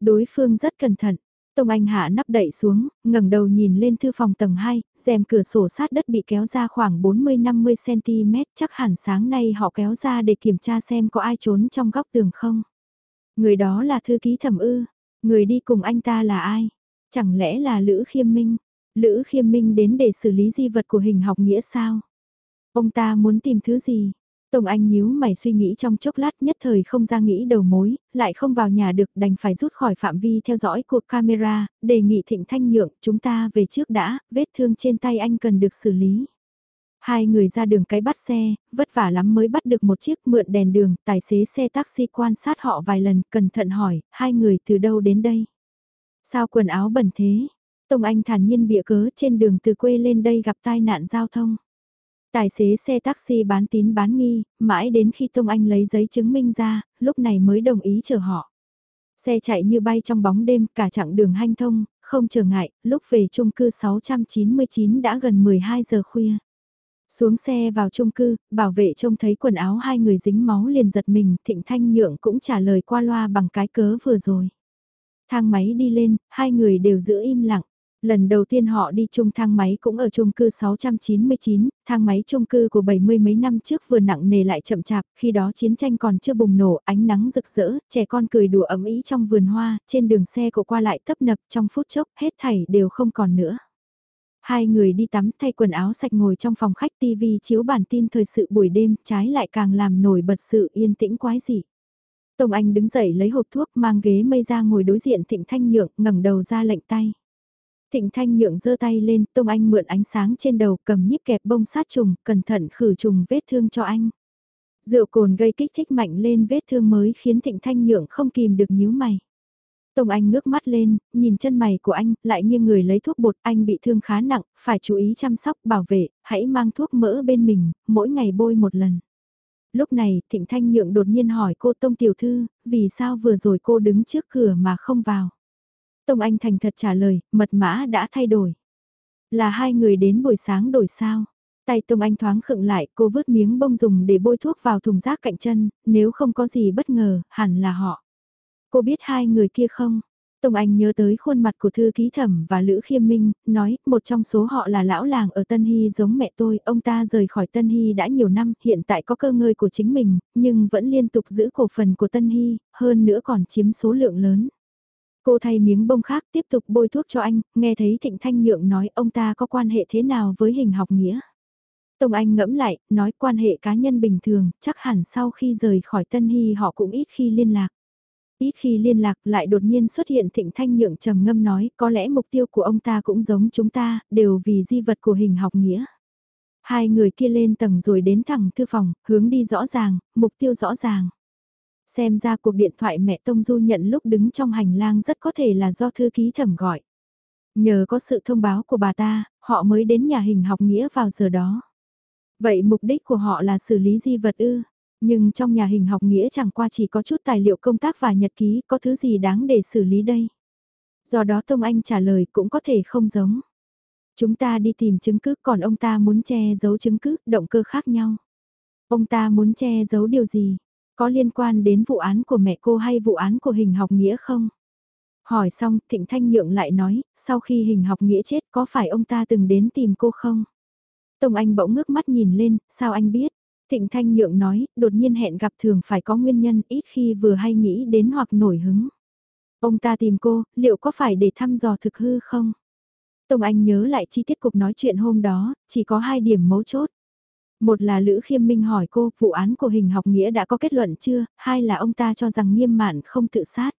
Đối phương rất cẩn thận. Tông Anh hạ nắp đậy xuống, ngẩng đầu nhìn lên thư phòng tầng 2, rèm cửa sổ sát đất bị kéo ra khoảng 40-50cm, chắc hẳn sáng nay họ kéo ra để kiểm tra xem có ai trốn trong góc tường không. Người đó là thư ký thẩm ư, người đi cùng anh ta là ai? Chẳng lẽ là Lữ Khiêm Minh? Lữ Khiêm Minh đến để xử lý di vật của hình học nghĩa sao? Ông ta muốn tìm thứ gì? Tổng Anh nhíu mày suy nghĩ trong chốc lát nhất thời không ra nghĩ đầu mối, lại không vào nhà được đành phải rút khỏi phạm vi theo dõi của camera, đề nghị Thịnh Thanh Nhượng chúng ta về trước đã, vết thương trên tay anh cần được xử lý. Hai người ra đường cái bắt xe, vất vả lắm mới bắt được một chiếc mượn đèn đường, tài xế xe taxi quan sát họ vài lần, cẩn thận hỏi, hai người từ đâu đến đây? Sao quần áo bẩn thế? Tông Anh thản nhiên bịa cớ trên đường từ quê lên đây gặp tai nạn giao thông. Tài xế xe taxi bán tín bán nghi, mãi đến khi Tông Anh lấy giấy chứng minh ra, lúc này mới đồng ý chờ họ. Xe chạy như bay trong bóng đêm, cả chặng đường hanh thông, không trở ngại, lúc về chung cư 699 đã gần 12 giờ khuya. Xuống xe vào chung cư, bảo vệ trông thấy quần áo hai người dính máu liền giật mình, Thịnh Thanh Nhượng cũng trả lời qua loa bằng cái cớ vừa rồi. Thang máy đi lên, hai người đều giữ im lặng. Lần đầu tiên họ đi chung thang máy cũng ở chung cư 699, thang máy chung cư của 70 mấy năm trước vừa nặng nề lại chậm chạp, khi đó chiến tranh còn chưa bùng nổ, ánh nắng rực rỡ, trẻ con cười đùa ấm ý trong vườn hoa, trên đường xe của qua lại tấp nập trong phút chốc, hết thảy đều không còn nữa. Hai người đi tắm thay quần áo sạch ngồi trong phòng khách TV chiếu bản tin thời sự buổi đêm, trái lại càng làm nổi bật sự yên tĩnh quái dị. Tông Anh đứng dậy lấy hộp thuốc mang ghế mây ra ngồi đối diện Thịnh Thanh Nhượng ngẩng đầu ra lệnh tay. Thịnh Thanh Nhượng giơ tay lên, Tông Anh mượn ánh sáng trên đầu cầm nhíp kẹp bông sát trùng, cẩn thận khử trùng vết thương cho anh. Rượu cồn gây kích thích mạnh lên vết thương mới khiến Thịnh Thanh Nhượng không kìm được nhíu mày. Tông Anh ngước mắt lên, nhìn chân mày của anh, lại nghiêng người lấy thuốc bột, anh bị thương khá nặng, phải chú ý chăm sóc, bảo vệ, hãy mang thuốc mỡ bên mình, mỗi ngày bôi một lần. Lúc này, Thịnh Thanh Nhượng đột nhiên hỏi cô Tông Tiểu Thư, vì sao vừa rồi cô đứng trước cửa mà không vào? Tông Anh thành thật trả lời, mật mã đã thay đổi. Là hai người đến buổi sáng đổi sao? Tay Tông Anh thoáng khựng lại, cô vứt miếng bông dùng để bôi thuốc vào thùng rác cạnh chân, nếu không có gì bất ngờ, hẳn là họ. Cô biết hai người kia không? Tông Anh nhớ tới khuôn mặt của thư ký thẩm và Lữ Khiêm Minh, nói, một trong số họ là lão làng ở Tân Hy giống mẹ tôi, ông ta rời khỏi Tân Hy đã nhiều năm, hiện tại có cơ ngơi của chính mình, nhưng vẫn liên tục giữ cổ phần của Tân Hy, hơn nữa còn chiếm số lượng lớn. Cô thay miếng bông khác tiếp tục bôi thuốc cho anh, nghe thấy Thịnh Thanh Nhượng nói ông ta có quan hệ thế nào với hình học nghĩa. Tông Anh ngẫm lại, nói quan hệ cá nhân bình thường, chắc hẳn sau khi rời khỏi Tân Hy họ cũng ít khi liên lạc. Ít khi liên lạc lại đột nhiên xuất hiện Thịnh Thanh Nhượng trầm ngâm nói có lẽ mục tiêu của ông ta cũng giống chúng ta, đều vì di vật của hình học nghĩa. Hai người kia lên tầng rồi đến thẳng thư phòng, hướng đi rõ ràng, mục tiêu rõ ràng. Xem ra cuộc điện thoại mẹ Tông Du nhận lúc đứng trong hành lang rất có thể là do thư ký thẩm gọi. Nhờ có sự thông báo của bà ta, họ mới đến nhà hình học nghĩa vào giờ đó. Vậy mục đích của họ là xử lý di vật ư? Nhưng trong nhà hình học nghĩa chẳng qua chỉ có chút tài liệu công tác và nhật ký, có thứ gì đáng để xử lý đây? Do đó Tông Anh trả lời cũng có thể không giống. Chúng ta đi tìm chứng cứ còn ông ta muốn che giấu chứng cứ, động cơ khác nhau. Ông ta muốn che giấu điều gì? Có liên quan đến vụ án của mẹ cô hay vụ án của hình học nghĩa không? Hỏi xong, Thịnh Thanh Nhượng lại nói, sau khi hình học nghĩa chết có phải ông ta từng đến tìm cô không? Tông Anh bỗng ngước mắt nhìn lên, sao anh biết? Thịnh Thanh Nhượng nói, đột nhiên hẹn gặp thường phải có nguyên nhân ít khi vừa hay nghĩ đến hoặc nổi hứng. Ông ta tìm cô, liệu có phải để thăm dò thực hư không? Tông Anh nhớ lại chi tiết cuộc nói chuyện hôm đó, chỉ có hai điểm mấu chốt. Một là Lữ Khiêm Minh hỏi cô, vụ án của hình học nghĩa đã có kết luận chưa, hai là ông ta cho rằng nghiêm mạn không tự sát.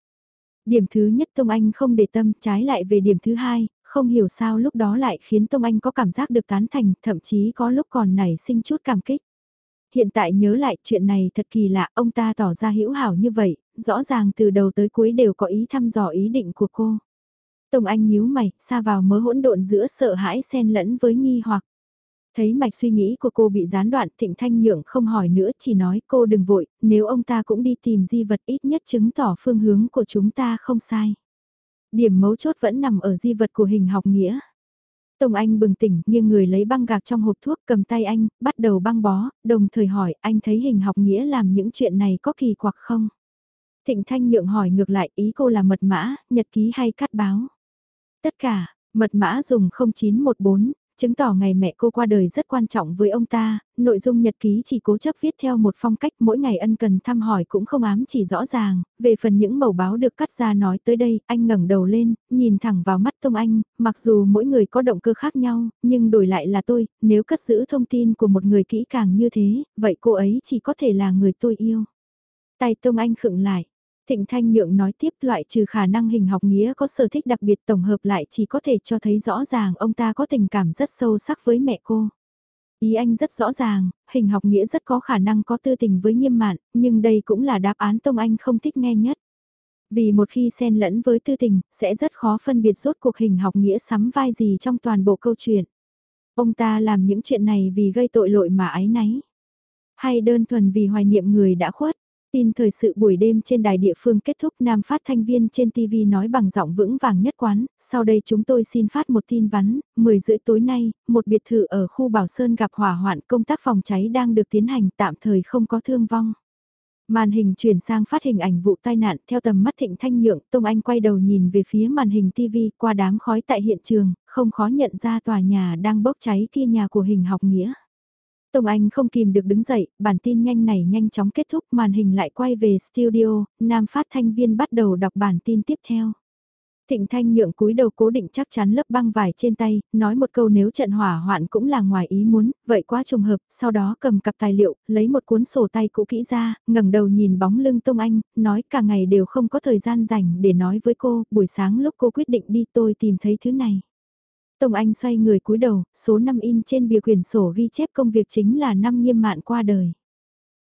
Điểm thứ nhất Tông Anh không để tâm, trái lại về điểm thứ hai, không hiểu sao lúc đó lại khiến Tông Anh có cảm giác được tán thành, thậm chí có lúc còn nảy sinh chút cảm kích. Hiện tại nhớ lại chuyện này thật kỳ lạ, ông ta tỏ ra hữu hảo như vậy, rõ ràng từ đầu tới cuối đều có ý thăm dò ý định của cô. Tông Anh nhíu mày, xa vào mớ hỗn độn giữa sợ hãi xen lẫn với nghi hoặc. Thấy mạch suy nghĩ của cô bị gián đoạn, Thịnh Thanh Nhượng không hỏi nữa, chỉ nói cô đừng vội, nếu ông ta cũng đi tìm di vật ít nhất chứng tỏ phương hướng của chúng ta không sai. Điểm mấu chốt vẫn nằm ở di vật của hình học nghĩa. Tông Anh bừng tỉnh, nghiêng người lấy băng gạc trong hộp thuốc cầm tay anh, bắt đầu băng bó, đồng thời hỏi anh thấy hình học nghĩa làm những chuyện này có kỳ quặc không? Thịnh Thanh Nhượng hỏi ngược lại ý cô là mật mã, nhật ký hay cắt báo? Tất cả, mật mã dùng 0914, Chứng tỏ ngày mẹ cô qua đời rất quan trọng với ông ta, nội dung nhật ký chỉ cố chấp viết theo một phong cách mỗi ngày ân cần thăm hỏi cũng không ám chỉ rõ ràng, về phần những mẩu báo được cắt ra nói tới đây, anh ngẩng đầu lên, nhìn thẳng vào mắt Tông Anh, mặc dù mỗi người có động cơ khác nhau, nhưng đổi lại là tôi, nếu cất giữ thông tin của một người kỹ càng như thế, vậy cô ấy chỉ có thể là người tôi yêu. Tay Tông Anh khựng lại. Thịnh Thanh Nhượng nói tiếp loại trừ khả năng hình học nghĩa có sở thích đặc biệt tổng hợp lại chỉ có thể cho thấy rõ ràng ông ta có tình cảm rất sâu sắc với mẹ cô. Ý anh rất rõ ràng, hình học nghĩa rất có khả năng có tư tình với nghiêm mạn, nhưng đây cũng là đáp án Tông Anh không thích nghe nhất. Vì một khi xen lẫn với tư tình, sẽ rất khó phân biệt rốt cuộc hình học nghĩa sắm vai gì trong toàn bộ câu chuyện. Ông ta làm những chuyện này vì gây tội lỗi mà ái náy. Hay đơn thuần vì hoài niệm người đã khuất. Tin thời sự buổi đêm trên đài địa phương kết thúc Nam phát thanh viên trên TV nói bằng giọng vững vàng nhất quán, sau đây chúng tôi xin phát một tin vắn, 10 rưỡi tối nay, một biệt thự ở khu Bảo Sơn gặp hỏa hoạn công tác phòng cháy đang được tiến hành tạm thời không có thương vong. Màn hình chuyển sang phát hình ảnh vụ tai nạn theo tầm mắt thịnh thanh nhượng, Tông Anh quay đầu nhìn về phía màn hình TV qua đám khói tại hiện trường, không khó nhận ra tòa nhà đang bốc cháy kia nhà của hình học nghĩa. Tông Anh không kìm được đứng dậy, bản tin nhanh này nhanh chóng kết thúc màn hình lại quay về studio, nam phát thanh viên bắt đầu đọc bản tin tiếp theo. Thịnh Thanh nhượng cúi đầu cố định chắc chắn lớp băng vải trên tay, nói một câu nếu trận hỏa hoạn cũng là ngoài ý muốn, vậy quá trùng hợp, sau đó cầm cặp tài liệu, lấy một cuốn sổ tay cũ kỹ ra, ngẩng đầu nhìn bóng lưng Tông Anh, nói cả ngày đều không có thời gian dành để nói với cô, buổi sáng lúc cô quyết định đi tôi tìm thấy thứ này. Tông Anh xoay người cúi đầu, số năm in trên bìa quyển sổ ghi chép công việc chính là năm nghiêm mạn qua đời.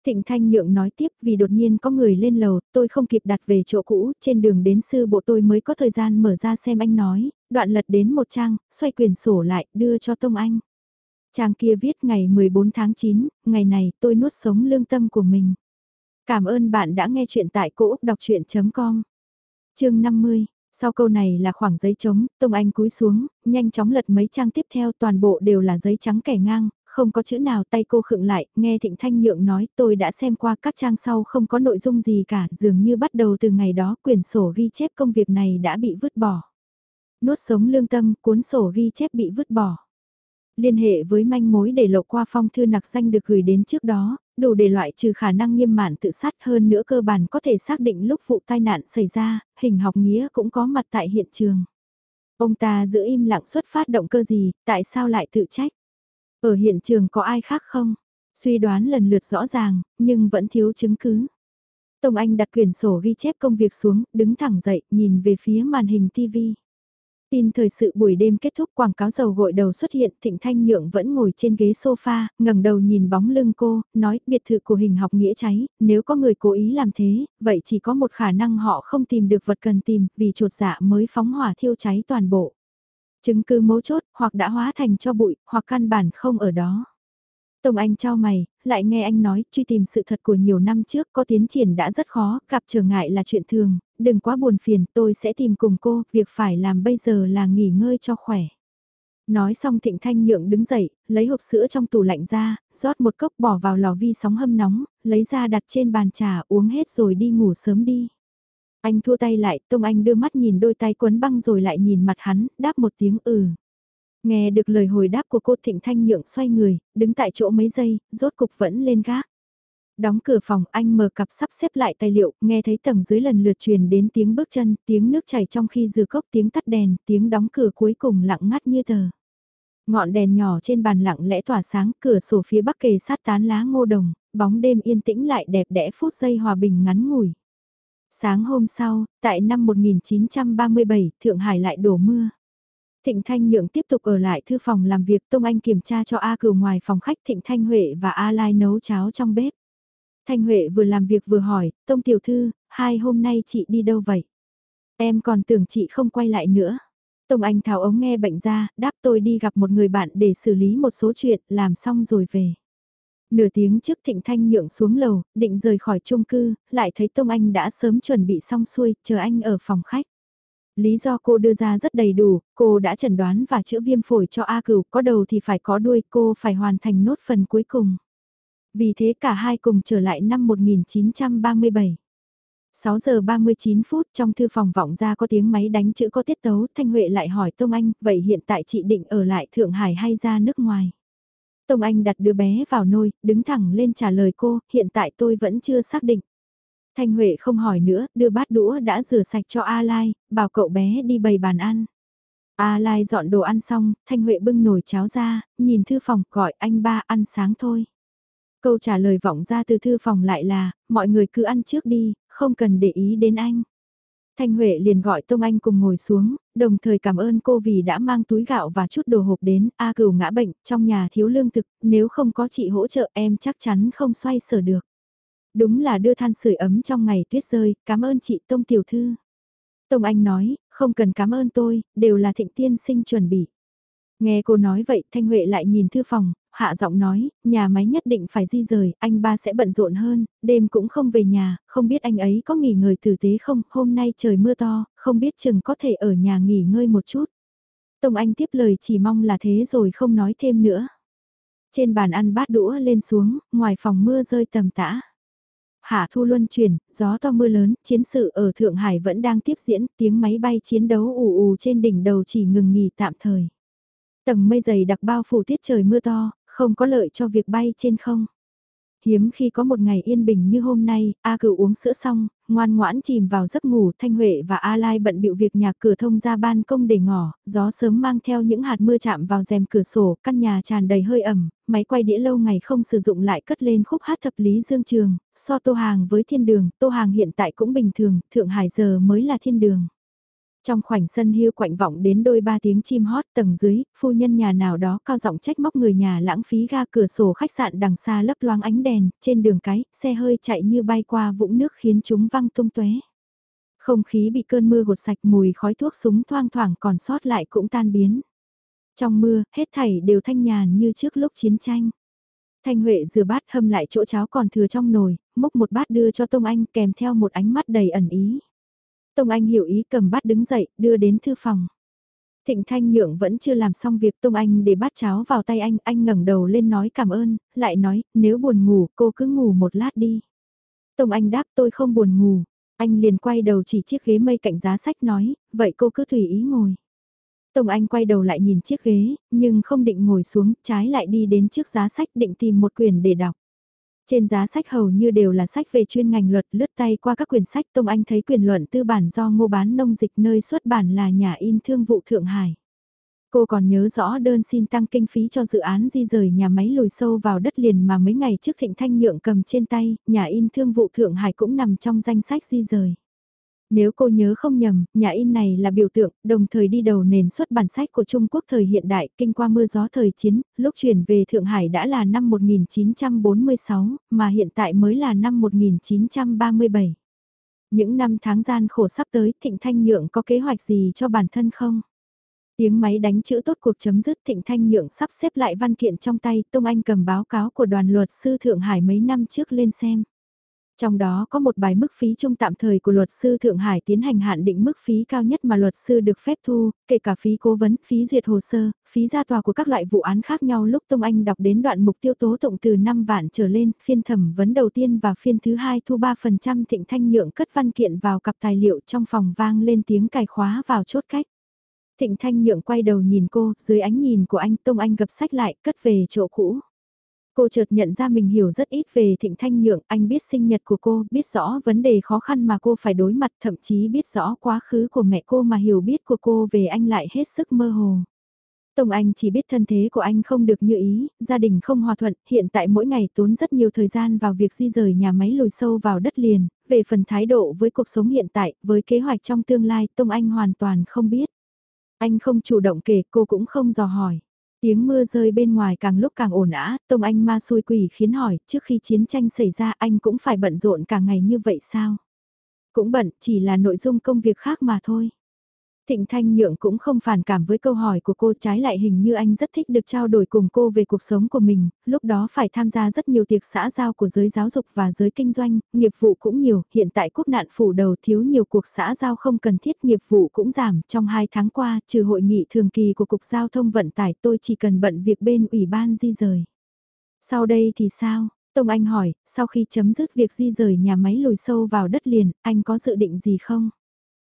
Thịnh Thanh Nhượng nói tiếp vì đột nhiên có người lên lầu, tôi không kịp đặt về chỗ cũ, trên đường đến sư bộ tôi mới có thời gian mở ra xem anh nói, đoạn lật đến một trang, xoay quyển sổ lại, đưa cho Tông Anh. Trang kia viết ngày 14 tháng 9, ngày này tôi nuốt sống lương tâm của mình. Cảm ơn bạn đã nghe chuyện tại cỗ đọc chuyện.com. Chương 50, sau câu này là khoảng giấy trống, Tông Anh cúi xuống, nhanh chóng lật mấy trang tiếp theo toàn bộ đều là giấy trắng kẻ ngang, không có chữ nào tay cô khựng lại, nghe Thịnh Thanh Nhượng nói tôi đã xem qua các trang sau không có nội dung gì cả, dường như bắt đầu từ ngày đó quyển sổ ghi chép công việc này đã bị vứt bỏ. Nuốt sống lương tâm, cuốn sổ ghi chép bị vứt bỏ. Liên hệ với manh mối để lộ qua phong thư nặc danh được gửi đến trước đó, đủ để loại trừ khả năng nghiêm mạn tự sát hơn nữa cơ bản có thể xác định lúc vụ tai nạn xảy ra, hình học nghĩa cũng có mặt tại hiện trường. Ông ta giữ im lặng xuất phát động cơ gì, tại sao lại tự trách? Ở hiện trường có ai khác không? Suy đoán lần lượt rõ ràng, nhưng vẫn thiếu chứng cứ. Tông Anh đặt quyển sổ ghi chép công việc xuống, đứng thẳng dậy, nhìn về phía màn hình TV. Tin thời sự buổi đêm kết thúc quảng cáo dầu gội đầu xuất hiện, Thịnh Thanh Nhượng vẫn ngồi trên ghế sofa, ngẩng đầu nhìn bóng lưng cô, nói biệt thự của hình học nghĩa cháy, nếu có người cố ý làm thế, vậy chỉ có một khả năng họ không tìm được vật cần tìm, vì chuột dạ mới phóng hỏa thiêu cháy toàn bộ. Chứng cứ mấu chốt, hoặc đã hóa thành cho bụi, hoặc căn bản không ở đó. Tông Anh trao mày, lại nghe anh nói, truy tìm sự thật của nhiều năm trước có tiến triển đã rất khó, gặp trở ngại là chuyện thường, đừng quá buồn phiền, tôi sẽ tìm cùng cô, việc phải làm bây giờ là nghỉ ngơi cho khỏe. Nói xong Thịnh Thanh Nhượng đứng dậy, lấy hộp sữa trong tủ lạnh ra, rót một cốc bỏ vào lò vi sóng hâm nóng, lấy ra đặt trên bàn trà uống hết rồi đi ngủ sớm đi. Anh thua tay lại, Tông Anh đưa mắt nhìn đôi tay quấn băng rồi lại nhìn mặt hắn, đáp một tiếng ừ. Nghe được lời hồi đáp của cô Thịnh Thanh Nhượng xoay người, đứng tại chỗ mấy giây, rốt cục vẫn lên gác. Đóng cửa phòng anh mở cặp sắp xếp lại tài liệu, nghe thấy tầng dưới lần lượt truyền đến tiếng bước chân, tiếng nước chảy trong khi dừa cốc tiếng tắt đèn, tiếng đóng cửa cuối cùng lặng ngắt như tờ. Ngọn đèn nhỏ trên bàn lặng lẽ tỏa sáng, cửa sổ phía bắc kề sát tán lá ngô đồng, bóng đêm yên tĩnh lại đẹp đẽ phút giây hòa bình ngắn ngủi. Sáng hôm sau, tại năm 1937, Thượng Hải lại đổ mưa. Thịnh Thanh Nhượng tiếp tục ở lại thư phòng làm việc Tông Anh kiểm tra cho A Cửu ngoài phòng khách Thịnh Thanh Huệ và A Lai nấu cháo trong bếp. Thanh Huệ vừa làm việc vừa hỏi, Tông Tiểu Thư, hai hôm nay chị đi đâu vậy? Em còn tưởng chị không quay lại nữa. Tông Anh tháo ống nghe bệnh ra, đáp tôi đi gặp một người bạn để xử lý một số chuyện, làm xong rồi về. Nửa tiếng trước Thịnh Thanh nhượng xuống lầu, định rời khỏi chung cư, lại thấy Tông Anh đã sớm chuẩn bị xong xuôi, chờ anh ở phòng khách. Lý do cô đưa ra rất đầy đủ, cô đã chẩn đoán và chữa viêm phổi cho A cửu, có đầu thì phải có đuôi, cô phải hoàn thành nốt phần cuối cùng. Vì thế cả hai cùng trở lại năm 1937. 6 giờ 39 phút trong thư phòng vọng ra có tiếng máy đánh chữ có tiết tấu, Thanh Huệ lại hỏi Tông Anh, vậy hiện tại chị định ở lại Thượng Hải hay ra nước ngoài? Tông Anh đặt đứa bé vào nôi, đứng thẳng lên trả lời cô, hiện tại tôi vẫn chưa xác định. Thanh Huệ không hỏi nữa, đưa bát đũa đã rửa sạch cho A Lai, bảo cậu bé đi bày bàn ăn. A Lai dọn đồ ăn xong, Thanh Huệ bưng nồi cháo ra, nhìn thư phòng gọi anh ba ăn sáng thôi. Câu trả lời vọng ra từ thư phòng lại là, mọi người cứ ăn trước đi, không cần để ý đến anh. Thanh Huệ liền gọi Tông Anh cùng ngồi xuống, đồng thời cảm ơn cô vì đã mang túi gạo và chút đồ hộp đến. A cửu ngã bệnh, trong nhà thiếu lương thực, nếu không có chị hỗ trợ em chắc chắn không xoay sở được. Đúng là đưa than sưởi ấm trong ngày tuyết rơi, cảm ơn chị Tông Tiểu Thư. Tông Anh nói, không cần cảm ơn tôi, đều là thịnh tiên sinh chuẩn bị. Nghe cô nói vậy, Thanh Huệ lại nhìn thư phòng, hạ giọng nói, nhà máy nhất định phải di rời, anh ba sẽ bận rộn hơn, đêm cũng không về nhà, không biết anh ấy có nghỉ ngơi tử tế không, hôm nay trời mưa to, không biết chừng có thể ở nhà nghỉ ngơi một chút. Tông Anh tiếp lời chỉ mong là thế rồi không nói thêm nữa. Trên bàn ăn bát đũa lên xuống, ngoài phòng mưa rơi tầm tã. Hạ thu luân chuyển, gió to mưa lớn, chiến sự ở Thượng Hải vẫn đang tiếp diễn, tiếng máy bay chiến đấu ù ù trên đỉnh đầu chỉ ngừng nghỉ tạm thời. Tầng mây dày đặc bao phủ tiết trời mưa to, không có lợi cho việc bay trên không. Hiếm khi có một ngày yên bình như hôm nay, A cửu uống sữa xong, ngoan ngoãn chìm vào giấc ngủ, Thanh Huệ và A Lai bận bịu việc nhà cửa thông ra ban công để ngỏ, gió sớm mang theo những hạt mưa chạm vào rèm cửa sổ, căn nhà tràn đầy hơi ẩm, máy quay đĩa lâu ngày không sử dụng lại cất lên khúc hát thập lý dương trường, so tô hàng với thiên đường, tô hàng hiện tại cũng bình thường, Thượng Hải giờ mới là thiên đường. Trong khoảnh sân hưu quạnh vọng đến đôi ba tiếng chim hót tầng dưới, phu nhân nhà nào đó cao giọng trách móc người nhà lãng phí ga cửa sổ khách sạn đằng xa lấp loáng ánh đèn, trên đường cái, xe hơi chạy như bay qua vũng nước khiến chúng văng tung tóe. Không khí bị cơn mưa gột sạch mùi khói thuốc súng thoang thoảng còn sót lại cũng tan biến. Trong mưa, hết thảy đều thanh nhàn như trước lúc chiến tranh. Thanh Huệ rửa bát hâm lại chỗ cháo còn thừa trong nồi, múc một bát đưa cho Tông Anh kèm theo một ánh mắt đầy ẩn ý. Tông Anh hiểu ý cầm bát đứng dậy, đưa đến thư phòng. Thịnh Thanh Nhượng vẫn chưa làm xong việc Tông Anh để bát cháo vào tay anh, anh ngẩng đầu lên nói cảm ơn, lại nói, nếu buồn ngủ cô cứ ngủ một lát đi. Tông Anh đáp tôi không buồn ngủ, anh liền quay đầu chỉ chiếc ghế mây cạnh giá sách nói, vậy cô cứ tùy ý ngồi. Tông Anh quay đầu lại nhìn chiếc ghế, nhưng không định ngồi xuống, trái lại đi đến trước giá sách định tìm một quyển để đọc. Trên giá sách hầu như đều là sách về chuyên ngành luật lướt tay qua các quyển sách Tông Anh thấy quyền luận tư bản do ngô bán nông dịch nơi xuất bản là nhà in thương vụ Thượng Hải. Cô còn nhớ rõ đơn xin tăng kinh phí cho dự án di rời nhà máy lùi sâu vào đất liền mà mấy ngày trước Thịnh Thanh Nhượng cầm trên tay, nhà in thương vụ Thượng Hải cũng nằm trong danh sách di rời. Nếu cô nhớ không nhầm, nhà in này là biểu tượng, đồng thời đi đầu nền xuất bản sách của Trung Quốc thời hiện đại, kinh qua mưa gió thời chiến, lúc chuyển về Thượng Hải đã là năm 1946, mà hiện tại mới là năm 1937. Những năm tháng gian khổ sắp tới, Thịnh Thanh Nhượng có kế hoạch gì cho bản thân không? Tiếng máy đánh chữ tốt cuộc chấm dứt Thịnh Thanh Nhượng sắp xếp lại văn kiện trong tay, Tông Anh cầm báo cáo của đoàn luật sư Thượng Hải mấy năm trước lên xem. Trong đó có một bài mức phí chung tạm thời của luật sư Thượng Hải tiến hành hạn định mức phí cao nhất mà luật sư được phép thu, kể cả phí cố vấn, phí duyệt hồ sơ, phí ra tòa của các loại vụ án khác nhau lúc Tông Anh đọc đến đoạn mục tiêu tố tụng từ 5 vạn trở lên, phiên thẩm vấn đầu tiên và phiên thứ hai thu 3% thịnh thanh nhượng cất văn kiện vào cặp tài liệu trong phòng vang lên tiếng cài khóa vào chốt cách. Thịnh thanh nhượng quay đầu nhìn cô, dưới ánh nhìn của anh Tông Anh gập sách lại, cất về chỗ cũ. Cô chợt nhận ra mình hiểu rất ít về Thịnh Thanh Nhượng, anh biết sinh nhật của cô, biết rõ vấn đề khó khăn mà cô phải đối mặt, thậm chí biết rõ quá khứ của mẹ cô mà hiểu biết của cô về anh lại hết sức mơ hồ. Tông Anh chỉ biết thân thế của anh không được như ý, gia đình không hòa thuận, hiện tại mỗi ngày tốn rất nhiều thời gian vào việc di rời nhà máy lùi sâu vào đất liền, về phần thái độ với cuộc sống hiện tại, với kế hoạch trong tương lai, Tông Anh hoàn toàn không biết. Anh không chủ động kể, cô cũng không dò hỏi. Tiếng mưa rơi bên ngoài càng lúc càng ồn ào. Tông Anh ma xui quỷ khiến hỏi, trước khi chiến tranh xảy ra anh cũng phải bận rộn cả ngày như vậy sao? Cũng bận, chỉ là nội dung công việc khác mà thôi. Thịnh Thanh Nhượng cũng không phản cảm với câu hỏi của cô trái lại hình như anh rất thích được trao đổi cùng cô về cuộc sống của mình, lúc đó phải tham gia rất nhiều tiệc xã giao của giới giáo dục và giới kinh doanh, nghiệp vụ cũng nhiều, hiện tại quốc nạn phủ đầu thiếu nhiều cuộc xã giao không cần thiết nghiệp vụ cũng giảm, trong 2 tháng qua, trừ hội nghị thường kỳ của Cục Giao thông Vận tải tôi chỉ cần bận việc bên Ủy ban di rời. Sau đây thì sao? Tông Anh hỏi, sau khi chấm dứt việc di rời nhà máy lùi sâu vào đất liền, anh có dự định gì không?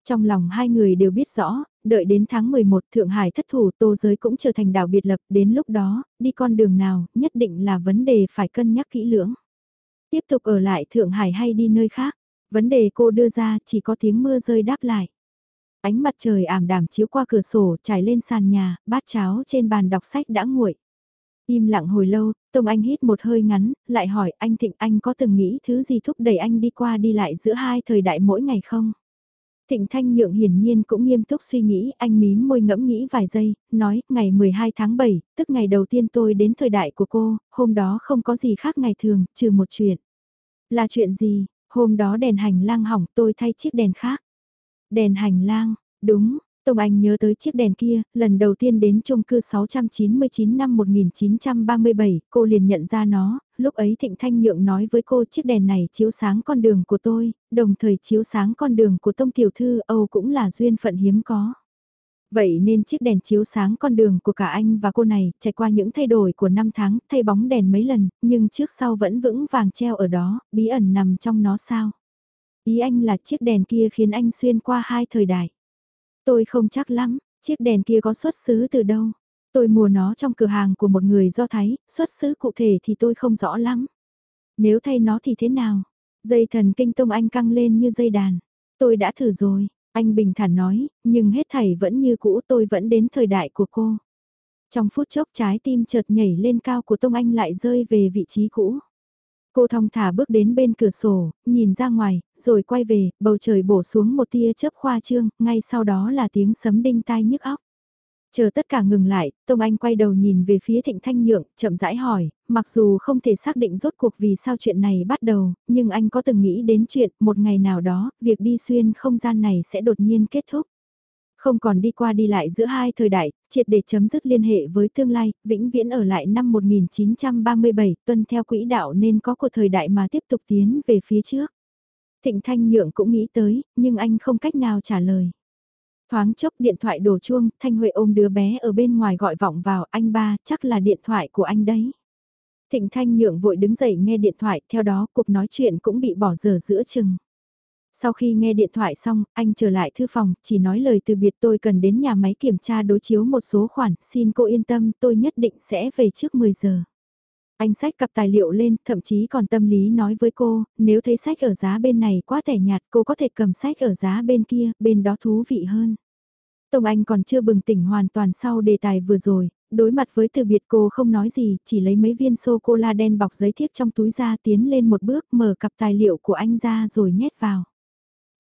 Trong lòng hai người đều biết rõ, đợi đến tháng 11 Thượng Hải thất thủ tô giới cũng trở thành đảo biệt lập, đến lúc đó, đi con đường nào, nhất định là vấn đề phải cân nhắc kỹ lưỡng. Tiếp tục ở lại Thượng Hải hay đi nơi khác, vấn đề cô đưa ra chỉ có tiếng mưa rơi đáp lại. Ánh mặt trời ảm đạm chiếu qua cửa sổ trải lên sàn nhà, bát cháo trên bàn đọc sách đã nguội. Im lặng hồi lâu, Tông Anh hít một hơi ngắn, lại hỏi anh Thịnh anh có từng nghĩ thứ gì thúc đẩy anh đi qua đi lại giữa hai thời đại mỗi ngày không? Thịnh Thanh Nhượng hiển nhiên cũng nghiêm túc suy nghĩ, anh mím môi ngẫm nghĩ vài giây, nói, ngày 12 tháng 7, tức ngày đầu tiên tôi đến thời đại của cô, hôm đó không có gì khác ngày thường, trừ một chuyện. Là chuyện gì? Hôm đó đèn hành lang hỏng tôi thay chiếc đèn khác. Đèn hành lang, đúng, Tông Anh nhớ tới chiếc đèn kia, lần đầu tiên đến chung cư 699 năm 1937, cô liền nhận ra nó, lúc ấy Thịnh Thanh Nhượng nói với cô chiếc đèn này chiếu sáng con đường của tôi, đồng thời chiếu sáng con đường của Tông Tiểu Thư Âu cũng là duyên phận hiếm có. Vậy nên chiếc đèn chiếu sáng con đường của cả anh và cô này, trải qua những thay đổi của năm tháng, thay bóng đèn mấy lần, nhưng trước sau vẫn vững vàng treo ở đó, bí ẩn nằm trong nó sao? Ý anh là chiếc đèn kia khiến anh xuyên qua hai thời đại. Tôi không chắc lắm, chiếc đèn kia có xuất xứ từ đâu. Tôi mua nó trong cửa hàng của một người do Thái, xuất xứ cụ thể thì tôi không rõ lắm. Nếu thay nó thì thế nào? Dây thần kinh tông anh căng lên như dây đàn. Tôi đã thử rồi, anh bình thản nói, nhưng hết thảy vẫn như cũ tôi vẫn đến thời đại của cô. Trong phút chốc trái tim chợt nhảy lên cao của Tông Anh lại rơi về vị trí cũ. Cô thong thả bước đến bên cửa sổ, nhìn ra ngoài, rồi quay về, bầu trời bổ xuống một tia chớp khoa trương, ngay sau đó là tiếng sấm đinh tai nhức óc. Chờ tất cả ngừng lại, Tông Anh quay đầu nhìn về phía Thịnh Thanh Nhượng, chậm rãi hỏi, mặc dù không thể xác định rốt cuộc vì sao chuyện này bắt đầu, nhưng anh có từng nghĩ đến chuyện một ngày nào đó, việc đi xuyên không gian này sẽ đột nhiên kết thúc. Không còn đi qua đi lại giữa hai thời đại, triệt để chấm dứt liên hệ với tương lai, vĩnh viễn ở lại năm 1937, tuân theo quỹ đạo nên có của thời đại mà tiếp tục tiến về phía trước. Thịnh Thanh Nhượng cũng nghĩ tới, nhưng anh không cách nào trả lời. Thoáng chốc điện thoại đổ chuông, Thanh Huệ ôm đứa bé ở bên ngoài gọi vọng vào, anh ba, chắc là điện thoại của anh đấy. Thịnh Thanh Nhượng vội đứng dậy nghe điện thoại, theo đó cuộc nói chuyện cũng bị bỏ dở giữa chừng. Sau khi nghe điện thoại xong, anh trở lại thư phòng, chỉ nói lời từ biệt tôi cần đến nhà máy kiểm tra đối chiếu một số khoản, xin cô yên tâm, tôi nhất định sẽ về trước 10 giờ. Anh sách cặp tài liệu lên, thậm chí còn tâm lý nói với cô, nếu thấy sách ở giá bên này quá tẻ nhạt, cô có thể cầm sách ở giá bên kia, bên đó thú vị hơn. Tông Anh còn chưa bừng tỉnh hoàn toàn sau đề tài vừa rồi, đối mặt với từ biệt cô không nói gì, chỉ lấy mấy viên sô-cô-la đen bọc giấy thiếp trong túi ra tiến lên một bước mở cặp tài liệu của anh ra rồi nhét vào.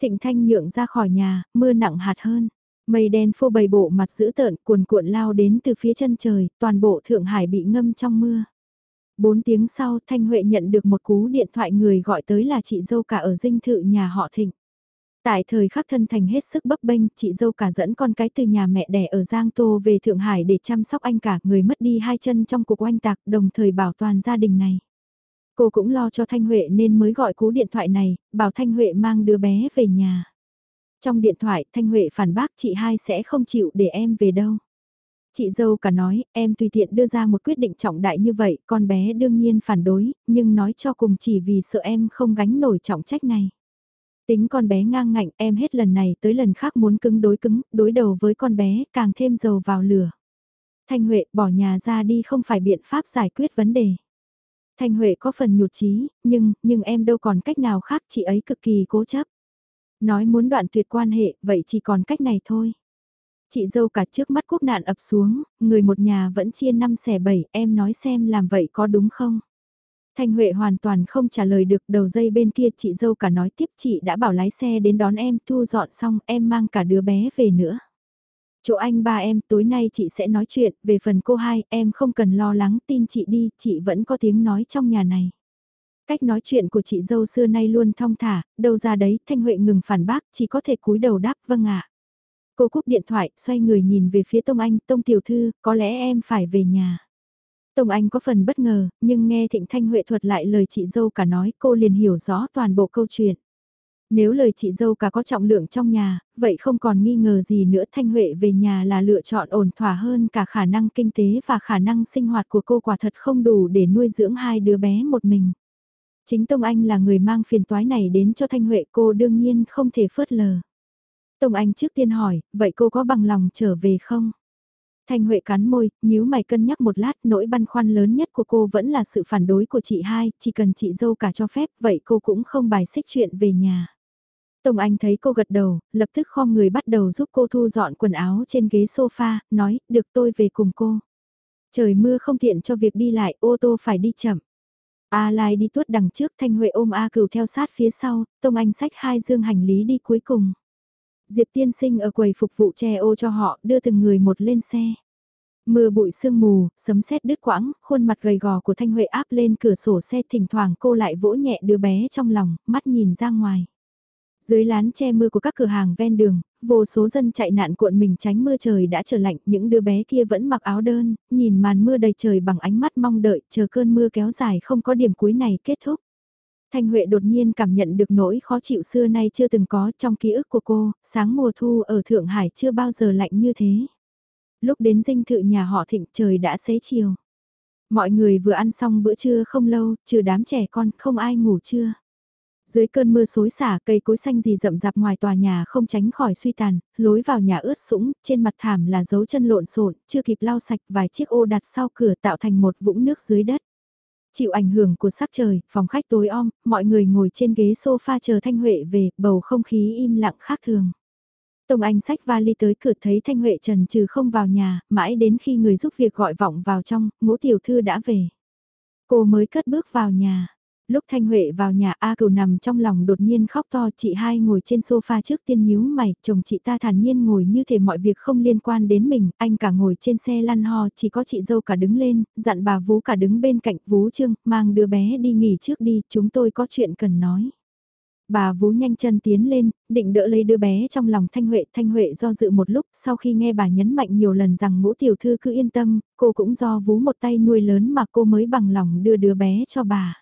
Thịnh Thanh nhượng ra khỏi nhà, mưa nặng hạt hơn. Mây đen phô bầy bộ mặt dữ tợn cuồn cuộn lao đến từ phía chân trời, toàn bộ Thượng Hải bị ngâm trong mưa. Bốn tiếng sau Thanh Huệ nhận được một cú điện thoại người gọi tới là chị dâu cả ở dinh thự nhà họ Thịnh. Tại thời khắc thân thành hết sức bấp bênh, chị dâu cả dẫn con cái từ nhà mẹ đẻ ở Giang Tô về Thượng Hải để chăm sóc anh cả người mất đi hai chân trong cuộc oanh tạc đồng thời bảo toàn gia đình này. Cô cũng lo cho Thanh Huệ nên mới gọi cú điện thoại này, bảo Thanh Huệ mang đứa bé về nhà. Trong điện thoại Thanh Huệ phản bác chị hai sẽ không chịu để em về đâu. Chị dâu cả nói, em tùy tiện đưa ra một quyết định trọng đại như vậy, con bé đương nhiên phản đối, nhưng nói cho cùng chỉ vì sợ em không gánh nổi trọng trách này. Tính con bé ngang ngạnh em hết lần này tới lần khác muốn cứng đối cứng, đối đầu với con bé, càng thêm dầu vào lửa. Thanh Huệ bỏ nhà ra đi không phải biện pháp giải quyết vấn đề. Thanh Huệ có phần nhụt chí, nhưng, nhưng em đâu còn cách nào khác chị ấy cực kỳ cố chấp. Nói muốn đoạn tuyệt quan hệ, vậy chỉ còn cách này thôi. Chị dâu cả trước mắt quốc nạn ập xuống, người một nhà vẫn chia năm xẻ bảy, em nói xem làm vậy có đúng không? Thanh Huệ hoàn toàn không trả lời được đầu dây bên kia chị dâu cả nói tiếp chị đã bảo lái xe đến đón em thu dọn xong em mang cả đứa bé về nữa. Chỗ anh ba em tối nay chị sẽ nói chuyện về phần cô hai em không cần lo lắng tin chị đi chị vẫn có tiếng nói trong nhà này. Cách nói chuyện của chị dâu xưa nay luôn thong thả, đâu ra đấy Thanh Huệ ngừng phản bác chỉ có thể cúi đầu đáp vâng ạ. Cô cúp điện thoại xoay người nhìn về phía Tông Anh Tông Tiểu Thư có lẽ em phải về nhà. Tông Anh có phần bất ngờ, nhưng nghe Thịnh Thanh Huệ thuật lại lời chị dâu cả nói cô liền hiểu rõ toàn bộ câu chuyện. Nếu lời chị dâu cả có trọng lượng trong nhà, vậy không còn nghi ngờ gì nữa Thanh Huệ về nhà là lựa chọn ổn thỏa hơn cả khả năng kinh tế và khả năng sinh hoạt của cô quả thật không đủ để nuôi dưỡng hai đứa bé một mình. Chính Tông Anh là người mang phiền toái này đến cho Thanh Huệ cô đương nhiên không thể phớt lờ. Tông Anh trước tiên hỏi, vậy cô có bằng lòng trở về không? Thanh Huệ cắn môi, nhíu mày cân nhắc một lát, nỗi băn khoăn lớn nhất của cô vẫn là sự phản đối của chị hai, chỉ cần chị dâu cả cho phép, vậy cô cũng không bài xích chuyện về nhà. Tông Anh thấy cô gật đầu, lập tức khom người bắt đầu giúp cô thu dọn quần áo trên ghế sofa, nói, được tôi về cùng cô. Trời mưa không tiện cho việc đi lại, ô tô phải đi chậm. A Lai đi tuốt đằng trước, Thanh Huệ ôm A Cửu theo sát phía sau, Tông Anh xách hai dương hành lý đi cuối cùng. Diệp tiên sinh ở quầy phục vụ che ô cho họ, đưa từng người một lên xe. Mưa bụi sương mù, sấm sét đứt quãng, khuôn mặt gầy gò của Thanh Huệ áp lên cửa sổ xe thỉnh thoảng cô lại vỗ nhẹ đứa bé trong lòng, mắt nhìn ra ngoài. Dưới lán che mưa của các cửa hàng ven đường, vô số dân chạy nạn cuộn mình tránh mưa trời đã trở lạnh, những đứa bé kia vẫn mặc áo đơn, nhìn màn mưa đầy trời bằng ánh mắt mong đợi, chờ cơn mưa kéo dài không có điểm cuối này kết thúc. Thanh Huệ đột nhiên cảm nhận được nỗi khó chịu xưa nay chưa từng có trong ký ức của cô, sáng mùa thu ở Thượng Hải chưa bao giờ lạnh như thế. Lúc đến dinh thự nhà họ thịnh trời đã xế chiều. Mọi người vừa ăn xong bữa trưa không lâu, trừ đám trẻ con, không ai ngủ trưa. Dưới cơn mưa xối xả cây cối xanh gì rậm rạp ngoài tòa nhà không tránh khỏi suy tàn, lối vào nhà ướt sũng, trên mặt thảm là dấu chân lộn xộn, chưa kịp lau sạch vài chiếc ô đặt sau cửa tạo thành một vũng nước dưới đất. Chịu ảnh hưởng của sắc trời, phòng khách tối om, mọi người ngồi trên ghế sofa chờ Thanh Huệ về, bầu không khí im lặng khác thường. Tông Anh sách vali tới cửa thấy Thanh Huệ trần trừ không vào nhà, mãi đến khi người giúp việc gọi vọng vào trong, ngũ tiểu thư đã về. Cô mới cất bước vào nhà. Lúc Thanh Huệ vào nhà A cửu nằm trong lòng đột nhiên khóc to chị hai ngồi trên sofa trước tiên nhíu mày, chồng chị ta thản nhiên ngồi như thể mọi việc không liên quan đến mình, anh cả ngồi trên xe lăn ho chỉ có chị dâu cả đứng lên, dặn bà vú cả đứng bên cạnh vú trương, mang đứa bé đi nghỉ trước đi, chúng tôi có chuyện cần nói. Bà vú nhanh chân tiến lên, định đỡ lấy đứa bé trong lòng Thanh Huệ. Thanh Huệ do dự một lúc, sau khi nghe bà nhấn mạnh nhiều lần rằng ngũ tiểu thư cứ yên tâm, cô cũng do vú một tay nuôi lớn mà cô mới bằng lòng đưa đứa bé cho bà.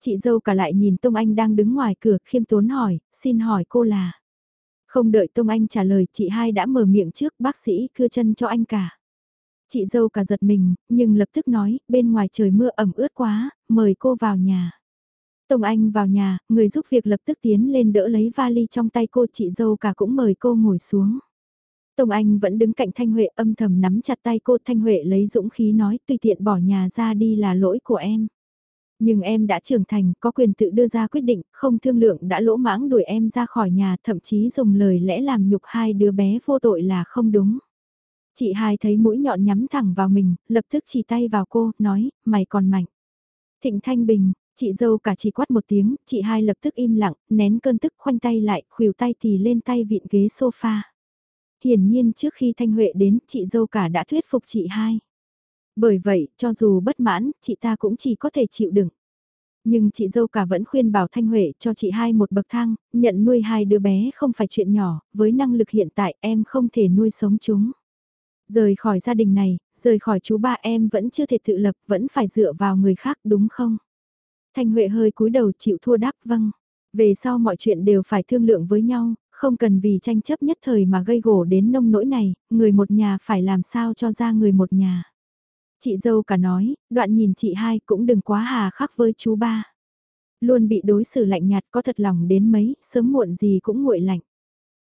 Chị dâu cả lại nhìn Tông Anh đang đứng ngoài cửa khiêm tốn hỏi, xin hỏi cô là... Không đợi Tông Anh trả lời chị hai đã mở miệng trước bác sĩ cưa chân cho anh cả. Chị dâu cả giật mình, nhưng lập tức nói, bên ngoài trời mưa ẩm ướt quá, mời cô vào nhà. Tông Anh vào nhà, người giúp việc lập tức tiến lên đỡ lấy vali trong tay cô chị dâu cả cũng mời cô ngồi xuống. Tông Anh vẫn đứng cạnh Thanh Huệ âm thầm nắm chặt tay cô Thanh Huệ lấy dũng khí nói tùy tiện bỏ nhà ra đi là lỗi của em. Nhưng em đã trưởng thành, có quyền tự đưa ra quyết định, không thương lượng đã lỗ mãng đuổi em ra khỏi nhà, thậm chí dùng lời lẽ làm nhục hai đứa bé vô tội là không đúng. Chị hai thấy mũi nhọn nhắm thẳng vào mình, lập tức chỉ tay vào cô, nói, mày còn mạnh. Thịnh Thanh Bình, chị dâu cả chỉ quát một tiếng, chị hai lập tức im lặng, nén cơn tức khoanh tay lại, khuỷu tay thì lên tay vịn ghế sofa. Hiển nhiên trước khi Thanh Huệ đến, chị dâu cả đã thuyết phục chị hai. Bởi vậy, cho dù bất mãn, chị ta cũng chỉ có thể chịu đựng. Nhưng chị dâu cả vẫn khuyên bảo Thanh Huệ cho chị hai một bậc thang, nhận nuôi hai đứa bé không phải chuyện nhỏ, với năng lực hiện tại em không thể nuôi sống chúng. Rời khỏi gia đình này, rời khỏi chú ba em vẫn chưa thể tự lập, vẫn phải dựa vào người khác đúng không? Thanh Huệ hơi cúi đầu chịu thua đáp vâng. Về sau mọi chuyện đều phải thương lượng với nhau, không cần vì tranh chấp nhất thời mà gây gổ đến nông nỗi này, người một nhà phải làm sao cho ra người một nhà. Chị dâu cả nói, đoạn nhìn chị hai cũng đừng quá hà khắc với chú ba. Luôn bị đối xử lạnh nhạt có thật lòng đến mấy, sớm muộn gì cũng nguội lạnh.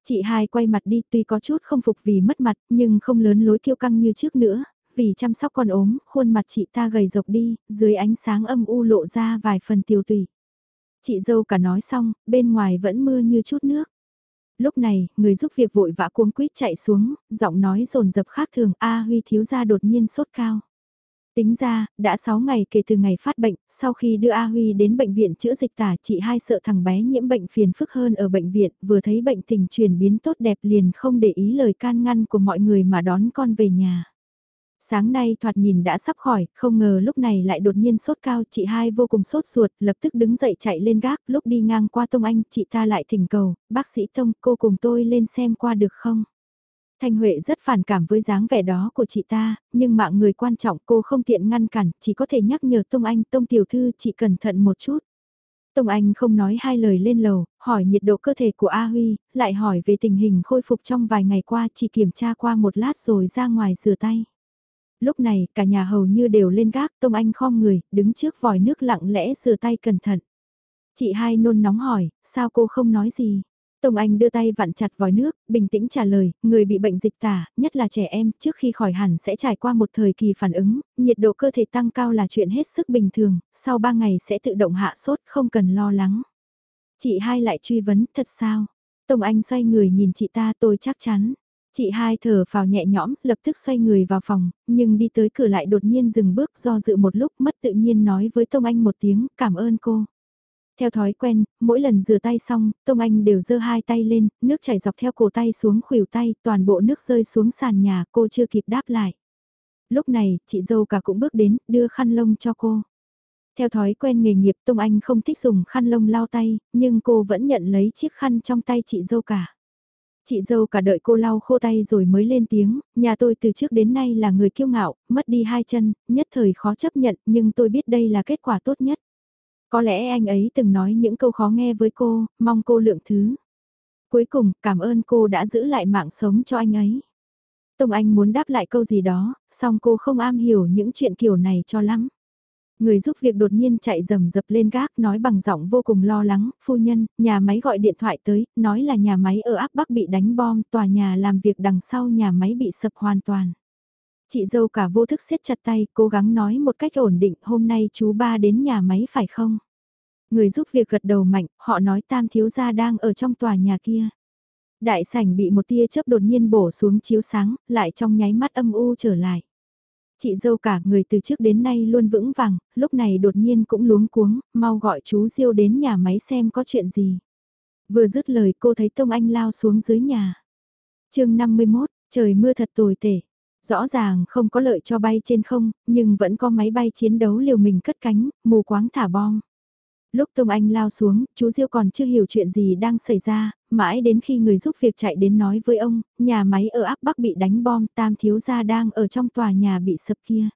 Chị hai quay mặt đi tuy có chút không phục vì mất mặt nhưng không lớn lối kiêu căng như trước nữa, vì chăm sóc con ốm, khuôn mặt chị ta gầy rộc đi, dưới ánh sáng âm u lộ ra vài phần tiêu tùy. Chị dâu cả nói xong, bên ngoài vẫn mưa như chút nước. Lúc này, người giúp việc vội vã cuống quýt chạy xuống, giọng nói rồn rập khác thường A Huy thiếu gia đột nhiên sốt cao. Tính ra, đã 6 ngày kể từ ngày phát bệnh, sau khi đưa A Huy đến bệnh viện chữa dịch tả chị hai sợ thằng bé nhiễm bệnh phiền phức hơn ở bệnh viện, vừa thấy bệnh tình chuyển biến tốt đẹp liền không để ý lời can ngăn của mọi người mà đón con về nhà. Sáng nay thoạt nhìn đã sắp khỏi, không ngờ lúc này lại đột nhiên sốt cao, chị hai vô cùng sốt ruột, lập tức đứng dậy chạy lên gác, lúc đi ngang qua Tông Anh, chị ta lại thỉnh cầu, bác sĩ Tông, cô cùng tôi lên xem qua được không? Thanh Huệ rất phản cảm với dáng vẻ đó của chị ta, nhưng mạng người quan trọng cô không tiện ngăn cản, chỉ có thể nhắc nhở Tông Anh, Tông Tiểu Thư chị cẩn thận một chút. Tông Anh không nói hai lời lên lầu, hỏi nhiệt độ cơ thể của A Huy, lại hỏi về tình hình khôi phục trong vài ngày qua chỉ kiểm tra qua một lát rồi ra ngoài rửa tay. Lúc này cả nhà hầu như đều lên gác, Tông Anh khom người, đứng trước vòi nước lặng lẽ rửa tay cẩn thận. Chị hai nôn nóng hỏi, sao cô không nói gì? Tông Anh đưa tay vặn chặt vòi nước, bình tĩnh trả lời, người bị bệnh dịch tả, nhất là trẻ em, trước khi khỏi hẳn sẽ trải qua một thời kỳ phản ứng, nhiệt độ cơ thể tăng cao là chuyện hết sức bình thường, sau 3 ngày sẽ tự động hạ sốt, không cần lo lắng. Chị hai lại truy vấn, thật sao? Tông Anh xoay người nhìn chị ta tôi chắc chắn. Chị hai thở vào nhẹ nhõm, lập tức xoay người vào phòng, nhưng đi tới cửa lại đột nhiên dừng bước do dự một lúc mất tự nhiên nói với Tông Anh một tiếng, cảm ơn cô. Theo thói quen, mỗi lần rửa tay xong, Tông Anh đều giơ hai tay lên, nước chảy dọc theo cổ tay xuống khuỷu tay, toàn bộ nước rơi xuống sàn nhà, cô chưa kịp đáp lại. Lúc này, chị dâu cả cũng bước đến, đưa khăn lông cho cô. Theo thói quen nghề nghiệp Tông Anh không thích dùng khăn lông lau tay, nhưng cô vẫn nhận lấy chiếc khăn trong tay chị dâu cả. Chị dâu cả đợi cô lau khô tay rồi mới lên tiếng, nhà tôi từ trước đến nay là người kiêu ngạo, mất đi hai chân, nhất thời khó chấp nhận nhưng tôi biết đây là kết quả tốt nhất. Có lẽ anh ấy từng nói những câu khó nghe với cô, mong cô lượng thứ. Cuối cùng, cảm ơn cô đã giữ lại mạng sống cho anh ấy. Tông Anh muốn đáp lại câu gì đó, song cô không am hiểu những chuyện kiểu này cho lắm. Người giúp việc đột nhiên chạy rầm rập lên gác nói bằng giọng vô cùng lo lắng, phu nhân, nhà máy gọi điện thoại tới, nói là nhà máy ở áp Bắc bị đánh bom, tòa nhà làm việc đằng sau nhà máy bị sập hoàn toàn. Chị dâu cả vô thức siết chặt tay, cố gắng nói một cách ổn định, hôm nay chú ba đến nhà máy phải không? Người giúp việc gật đầu mạnh, họ nói tam thiếu gia đang ở trong tòa nhà kia. Đại sảnh bị một tia chớp đột nhiên bổ xuống chiếu sáng, lại trong nháy mắt âm u trở lại. Chị dâu cả người từ trước đến nay luôn vững vàng, lúc này đột nhiên cũng luống cuống, mau gọi chú Diêu đến nhà máy xem có chuyện gì. Vừa dứt lời cô thấy Tông Anh lao xuống dưới nhà. chương 51, trời mưa thật tồi tệ. Rõ ràng không có lợi cho bay trên không, nhưng vẫn có máy bay chiến đấu liều mình cất cánh, mù quáng thả bom. Lúc Tông Anh lao xuống, chú Diêu còn chưa hiểu chuyện gì đang xảy ra, mãi đến khi người giúp việc chạy đến nói với ông, nhà máy ở áp Bắc bị đánh bom, tam thiếu gia đang ở trong tòa nhà bị sập kia.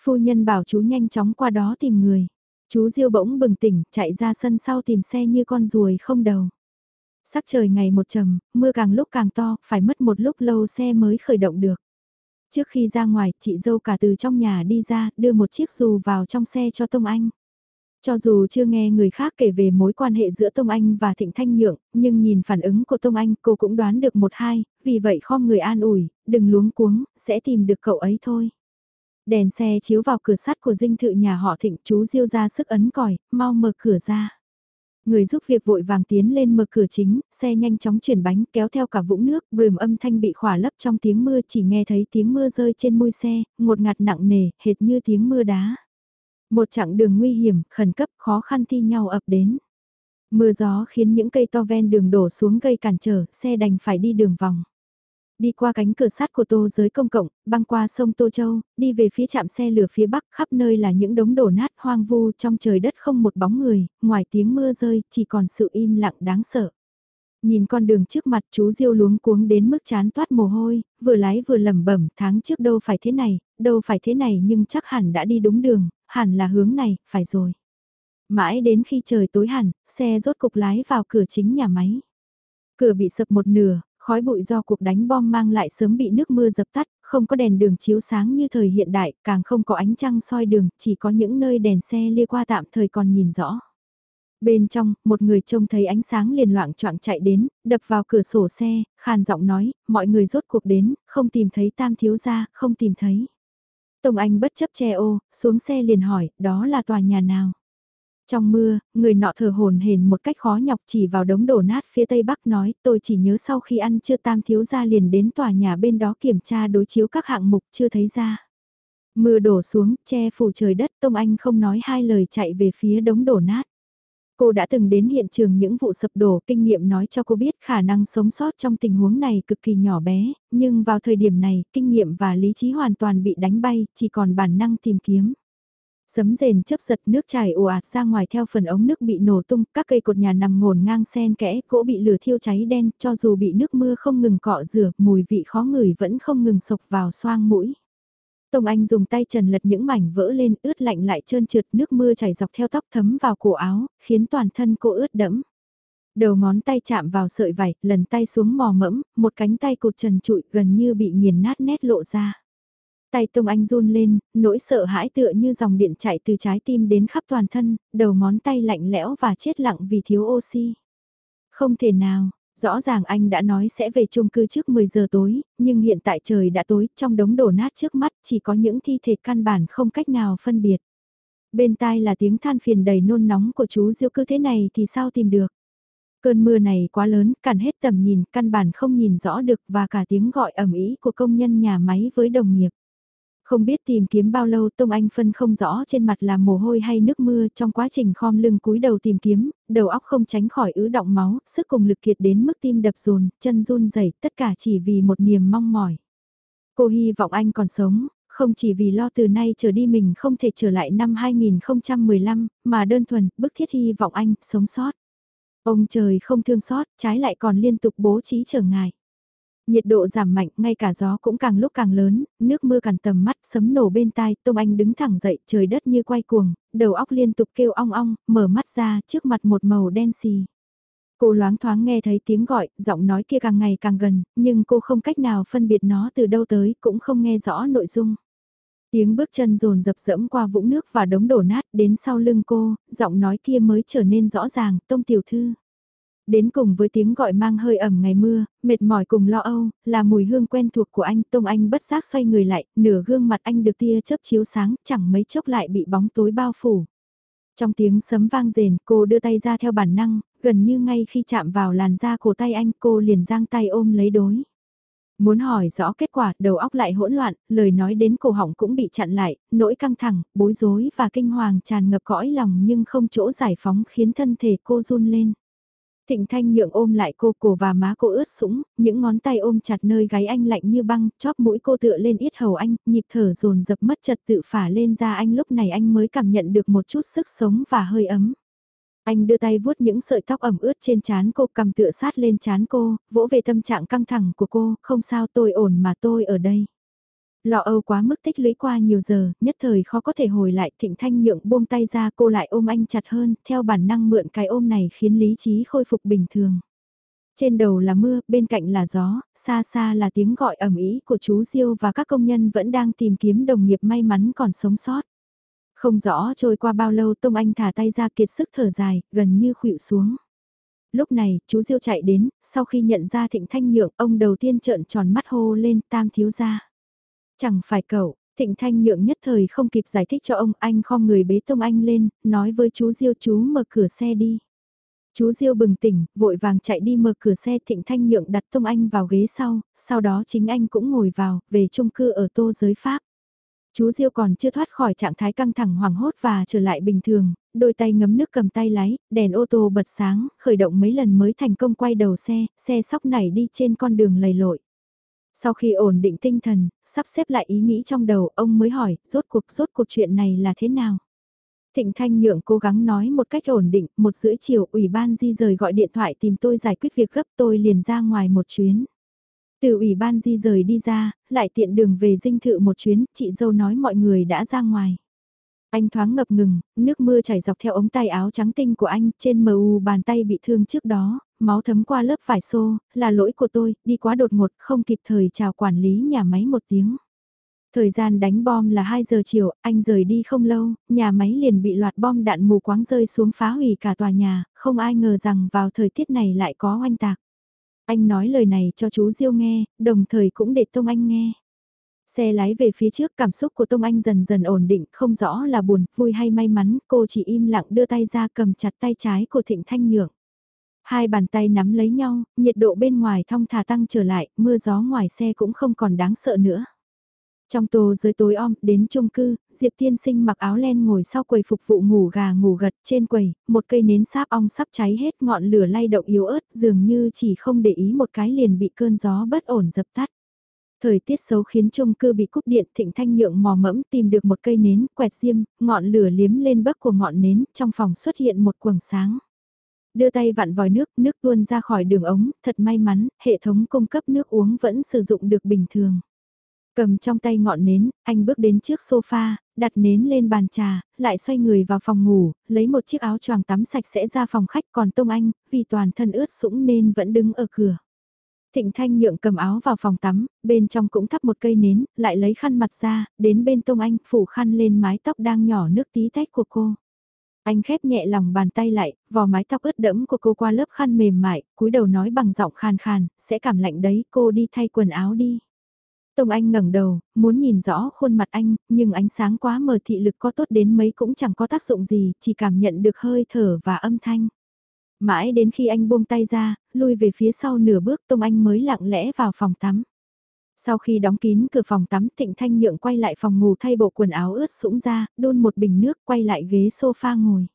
Phu nhân bảo chú nhanh chóng qua đó tìm người. Chú Diêu bỗng bừng tỉnh, chạy ra sân sau tìm xe như con ruồi không đầu. Sắc trời ngày một trầm, mưa càng lúc càng to, phải mất một lúc lâu xe mới khởi động được. Trước khi ra ngoài, chị dâu cả từ trong nhà đi ra, đưa một chiếc dù vào trong xe cho Tông Anh. Cho dù chưa nghe người khác kể về mối quan hệ giữa Tông Anh và Thịnh Thanh Nhượng, nhưng nhìn phản ứng của Tông Anh cô cũng đoán được một hai, vì vậy khom người an ủi, đừng luống cuống, sẽ tìm được cậu ấy thôi. Đèn xe chiếu vào cửa sắt của dinh thự nhà họ Thịnh chú diêu ra sức ấn còi, mau mở cửa ra. Người giúp việc vội vàng tiến lên mở cửa chính, xe nhanh chóng chuyển bánh kéo theo cả vũng nước, rườm âm thanh bị khỏa lấp trong tiếng mưa chỉ nghe thấy tiếng mưa rơi trên môi xe, ngột ngạt nặng nề, hệt như tiếng mưa đá. Một chặng đường nguy hiểm, khẩn cấp, khó khăn thi nhau ập đến. Mưa gió khiến những cây to ven đường đổ xuống gây cản trở, xe đành phải đi đường vòng. Đi qua cánh cửa sắt của tô giới công cộng, băng qua sông Tô Châu, đi về phía trạm xe lửa phía bắc, khắp nơi là những đống đổ nát hoang vu trong trời đất không một bóng người, ngoài tiếng mưa rơi, chỉ còn sự im lặng đáng sợ. Nhìn con đường trước mặt chú Diêu luống cuống đến mức chán toát mồ hôi, vừa lái vừa lẩm bẩm tháng trước đâu phải thế này, đâu phải thế này nhưng chắc hẳn đã đi đúng đường, hẳn là hướng này, phải rồi. Mãi đến khi trời tối hẳn, xe rốt cục lái vào cửa chính nhà máy. Cửa bị sập một nửa, khói bụi do cuộc đánh bom mang lại sớm bị nước mưa dập tắt, không có đèn đường chiếu sáng như thời hiện đại, càng không có ánh trăng soi đường, chỉ có những nơi đèn xe lia qua tạm thời còn nhìn rõ. Bên trong, một người trông thấy ánh sáng liền loạn choạng chạy đến, đập vào cửa sổ xe, khàn giọng nói, mọi người rốt cuộc đến, không tìm thấy tam thiếu gia, không tìm thấy. Tông Anh bất chấp che ô, xuống xe liền hỏi, đó là tòa nhà nào? Trong mưa, người nọ thở hồn hển một cách khó nhọc chỉ vào đống đổ nát phía tây bắc nói, tôi chỉ nhớ sau khi ăn chưa tam thiếu gia liền đến tòa nhà bên đó kiểm tra đối chiếu các hạng mục chưa thấy ra. Mưa đổ xuống, che phủ trời đất, Tông Anh không nói hai lời chạy về phía đống đổ nát. Cô đã từng đến hiện trường những vụ sập đổ, kinh nghiệm nói cho cô biết khả năng sống sót trong tình huống này cực kỳ nhỏ bé, nhưng vào thời điểm này, kinh nghiệm và lý trí hoàn toàn bị đánh bay, chỉ còn bản năng tìm kiếm. Sấm rền chớp giật nước chảy ồ ạt ra ngoài theo phần ống nước bị nổ tung, các cây cột nhà nằm ngổn ngang sen kẽ, gỗ bị lửa thiêu cháy đen, cho dù bị nước mưa không ngừng cọ rửa, mùi vị khó ngửi vẫn không ngừng sộc vào xoang mũi. Tông Anh dùng tay trần lật những mảnh vỡ lên ướt lạnh lại trơn trượt nước mưa chảy dọc theo tóc thấm vào cổ áo, khiến toàn thân cô ướt đẫm. Đầu ngón tay chạm vào sợi vải, lần tay xuống mò mẫm, một cánh tay cột trần trụi gần như bị nghiền nát nét lộ ra. Tay Tông Anh run lên, nỗi sợ hãi tựa như dòng điện chạy từ trái tim đến khắp toàn thân, đầu ngón tay lạnh lẽo và chết lặng vì thiếu oxy. Không thể nào, Rõ ràng anh đã nói sẽ về chung cư trước 10 giờ tối, nhưng hiện tại trời đã tối, trong đống đổ nát trước mắt chỉ có những thi thể căn bản không cách nào phân biệt. Bên tai là tiếng than phiền đầy nôn nóng của chú Diêu cứ thế này thì sao tìm được. Cơn mưa này quá lớn, cản hết tầm nhìn, căn bản không nhìn rõ được và cả tiếng gọi ẩm ý của công nhân nhà máy với đồng nghiệp. Không biết tìm kiếm bao lâu Tông Anh phân không rõ trên mặt là mồ hôi hay nước mưa trong quá trình khom lưng cúi đầu tìm kiếm, đầu óc không tránh khỏi ứ động máu, sức cùng lực kiệt đến mức tim đập dồn, chân run rẩy tất cả chỉ vì một niềm mong mỏi. Cô hy vọng anh còn sống, không chỉ vì lo từ nay trở đi mình không thể trở lại năm 2015, mà đơn thuần, bức thiết hy vọng anh sống sót. Ông trời không thương xót, trái lại còn liên tục bố trí trở ngại. Nhiệt độ giảm mạnh, ngay cả gió cũng càng lúc càng lớn, nước mưa càn tầm mắt, sấm nổ bên tai, Tông Anh đứng thẳng dậy, trời đất như quay cuồng, đầu óc liên tục kêu ong ong, mở mắt ra, trước mặt một màu đen xì. Cô loáng thoáng nghe thấy tiếng gọi, giọng nói kia càng ngày càng gần, nhưng cô không cách nào phân biệt nó từ đâu tới, cũng không nghe rõ nội dung. Tiếng bước chân rồn dập dẫm qua vũng nước và đống đổ nát đến sau lưng cô, giọng nói kia mới trở nên rõ ràng, Tông Tiểu Thư. Đến cùng với tiếng gọi mang hơi ẩm ngày mưa, mệt mỏi cùng lo âu, là mùi hương quen thuộc của anh. Tông Anh bất giác xoay người lại, nửa gương mặt anh được tia chớp chiếu sáng, chẳng mấy chốc lại bị bóng tối bao phủ. Trong tiếng sấm vang rền, cô đưa tay ra theo bản năng, gần như ngay khi chạm vào làn da của tay anh cô liền giang tay ôm lấy đối. Muốn hỏi rõ kết quả, đầu óc lại hỗn loạn, lời nói đến cổ họng cũng bị chặn lại, nỗi căng thẳng, bối rối và kinh hoàng tràn ngập cõi lòng nhưng không chỗ giải phóng khiến thân thể cô run lên. Thịnh Thanh nhượng ôm lại cô cổ và má cô ướt sũng, những ngón tay ôm chặt nơi gáy anh lạnh như băng, chóp mũi cô tựa lên ít hầu anh, nhịp thở dồn dập mất trật tự phả lên ra anh lúc này anh mới cảm nhận được một chút sức sống và hơi ấm. Anh đưa tay vuốt những sợi tóc ẩm ướt trên trán cô cầm tựa sát lên trán cô, vỗ về tâm trạng căng thẳng của cô, không sao tôi ổn mà tôi ở đây. Lọ âu quá mức tích lũy qua nhiều giờ, nhất thời khó có thể hồi lại thịnh thanh nhượng buông tay ra cô lại ôm anh chặt hơn, theo bản năng mượn cái ôm này khiến lý trí khôi phục bình thường. Trên đầu là mưa, bên cạnh là gió, xa xa là tiếng gọi ẩm ý của chú Diêu và các công nhân vẫn đang tìm kiếm đồng nghiệp may mắn còn sống sót. Không rõ trôi qua bao lâu Tông Anh thả tay ra kiệt sức thở dài, gần như khuỵu xuống. Lúc này, chú Diêu chạy đến, sau khi nhận ra Thịnh Thanh Nhượng, ông đầu tiên trợn tròn mắt hô lên tam thiếu gia. Chẳng phải cậu, Thịnh Thanh Nhượng nhất thời không kịp giải thích cho ông, anh khom người bế Tông Anh lên, nói với chú Diêu chú mở cửa xe đi. Chú Diêu bừng tỉnh, vội vàng chạy đi mở cửa xe Thịnh Thanh Nhượng đặt Tông Anh vào ghế sau, sau đó chính anh cũng ngồi vào, về chung cư ở Tô Giới Pháp. Chú Diêu còn chưa thoát khỏi trạng thái căng thẳng hoảng hốt và trở lại bình thường, đôi tay ngấm nước cầm tay lái, đèn ô tô bật sáng, khởi động mấy lần mới thành công quay đầu xe, xe sóc nảy đi trên con đường lầy lội. Sau khi ổn định tinh thần, sắp xếp lại ý nghĩ trong đầu, ông mới hỏi, rốt cuộc rốt cuộc chuyện này là thế nào? Thịnh Thanh Nhượng cố gắng nói một cách ổn định, một rưỡi chiều ủy ban di rời gọi điện thoại tìm tôi giải quyết việc gấp tôi liền ra ngoài một chuyến. Từ ủy ban di rời đi ra, lại tiện đường về dinh thự một chuyến, chị dâu nói mọi người đã ra ngoài. Anh thoáng ngập ngừng, nước mưa chảy dọc theo ống tay áo trắng tinh của anh, trên mờ u bàn tay bị thương trước đó, máu thấm qua lớp vải xô, là lỗi của tôi, đi quá đột ngột, không kịp thời chào quản lý nhà máy một tiếng. Thời gian đánh bom là 2 giờ chiều, anh rời đi không lâu, nhà máy liền bị loạt bom đạn mù quáng rơi xuống phá hủy cả tòa nhà, không ai ngờ rằng vào thời tiết này lại có oanh tạc. Anh nói lời này cho chú Diêu nghe, đồng thời cũng để Tông Anh nghe. Xe lái về phía trước cảm xúc của Tông Anh dần dần ổn định, không rõ là buồn, vui hay may mắn, cô chỉ im lặng đưa tay ra cầm chặt tay trái của Thịnh Thanh Nhượng. Hai bàn tay nắm lấy nhau, nhiệt độ bên ngoài thong thả tăng trở lại, mưa gió ngoài xe cũng không còn đáng sợ nữa. Trong tô dưới tối om, đến chung cư, Diệp Thiên Sinh mặc áo len ngồi sau quầy phục vụ ngủ gà ngủ gật trên quầy, một cây nến sáp ong sắp cháy hết ngọn lửa lay động yếu ớt dường như chỉ không để ý một cái liền bị cơn gió bất ổn dập tắt. Thời tiết xấu khiến chung cư bị cúp điện thịnh thanh nhượng mò mẫm tìm được một cây nến, quẹt diêm, ngọn lửa liếm lên bấc của ngọn nến, trong phòng xuất hiện một quầng sáng. Đưa tay vặn vòi nước, nước tuôn ra khỏi đường ống, thật may mắn, hệ thống cung cấp nước uống vẫn sử dụng được bình thường. Cầm trong tay ngọn nến, anh bước đến trước sofa, đặt nến lên bàn trà, lại xoay người vào phòng ngủ, lấy một chiếc áo choàng tắm sạch sẽ ra phòng khách còn Tông Anh, vì toàn thân ướt sũng nên vẫn đứng ở cửa. Thịnh Thanh nhượng cầm áo vào phòng tắm, bên trong cũng thắp một cây nến, lại lấy khăn mặt ra, đến bên Tông Anh phủ khăn lên mái tóc đang nhỏ nước tí tách của cô. Anh khép nhẹ lòng bàn tay lại, vò mái tóc ướt đẫm của cô qua lớp khăn mềm mại, cúi đầu nói bằng giọng khàn khàn, sẽ cảm lạnh đấy, cô đi thay quần áo đi. Tông Anh ngẩng đầu, muốn nhìn rõ khuôn mặt anh, nhưng ánh sáng quá mờ thị lực có tốt đến mấy cũng chẳng có tác dụng gì, chỉ cảm nhận được hơi thở và âm thanh. Mãi đến khi anh buông tay ra, lui về phía sau nửa bước Tông Anh mới lặng lẽ vào phòng tắm. Sau khi đóng kín cửa phòng tắm Thịnh Thanh Nhượng quay lại phòng ngủ thay bộ quần áo ướt sũng ra, đun một bình nước quay lại ghế sofa ngồi.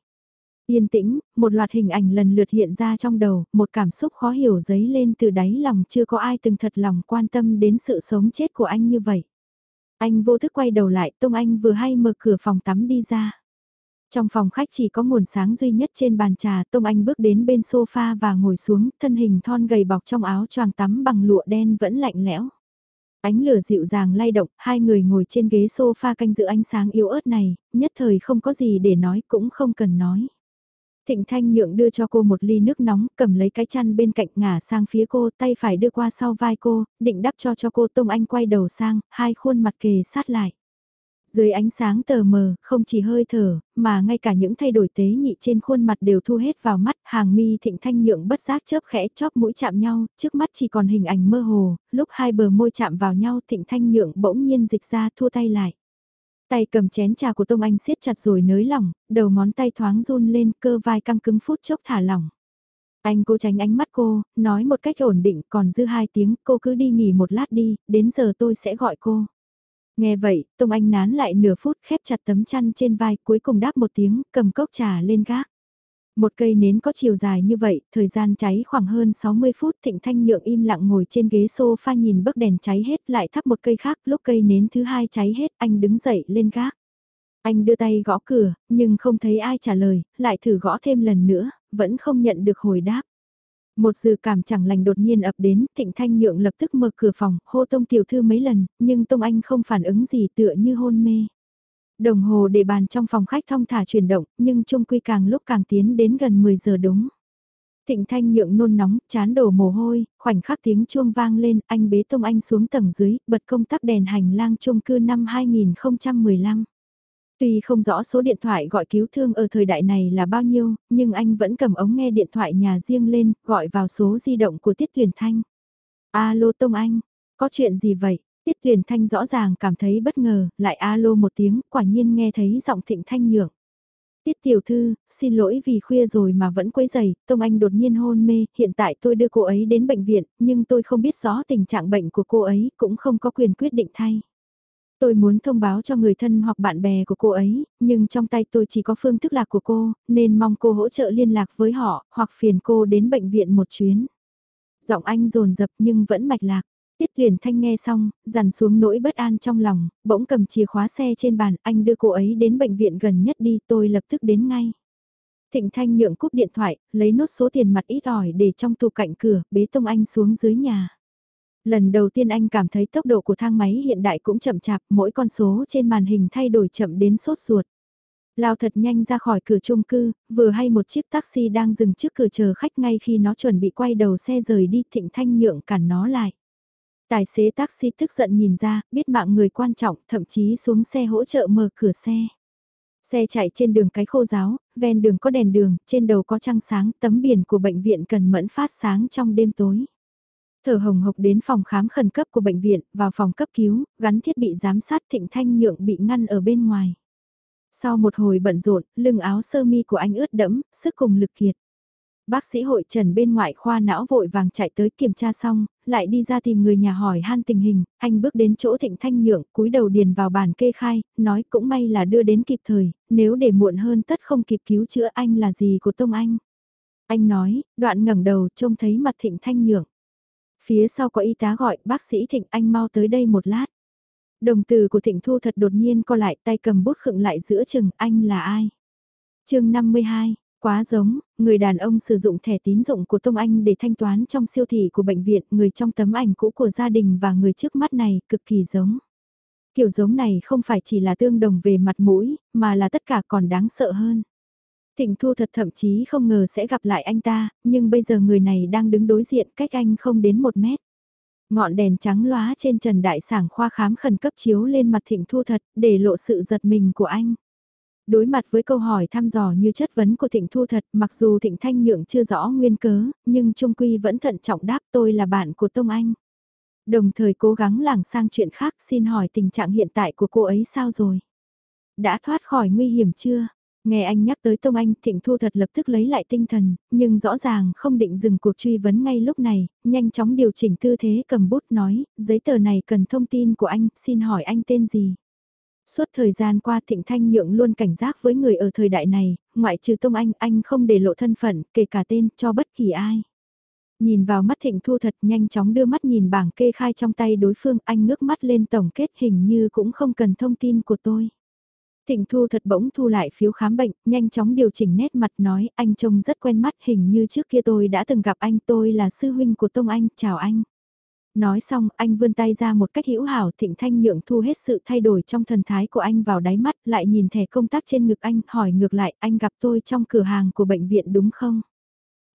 Yên tĩnh, một loạt hình ảnh lần lượt hiện ra trong đầu, một cảm xúc khó hiểu dấy lên từ đáy lòng chưa có ai từng thật lòng quan tâm đến sự sống chết của anh như vậy. Anh vô thức quay đầu lại, Tông Anh vừa hay mở cửa phòng tắm đi ra. Trong phòng khách chỉ có nguồn sáng duy nhất trên bàn trà, Tông Anh bước đến bên sofa và ngồi xuống, thân hình thon gầy bọc trong áo choàng tắm bằng lụa đen vẫn lạnh lẽo. Ánh lửa dịu dàng lay động, hai người ngồi trên ghế sofa canh giữ ánh sáng yếu ớt này, nhất thời không có gì để nói cũng không cần nói. Thịnh Thanh Nhượng đưa cho cô một ly nước nóng, cầm lấy cái chăn bên cạnh ngả sang phía cô, tay phải đưa qua sau vai cô, định đắp cho cho cô Tông Anh quay đầu sang, hai khuôn mặt kề sát lại. Dưới ánh sáng tờ mờ, không chỉ hơi thở, mà ngay cả những thay đổi tế nhị trên khuôn mặt đều thu hết vào mắt, hàng mi thịnh thanh nhượng bất giác chớp khẽ chóp mũi chạm nhau, trước mắt chỉ còn hình ảnh mơ hồ, lúc hai bờ môi chạm vào nhau thịnh thanh nhượng bỗng nhiên dịch ra thua tay lại. Tay cầm chén trà của Tông Anh siết chặt rồi nới lỏng, đầu ngón tay thoáng run lên cơ vai căng cứng phút chốc thả lỏng. Anh cố tránh ánh mắt cô, nói một cách ổn định còn dư hai tiếng cô cứ đi nghỉ một lát đi, đến giờ tôi sẽ gọi cô. Nghe vậy, Tông Anh nán lại nửa phút khép chặt tấm chăn trên vai cuối cùng đáp một tiếng, cầm cốc trà lên gác. Một cây nến có chiều dài như vậy, thời gian cháy khoảng hơn 60 phút Thịnh Thanh Nhượng im lặng ngồi trên ghế sofa nhìn bức đèn cháy hết lại thắp một cây khác, lúc cây nến thứ hai cháy hết anh đứng dậy lên gác. Anh đưa tay gõ cửa, nhưng không thấy ai trả lời, lại thử gõ thêm lần nữa, vẫn không nhận được hồi đáp. Một dự cảm chẳng lành đột nhiên ập đến, Thịnh Thanh Nhượng lập tức mở cửa phòng, hô Tông Tiểu Thư mấy lần, nhưng Tông Anh không phản ứng gì tựa như hôn mê. Đồng hồ để bàn trong phòng khách thong thả chuyển động, nhưng trung quy càng lúc càng tiến đến gần 10 giờ đúng. Thịnh Thanh Nhượng nôn nóng, chán đổ mồ hôi, khoảnh khắc tiếng chuông vang lên, anh bế Tông Anh xuống tầng dưới, bật công tắc đèn hành lang chung cư năm 2015. Tuy không rõ số điện thoại gọi cứu thương ở thời đại này là bao nhiêu, nhưng anh vẫn cầm ống nghe điện thoại nhà riêng lên, gọi vào số di động của Tiết Tuyền Thanh. Alo Tông Anh, có chuyện gì vậy? Tiết Tuyền Thanh rõ ràng cảm thấy bất ngờ, lại alo một tiếng, quả nhiên nghe thấy giọng Thịnh Thanh nhượng. Tiết tiểu thư, xin lỗi vì khuya rồi mà vẫn quấy giày, Tông Anh đột nhiên hôn mê, hiện tại tôi đưa cô ấy đến bệnh viện, nhưng tôi không biết rõ tình trạng bệnh của cô ấy, cũng không có quyền quyết định thay. Tôi muốn thông báo cho người thân hoặc bạn bè của cô ấy, nhưng trong tay tôi chỉ có phương thức lạc của cô, nên mong cô hỗ trợ liên lạc với họ, hoặc phiền cô đến bệnh viện một chuyến. Giọng anh rồn rập nhưng vẫn mạch lạc. Tiết Huyền Thanh nghe xong, dằn xuống nỗi bất an trong lòng, bỗng cầm chìa khóa xe trên bàn, anh đưa cô ấy đến bệnh viện gần nhất đi, tôi lập tức đến ngay. Thịnh Thanh nhượng cúp điện thoại, lấy nốt số tiền mặt ít ỏi để trong tủ cạnh cửa, bế tông anh xuống dưới nhà. Lần đầu tiên anh cảm thấy tốc độ của thang máy hiện đại cũng chậm chạp, mỗi con số trên màn hình thay đổi chậm đến sốt ruột. Lao thật nhanh ra khỏi cửa chung cư, vừa hay một chiếc taxi đang dừng trước cửa chờ khách ngay khi nó chuẩn bị quay đầu xe rời đi thịnh thanh nhượng cản nó lại. Tài xế taxi tức giận nhìn ra, biết mạng người quan trọng, thậm chí xuống xe hỗ trợ mở cửa xe. Xe chạy trên đường cái khô giáo, ven đường có đèn đường, trên đầu có trăng sáng, tấm biển của bệnh viện cần mẫn phát sáng trong đêm tối. Thở hồng hộc đến phòng khám khẩn cấp của bệnh viện, vào phòng cấp cứu, gắn thiết bị giám sát thịnh thanh nhượng bị ngăn ở bên ngoài. Sau một hồi bận rộn, lưng áo sơ mi của anh ướt đẫm, sức cùng lực kiệt. Bác sĩ hội trần bên ngoại khoa não vội vàng chạy tới kiểm tra xong, lại đi ra tìm người nhà hỏi han tình hình, anh bước đến chỗ thịnh thanh nhượng, cúi đầu điền vào bản kê khai, nói cũng may là đưa đến kịp thời, nếu để muộn hơn tất không kịp cứu chữa anh là gì của Tông Anh. Anh nói, đoạn ngẩng đầu trông thấy mặt thịnh thanh nhượng. Phía sau có y tá gọi, bác sĩ Thịnh anh mau tới đây một lát. Đồng từ của Thịnh Thu thật đột nhiên co lại tay cầm bút khựng lại giữa chừng, anh là ai? chương 52, quá giống, người đàn ông sử dụng thẻ tín dụng của Tông Anh để thanh toán trong siêu thị của bệnh viện, người trong tấm ảnh cũ của gia đình và người trước mắt này cực kỳ giống. Kiểu giống này không phải chỉ là tương đồng về mặt mũi, mà là tất cả còn đáng sợ hơn. Thịnh Thu thật thậm chí không ngờ sẽ gặp lại anh ta, nhưng bây giờ người này đang đứng đối diện cách anh không đến một mét. Ngọn đèn trắng lóa trên trần đại sảng khoa khám khẩn cấp chiếu lên mặt Thịnh Thu thật, để lộ sự giật mình của anh. Đối mặt với câu hỏi thăm dò như chất vấn của Thịnh Thu thật, mặc dù Thịnh Thanh Nhượng chưa rõ nguyên cớ, nhưng Trung Quy vẫn thận trọng đáp tôi là bạn của Tông Anh. Đồng thời cố gắng lảng sang chuyện khác xin hỏi tình trạng hiện tại của cô ấy sao rồi? Đã thoát khỏi nguy hiểm chưa? Nghe anh nhắc tới Tông Anh, Thịnh Thu thật lập tức lấy lại tinh thần, nhưng rõ ràng không định dừng cuộc truy vấn ngay lúc này, nhanh chóng điều chỉnh tư thế cầm bút nói, giấy tờ này cần thông tin của anh, xin hỏi anh tên gì? Suốt thời gian qua Thịnh Thanh Nhượng luôn cảnh giác với người ở thời đại này, ngoại trừ Tông Anh, anh không để lộ thân phận, kể cả tên, cho bất kỳ ai. Nhìn vào mắt Thịnh Thu thật nhanh chóng đưa mắt nhìn bảng kê khai trong tay đối phương, anh ngước mắt lên tổng kết hình như cũng không cần thông tin của tôi. Thịnh Thu thật bỗng thu lại phiếu khám bệnh, nhanh chóng điều chỉnh nét mặt nói anh trông rất quen mắt hình như trước kia tôi đã từng gặp anh tôi là sư huynh của Tông Anh, chào anh. Nói xong anh vươn tay ra một cách hữu hảo thịnh thanh nhượng thu hết sự thay đổi trong thần thái của anh vào đáy mắt lại nhìn thẻ công tác trên ngực anh hỏi ngược lại anh gặp tôi trong cửa hàng của bệnh viện đúng không?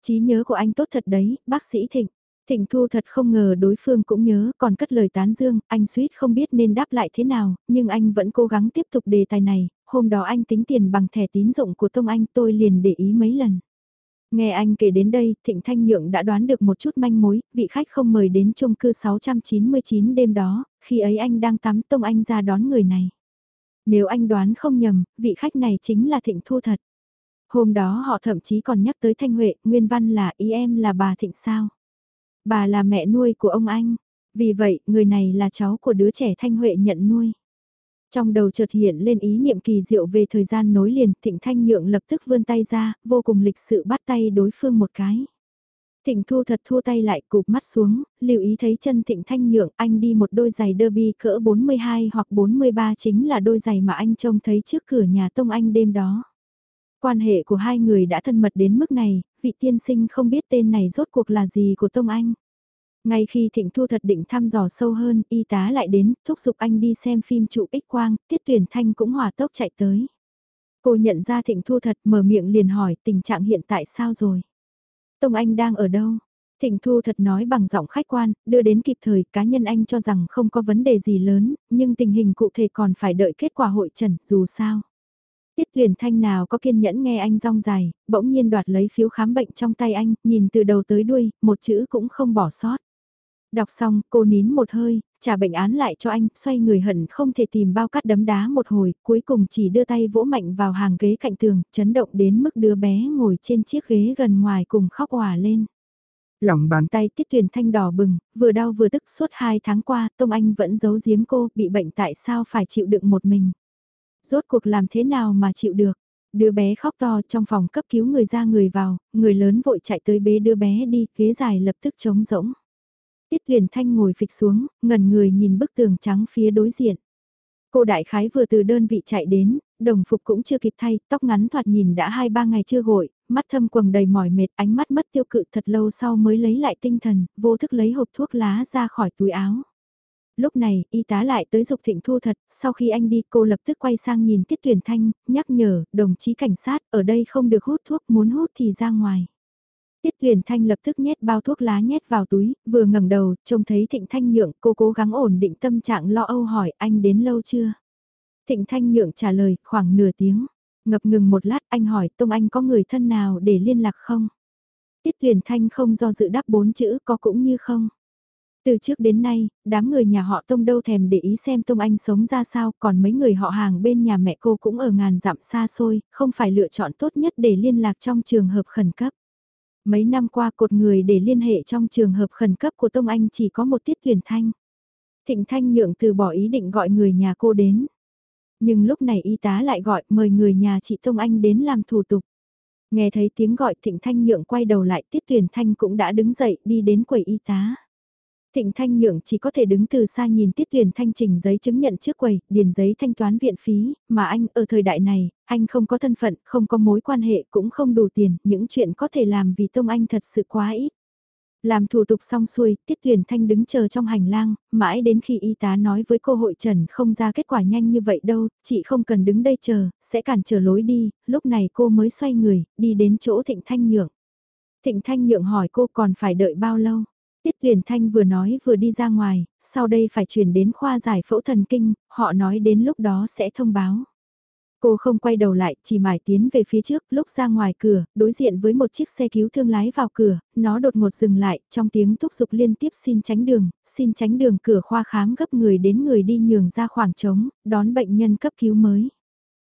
Chí nhớ của anh tốt thật đấy, bác sĩ Thịnh. Thịnh Thu thật không ngờ đối phương cũng nhớ, còn cất lời tán dương, anh suýt không biết nên đáp lại thế nào, nhưng anh vẫn cố gắng tiếp tục đề tài này, hôm đó anh tính tiền bằng thẻ tín dụng của Tông Anh tôi liền để ý mấy lần. Nghe anh kể đến đây, Thịnh Thanh Nhượng đã đoán được một chút manh mối, vị khách không mời đến chung cư 699 đêm đó, khi ấy anh đang tắm Tông Anh ra đón người này. Nếu anh đoán không nhầm, vị khách này chính là Thịnh Thu thật. Hôm đó họ thậm chí còn nhắc tới Thanh Huệ, nguyên văn là ý em là bà Thịnh sao. Bà là mẹ nuôi của ông anh. Vì vậy, người này là cháu của đứa trẻ Thanh Huệ nhận nuôi. Trong đầu chợt hiện lên ý niệm kỳ diệu về thời gian nối liền, Thịnh Thanh Nhượng lập tức vươn tay ra, vô cùng lịch sự bắt tay đối phương một cái. Thịnh Thu thật thua tay lại cụp mắt xuống, lưu ý thấy chân Thịnh Thanh Nhượng anh đi một đôi giày derby cỡ 42 hoặc 43 chính là đôi giày mà anh trông thấy trước cửa nhà Tông Anh đêm đó. Quan hệ của hai người đã thân mật đến mức này, vị tiên sinh không biết tên này rốt cuộc là gì của Tông Anh. Ngay khi Thịnh Thu thật định thăm dò sâu hơn, y tá lại đến, thúc giục anh đi xem phim trụ ích quang, Tiết Tuyển Thanh cũng hỏa tốc chạy tới. Cô nhận ra Thịnh Thu thật mở miệng liền hỏi tình trạng hiện tại sao rồi. Tông Anh đang ở đâu? Thịnh Thu thật nói bằng giọng khách quan, đưa đến kịp thời, cá nhân anh cho rằng không có vấn đề gì lớn, nhưng tình hình cụ thể còn phải đợi kết quả hội trần, dù sao. Tiết tuyển thanh nào có kiên nhẫn nghe anh rong dài, bỗng nhiên đoạt lấy phiếu khám bệnh trong tay anh, nhìn từ đầu tới đuôi, một chữ cũng không bỏ sót. Đọc xong, cô nín một hơi, trả bệnh án lại cho anh, xoay người hận không thể tìm bao cắt đấm đá một hồi, cuối cùng chỉ đưa tay vỗ mạnh vào hàng ghế cạnh tường, chấn động đến mức đứa bé ngồi trên chiếc ghế gần ngoài cùng khóc hòa lên. Lòng bàn tay tiết tuyển thanh đỏ bừng, vừa đau vừa tức suốt hai tháng qua, Tông Anh vẫn giấu giếm cô, bị bệnh tại sao phải chịu đựng một mình. Rốt cuộc làm thế nào mà chịu được. Đứa bé khóc to trong phòng cấp cứu người ra người vào, người lớn vội chạy tới bế đứa bé đi, ghế dài lập tức trống rỗng. Tiết Huyền Thanh ngồi phịch xuống, ngẩn người nhìn bức tường trắng phía đối diện. Cô đại khái vừa từ đơn vị chạy đến, đồng phục cũng chưa kịp thay, tóc ngắn thoạt nhìn đã hai ba ngày chưa gội, mắt thâm quầng đầy mỏi mệt, ánh mắt mất tiêu cự thật lâu sau mới lấy lại tinh thần, vô thức lấy hộp thuốc lá ra khỏi túi áo. Lúc này, y tá lại tới dục thịnh thu thật, sau khi anh đi cô lập tức quay sang nhìn Tiết Tuyển Thanh, nhắc nhở, đồng chí cảnh sát, ở đây không được hút thuốc, muốn hút thì ra ngoài. Tiết Huyền Thanh lập tức nhét bao thuốc lá nhét vào túi, vừa ngẩng đầu, trông thấy Thịnh Thanh Nhượng, cô cố gắng ổn định tâm trạng lo âu hỏi anh đến lâu chưa? Thịnh Thanh Nhượng trả lời, khoảng nửa tiếng. Ngập ngừng một lát anh hỏi Tông Anh có người thân nào để liên lạc không? Tiết Huyền Thanh không do dự đáp bốn chữ có cũng như không. Từ trước đến nay, đám người nhà họ Tông đâu thèm để ý xem Tông Anh sống ra sao, còn mấy người họ hàng bên nhà mẹ cô cũng ở ngàn dặm xa xôi, không phải lựa chọn tốt nhất để liên lạc trong trường hợp khẩn cấp. Mấy năm qua cột người để liên hệ trong trường hợp khẩn cấp của Tông Anh chỉ có một tiết tuyển thanh. Thịnh Thanh nhượng từ bỏ ý định gọi người nhà cô đến. Nhưng lúc này y tá lại gọi mời người nhà chị Tông Anh đến làm thủ tục. Nghe thấy tiếng gọi Thịnh Thanh nhượng quay đầu lại tiết tuyển thanh cũng đã đứng dậy đi đến quầy y tá. Thịnh Thanh Nhượng chỉ có thể đứng từ xa nhìn Tiết Tuyền Thanh trình giấy chứng nhận trước quầy, điền giấy thanh toán viện phí, mà anh ở thời đại này, anh không có thân phận, không có mối quan hệ cũng không đủ tiền, những chuyện có thể làm vì Tông Anh thật sự quá ít. Làm thủ tục xong xuôi, Tiết Tuyền Thanh đứng chờ trong hành lang, mãi đến khi y tá nói với cô hội trần không ra kết quả nhanh như vậy đâu, chị không cần đứng đây chờ, sẽ cản trở lối đi, lúc này cô mới xoay người, đi đến chỗ Thịnh Thanh Nhượng. Thịnh Thanh Nhượng hỏi cô còn phải đợi bao lâu? Tiết Tuyển Thanh vừa nói vừa đi ra ngoài, sau đây phải chuyển đến khoa giải phẫu thần kinh, họ nói đến lúc đó sẽ thông báo. Cô không quay đầu lại, chỉ mải tiến về phía trước, lúc ra ngoài cửa, đối diện với một chiếc xe cứu thương lái vào cửa, nó đột ngột dừng lại, trong tiếng thúc giục liên tiếp xin tránh đường, xin tránh đường cửa khoa khám gấp người đến người đi nhường ra khoảng trống, đón bệnh nhân cấp cứu mới.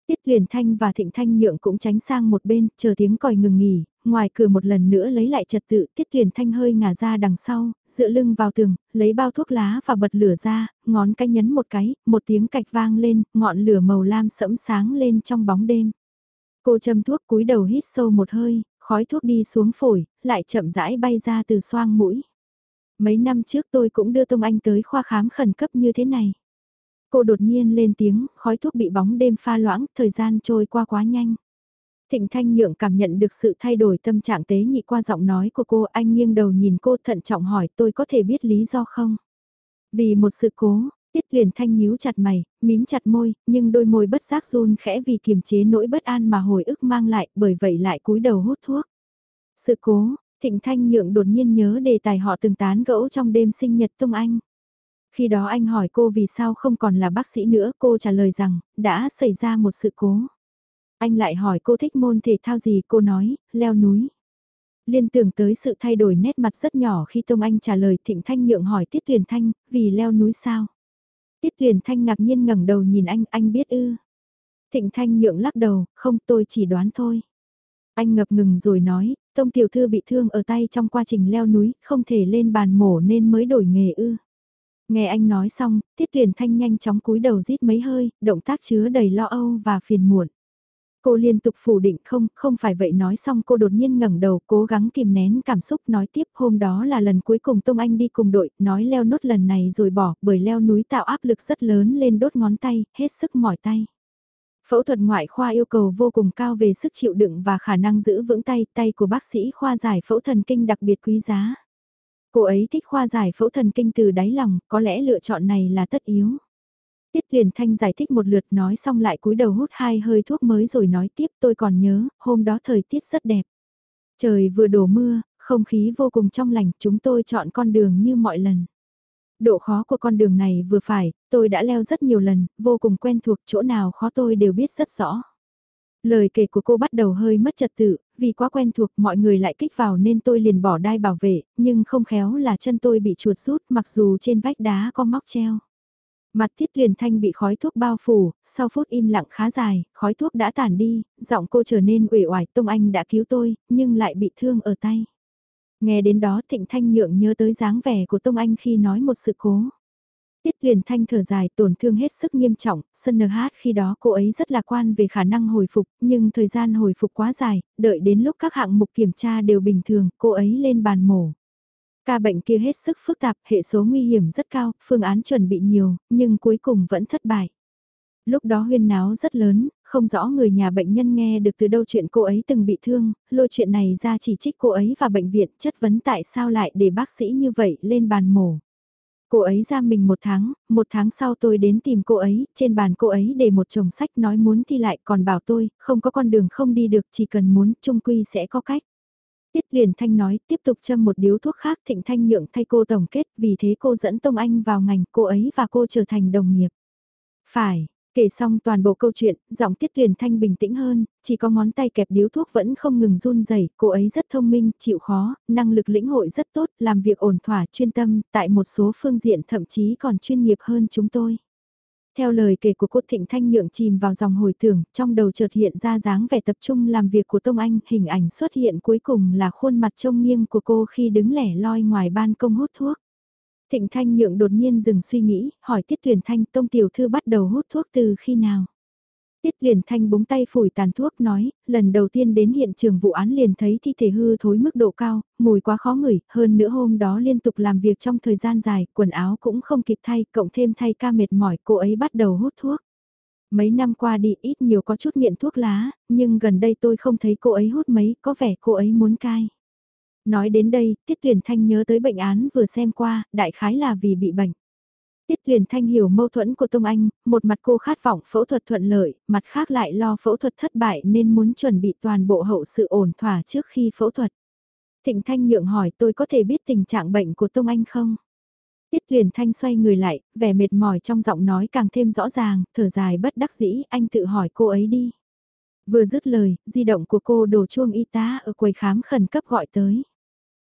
Tiết Huyền Thanh và Thịnh Thanh Nhượng cũng tránh sang một bên, chờ tiếng còi ngừng nghỉ, ngoài cửa một lần nữa lấy lại trật tự, Tiết tuyển Thanh hơi ngả ra đằng sau, dựa lưng vào tường, lấy bao thuốc lá và bật lửa ra, ngón cái nhấn một cái, một tiếng cạch vang lên, ngọn lửa màu lam sẫm sáng lên trong bóng đêm. Cô châm thuốc cúi đầu hít sâu một hơi, khói thuốc đi xuống phổi, lại chậm rãi bay ra từ xoang mũi. Mấy năm trước tôi cũng đưa Tông Anh tới khoa khám khẩn cấp như thế này. Cô đột nhiên lên tiếng, khói thuốc bị bóng đêm pha loãng, thời gian trôi qua quá nhanh. Thịnh Thanh Nhượng cảm nhận được sự thay đổi tâm trạng tế nhị qua giọng nói của cô, anh nghiêng đầu nhìn cô thận trọng hỏi tôi có thể biết lý do không? Vì một sự cố, Tiết Huyền Thanh nhíu chặt mày, mím chặt môi, nhưng đôi môi bất giác run khẽ vì kiềm chế nỗi bất an mà hồi ức mang lại, bởi vậy lại cúi đầu hút thuốc. Sự cố, Thịnh Thanh Nhượng đột nhiên nhớ đề tài họ từng tán gẫu trong đêm sinh nhật Tông Anh. Khi đó anh hỏi cô vì sao không còn là bác sĩ nữa, cô trả lời rằng, đã xảy ra một sự cố. Anh lại hỏi cô thích môn thể thao gì, cô nói, leo núi. Liên tưởng tới sự thay đổi nét mặt rất nhỏ khi Tông Anh trả lời Thịnh Thanh nhượng hỏi Tiết Tuyền Thanh, vì leo núi sao? Tiết Tuyền Thanh ngạc nhiên ngẩng đầu nhìn anh, anh biết ư. Thịnh Thanh nhượng lắc đầu, không tôi chỉ đoán thôi. Anh ngập ngừng rồi nói, Tông Tiểu Thư bị thương ở tay trong quá trình leo núi, không thể lên bàn mổ nên mới đổi nghề ư. Nghe anh nói xong, Tiết Tuyền Thanh nhanh chóng cúi đầu rít mấy hơi, động tác chứa đầy lo âu và phiền muộn. Cô liên tục phủ định không, không phải vậy nói xong cô đột nhiên ngẩng đầu cố gắng kìm nén cảm xúc nói tiếp hôm đó là lần cuối cùng Tông Anh đi cùng đội, nói leo nốt lần này rồi bỏ bởi leo núi tạo áp lực rất lớn lên đốt ngón tay, hết sức mỏi tay. Phẫu thuật ngoại khoa yêu cầu vô cùng cao về sức chịu đựng và khả năng giữ vững tay, tay của bác sĩ khoa giải phẫu thần kinh đặc biệt quý giá. Cô ấy thích khoa giải phẫu thần kinh từ đáy lòng, có lẽ lựa chọn này là tất yếu. Tiết Huyền Thanh giải thích một lượt nói xong lại cúi đầu hút hai hơi thuốc mới rồi nói tiếp tôi còn nhớ, hôm đó thời tiết rất đẹp. Trời vừa đổ mưa, không khí vô cùng trong lành, chúng tôi chọn con đường như mọi lần. Độ khó của con đường này vừa phải, tôi đã leo rất nhiều lần, vô cùng quen thuộc chỗ nào khó tôi đều biết rất rõ. Lời kể của cô bắt đầu hơi mất trật tự, vì quá quen thuộc mọi người lại kích vào nên tôi liền bỏ đai bảo vệ, nhưng không khéo là chân tôi bị chuột rút mặc dù trên vách đá có móc treo. Mặt Tiết Huyền Thanh bị khói thuốc bao phủ, sau phút im lặng khá dài, khói thuốc đã tản đi, giọng cô trở nên uể oải, Tông Anh đã cứu tôi, nhưng lại bị thương ở tay. Nghe đến đó Thịnh Thanh Nhượng nhớ tới dáng vẻ của Tông Anh khi nói một sự cố. Tiết Huyền Thanh thở dài tổn thương hết sức nghiêm trọng, sân hát khi đó cô ấy rất lạc quan về khả năng hồi phục, nhưng thời gian hồi phục quá dài, đợi đến lúc các hạng mục kiểm tra đều bình thường, cô ấy lên bàn mổ. Ca bệnh kia hết sức phức tạp, hệ số nguy hiểm rất cao, phương án chuẩn bị nhiều, nhưng cuối cùng vẫn thất bại. Lúc đó huyên náo rất lớn, không rõ người nhà bệnh nhân nghe được từ đâu chuyện cô ấy từng bị thương, lôi chuyện này ra chỉ trích cô ấy và bệnh viện chất vấn tại sao lại để bác sĩ như vậy lên bàn mổ. Cô ấy ra mình một tháng, một tháng sau tôi đến tìm cô ấy, trên bàn cô ấy để một chồng sách nói muốn thi lại còn bảo tôi, không có con đường không đi được chỉ cần muốn, trung quy sẽ có cách. Tiết liền thanh nói, tiếp tục châm một điếu thuốc khác thịnh thanh nhượng thay cô tổng kết, vì thế cô dẫn Tông Anh vào ngành, cô ấy và cô trở thành đồng nghiệp. Phải, kể xong toàn bộ câu chuyện, giọng tiết liền thanh bình tĩnh hơn, chỉ có ngón tay kẹp điếu thuốc vẫn không ngừng run rẩy cô ấy rất thông minh, chịu khó, năng lực lĩnh hội rất tốt, làm việc ổn thỏa, chuyên tâm, tại một số phương diện thậm chí còn chuyên nghiệp hơn chúng tôi. Theo lời kể của cô Thịnh Thanh nhượng chìm vào dòng hồi tưởng, trong đầu chợt hiện ra dáng vẻ tập trung làm việc của Tông Anh, hình ảnh xuất hiện cuối cùng là khuôn mặt trông nghiêng của cô khi đứng lẻ loi ngoài ban công hút thuốc. Thịnh Thanh nhượng đột nhiên dừng suy nghĩ, hỏi Tiết Tuyển Thanh Tông Tiểu Thư bắt đầu hút thuốc từ khi nào? Tiết liền thanh búng tay phủi tàn thuốc nói, lần đầu tiên đến hiện trường vụ án liền thấy thi thể hư thối mức độ cao, mùi quá khó ngửi, hơn nữa hôm đó liên tục làm việc trong thời gian dài, quần áo cũng không kịp thay, cộng thêm thay ca mệt mỏi, cô ấy bắt đầu hút thuốc. Mấy năm qua đi ít nhiều có chút nghiện thuốc lá, nhưng gần đây tôi không thấy cô ấy hút mấy, có vẻ cô ấy muốn cai. Nói đến đây, Tiết Tuyển Thanh nhớ tới bệnh án vừa xem qua, đại khái là vì bị bệnh. Tiết Tuyền Thanh hiểu mâu thuẫn của Tông Anh, một mặt cô khát vọng phẫu thuật thuận lợi, mặt khác lại lo phẫu thuật thất bại nên muốn chuẩn bị toàn bộ hậu sự ổn thỏa trước khi phẫu thuật. Thịnh Thanh nhượng hỏi tôi có thể biết tình trạng bệnh của Tông Anh không? Tiết Tuyền Thanh xoay người lại, vẻ mệt mỏi trong giọng nói càng thêm rõ ràng, thở dài bất đắc dĩ, anh tự hỏi cô ấy đi. Vừa dứt lời, di động của cô đổ chuông y tá ở quầy khám khẩn cấp gọi tới.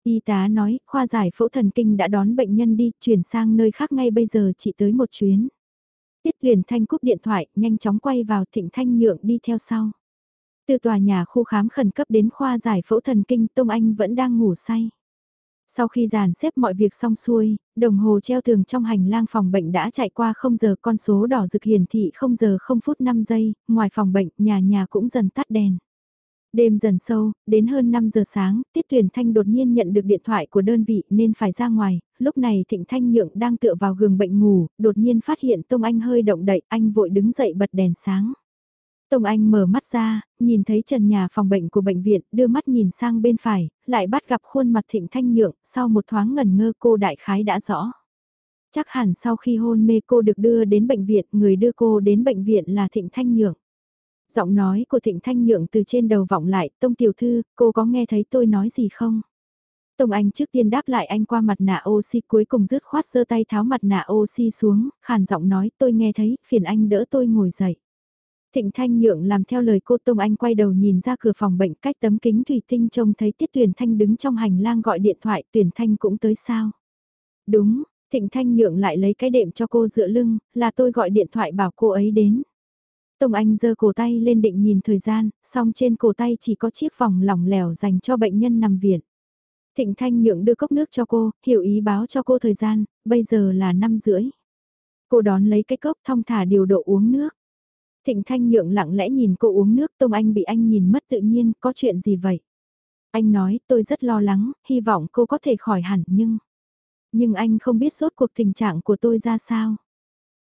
Y tá nói, khoa giải phẫu thần kinh đã đón bệnh nhân đi, chuyển sang nơi khác ngay bây giờ chỉ tới một chuyến. Tiết Huyền Thanh cúp điện thoại, nhanh chóng quay vào Thịnh Thanh Nhượng đi theo sau. Từ tòa nhà khu khám khẩn cấp đến khoa giải phẫu thần kinh Tông Anh vẫn đang ngủ say. Sau khi dàn xếp mọi việc xong xuôi, đồng hồ treo tường trong hành lang phòng bệnh đã chạy qua 0 giờ con số đỏ rực hiển thị 0 giờ 0 phút 5 giây, ngoài phòng bệnh nhà nhà cũng dần tắt đèn. Đêm dần sâu, đến hơn 5 giờ sáng, Tiết Tuyền Thanh đột nhiên nhận được điện thoại của đơn vị nên phải ra ngoài, lúc này Thịnh Thanh Nhượng đang tựa vào giường bệnh ngủ, đột nhiên phát hiện Tông Anh hơi động đậy, anh vội đứng dậy bật đèn sáng. Tông Anh mở mắt ra, nhìn thấy trần nhà phòng bệnh của bệnh viện, đưa mắt nhìn sang bên phải, lại bắt gặp khuôn mặt Thịnh Thanh Nhượng, sau một thoáng ngần ngơ cô đại khái đã rõ. Chắc hẳn sau khi hôn mê cô được đưa đến bệnh viện, người đưa cô đến bệnh viện là Thịnh Thanh Nhượng. Giọng nói của Thịnh Thanh Nhượng từ trên đầu vọng lại, Tông Tiểu Thư, cô có nghe thấy tôi nói gì không? Tông Anh trước tiên đáp lại anh qua mặt nạ oxy cuối cùng rứt khoát sơ tay tháo mặt nạ oxy xuống, khàn giọng nói tôi nghe thấy, phiền anh đỡ tôi ngồi dậy. Thịnh Thanh Nhượng làm theo lời cô Tông Anh quay đầu nhìn ra cửa phòng bệnh cách tấm kính thủy tinh trông thấy Tiết Tuyển Thanh đứng trong hành lang gọi điện thoại Tuyển Thanh cũng tới sao. Đúng, Thịnh Thanh Nhượng lại lấy cái đệm cho cô dựa lưng, là tôi gọi điện thoại bảo cô ấy đến. Tông Anh giơ cổ tay lên định nhìn thời gian, song trên cổ tay chỉ có chiếc vòng lỏng lẻo dành cho bệnh nhân nằm viện. Thịnh Thanh nhượng đưa cốc nước cho cô, hiểu ý báo cho cô thời gian, bây giờ là 5 rưỡi. Cô đón lấy cái cốc thong thả điều độ uống nước. Thịnh Thanh Nhượng lặng lẽ nhìn cô uống nước Tông Anh bị anh nhìn mất tự nhiên, có chuyện gì vậy? Anh nói, tôi rất lo lắng, hy vọng cô có thể khỏi hẳn nhưng... Nhưng anh không biết suốt cuộc tình trạng của tôi ra sao.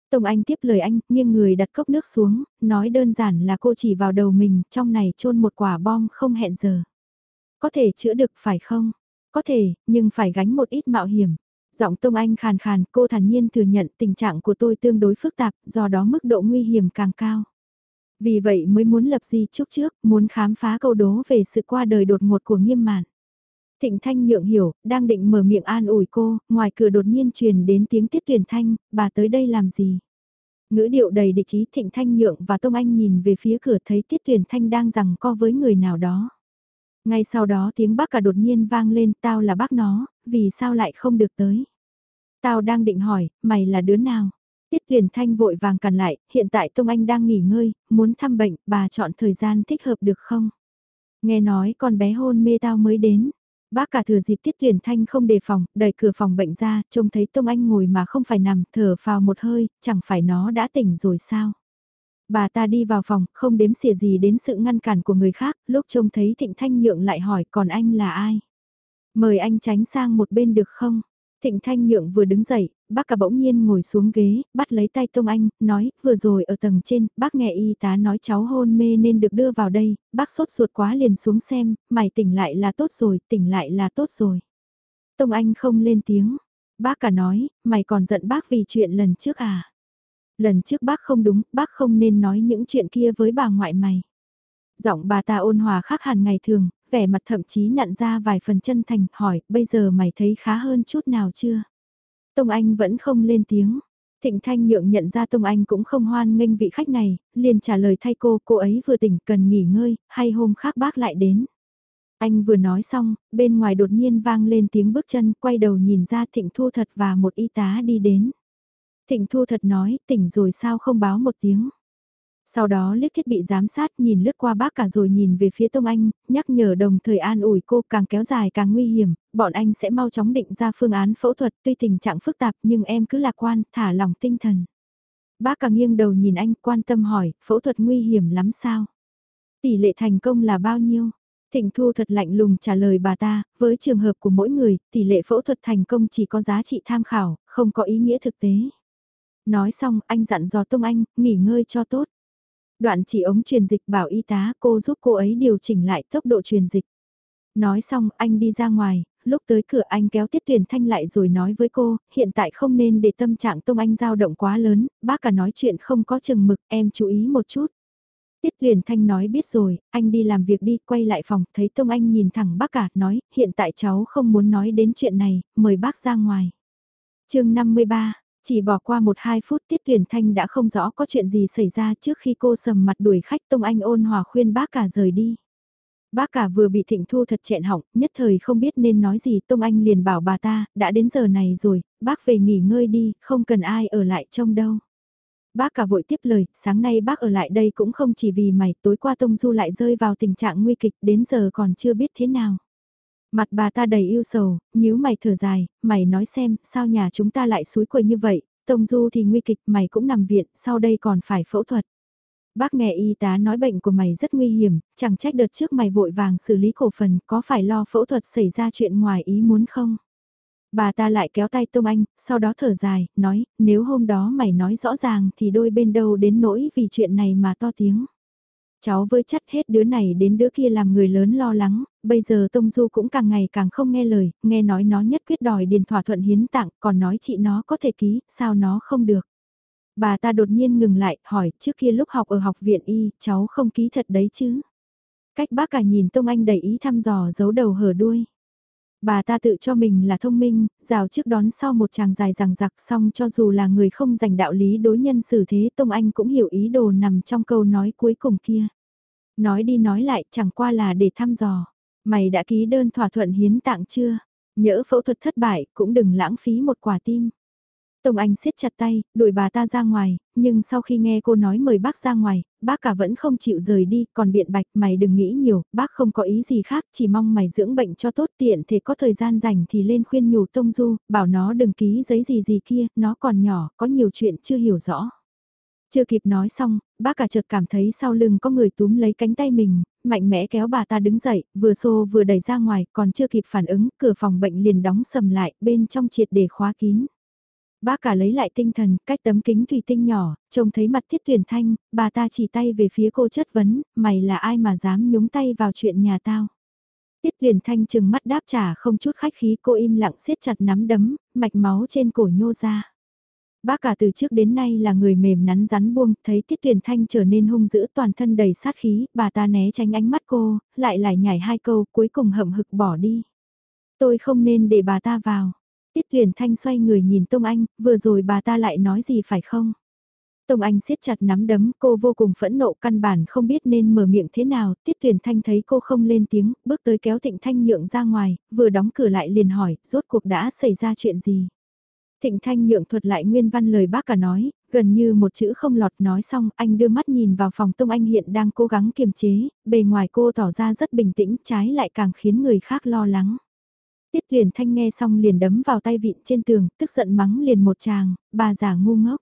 Tông Anh tiếp lời anh, nghiêng người đặt cốc nước xuống, nói đơn giản là cô chỉ vào đầu mình, trong này trôn một quả bom không hẹn giờ. Có thể chữa được phải không? Có thể, nhưng phải gánh một ít mạo hiểm. Giọng Tông Anh khàn khàn, cô thản nhiên thừa nhận tình trạng của tôi tương đối phức tạp, do đó mức độ nguy hiểm càng cao. Vì vậy mới muốn lập di chúc trước, muốn khám phá câu đố về sự qua đời đột ngột của nghiêm mạn. Thịnh Thanh nhượng hiểu, đang định mở miệng an ủi cô, ngoài cửa đột nhiên truyền đến tiếng tiết tuyển thanh, bà tới đây làm gì? Ngữ điệu đầy địch ý Thịnh Thanh nhượng và Tông Anh nhìn về phía cửa thấy tiết tuyển thanh đang rằng co với người nào đó. Ngay sau đó tiếng bác cả đột nhiên vang lên, tao là bác nó, vì sao lại không được tới? Tao đang định hỏi, mày là đứa nào? Tiết tuyển thanh vội vàng cằn lại, hiện tại Tông Anh đang nghỉ ngơi, muốn thăm bệnh, bà chọn thời gian thích hợp được không? Nghe nói con bé hôn mê tao mới đến. Bác cả thừa dịp tiết tuyển thanh không đề phòng, đẩy cửa phòng bệnh ra, trông thấy Tông Anh ngồi mà không phải nằm, thở vào một hơi, chẳng phải nó đã tỉnh rồi sao? Bà ta đi vào phòng, không đếm xỉa gì đến sự ngăn cản của người khác, lúc trông thấy Thịnh Thanh Nhượng lại hỏi còn anh là ai? Mời anh tránh sang một bên được không? Thịnh Thanh Nhượng vừa đứng dậy, bác cả bỗng nhiên ngồi xuống ghế, bắt lấy tay Tông Anh, nói, vừa rồi ở tầng trên, bác nghe y tá nói cháu hôn mê nên được đưa vào đây, bác sốt ruột quá liền xuống xem, mày tỉnh lại là tốt rồi, tỉnh lại là tốt rồi. Tông Anh không lên tiếng, bác cả nói, mày còn giận bác vì chuyện lần trước à? Lần trước bác không đúng, bác không nên nói những chuyện kia với bà ngoại mày. Giọng bà ta ôn hòa khác hẳn ngày thường, vẻ mặt thậm chí nặn ra vài phần chân thành, hỏi, bây giờ mày thấy khá hơn chút nào chưa? Tông Anh vẫn không lên tiếng. Thịnh Thanh Nhượng nhận ra Tông Anh cũng không hoan nghênh vị khách này, liền trả lời thay cô, cô ấy vừa tỉnh cần nghỉ ngơi, hay hôm khác bác lại đến. Anh vừa nói xong, bên ngoài đột nhiên vang lên tiếng bước chân, quay đầu nhìn ra Thịnh Thu Thật và một y tá đi đến. Thịnh Thu Thật nói, tỉnh rồi sao không báo một tiếng. Sau đó liếc thiết bị giám sát nhìn lướt qua bác cả rồi nhìn về phía Tông Anh, nhắc nhở đồng thời an ủi cô càng kéo dài càng nguy hiểm, bọn anh sẽ mau chóng định ra phương án phẫu thuật tuy tình trạng phức tạp nhưng em cứ lạc quan, thả lòng tinh thần. Bác cả nghiêng đầu nhìn anh quan tâm hỏi, phẫu thuật nguy hiểm lắm sao? Tỷ lệ thành công là bao nhiêu? Thịnh Thu thật lạnh lùng trả lời bà ta, với trường hợp của mỗi người, tỷ lệ phẫu thuật thành công chỉ có giá trị tham khảo, không có ý nghĩa thực tế. Nói xong, anh dặn dò Tông Anh, nghỉ ngơi cho tốt. Đoạn chỉ ống truyền dịch bảo y tá cô giúp cô ấy điều chỉnh lại tốc độ truyền dịch. Nói xong anh đi ra ngoài, lúc tới cửa anh kéo Tiết Tuyển Thanh lại rồi nói với cô, hiện tại không nên để tâm trạng Tông Anh dao động quá lớn, bác cả nói chuyện không có chừng mực, em chú ý một chút. Tiết Tuyển Thanh nói biết rồi, anh đi làm việc đi, quay lại phòng, thấy Tông Anh nhìn thẳng bác cả, nói, hiện tại cháu không muốn nói đến chuyện này, mời bác ra ngoài. chương 53, chỉ bỏ qua một hai phút Tiết Tuyển Thanh đã không rõ có chuyện gì xảy ra trước khi cô sầm mặt đuổi khách Tông Anh ôn hòa khuyên bác cả rời đi. Bác cả vừa bị thịnh thu thật chẹn họng, nhất thời không biết nên nói gì Tông Anh liền bảo bà ta, đã đến giờ này rồi, bác về nghỉ ngơi đi, không cần ai ở lại trông đâu. Bác cả vội tiếp lời, sáng nay bác ở lại đây cũng không chỉ vì mày, tối qua Tông Du lại rơi vào tình trạng nguy kịch, đến giờ còn chưa biết thế nào. Mặt bà ta đầy yêu sầu, nhíu mày thở dài, mày nói xem, sao nhà chúng ta lại suối quầy như vậy, Tông Du thì nguy kịch, mày cũng nằm viện, sau đây còn phải phẫu thuật. Bác nghe y tá nói bệnh của mày rất nguy hiểm, chẳng trách đợt trước mày vội vàng xử lý cổ phần, có phải lo phẫu thuật xảy ra chuyện ngoài ý muốn không? Bà ta lại kéo tay Tông Anh, sau đó thở dài, nói, nếu hôm đó mày nói rõ ràng thì đôi bên đâu đến nỗi vì chuyện này mà to tiếng. Cháu với chất hết đứa này đến đứa kia làm người lớn lo lắng, bây giờ Tông Du cũng càng ngày càng không nghe lời, nghe nói nó nhất quyết đòi điền thỏa thuận hiến tặng, còn nói chị nó có thể ký, sao nó không được. Bà ta đột nhiên ngừng lại, hỏi, trước kia lúc học ở học viện y, cháu không ký thật đấy chứ. Cách bác cả nhìn Tông Anh đầy ý thăm dò giấu đầu hở đuôi. Bà ta tự cho mình là thông minh, rào trước đón sau một chàng dài rằng giặc xong cho dù là người không dành đạo lý đối nhân xử thế Tông Anh cũng hiểu ý đồ nằm trong câu nói cuối cùng kia. Nói đi nói lại chẳng qua là để thăm dò. Mày đã ký đơn thỏa thuận hiến tạng chưa? Nhỡ phẫu thuật thất bại cũng đừng lãng phí một quả tim. Tông Anh siết chặt tay, đuổi bà ta ra ngoài, nhưng sau khi nghe cô nói mời bác ra ngoài, bác cả vẫn không chịu rời đi, còn biện bạch mày đừng nghĩ nhiều, bác không có ý gì khác, chỉ mong mày dưỡng bệnh cho tốt tiện thì có thời gian rảnh thì lên khuyên nhủ Tông Du, bảo nó đừng ký giấy gì gì kia, nó còn nhỏ, có nhiều chuyện chưa hiểu rõ. Chưa kịp nói xong, bác cả chợt cảm thấy sau lưng có người túm lấy cánh tay mình, mạnh mẽ kéo bà ta đứng dậy, vừa xô vừa đẩy ra ngoài, còn chưa kịp phản ứng, cửa phòng bệnh liền đóng sầm lại, bên trong triệt để khóa kín. Bác cả lấy lại tinh thần, cách tấm kính thủy tinh nhỏ, trông thấy mặt Tiết tuyển Thanh, bà ta chỉ tay về phía cô chất vấn, mày là ai mà dám nhúng tay vào chuyện nhà tao. Tiết tuyển Thanh chừng mắt đáp trả không chút khách khí cô im lặng siết chặt nắm đấm, mạch máu trên cổ nhô ra. Bác cả từ trước đến nay là người mềm nắn rắn buông, thấy Tiết Tuyền Thanh trở nên hung dữ toàn thân đầy sát khí, bà ta né tránh ánh mắt cô, lại lại nhảy hai câu cuối cùng hậm hực bỏ đi. Tôi không nên để bà ta vào. Tiết Tuyền Thanh xoay người nhìn Tông Anh, vừa rồi bà ta lại nói gì phải không? Tông Anh siết chặt nắm đấm, cô vô cùng phẫn nộ căn bản không biết nên mở miệng thế nào, Tiết Tuyền Thanh thấy cô không lên tiếng, bước tới kéo Thịnh Thanh nhượng ra ngoài, vừa đóng cửa lại liền hỏi, rốt cuộc đã xảy ra chuyện gì? Thịnh Thanh nhượng thuật lại nguyên văn lời bác cả nói, gần như một chữ không lọt nói xong, anh đưa mắt nhìn vào phòng Tông Anh hiện đang cố gắng kiềm chế, bề ngoài cô tỏ ra rất bình tĩnh, trái lại càng khiến người khác lo lắng. Tiết Huyền Thanh nghe xong liền đấm vào tay vịn trên tường, tức giận mắng liền một chàng, bà già ngu ngốc.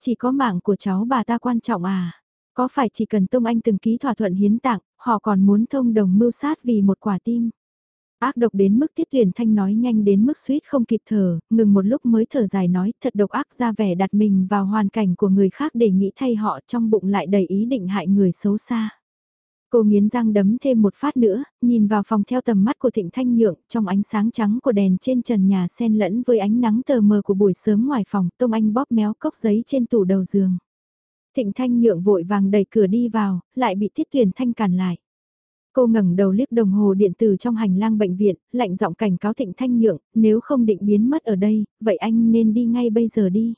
Chỉ có mạng của cháu bà ta quan trọng à? Có phải chỉ cần Tông Anh từng ký thỏa thuận hiến tặng, họ còn muốn thông đồng mưu sát vì một quả tim? Ác độc đến mức Tiết tuyển Thanh nói nhanh đến mức suýt không kịp thở, ngừng một lúc mới thở dài nói thật độc ác ra vẻ đặt mình vào hoàn cảnh của người khác để nghĩ thay họ trong bụng lại đầy ý định hại người xấu xa. Cô nghiến răng đấm thêm một phát nữa, nhìn vào phòng theo tầm mắt của Thịnh Thanh Nhượng, trong ánh sáng trắng của đèn trên trần nhà xen lẫn với ánh nắng tờ mờ của buổi sớm ngoài phòng, Tông Anh bóp méo cốc giấy trên tủ đầu giường. Thịnh Thanh Nhượng vội vàng đẩy cửa đi vào, lại bị Tiết Tuyển Thanh cản lại. Cô ngẩng đầu liếc đồng hồ điện tử trong hành lang bệnh viện, lạnh giọng cảnh cáo Thịnh Thanh Nhượng, nếu không định biến mất ở đây, vậy anh nên đi ngay bây giờ đi.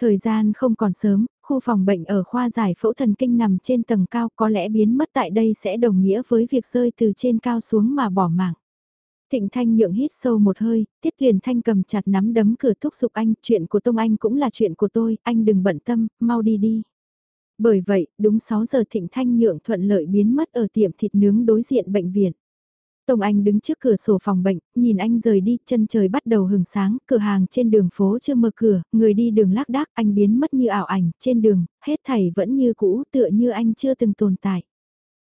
Thời gian không còn sớm, khu phòng bệnh ở khoa giải phẫu thần kinh nằm trên tầng cao có lẽ biến mất tại đây sẽ đồng nghĩa với việc rơi từ trên cao xuống mà bỏ mạng. Thịnh Thanh nhượng hít sâu một hơi, Tiết Huyền Thanh cầm chặt nắm đấm cửa thúc giục anh, chuyện của Tông Anh cũng là chuyện của tôi, anh đừng bận tâm, mau đi đi. Bởi vậy, đúng 6 giờ Thịnh Thanh nhượng thuận lợi biến mất ở tiệm thịt nướng đối diện bệnh viện. Tông Anh đứng trước cửa sổ phòng bệnh, nhìn anh rời đi, chân trời bắt đầu hừng sáng, cửa hàng trên đường phố chưa mở cửa, người đi đường lác đác, anh biến mất như ảo ảnh, trên đường, hết thảy vẫn như cũ, tựa như anh chưa từng tồn tại.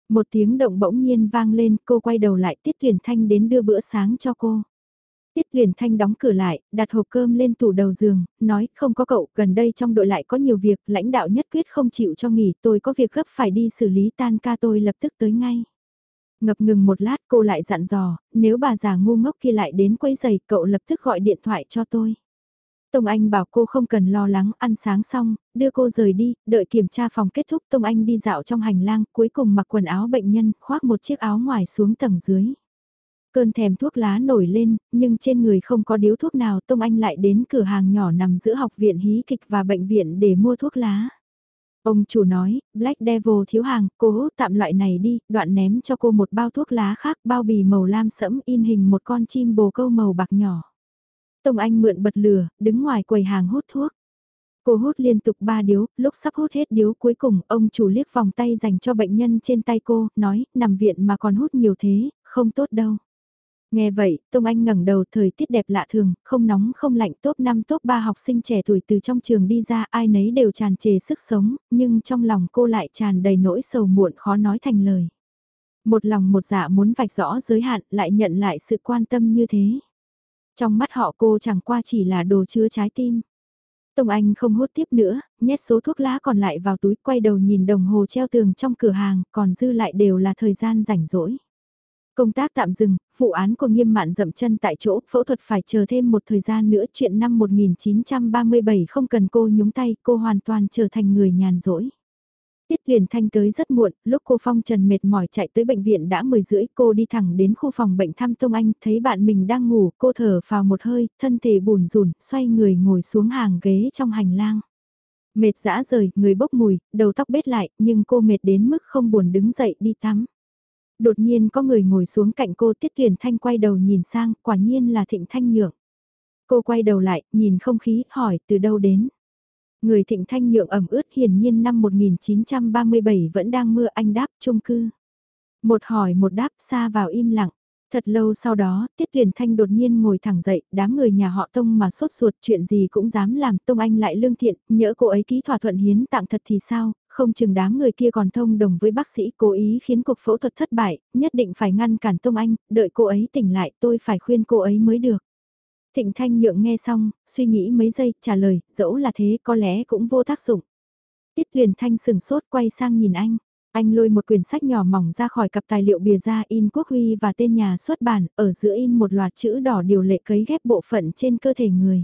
Một tiếng động bỗng nhiên vang lên, cô quay đầu lại Tiết tuyển Thanh đến đưa bữa sáng cho cô. Tiết Huyền Thanh đóng cửa lại, đặt hộp cơm lên tủ đầu giường, nói không có cậu, gần đây trong đội lại có nhiều việc, lãnh đạo nhất quyết không chịu cho nghỉ, tôi có việc gấp phải đi xử lý tan ca tôi lập tức tới ngay. Ngập ngừng một lát cô lại dặn dò, nếu bà già ngu ngốc kia lại đến quấy giày cậu lập tức gọi điện thoại cho tôi. Tông Anh bảo cô không cần lo lắng, ăn sáng xong, đưa cô rời đi, đợi kiểm tra phòng kết thúc Tông Anh đi dạo trong hành lang, cuối cùng mặc quần áo bệnh nhân, khoác một chiếc áo ngoài xuống tầng dưới. Cơn thèm thuốc lá nổi lên, nhưng trên người không có điếu thuốc nào Tông Anh lại đến cửa hàng nhỏ nằm giữa học viện hí kịch và bệnh viện để mua thuốc lá. Ông chủ nói, Black Devil thiếu hàng, cô hút tạm loại này đi, đoạn ném cho cô một bao thuốc lá khác, bao bì màu lam sẫm in hình một con chim bồ câu màu bạc nhỏ. Tông Anh mượn bật lửa, đứng ngoài quầy hàng hút thuốc. Cô hút liên tục ba điếu, lúc sắp hút hết điếu cuối cùng, ông chủ liếc vòng tay dành cho bệnh nhân trên tay cô, nói, nằm viện mà còn hút nhiều thế, không tốt đâu. Nghe vậy, Tông Anh ngẩng đầu thời tiết đẹp lạ thường, không nóng không lạnh top 5 top 3 học sinh trẻ tuổi từ trong trường đi ra ai nấy đều tràn trề sức sống, nhưng trong lòng cô lại tràn đầy nỗi sầu muộn khó nói thành lời. Một lòng một dạ muốn vạch rõ giới hạn lại nhận lại sự quan tâm như thế. Trong mắt họ cô chẳng qua chỉ là đồ chứa trái tim. Tông Anh không hút tiếp nữa, nhét số thuốc lá còn lại vào túi quay đầu nhìn đồng hồ treo tường trong cửa hàng, còn dư lại đều là thời gian rảnh rỗi. Công tác tạm dừng, vụ án của nghiêm mạn dậm chân tại chỗ, phẫu thuật phải chờ thêm một thời gian nữa, chuyện năm 1937 không cần cô nhúng tay, cô hoàn toàn trở thành người nhàn rỗi. Tiết Huyền Thanh tới rất muộn, lúc cô Phong Trần mệt mỏi chạy tới bệnh viện đã 10 rưỡi, cô đi thẳng đến khu phòng bệnh thăm Tông Anh, thấy bạn mình đang ngủ, cô thở vào một hơi, thân thể bùn rùn, xoay người ngồi xuống hàng ghế trong hành lang. Mệt dã rời, người bốc mùi, đầu tóc bết lại, nhưng cô mệt đến mức không buồn đứng dậy đi tắm. Đột nhiên có người ngồi xuống cạnh cô Tiết tuyển Thanh quay đầu nhìn sang, quả nhiên là Thịnh Thanh Nhượng. Cô quay đầu lại, nhìn không khí, hỏi từ đâu đến. Người Thịnh Thanh Nhượng ẩm ướt hiển nhiên năm 1937 vẫn đang mưa anh đáp trung cư. Một hỏi một đáp xa vào im lặng. Thật lâu sau đó, Tiết Tuyền Thanh đột nhiên ngồi thẳng dậy, đám người nhà họ Tông mà sốt ruột chuyện gì cũng dám làm, Tông Anh lại lương thiện, nhỡ cô ấy ký thỏa thuận hiến tặng thật thì sao, không chừng đám người kia còn thông đồng với bác sĩ cố ý khiến cuộc phẫu thuật thất bại, nhất định phải ngăn cản Tông Anh, đợi cô ấy tỉnh lại tôi phải khuyên cô ấy mới được. Thịnh Thanh Nhượng nghe xong, suy nghĩ mấy giây, trả lời, dẫu là thế có lẽ cũng vô tác dụng. Tiết huyền Thanh sừng sốt quay sang nhìn anh. Anh lôi một quyển sách nhỏ mỏng ra khỏi cặp tài liệu bìa ra in quốc huy và tên nhà xuất bản, ở giữa in một loạt chữ đỏ điều lệ cấy ghép bộ phận trên cơ thể người.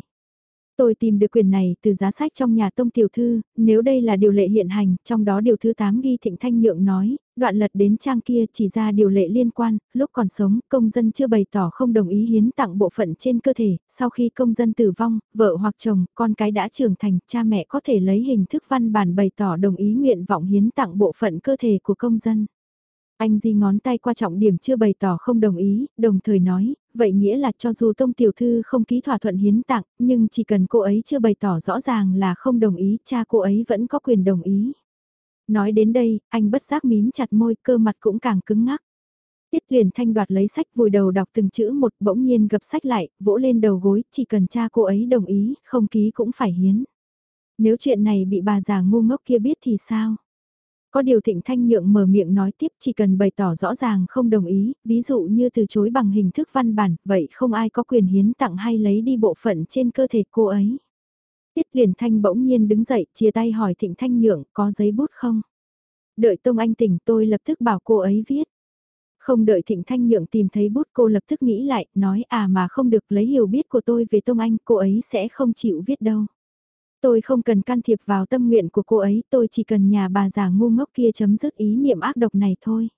Tôi tìm được quyền này từ giá sách trong nhà tông tiểu thư, nếu đây là điều lệ hiện hành, trong đó điều thứ 8 ghi thịnh thanh nhượng nói, đoạn lật đến trang kia chỉ ra điều lệ liên quan, lúc còn sống, công dân chưa bày tỏ không đồng ý hiến tặng bộ phận trên cơ thể, sau khi công dân tử vong, vợ hoặc chồng, con cái đã trưởng thành, cha mẹ có thể lấy hình thức văn bản bày tỏ đồng ý nguyện vọng hiến tặng bộ phận cơ thể của công dân. Anh di ngón tay qua trọng điểm chưa bày tỏ không đồng ý, đồng thời nói, vậy nghĩa là cho dù Tông Tiểu Thư không ký thỏa thuận hiến tặng, nhưng chỉ cần cô ấy chưa bày tỏ rõ ràng là không đồng ý, cha cô ấy vẫn có quyền đồng ý. Nói đến đây, anh bất giác mím chặt môi, cơ mặt cũng càng cứng ngắc. Tiết Huyền Thanh đoạt lấy sách vùi đầu đọc từng chữ một bỗng nhiên gập sách lại, vỗ lên đầu gối, chỉ cần cha cô ấy đồng ý, không ký cũng phải hiến. Nếu chuyện này bị bà già ngu ngốc kia biết thì sao? Có điều thịnh thanh nhượng mở miệng nói tiếp chỉ cần bày tỏ rõ ràng không đồng ý, ví dụ như từ chối bằng hình thức văn bản, vậy không ai có quyền hiến tặng hay lấy đi bộ phận trên cơ thể cô ấy. Tiết liền thanh bỗng nhiên đứng dậy, chia tay hỏi thịnh thanh nhượng có giấy bút không? Đợi Tông Anh tỉnh tôi lập tức bảo cô ấy viết. Không đợi Thịnh Thanh Nhượng tìm thấy bút cô lập tức nghĩ lại, nói à mà không được lấy hiểu biết của tôi về Tông Anh, cô ấy sẽ không chịu viết đâu. Tôi không cần can thiệp vào tâm nguyện của cô ấy, tôi chỉ cần nhà bà già ngu ngốc kia chấm dứt ý niệm ác độc này thôi.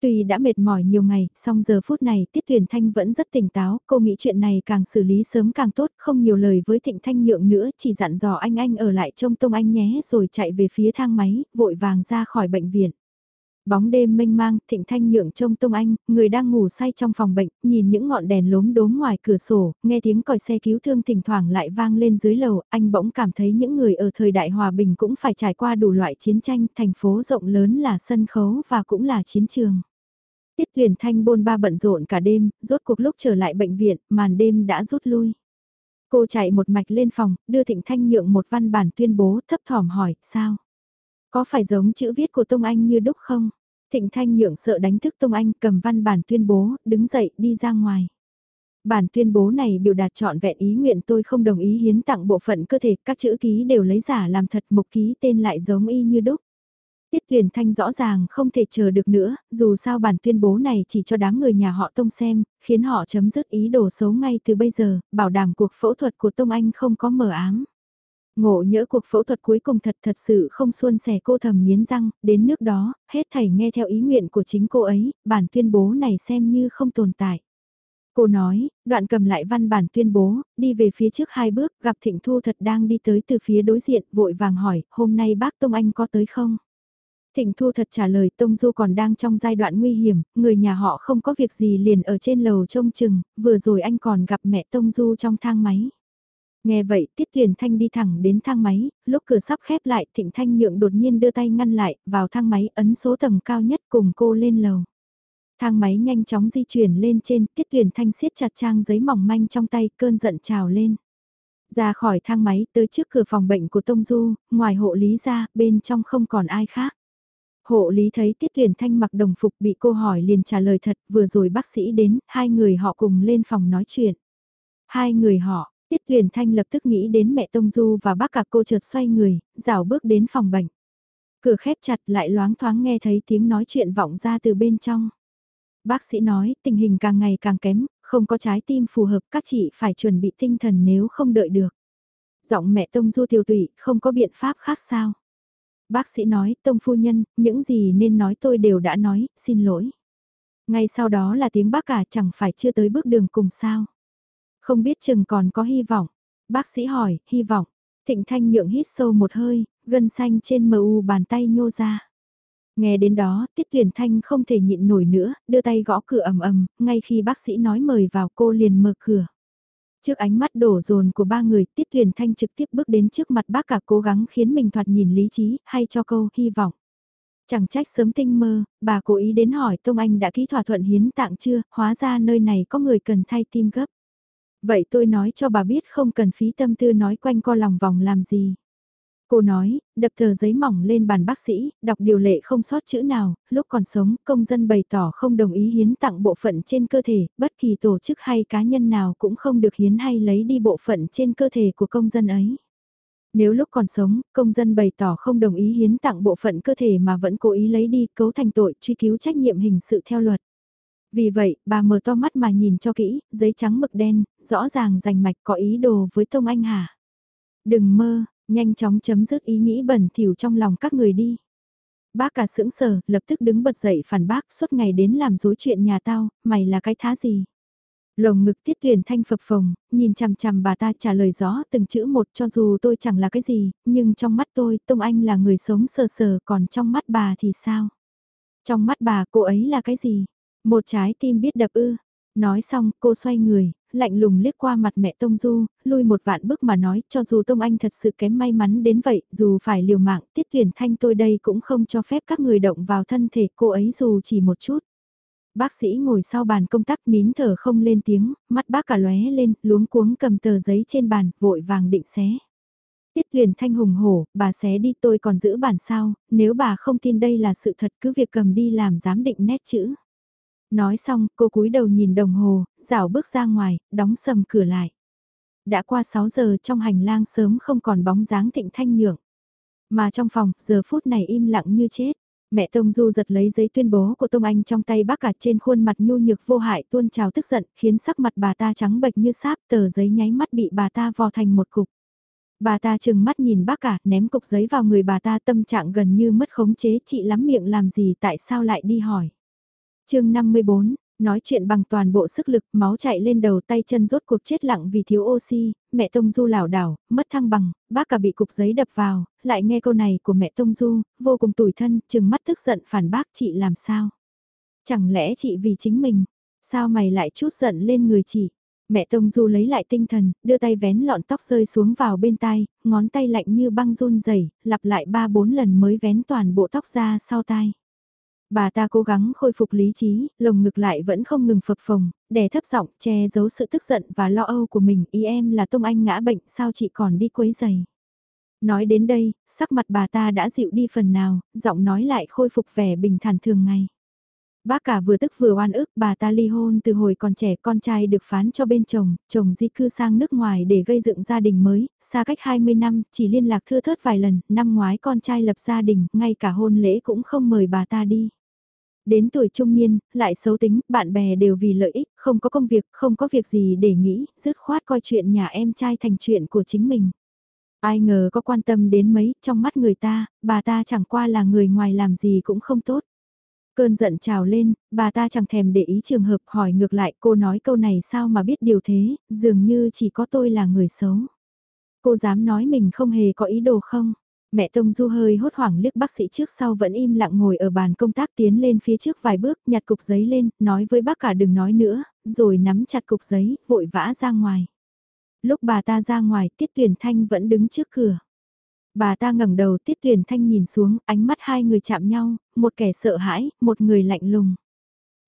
Tuy đã mệt mỏi nhiều ngày, song giờ phút này Tiết Tuyền Thanh vẫn rất tỉnh táo, cô nghĩ chuyện này càng xử lý sớm càng tốt, không nhiều lời với Thịnh Thanh Nhượng nữa, chỉ dặn dò anh anh ở lại trông Tông Anh nhé rồi chạy về phía thang máy, vội vàng ra khỏi bệnh viện. Bóng đêm mênh mang, Thịnh Thanh nhượng trông Tông Anh, người đang ngủ say trong phòng bệnh, nhìn những ngọn đèn lốm đốm ngoài cửa sổ, nghe tiếng còi xe cứu thương thỉnh thoảng lại vang lên dưới lầu, anh bỗng cảm thấy những người ở thời đại hòa bình cũng phải trải qua đủ loại chiến tranh, thành phố rộng lớn là sân khấu và cũng là chiến trường. Tiết Huyền Thanh bôn ba bận rộn cả đêm, rốt cuộc lúc trở lại bệnh viện, màn đêm đã rút lui. Cô chạy một mạch lên phòng, đưa Thịnh Thanh nhượng một văn bản tuyên bố, thấp thỏm hỏi, sao? Có phải giống chữ viết của Tông Anh như đúc không? Thịnh Thanh nhượng sợ đánh thức Tông Anh cầm văn bản tuyên bố, đứng dậy đi ra ngoài. Bản tuyên bố này biểu đạt trọn vẹn ý nguyện tôi không đồng ý hiến tặng bộ phận cơ thể, các chữ ký đều lấy giả làm thật, mục ký tên lại giống y như đúc. Tiết Huyền Thanh rõ ràng không thể chờ được nữa, dù sao bản tuyên bố này chỉ cho đám người nhà họ Tông xem, khiến họ chấm dứt ý đồ xấu ngay từ bây giờ, bảo đảm cuộc phẫu thuật của Tông Anh không có mờ ám. Ngộ nhỡ cuộc phẫu thuật cuối cùng thật thật sự không xuôn sẻ cô thầm nghiến răng, đến nước đó, hết thảy nghe theo ý nguyện của chính cô ấy, bản tuyên bố này xem như không tồn tại. Cô nói, đoạn cầm lại văn bản tuyên bố, đi về phía trước hai bước, gặp Thịnh Thu thật đang đi tới từ phía đối diện, vội vàng hỏi, hôm nay bác Tông Anh có tới không? Thịnh Thu thật trả lời Tông Du còn đang trong giai đoạn nguy hiểm, người nhà họ không có việc gì liền ở trên lầu trông chừng, vừa rồi anh còn gặp mẹ Tông Du trong thang máy. Nghe vậy Tiết Tuyền Thanh đi thẳng đến thang máy, lúc cửa sắp khép lại Thịnh Thanh Nhượng đột nhiên đưa tay ngăn lại, vào thang máy ấn số tầng cao nhất cùng cô lên lầu. Thang máy nhanh chóng di chuyển lên trên, Tiết Tuyền Thanh siết chặt trang giấy mỏng manh trong tay, cơn giận trào lên. Ra khỏi thang máy tới trước cửa phòng bệnh của Tông Du, ngoài hộ lý ra, bên trong không còn ai khác. Hộ lý thấy Tiết Tuyền Thanh mặc đồng phục bị cô hỏi liền trả lời thật, vừa rồi bác sĩ đến, hai người họ cùng lên phòng nói chuyện. Hai người họ, Tiết Huyền Thanh lập tức nghĩ đến mẹ Tông Du và bác cả cô chợt xoay người, rảo bước đến phòng bệnh. Cửa khép chặt lại loáng thoáng nghe thấy tiếng nói chuyện vọng ra từ bên trong. Bác sĩ nói tình hình càng ngày càng kém, không có trái tim phù hợp các chị phải chuẩn bị tinh thần nếu không đợi được. Giọng mẹ Tông Du tiêu tụy, không có biện pháp khác sao. Bác sĩ nói, Tông phu nhân, những gì nên nói tôi đều đã nói, xin lỗi. Ngay sau đó là tiếng bác cả chẳng phải chưa tới bước đường cùng sao. Không biết chừng còn có hy vọng. Bác sĩ hỏi, hy vọng. Thịnh Thanh nhượng hít sâu một hơi, gân xanh trên mờ u bàn tay nhô ra. Nghe đến đó, Tiết Huyền Thanh không thể nhịn nổi nữa, đưa tay gõ cửa ầm ầm, ngay khi bác sĩ nói mời vào cô liền mở cửa. Trước ánh mắt đổ dồn của ba người, Tiết Huyền Thanh trực tiếp bước đến trước mặt bác cả cố gắng khiến mình thoạt nhìn lý trí, hay cho câu hy vọng. Chẳng trách sớm tinh mơ, bà cố ý đến hỏi Tông Anh đã ký thỏa thuận hiến tạng chưa, hóa ra nơi này có người cần thay tim gấp. Vậy tôi nói cho bà biết không cần phí tâm tư nói quanh co lòng vòng làm gì. Cô nói, đập tờ giấy mỏng lên bàn bác sĩ, đọc điều lệ không sót chữ nào, lúc còn sống công dân bày tỏ không đồng ý hiến tặng bộ phận trên cơ thể, bất kỳ tổ chức hay cá nhân nào cũng không được hiến hay lấy đi bộ phận trên cơ thể của công dân ấy. Nếu lúc còn sống, công dân bày tỏ không đồng ý hiến tặng bộ phận cơ thể mà vẫn cố ý lấy đi cấu thành tội truy cứu trách nhiệm hình sự theo luật. Vì vậy, bà mở to mắt mà nhìn cho kỹ, giấy trắng mực đen, rõ ràng rành mạch có ý đồ với Tông Anh Hà. Đừng mơ, nhanh chóng chấm dứt ý nghĩ bẩn thỉu trong lòng các người đi. Bác cả sững sờ, lập tức đứng bật dậy phản bác suốt ngày đến làm dối chuyện nhà tao, mày là cái thá gì? Lồng ngực tiết tuyển thanh phập phồng, nhìn chằm chằm bà ta trả lời rõ từng chữ một cho dù tôi chẳng là cái gì, nhưng trong mắt tôi, Tông Anh là người sống sờ sờ còn trong mắt bà thì sao? Trong mắt bà cô ấy là cái gì? Một trái tim biết đập ư. Nói xong cô xoay người, lạnh lùng liếc qua mặt mẹ Tông Du, lui một vạn bước mà nói cho dù Tông Anh thật sự kém may mắn đến vậy, dù phải liều mạng, tiết tuyển thanh tôi đây cũng không cho phép các người động vào thân thể cô ấy dù chỉ một chút. Bác sĩ ngồi sau bàn công tác nín thở không lên tiếng, mắt bác cả lóe lên, luống cuống cầm tờ giấy trên bàn, vội vàng định xé. Tiết huyền thanh hùng hổ, bà xé đi tôi còn giữ bản sao, nếu bà không tin đây là sự thật cứ việc cầm đi làm giám định nét chữ. Nói xong, cô cúi đầu nhìn đồng hồ, rảo bước ra ngoài, đóng sầm cửa lại. Đã qua 6 giờ trong hành lang sớm không còn bóng dáng thịnh thanh nhượng. Mà trong phòng, giờ phút này im lặng như chết. Mẹ Tông Du giật lấy giấy tuyên bố của Tông Anh trong tay bác cả trên khuôn mặt nhu nhược vô hại tuôn trào tức giận, khiến sắc mặt bà ta trắng bệch như sáp, tờ giấy nháy mắt bị bà ta vò thành một cục. Bà ta chừng mắt nhìn bác cả, ném cục giấy vào người bà ta tâm trạng gần như mất khống chế, chị lắm miệng làm gì tại sao lại đi hỏi chương 54, Nói chuyện bằng toàn bộ sức lực, máu chạy lên đầu tay chân rốt cuộc chết lặng vì thiếu oxy, mẹ Tông Du lảo đảo, mất thăng bằng, bác cả bị cục giấy đập vào, lại nghe câu này của mẹ Tông Du, vô cùng tủi thân, chừng mắt tức giận phản bác chị làm sao. Chẳng lẽ chị vì chính mình, sao mày lại chút giận lên người chị? Mẹ Tông Du lấy lại tinh thần, đưa tay vén lọn tóc rơi xuống vào bên tai, ngón tay lạnh như băng run rẩy, lặp lại ba bốn lần mới vén toàn bộ tóc ra sau tai. Bà ta cố gắng khôi phục lý trí, lồng ngực lại vẫn không ngừng phập phồng, đè thấp giọng che giấu sự tức giận và lo âu của mình. Ý em là Tông Anh ngã bệnh, sao chị còn đi quấy giày? Nói đến đây, sắc mặt bà ta đã dịu đi phần nào, giọng nói lại khôi phục vẻ bình thản thường ngày. Bác cả vừa tức vừa oan ức, bà ta ly hôn từ hồi còn trẻ, con trai được phán cho bên chồng, chồng di cư sang nước ngoài để gây dựng gia đình mới, xa cách 20 năm, chỉ liên lạc thưa thớt vài lần, năm ngoái con trai lập gia đình, ngay cả hôn lễ cũng không mời bà ta đi. Đến tuổi trung niên, lại xấu tính, bạn bè đều vì lợi ích, không có công việc, không có việc gì để nghĩ, dứt khoát coi chuyện nhà em trai thành chuyện của chính mình. Ai ngờ có quan tâm đến mấy, trong mắt người ta, bà ta chẳng qua là người ngoài làm gì cũng không tốt. Cơn giận trào lên, bà ta chẳng thèm để ý trường hợp hỏi ngược lại cô nói câu này sao mà biết điều thế, dường như chỉ có tôi là người xấu. Cô dám nói mình không hề có ý đồ không? Mẹ Tông Du hơi hốt hoảng liếc bác sĩ trước sau vẫn im lặng ngồi ở bàn công tác tiến lên phía trước vài bước, nhặt cục giấy lên, nói với bác cả đừng nói nữa, rồi nắm chặt cục giấy, vội vã ra ngoài. Lúc bà ta ra ngoài, Tiết tuyển Thanh vẫn đứng trước cửa. Bà ta ngẩng đầu Tiết tuyển Thanh nhìn xuống, ánh mắt hai người chạm nhau, một kẻ sợ hãi, một người lạnh lùng.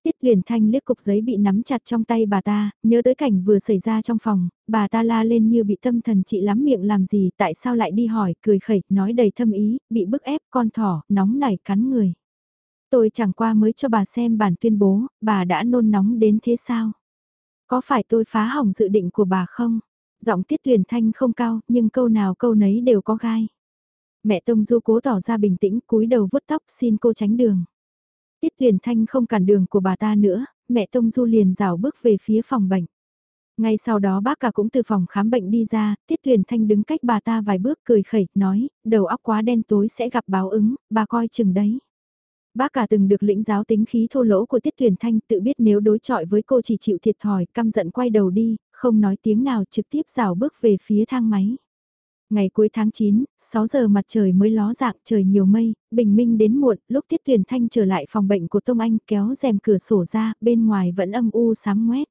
Tiết Huyền Thanh liếc cục giấy bị nắm chặt trong tay bà ta, nhớ tới cảnh vừa xảy ra trong phòng, bà ta la lên như bị tâm thần chị lắm miệng làm gì tại sao lại đi hỏi, cười khẩy, nói đầy thâm ý, bị bức ép, con thỏ, nóng nảy cắn người. Tôi chẳng qua mới cho bà xem bản tuyên bố, bà đã nôn nóng đến thế sao? Có phải tôi phá hỏng dự định của bà không? Giọng Tiết Huyền Thanh không cao, nhưng câu nào câu nấy đều có gai. Mẹ Tông Du cố tỏ ra bình tĩnh, cúi đầu vuốt tóc xin cô tránh đường. Tiết Tuyền Thanh không cản đường của bà ta nữa, mẹ Tông Du liền rào bước về phía phòng bệnh. Ngay sau đó bác cả cũng từ phòng khám bệnh đi ra, Tiết Tuyền Thanh đứng cách bà ta vài bước cười khẩy, nói, đầu óc quá đen tối sẽ gặp báo ứng, bà coi chừng đấy. Bác cả từng được lĩnh giáo tính khí thô lỗ của Tiết Tuyền Thanh tự biết nếu đối chọi với cô chỉ chịu thiệt thòi, căm giận quay đầu đi, không nói tiếng nào trực tiếp rào bước về phía thang máy. Ngày cuối tháng 9, 6 giờ mặt trời mới ló dạng trời nhiều mây, bình minh đến muộn, lúc Tiết Tuyền Thanh trở lại phòng bệnh của Tông Anh kéo rèm cửa sổ ra, bên ngoài vẫn âm u sám ngoét.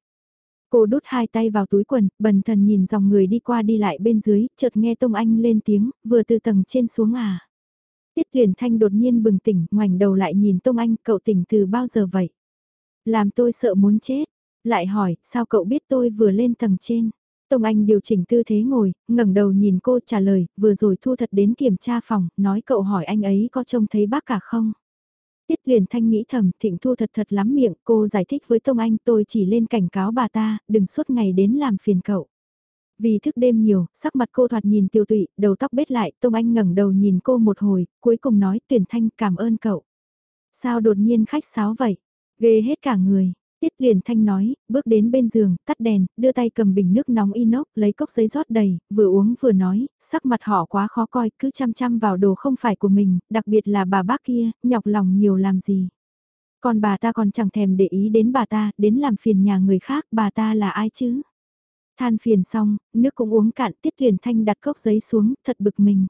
Cô đút hai tay vào túi quần, bần thần nhìn dòng người đi qua đi lại bên dưới, chợt nghe Tông Anh lên tiếng, vừa từ tầng trên xuống à. Tiết Tuyền Thanh đột nhiên bừng tỉnh, ngoảnh đầu lại nhìn Tông Anh, cậu tỉnh từ bao giờ vậy? Làm tôi sợ muốn chết. Lại hỏi, sao cậu biết tôi vừa lên tầng trên? Tông Anh điều chỉnh tư thế ngồi, ngẩng đầu nhìn cô trả lời, vừa rồi thu thật đến kiểm tra phòng, nói cậu hỏi anh ấy có trông thấy bác cả không? Tiết Huyền Thanh nghĩ thầm, Thịnh Thu thật thật lắm miệng, cô giải thích với Tông Anh tôi chỉ lên cảnh cáo bà ta, đừng suốt ngày đến làm phiền cậu. Vì thức đêm nhiều, sắc mặt cô thoạt nhìn tiêu tụy, đầu tóc bết lại, Tông Anh ngẩng đầu nhìn cô một hồi, cuối cùng nói Tuyển Thanh cảm ơn cậu. Sao đột nhiên khách sáo vậy? Ghê hết cả người. Tiết liền thanh nói, bước đến bên giường, tắt đèn, đưa tay cầm bình nước nóng inox, lấy cốc giấy rót đầy, vừa uống vừa nói, sắc mặt họ quá khó coi, cứ chăm chăm vào đồ không phải của mình, đặc biệt là bà bác kia, nhọc lòng nhiều làm gì. Còn bà ta còn chẳng thèm để ý đến bà ta, đến làm phiền nhà người khác, bà ta là ai chứ? Than phiền xong, nước cũng uống cạn, Tiết liền thanh đặt cốc giấy xuống, thật bực mình.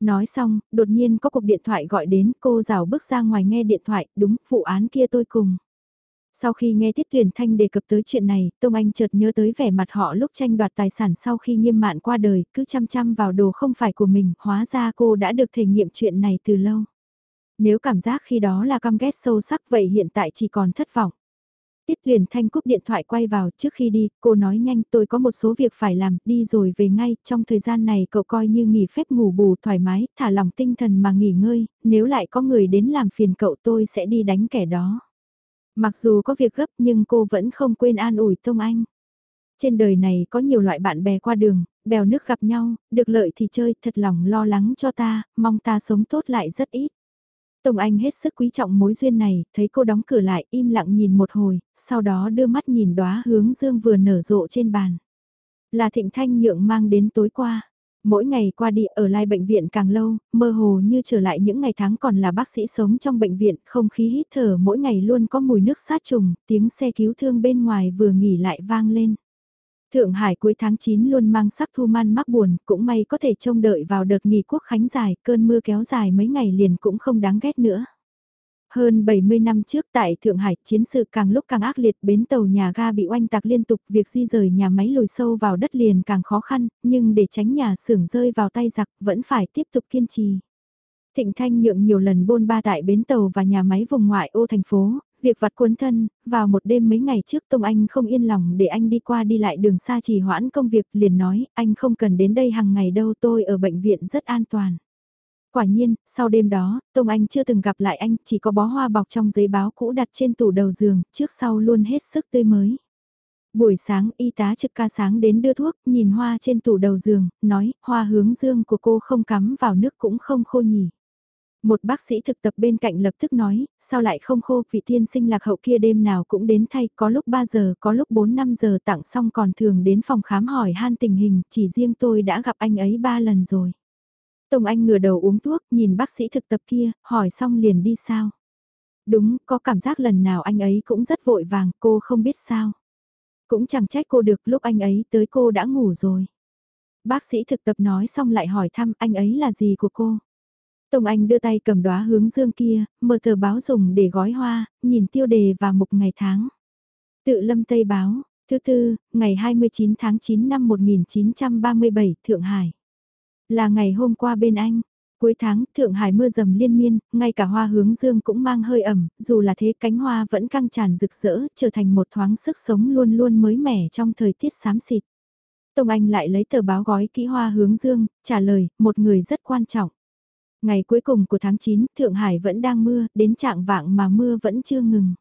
Nói xong, đột nhiên có cuộc điện thoại gọi đến, cô rào bước ra ngoài nghe điện thoại, đúng, vụ án kia tôi cùng. Sau khi nghe Tiết Tuyển Thanh đề cập tới chuyện này, Tông Anh chợt nhớ tới vẻ mặt họ lúc tranh đoạt tài sản sau khi nghiêm mạn qua đời, cứ chăm chăm vào đồ không phải của mình, hóa ra cô đã được thể nghiệm chuyện này từ lâu. Nếu cảm giác khi đó là căm ghét sâu sắc vậy hiện tại chỉ còn thất vọng. Tiết Tuyển Thanh cúp điện thoại quay vào trước khi đi, cô nói nhanh tôi có một số việc phải làm, đi rồi về ngay, trong thời gian này cậu coi như nghỉ phép ngủ bù thoải mái, thả lòng tinh thần mà nghỉ ngơi, nếu lại có người đến làm phiền cậu tôi sẽ đi đánh kẻ đó. Mặc dù có việc gấp nhưng cô vẫn không quên an ủi Tông Anh. Trên đời này có nhiều loại bạn bè qua đường, bèo nước gặp nhau, được lợi thì chơi, thật lòng lo lắng cho ta, mong ta sống tốt lại rất ít. Tông Anh hết sức quý trọng mối duyên này, thấy cô đóng cửa lại im lặng nhìn một hồi, sau đó đưa mắt nhìn đóa hướng dương vừa nở rộ trên bàn. Là thịnh thanh nhượng mang đến tối qua. Mỗi ngày qua đi ở lại bệnh viện càng lâu, mơ hồ như trở lại những ngày tháng còn là bác sĩ sống trong bệnh viện, không khí hít thở mỗi ngày luôn có mùi nước sát trùng, tiếng xe cứu thương bên ngoài vừa nghỉ lại vang lên. Thượng Hải cuối tháng 9 luôn mang sắc thu man mắc buồn, cũng may có thể trông đợi vào đợt nghỉ quốc khánh dài, cơn mưa kéo dài mấy ngày liền cũng không đáng ghét nữa. Hơn 70 năm trước tại Thượng Hải, chiến sự càng lúc càng ác liệt, bến tàu nhà ga bị oanh tạc liên tục, việc di rời nhà máy lùi sâu vào đất liền càng khó khăn, nhưng để tránh nhà xưởng rơi vào tay giặc, vẫn phải tiếp tục kiên trì. Thịnh Thanh nhượng nhiều lần bôn ba tại bến tàu và nhà máy vùng ngoại ô thành phố, việc vặt cuốn thân, vào một đêm mấy ngày trước Tông Anh không yên lòng để anh đi qua đi lại đường xa trì hoãn công việc liền nói, anh không cần đến đây hàng ngày đâu tôi ở bệnh viện rất an toàn. Quả nhiên, sau đêm đó, Tông Anh chưa từng gặp lại anh, chỉ có bó hoa bọc trong giấy báo cũ đặt trên tủ đầu giường, trước sau luôn hết sức tươi mới. Buổi sáng, y tá trực ca sáng đến đưa thuốc, nhìn hoa trên tủ đầu giường, nói, hoa hướng dương của cô không cắm vào nước cũng không khô nhỉ. Một bác sĩ thực tập bên cạnh lập tức nói, sao lại không khô, vị tiên sinh lạc hậu kia đêm nào cũng đến thay, có lúc 3 giờ, có lúc 4-5 giờ tặng xong còn thường đến phòng khám hỏi han tình hình, chỉ riêng tôi đã gặp anh ấy 3 lần rồi. Tông Anh ngửa đầu uống thuốc, nhìn bác sĩ thực tập kia, hỏi xong liền đi sao. Đúng, có cảm giác lần nào anh ấy cũng rất vội vàng, cô không biết sao. Cũng chẳng trách cô được lúc anh ấy tới cô đã ngủ rồi. Bác sĩ thực tập nói xong lại hỏi thăm anh ấy là gì của cô. Tông Anh đưa tay cầm đóa hướng dương kia, mở tờ báo dùng để gói hoa, nhìn tiêu đề và mục ngày tháng. Tự lâm Tây báo, thứ tư, ngày 29 tháng 9 năm 1937, Thượng Hải. Là ngày hôm qua bên anh, cuối tháng Thượng Hải mưa dầm liên miên, ngay cả hoa hướng dương cũng mang hơi ẩm, dù là thế cánh hoa vẫn căng tràn rực rỡ, trở thành một thoáng sức sống luôn luôn mới mẻ trong thời tiết xám xịt. Tông Anh lại lấy tờ báo gói kỹ hoa hướng dương, trả lời, một người rất quan trọng. Ngày cuối cùng của tháng 9, Thượng Hải vẫn đang mưa, đến trạng vạng mà mưa vẫn chưa ngừng.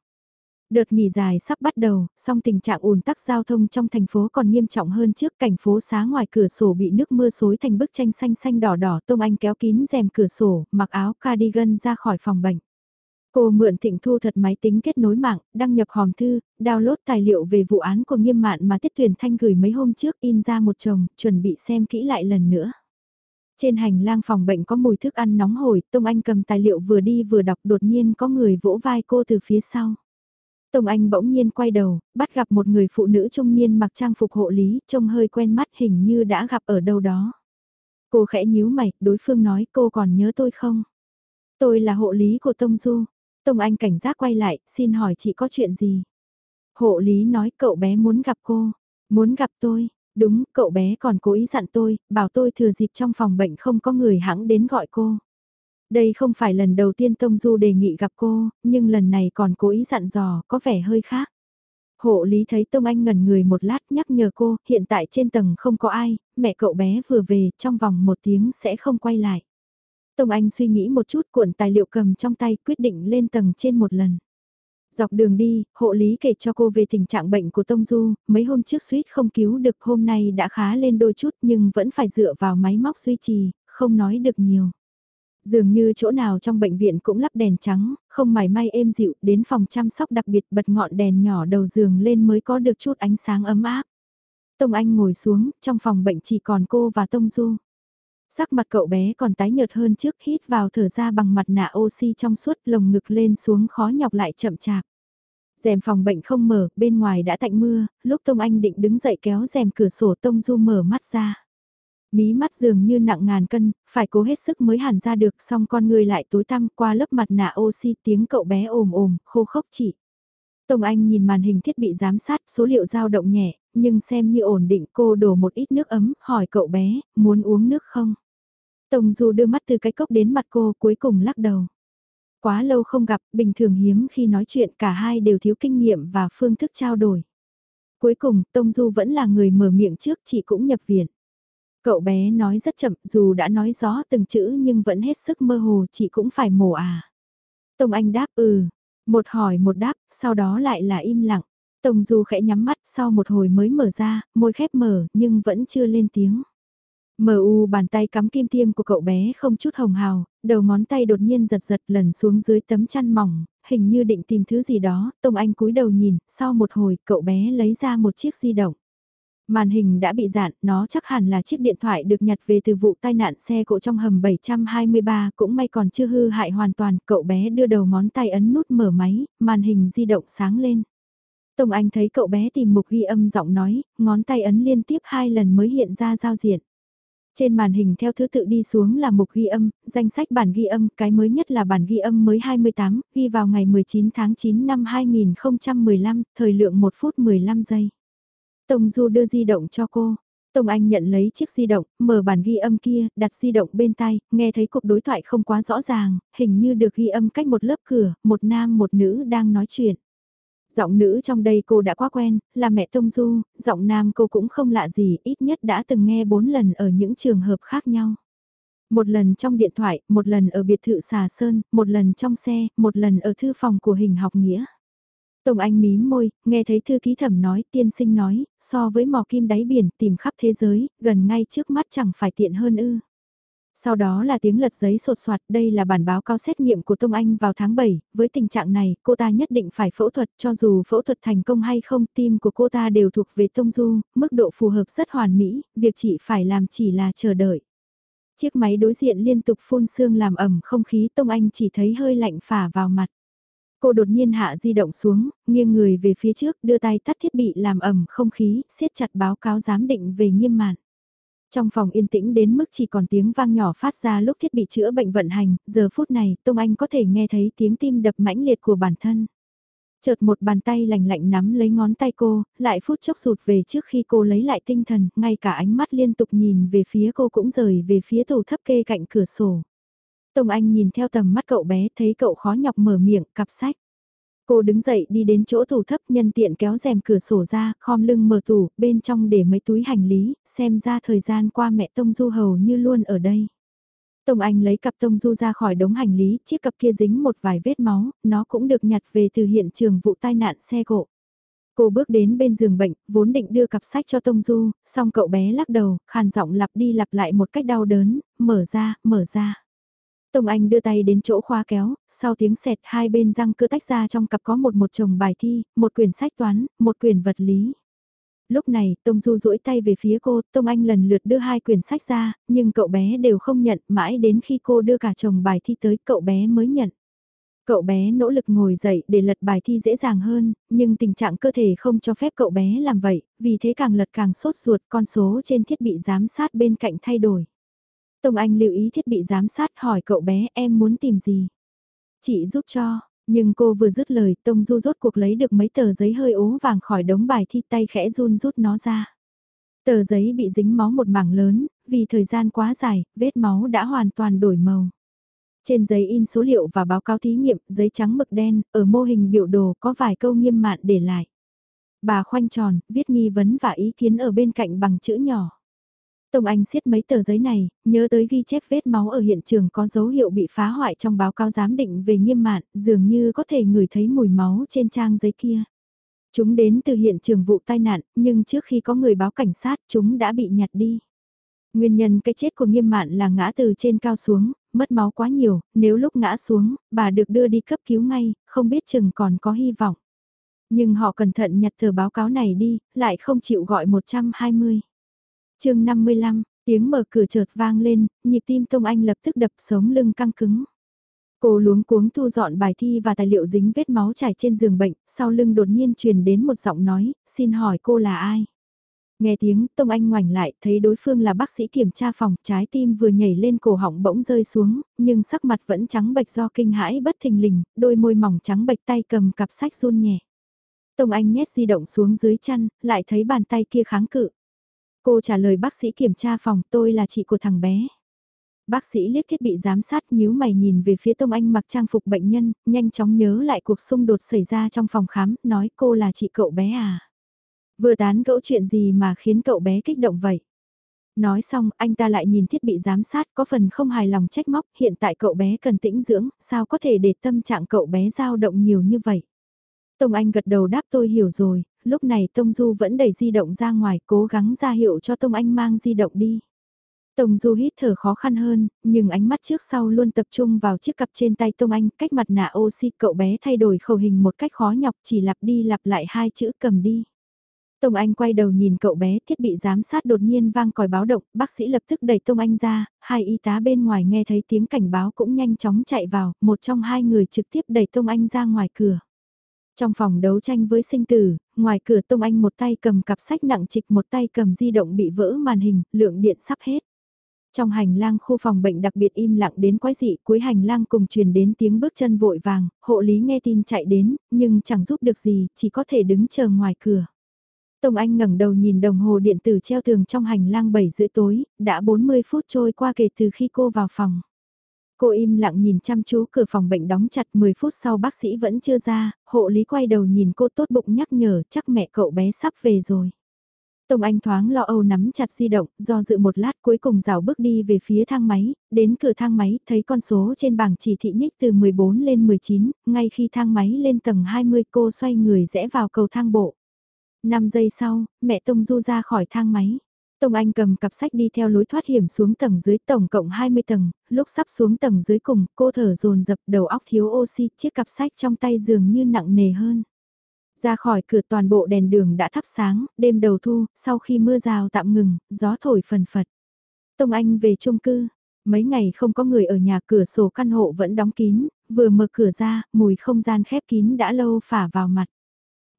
Đợt nghỉ dài sắp bắt đầu, song tình trạng ùn tắc giao thông trong thành phố còn nghiêm trọng hơn trước cảnh phố xá ngoài cửa sổ bị nước mưa xối thành bức tranh xanh xanh đỏ đỏ Tông Anh kéo kín rèm cửa sổ, mặc áo cardigan ra khỏi phòng bệnh. Cô mượn thịnh thu thật máy tính kết nối mạng, đăng nhập hòm thư, download tài liệu về vụ án của nghiêm mạn mà Tiết Tuyền Thanh gửi mấy hôm trước in ra một chồng, chuẩn bị xem kỹ lại lần nữa. Trên hành lang phòng bệnh có mùi thức ăn nóng hổi, Tông Anh cầm tài liệu vừa đi vừa đọc đột nhiên có người vỗ vai cô từ phía sau. Tông Anh bỗng nhiên quay đầu, bắt gặp một người phụ nữ trung niên mặc trang phục hộ lý, trông hơi quen mắt hình như đã gặp ở đâu đó. Cô khẽ nhíu mày, đối phương nói cô còn nhớ tôi không? Tôi là hộ lý của Tông Du. Tông Anh cảnh giác quay lại, xin hỏi chị có chuyện gì? Hộ lý nói cậu bé muốn gặp cô, muốn gặp tôi, đúng, cậu bé còn cố ý dặn tôi, bảo tôi thừa dịp trong phòng bệnh không có người hãng đến gọi cô. Đây không phải lần đầu tiên Tông Du đề nghị gặp cô, nhưng lần này còn cố ý dặn dò, có vẻ hơi khác. Hộ lý thấy Tông Anh ngẩn người một lát nhắc nhở cô, hiện tại trên tầng không có ai, mẹ cậu bé vừa về, trong vòng một tiếng sẽ không quay lại. Tông Anh suy nghĩ một chút cuộn tài liệu cầm trong tay quyết định lên tầng trên một lần. Dọc đường đi, hộ lý kể cho cô về tình trạng bệnh của Tông Du, mấy hôm trước suýt không cứu được hôm nay đã khá lên đôi chút nhưng vẫn phải dựa vào máy móc duy trì, không nói được nhiều. Dường như chỗ nào trong bệnh viện cũng lắp đèn trắng, không mảy may êm dịu, đến phòng chăm sóc đặc biệt bật ngọn đèn nhỏ đầu giường lên mới có được chút ánh sáng ấm áp. Tông Anh ngồi xuống, trong phòng bệnh chỉ còn cô và Tông Du. Sắc mặt cậu bé còn tái nhợt hơn trước hít vào thở ra bằng mặt nạ oxy trong suốt lồng ngực lên xuống khó nhọc lại chậm chạp. rèm phòng bệnh không mở, bên ngoài đã tạnh mưa, lúc Tông Anh định đứng dậy kéo rèm cửa sổ Tông Du mở mắt ra. Mí mắt dường như nặng ngàn cân, phải cố hết sức mới hẳn ra được xong con người lại tối tăm qua lớp mặt nạ oxy tiếng cậu bé ồm ồm, khô khốc chỉ. Tông Anh nhìn màn hình thiết bị giám sát số liệu dao động nhẹ, nhưng xem như ổn định cô đổ một ít nước ấm, hỏi cậu bé, muốn uống nước không? Tông Du đưa mắt từ cái cốc đến mặt cô cuối cùng lắc đầu. Quá lâu không gặp, bình thường hiếm khi nói chuyện cả hai đều thiếu kinh nghiệm và phương thức trao đổi. Cuối cùng, Tông Du vẫn là người mở miệng trước chị cũng nhập viện. Cậu bé nói rất chậm, dù đã nói rõ từng chữ nhưng vẫn hết sức mơ hồ, chị cũng phải mổ à. Tông Anh đáp ừ, một hỏi một đáp, sau đó lại là im lặng. Tông Du khẽ nhắm mắt sau một hồi mới mở ra, môi khép mở nhưng vẫn chưa lên tiếng. Mờ u bàn tay cắm kim tiêm của cậu bé không chút hồng hào, đầu ngón tay đột nhiên giật giật lần xuống dưới tấm chăn mỏng, hình như định tìm thứ gì đó, Tông Anh cúi đầu nhìn, sau một hồi cậu bé lấy ra một chiếc di động. Màn hình đã bị dạn, nó chắc hẳn là chiếc điện thoại được nhặt về từ vụ tai nạn xe cộ trong hầm 723, cũng may còn chưa hư hại hoàn toàn, cậu bé đưa đầu ngón tay ấn nút mở máy, màn hình di động sáng lên. Tông Anh thấy cậu bé tìm mục ghi âm giọng nói, ngón tay ấn liên tiếp hai lần mới hiện ra giao diện. Trên màn hình theo thứ tự đi xuống là mục ghi âm, danh sách bản ghi âm, cái mới nhất là bản ghi âm mới 28, ghi vào ngày 19 tháng 9 năm 2015, thời lượng 1 phút 15 giây. Tông Du đưa di động cho cô. Tông Anh nhận lấy chiếc di động, mở bản ghi âm kia, đặt di động bên tai, nghe thấy cuộc đối thoại không quá rõ ràng, hình như được ghi âm cách một lớp cửa, một nam một nữ đang nói chuyện. Giọng nữ trong đây cô đã quá quen, là mẹ Tông Du, giọng nam cô cũng không lạ gì, ít nhất đã từng nghe bốn lần ở những trường hợp khác nhau. Một lần trong điện thoại, một lần ở biệt thự xà sơn, một lần trong xe, một lần ở thư phòng của hình học nghĩa. Tông Anh mím môi, nghe thấy thư ký thẩm nói, tiên sinh nói, so với mò kim đáy biển tìm khắp thế giới, gần ngay trước mắt chẳng phải tiện hơn ư. Sau đó là tiếng lật giấy sột soạt, đây là bản báo cáo xét nghiệm của Tông Anh vào tháng 7, với tình trạng này, cô ta nhất định phải phẫu thuật, cho dù phẫu thuật thành công hay không, tim của cô ta đều thuộc về Tông Du, mức độ phù hợp rất hoàn mỹ, việc chị phải làm chỉ là chờ đợi. Chiếc máy đối diện liên tục phun sương làm ẩm không khí Tông Anh chỉ thấy hơi lạnh phả vào mặt. Cô đột nhiên hạ di động xuống, nghiêng người về phía trước, đưa tay tắt thiết bị làm ẩm không khí, siết chặt báo cáo giám định về nghiêm mạn. Trong phòng yên tĩnh đến mức chỉ còn tiếng vang nhỏ phát ra lúc thiết bị chữa bệnh vận hành, giờ phút này Tông Anh có thể nghe thấy tiếng tim đập mãnh liệt của bản thân. Chợt một bàn tay lạnh lạnh nắm lấy ngón tay cô, lại phút chốc sụt về trước khi cô lấy lại tinh thần, ngay cả ánh mắt liên tục nhìn về phía cô cũng rời về phía tủ thấp kê cạnh cửa sổ. Tông Anh nhìn theo tầm mắt cậu bé thấy cậu khó nhọc mở miệng, cặp sách. Cô đứng dậy đi đến chỗ tủ thấp nhân tiện kéo rèm cửa sổ ra, khom lưng mở tủ, bên trong để mấy túi hành lý, xem ra thời gian qua mẹ Tông Du hầu như luôn ở đây. Tông Anh lấy cặp Tông Du ra khỏi đống hành lý, chiếc cặp kia dính một vài vết máu, nó cũng được nhặt về từ hiện trường vụ tai nạn xe cộ. Cô bước đến bên giường bệnh, vốn định đưa cặp sách cho Tông Du, xong cậu bé lắc đầu, khàn giọng lặp đi lặp lại một cách đau đớn, mở ra, mở ra. Tông Anh đưa tay đến chỗ khóa kéo, sau tiếng sẹt hai bên răng cưa tách ra trong cặp có một một chồng bài thi, một quyển sách toán, một quyển vật lý. Lúc này, Tông Du duỗi tay về phía cô, Tông Anh lần lượt đưa hai quyển sách ra, nhưng cậu bé đều không nhận, mãi đến khi cô đưa cả chồng bài thi tới, cậu bé mới nhận. Cậu bé nỗ lực ngồi dậy để lật bài thi dễ dàng hơn, nhưng tình trạng cơ thể không cho phép cậu bé làm vậy, vì thế càng lật càng sốt ruột con số trên thiết bị giám sát bên cạnh thay đổi. Tông Anh lưu ý thiết bị giám sát hỏi cậu bé em muốn tìm gì. Chị giúp cho, nhưng cô vừa dứt lời Tông Du rốt cuộc lấy được mấy tờ giấy hơi ố vàng khỏi đống bài thi tay khẽ run rút nó ra. Tờ giấy bị dính máu một mảng lớn, vì thời gian quá dài, vết máu đã hoàn toàn đổi màu. Trên giấy in số liệu và báo cáo thí nghiệm, giấy trắng mực đen, ở mô hình biểu đồ có vài câu nghiêm mạn để lại. Bà khoanh tròn, viết nghi vấn và ý kiến ở bên cạnh bằng chữ nhỏ. Tông Anh siết mấy tờ giấy này, nhớ tới ghi chép vết máu ở hiện trường có dấu hiệu bị phá hoại trong báo cáo giám định về nghiêm mạn, dường như có thể ngửi thấy mùi máu trên trang giấy kia. Chúng đến từ hiện trường vụ tai nạn, nhưng trước khi có người báo cảnh sát, chúng đã bị nhặt đi. Nguyên nhân cái chết của nghiêm mạn là ngã từ trên cao xuống, mất máu quá nhiều, nếu lúc ngã xuống, bà được đưa đi cấp cứu ngay, không biết chừng còn có hy vọng. Nhưng họ cẩn thận nhặt tờ báo cáo này đi, lại không chịu gọi 120 chương 55, tiếng mở cửa chợt vang lên, nhịp tim Tông Anh lập tức đập sống lưng căng cứng. Cô luống cuống thu dọn bài thi và tài liệu dính vết máu chảy trên giường bệnh, sau lưng đột nhiên truyền đến một giọng nói, xin hỏi cô là ai? Nghe tiếng, Tông Anh ngoảnh lại, thấy đối phương là bác sĩ kiểm tra phòng, trái tim vừa nhảy lên cổ họng bỗng rơi xuống, nhưng sắc mặt vẫn trắng bệch do kinh hãi bất thình lình, đôi môi mỏng trắng bệch tay cầm cặp sách run nhẹ. Tông Anh nhét di động xuống dưới chăn, lại thấy bàn tay kia kháng cự. Cô trả lời bác sĩ kiểm tra phòng, tôi là chị của thằng bé. Bác sĩ liếc thiết bị giám sát nhíu mày nhìn về phía Tông Anh mặc trang phục bệnh nhân, nhanh chóng nhớ lại cuộc xung đột xảy ra trong phòng khám, nói cô là chị cậu bé à. Vừa tán gẫu chuyện gì mà khiến cậu bé kích động vậy? Nói xong, anh ta lại nhìn thiết bị giám sát có phần không hài lòng trách móc, hiện tại cậu bé cần tĩnh dưỡng, sao có thể để tâm trạng cậu bé dao động nhiều như vậy? Tông Anh gật đầu đáp tôi hiểu rồi, lúc này Tông Du vẫn đẩy di động ra ngoài cố gắng ra hiệu cho Tông Anh mang di động đi. Tông Du hít thở khó khăn hơn, nhưng ánh mắt trước sau luôn tập trung vào chiếc cặp trên tay Tông Anh, cách mặt nạ oxy cậu bé thay đổi khẩu hình một cách khó nhọc chỉ lặp đi lặp lại hai chữ cầm đi. Tông Anh quay đầu nhìn cậu bé, thiết bị giám sát đột nhiên vang còi báo động, bác sĩ lập tức đẩy Tông Anh ra, hai y tá bên ngoài nghe thấy tiếng cảnh báo cũng nhanh chóng chạy vào, một trong hai người trực tiếp đẩy Tông Anh ra ngoài cửa. Trong phòng đấu tranh với sinh tử, ngoài cửa Tông Anh một tay cầm cặp sách nặng trịch một tay cầm di động bị vỡ màn hình, lượng điện sắp hết. Trong hành lang khu phòng bệnh đặc biệt im lặng đến quái dị, cuối hành lang cùng truyền đến tiếng bước chân vội vàng, hộ lý nghe tin chạy đến, nhưng chẳng giúp được gì, chỉ có thể đứng chờ ngoài cửa. Tông Anh ngẩng đầu nhìn đồng hồ điện tử treo tường trong hành lang 7 rưỡi tối, đã 40 phút trôi qua kể từ khi cô vào phòng. Cô im lặng nhìn chăm chú cửa phòng bệnh đóng chặt 10 phút sau bác sĩ vẫn chưa ra, hộ lý quay đầu nhìn cô tốt bụng nhắc nhở chắc mẹ cậu bé sắp về rồi. Tông Anh thoáng lo âu nắm chặt di động, do dự một lát cuối cùng rào bước đi về phía thang máy, đến cửa thang máy, thấy con số trên bảng chỉ thị nhích từ 14 lên 19, ngay khi thang máy lên tầng 20 cô xoay người rẽ vào cầu thang bộ. 5 giây sau, mẹ Tông Du ra khỏi thang máy. Tông Anh cầm cặp sách đi theo lối thoát hiểm xuống tầng dưới tổng cộng 20 tầng, lúc sắp xuống tầng dưới cùng, cô thở dồn dập đầu óc thiếu oxy, chiếc cặp sách trong tay dường như nặng nề hơn. Ra khỏi cửa toàn bộ đèn đường đã thắp sáng, đêm đầu thu, sau khi mưa rào tạm ngừng, gió thổi phần phật. Tông Anh về chung cư, mấy ngày không có người ở nhà cửa sổ căn hộ vẫn đóng kín, vừa mở cửa ra, mùi không gian khép kín đã lâu phả vào mặt.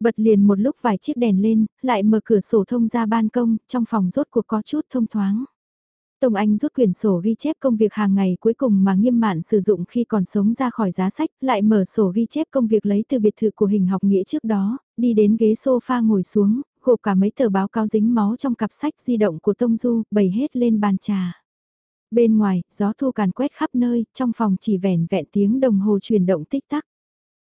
Bật liền một lúc vài chiếc đèn lên, lại mở cửa sổ thông ra ban công, trong phòng rốt cuộc có chút thông thoáng. Tông Anh rút quyển sổ ghi chép công việc hàng ngày cuối cùng mà nghiêm mạn sử dụng khi còn sống ra khỏi giá sách, lại mở sổ ghi chép công việc lấy từ biệt thự của hình học nghĩa trước đó, đi đến ghế sofa ngồi xuống, gộp cả mấy tờ báo cáo dính máu trong cặp sách di động của Tông Du, bày hết lên bàn trà. Bên ngoài, gió thu càn quét khắp nơi, trong phòng chỉ vẻn vẹn tiếng đồng hồ chuyển động tích tắc.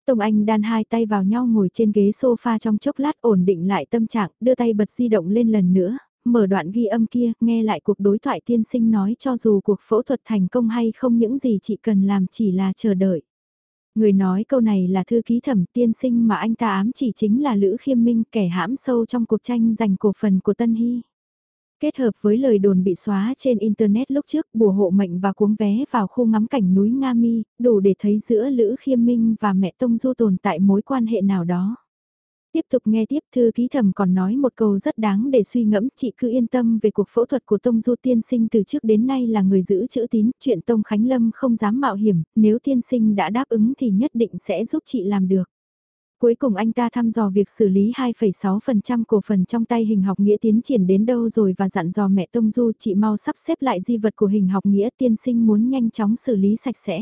Tông Anh đan hai tay vào nhau ngồi trên ghế sofa trong chốc lát ổn định lại tâm trạng, đưa tay bật di động lên lần nữa, mở đoạn ghi âm kia, nghe lại cuộc đối thoại tiên sinh nói cho dù cuộc phẫu thuật thành công hay không những gì chị cần làm chỉ là chờ đợi. Người nói câu này là thư ký thẩm tiên sinh mà anh ta ám chỉ chính là Lữ Khiêm Minh kẻ hãm sâu trong cuộc tranh giành cổ phần của Tân Hy. Kết hợp với lời đồn bị xóa trên Internet lúc trước bùa hộ mệnh và cuống vé vào khu ngắm cảnh núi Nga Mi, đủ để thấy giữa Lữ Khiêm Minh và mẹ Tông Du tồn tại mối quan hệ nào đó. Tiếp tục nghe tiếp thư ký thẩm còn nói một câu rất đáng để suy ngẫm chị cứ yên tâm về cuộc phẫu thuật của Tông Du tiên sinh từ trước đến nay là người giữ chữ tín, chuyện Tông Khánh Lâm không dám mạo hiểm, nếu tiên sinh đã đáp ứng thì nhất định sẽ giúp chị làm được. Cuối cùng anh ta thăm dò việc xử lý 2,6% cổ phần trong tay hình học nghĩa tiến triển đến đâu rồi và dặn dò mẹ Tông Du chị mau sắp xếp lại di vật của hình học nghĩa tiên sinh muốn nhanh chóng xử lý sạch sẽ.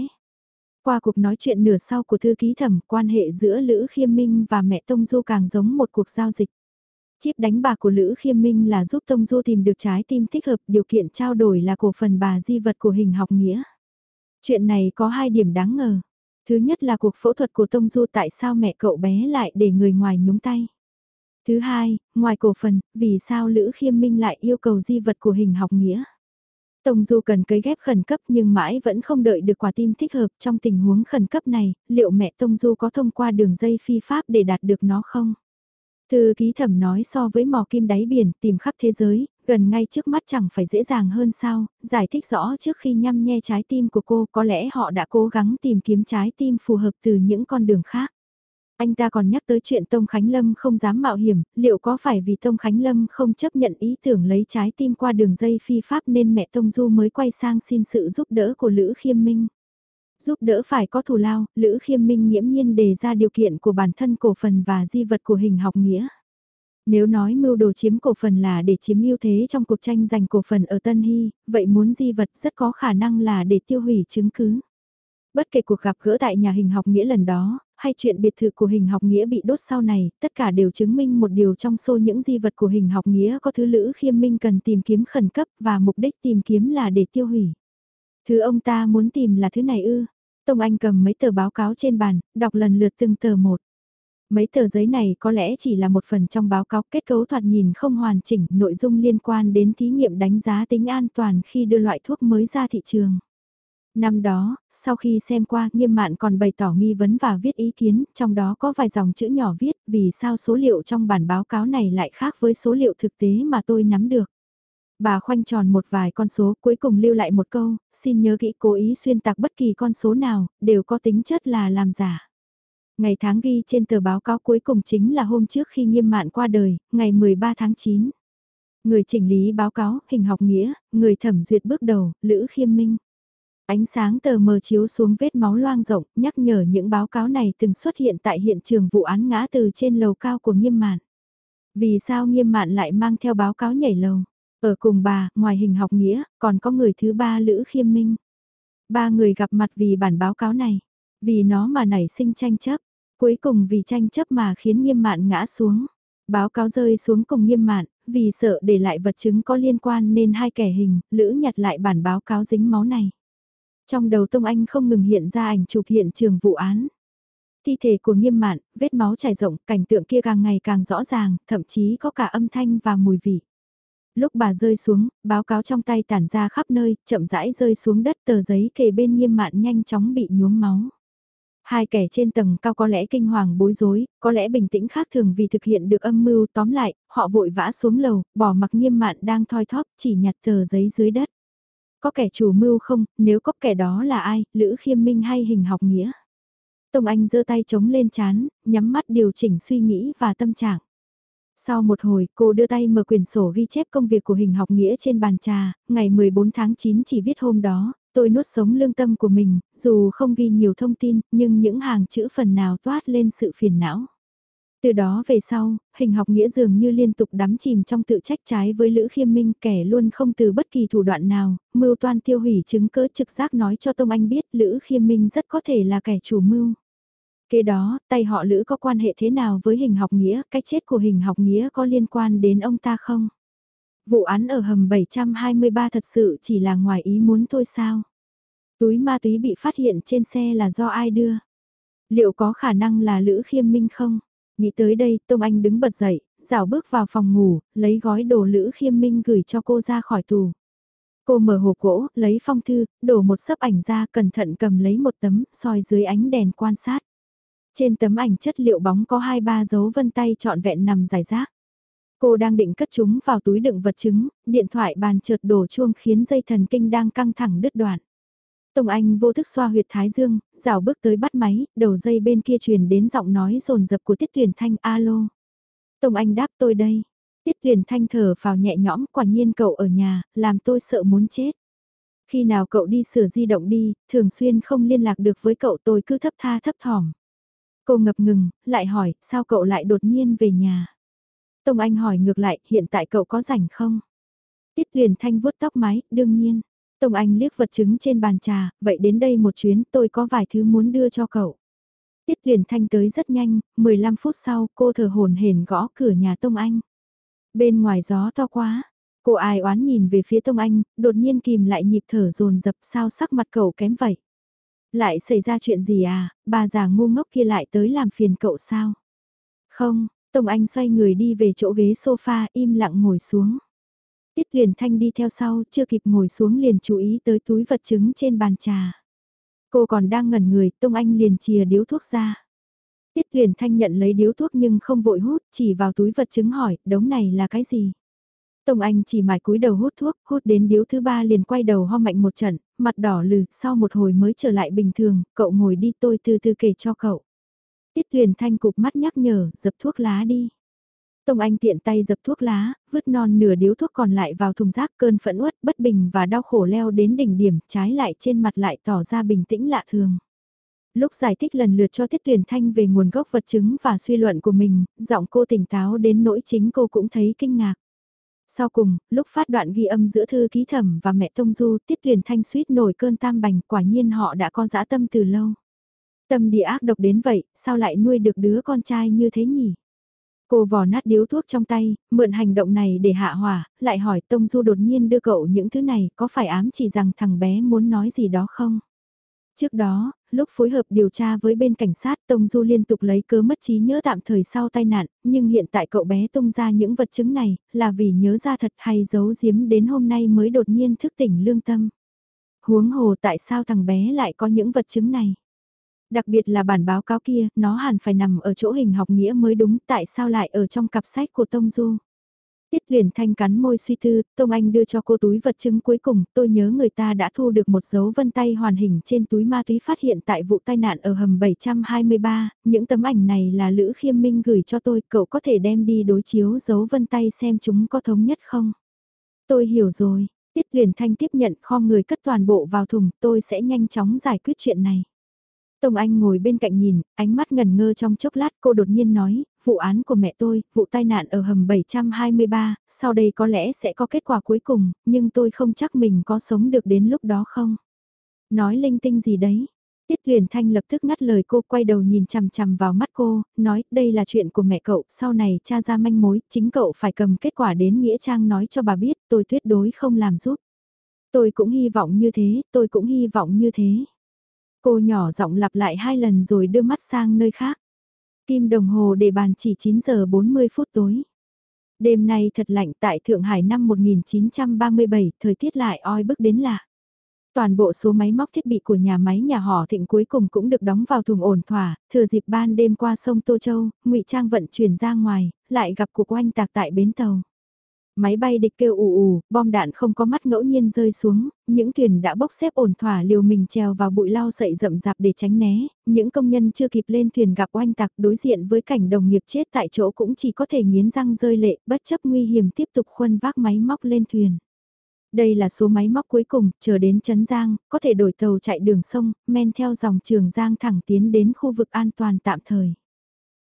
Qua cuộc nói chuyện nửa sau của thư ký thẩm, quan hệ giữa Lữ Khiêm Minh và mẹ Tông Du càng giống một cuộc giao dịch. Chip đánh bạc của Lữ Khiêm Minh là giúp Tông Du tìm được trái tim thích hợp, điều kiện trao đổi là cổ phần bà di vật của hình học nghĩa. Chuyện này có hai điểm đáng ngờ. Thứ nhất là cuộc phẫu thuật của Tông Du tại sao mẹ cậu bé lại để người ngoài nhúng tay. Thứ hai, ngoài cổ phần, vì sao Lữ Khiêm Minh lại yêu cầu di vật của hình học nghĩa. Tông Du cần cấy ghép khẩn cấp nhưng mãi vẫn không đợi được quả tim thích hợp trong tình huống khẩn cấp này, liệu mẹ Tông Du có thông qua đường dây phi pháp để đạt được nó không? Thư ký thẩm nói so với mò kim đáy biển tìm khắp thế giới, gần ngay trước mắt chẳng phải dễ dàng hơn sao, giải thích rõ trước khi nhăm nhe trái tim của cô có lẽ họ đã cố gắng tìm kiếm trái tim phù hợp từ những con đường khác. Anh ta còn nhắc tới chuyện Tông Khánh Lâm không dám mạo hiểm, liệu có phải vì Tông Khánh Lâm không chấp nhận ý tưởng lấy trái tim qua đường dây phi pháp nên mẹ Tông Du mới quay sang xin sự giúp đỡ của Lữ Khiêm Minh. Giúp đỡ phải có thù lao, Lữ Khiêm Minh nghiễm nhiên đề ra điều kiện của bản thân cổ phần và di vật của hình học nghĩa. Nếu nói mưu đồ chiếm cổ phần là để chiếm ưu thế trong cuộc tranh giành cổ phần ở Tân Hy, vậy muốn di vật rất có khả năng là để tiêu hủy chứng cứ. Bất kể cuộc gặp gỡ tại nhà hình học nghĩa lần đó, hay chuyện biệt thự của hình học nghĩa bị đốt sau này, tất cả đều chứng minh một điều trong số những di vật của hình học nghĩa có thứ Lữ Khiêm Minh cần tìm kiếm khẩn cấp và mục đích tìm kiếm là để tiêu hủy. Thứ ông ta muốn tìm là thứ này ư. Tông Anh cầm mấy tờ báo cáo trên bàn, đọc lần lượt từng tờ một. Mấy tờ giấy này có lẽ chỉ là một phần trong báo cáo kết cấu thoạt nhìn không hoàn chỉnh, nội dung liên quan đến thí nghiệm đánh giá tính an toàn khi đưa loại thuốc mới ra thị trường. Năm đó, sau khi xem qua, nghiêm mạn còn bày tỏ nghi vấn và viết ý kiến, trong đó có vài dòng chữ nhỏ viết vì sao số liệu trong bản báo cáo này lại khác với số liệu thực tế mà tôi nắm được. Bà khoanh tròn một vài con số cuối cùng lưu lại một câu, xin nhớ kỹ cố ý xuyên tạc bất kỳ con số nào, đều có tính chất là làm giả. Ngày tháng ghi trên tờ báo cáo cuối cùng chính là hôm trước khi nghiêm mạn qua đời, ngày 13 tháng 9. Người chỉnh lý báo cáo, hình học nghĩa, người thẩm duyệt bước đầu, Lữ Khiêm Minh. Ánh sáng tờ mờ chiếu xuống vết máu loang rộng, nhắc nhở những báo cáo này từng xuất hiện tại hiện trường vụ án ngã từ trên lầu cao của nghiêm mạn. Vì sao nghiêm mạn lại mang theo báo cáo nhảy lầu? Ở cùng bà, ngoài hình học nghĩa, còn có người thứ ba Lữ Khiêm Minh. Ba người gặp mặt vì bản báo cáo này. Vì nó mà nảy sinh tranh chấp. Cuối cùng vì tranh chấp mà khiến nghiêm mạn ngã xuống. Báo cáo rơi xuống cùng nghiêm mạn, vì sợ để lại vật chứng có liên quan nên hai kẻ hình, Lữ nhặt lại bản báo cáo dính máu này. Trong đầu Tông Anh không ngừng hiện ra ảnh chụp hiện trường vụ án. Thi thể của nghiêm mạn, vết máu trải rộng, cảnh tượng kia càng ngày càng rõ ràng, thậm chí có cả âm thanh và mùi vị. Lúc bà rơi xuống, báo cáo trong tay tản ra khắp nơi, chậm rãi rơi xuống đất tờ giấy kề bên nghiêm mạn nhanh chóng bị nhuốm máu. Hai kẻ trên tầng cao có lẽ kinh hoàng bối rối, có lẽ bình tĩnh khác thường vì thực hiện được âm mưu tóm lại, họ vội vã xuống lầu, bỏ mặc nghiêm mạn đang thoi thóp chỉ nhặt tờ giấy dưới đất. Có kẻ chủ mưu không, nếu có kẻ đó là ai, Lữ Khiêm Minh hay hình học nghĩa? Tông Anh giơ tay chống lên chán, nhắm mắt điều chỉnh suy nghĩ và tâm trạng. Sau một hồi, cô đưa tay mở quyển sổ ghi chép công việc của hình học nghĩa trên bàn trà, ngày 14 tháng 9 chỉ viết hôm đó, tôi nuốt sống lương tâm của mình, dù không ghi nhiều thông tin, nhưng những hàng chữ phần nào toát lên sự phiền não. Từ đó về sau, hình học nghĩa dường như liên tục đắm chìm trong tự trách trái với Lữ Khiêm Minh kẻ luôn không từ bất kỳ thủ đoạn nào, mưu toan tiêu hủy chứng cớ trực giác nói cho Tông Anh biết Lữ Khiêm Minh rất có thể là kẻ chủ mưu. Kế đó, tay họ Lữ có quan hệ thế nào với hình học nghĩa, cái chết của hình học nghĩa có liên quan đến ông ta không? Vụ án ở hầm 723 thật sự chỉ là ngoài ý muốn thôi sao? Túi ma túy bị phát hiện trên xe là do ai đưa? Liệu có khả năng là Lữ Khiêm Minh không? Nghĩ tới đây, Tông Anh đứng bật dậy, rảo bước vào phòng ngủ, lấy gói đồ Lữ Khiêm Minh gửi cho cô ra khỏi tù. Cô mở hộp gỗ, lấy phong thư, đổ một sấp ảnh ra cẩn thận cầm lấy một tấm, soi dưới ánh đèn quan sát. Trên tấm ảnh chất liệu bóng có hai ba dấu vân tay trọn vẹn nằm dài rác. Cô đang định cất chúng vào túi đựng vật chứng, điện thoại bàn chợt đổ chuông khiến dây thần kinh đang căng thẳng đứt đoạn. Tông Anh vô thức xoa huyệt thái dương, rào bước tới bắt máy, đầu dây bên kia truyền đến giọng nói rồn rập của Tiết Tuyển Thanh alo. Tông Anh đáp tôi đây. Tiết Tuyển Thanh thở vào nhẹ nhõm, quả nhiên cậu ở nhà, làm tôi sợ muốn chết. Khi nào cậu đi sửa di động đi, thường xuyên không liên lạc được với cậu tôi cứ thấp tha thấp thỏm. Cô ngập ngừng, lại hỏi, sao cậu lại đột nhiên về nhà? Tông Anh hỏi ngược lại, hiện tại cậu có rảnh không? Tiết Huyền Thanh vuốt tóc mái, đương nhiên. Tông Anh liếc vật chứng trên bàn trà, vậy đến đây một chuyến tôi có vài thứ muốn đưa cho cậu. Tiết Huyền Thanh tới rất nhanh, 15 phút sau cô thở hồn hển gõ cửa nhà Tông Anh. Bên ngoài gió to quá, cô ai oán nhìn về phía Tông Anh, đột nhiên kìm lại nhịp thở dồn dập sao sắc mặt cậu kém vậy. Lại xảy ra chuyện gì à, bà già ngu ngốc kia lại tới làm phiền cậu sao? Không, Tông Anh xoay người đi về chỗ ghế sofa im lặng ngồi xuống. Tiết Huyền Thanh đi theo sau, chưa kịp ngồi xuống liền chú ý tới túi vật chứng trên bàn trà. Cô còn đang ngẩn người, Tông Anh liền chìa điếu thuốc ra. Tiết Huyền Thanh nhận lấy điếu thuốc nhưng không vội hút, chỉ vào túi vật chứng hỏi, đống này là cái gì? Tông Anh chỉ mải cúi đầu hút thuốc, hút đến điếu thứ ba liền quay đầu ho mạnh một trận, mặt đỏ lừ, sau một hồi mới trở lại bình thường, cậu ngồi đi tôi từ từ kể cho cậu. Tiết Tuyền Thanh cục mắt nhắc nhở, dập thuốc lá đi. Tông Anh tiện tay dập thuốc lá, vứt non nửa điếu thuốc còn lại vào thùng rác cơn phẫn uất, bất bình và đau khổ leo đến đỉnh điểm, trái lại trên mặt lại tỏ ra bình tĩnh lạ thường. Lúc giải thích lần lượt cho Tiết Tuyền Thanh về nguồn gốc vật chứng và suy luận của mình, giọng cô tỉnh táo đến nỗi chính cô cũng thấy kinh ngạc. Sau cùng, lúc phát đoạn ghi âm giữa thư ký thẩm và mẹ Tông Du, Tiết Tuyền Thanh suýt nổi cơn tam bành, quả nhiên họ đã có dã tâm từ lâu. Tâm địa ác độc đến vậy, sao lại nuôi được đứa con trai như thế nhỉ? Cô vò nát điếu thuốc trong tay, mượn hành động này để hạ hỏa, lại hỏi Tông Du đột nhiên đưa cậu những thứ này, có phải ám chỉ rằng thằng bé muốn nói gì đó không? Trước đó, lúc phối hợp điều tra với bên cảnh sát Tông Du liên tục lấy cớ mất trí nhớ tạm thời sau tai nạn, nhưng hiện tại cậu bé tung ra những vật chứng này, là vì nhớ ra thật hay giấu giếm đến hôm nay mới đột nhiên thức tỉnh lương tâm. Huống hồ tại sao thằng bé lại có những vật chứng này? Đặc biệt là bản báo cáo kia, nó hẳn phải nằm ở chỗ hình học nghĩa mới đúng, tại sao lại ở trong cặp sách của Tông Du? Tiết huyền thanh cắn môi suy tư, Tông Anh đưa cho cô túi vật chứng cuối cùng, tôi nhớ người ta đã thu được một dấu vân tay hoàn hình trên túi ma túy phát hiện tại vụ tai nạn ở hầm 723, những tấm ảnh này là Lữ Khiêm Minh gửi cho tôi, cậu có thể đem đi đối chiếu dấu vân tay xem chúng có thống nhất không? Tôi hiểu rồi, Tiết huyền thanh tiếp nhận kho người cất toàn bộ vào thùng, tôi sẽ nhanh chóng giải quyết chuyện này. Tông Anh ngồi bên cạnh nhìn, ánh mắt ngần ngơ trong chốc lát cô đột nhiên nói, vụ án của mẹ tôi, vụ tai nạn ở hầm 723, sau đây có lẽ sẽ có kết quả cuối cùng, nhưng tôi không chắc mình có sống được đến lúc đó không. Nói linh tinh gì đấy. Tiết Huyền Thanh lập tức ngắt lời cô quay đầu nhìn chằm chằm vào mắt cô, nói đây là chuyện của mẹ cậu, sau này cha ra manh mối, chính cậu phải cầm kết quả đến Nghĩa Trang nói cho bà biết, tôi tuyệt đối không làm giúp. Tôi cũng hy vọng như thế, tôi cũng hy vọng như thế. Cô nhỏ giọng lặp lại hai lần rồi đưa mắt sang nơi khác. Kim đồng hồ để bàn chỉ 9 giờ 40 phút tối. Đêm nay thật lạnh tại Thượng Hải năm 1937, thời tiết lại oi bức đến lạ. Toàn bộ số máy móc thiết bị của nhà máy nhà họ thịnh cuối cùng cũng được đóng vào thùng ổn thỏa, thừa dịp ban đêm qua sông Tô Châu, ngụy Trang vận chuyển ra ngoài, lại gặp cuộc oanh tạc tại bến tàu. Máy bay địch kêu ù ù, bom đạn không có mắt ngẫu nhiên rơi xuống, những thuyền đã bốc xếp ổn thỏa liều mình treo vào bụi lau sậy rậm rạp để tránh né, những công nhân chưa kịp lên thuyền gặp oanh tạc đối diện với cảnh đồng nghiệp chết tại chỗ cũng chỉ có thể nghiến răng rơi lệ, bất chấp nguy hiểm tiếp tục khuân vác máy móc lên thuyền. Đây là số máy móc cuối cùng, chờ đến Trấn Giang, có thể đổi tàu chạy đường sông, men theo dòng trường Giang thẳng tiến đến khu vực an toàn tạm thời.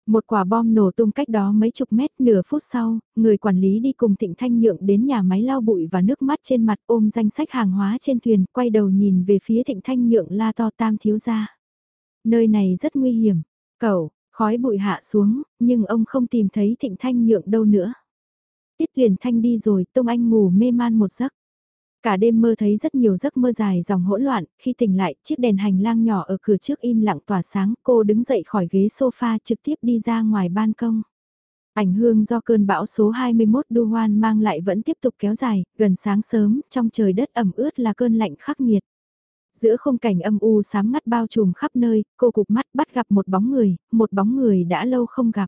Một quả bom nổ tung cách đó mấy chục mét nửa phút sau, người quản lý đi cùng Thịnh Thanh Nhượng đến nhà máy lau bụi và nước mắt trên mặt ôm danh sách hàng hóa trên thuyền, quay đầu nhìn về phía Thịnh Thanh Nhượng la to tam thiếu gia. Nơi này rất nguy hiểm, cậu, khói bụi hạ xuống, nhưng ông không tìm thấy Thịnh Thanh Nhượng đâu nữa. Tiết Huyền Thanh đi rồi, Tông Anh ngủ mê man một giấc. Cả đêm mơ thấy rất nhiều giấc mơ dài dòng hỗn loạn, khi tỉnh lại, chiếc đèn hành lang nhỏ ở cửa trước im lặng tỏa sáng, cô đứng dậy khỏi ghế sofa trực tiếp đi ra ngoài ban công. Ảnh hương do cơn bão số 21 hoan mang lại vẫn tiếp tục kéo dài, gần sáng sớm, trong trời đất ẩm ướt là cơn lạnh khắc nghiệt. Giữa khung cảnh âm u sám ngắt bao trùm khắp nơi, cô cục mắt bắt gặp một bóng người, một bóng người đã lâu không gặp.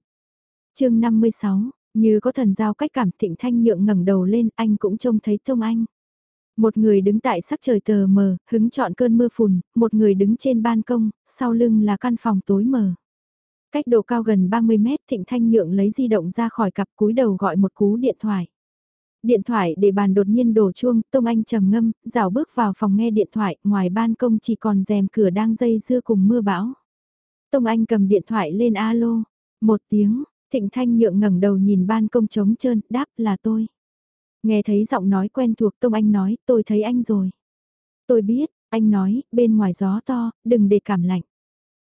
chương 56, như có thần giao cách cảm thịnh thanh nhượng ngẩng đầu lên, anh cũng trông thấy thông anh. Một người đứng tại sắc trời tờ mờ, hứng chọn cơn mưa phùn, một người đứng trên ban công, sau lưng là căn phòng tối mờ. Cách độ cao gần 30 mét Thịnh Thanh Nhượng lấy di động ra khỏi cặp cúi đầu gọi một cú điện thoại. Điện thoại để bàn đột nhiên đổ chuông, Tông Anh trầm ngâm, rào bước vào phòng nghe điện thoại, ngoài ban công chỉ còn rèm cửa đang dây dưa cùng mưa bão. Tông Anh cầm điện thoại lên alo, một tiếng, Thịnh Thanh Nhượng ngẩng đầu nhìn ban công trống trơn, đáp là tôi. Nghe thấy giọng nói quen thuộc Tông Anh nói, tôi thấy anh rồi. Tôi biết, anh nói, bên ngoài gió to, đừng để cảm lạnh.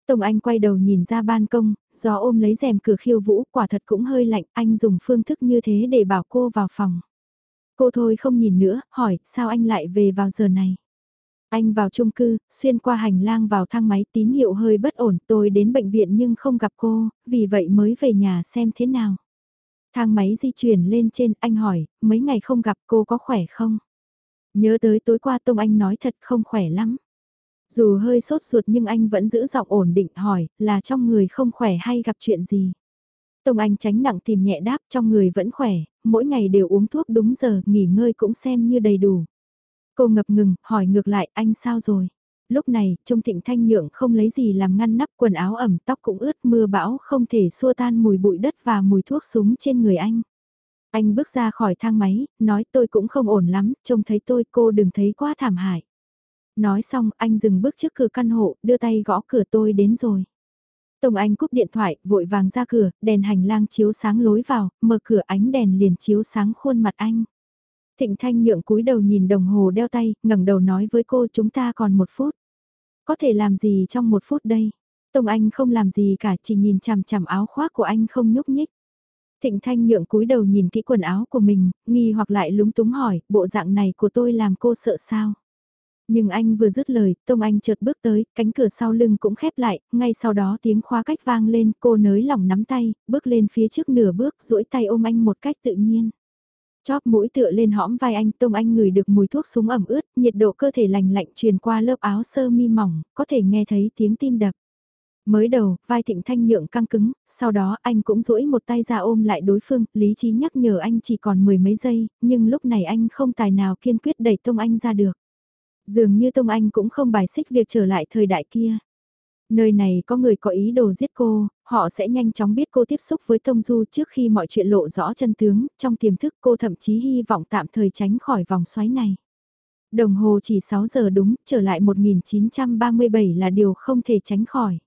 Tông Anh quay đầu nhìn ra ban công, gió ôm lấy rèm cửa khiêu vũ, quả thật cũng hơi lạnh, anh dùng phương thức như thế để bảo cô vào phòng. Cô thôi không nhìn nữa, hỏi, sao anh lại về vào giờ này? Anh vào chung cư, xuyên qua hành lang vào thang máy tín hiệu hơi bất ổn, tôi đến bệnh viện nhưng không gặp cô, vì vậy mới về nhà xem thế nào. Thang máy di chuyển lên trên, anh hỏi, mấy ngày không gặp cô có khỏe không? Nhớ tới tối qua Tông Anh nói thật không khỏe lắm. Dù hơi sốt ruột nhưng anh vẫn giữ giọng ổn định hỏi, là trong người không khỏe hay gặp chuyện gì? Tông Anh tránh nặng tìm nhẹ đáp trong người vẫn khỏe, mỗi ngày đều uống thuốc đúng giờ, nghỉ ngơi cũng xem như đầy đủ. Cô ngập ngừng, hỏi ngược lại, anh sao rồi? Lúc này, trông thịnh thanh nhượng không lấy gì làm ngăn nắp quần áo ẩm tóc cũng ướt mưa bão không thể xua tan mùi bụi đất và mùi thuốc súng trên người anh. Anh bước ra khỏi thang máy, nói tôi cũng không ổn lắm, trông thấy tôi cô đừng thấy quá thảm hại. Nói xong, anh dừng bước trước cửa căn hộ, đưa tay gõ cửa tôi đến rồi. Tổng Anh cúp điện thoại, vội vàng ra cửa, đèn hành lang chiếu sáng lối vào, mở cửa ánh đèn liền chiếu sáng khuôn mặt anh. Thịnh Thanh nhượng cúi đầu nhìn đồng hồ đeo tay, ngẩng đầu nói với cô chúng ta còn một phút. Có thể làm gì trong một phút đây? Tông Anh không làm gì cả, chỉ nhìn chằm chằm áo khoác của anh không nhúc nhích. Thịnh Thanh nhượng cúi đầu nhìn kỹ quần áo của mình, nghi hoặc lại lúng túng hỏi, bộ dạng này của tôi làm cô sợ sao? Nhưng anh vừa dứt lời, Tông Anh chợt bước tới, cánh cửa sau lưng cũng khép lại, ngay sau đó tiếng khóa cách vang lên, cô nới lỏng nắm tay, bước lên phía trước nửa bước, duỗi tay ôm anh một cách tự nhiên. Chóp mũi tựa lên hõm vai anh, Tông Anh ngửi được mùi thuốc súng ẩm ướt, nhiệt độ cơ thể lành lạnh truyền qua lớp áo sơ mi mỏng, có thể nghe thấy tiếng tim đập. Mới đầu, vai thịnh thanh nhượng căng cứng, sau đó anh cũng duỗi một tay ra ôm lại đối phương, lý trí nhắc nhở anh chỉ còn mười mấy giây, nhưng lúc này anh không tài nào kiên quyết đẩy Tông Anh ra được. Dường như Tông Anh cũng không bài xích việc trở lại thời đại kia. Nơi này có người có ý đồ giết cô, họ sẽ nhanh chóng biết cô tiếp xúc với Tông Du trước khi mọi chuyện lộ rõ chân tướng, trong tiềm thức cô thậm chí hy vọng tạm thời tránh khỏi vòng xoáy này. Đồng hồ chỉ 6 giờ đúng, trở lại 1937 là điều không thể tránh khỏi.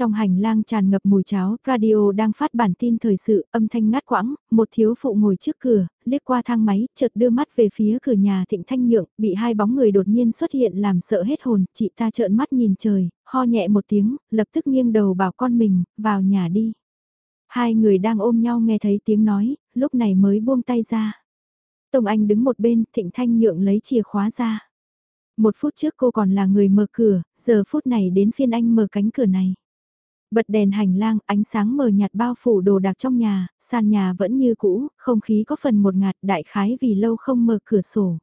Trong hành lang tràn ngập mùi cháo, radio đang phát bản tin thời sự, âm thanh ngắt quãng, một thiếu phụ ngồi trước cửa, liếc qua thang máy, chợt đưa mắt về phía cửa nhà thịnh thanh nhượng, bị hai bóng người đột nhiên xuất hiện làm sợ hết hồn, chị ta trợn mắt nhìn trời, ho nhẹ một tiếng, lập tức nghiêng đầu bảo con mình, vào nhà đi. Hai người đang ôm nhau nghe thấy tiếng nói, lúc này mới buông tay ra. Tông Anh đứng một bên, thịnh thanh nhượng lấy chìa khóa ra. Một phút trước cô còn là người mở cửa, giờ phút này đến phiên anh mở cánh cửa này. Bật đèn hành lang, ánh sáng mờ nhạt bao phủ đồ đạc trong nhà, sàn nhà vẫn như cũ, không khí có phần một ngạt đại khái vì lâu không mở cửa sổ.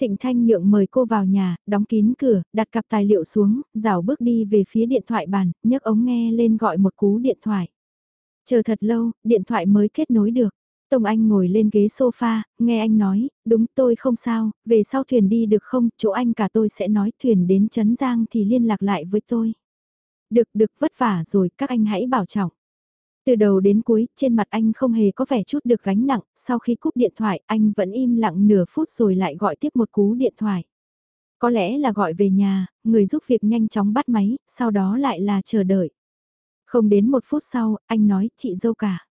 Thịnh Thanh nhượng mời cô vào nhà, đóng kín cửa, đặt cặp tài liệu xuống, rảo bước đi về phía điện thoại bàn, nhấc ống nghe lên gọi một cú điện thoại. Chờ thật lâu, điện thoại mới kết nối được. Tông Anh ngồi lên ghế sofa, nghe anh nói, đúng tôi không sao, về sau thuyền đi được không, chỗ anh cả tôi sẽ nói thuyền đến Trấn Giang thì liên lạc lại với tôi. Được được vất vả rồi, các anh hãy bảo trọng. Từ đầu đến cuối, trên mặt anh không hề có vẻ chút được gánh nặng, sau khi cúp điện thoại, anh vẫn im lặng nửa phút rồi lại gọi tiếp một cú điện thoại. Có lẽ là gọi về nhà, người giúp việc nhanh chóng bắt máy, sau đó lại là chờ đợi. Không đến một phút sau, anh nói, chị dâu cả.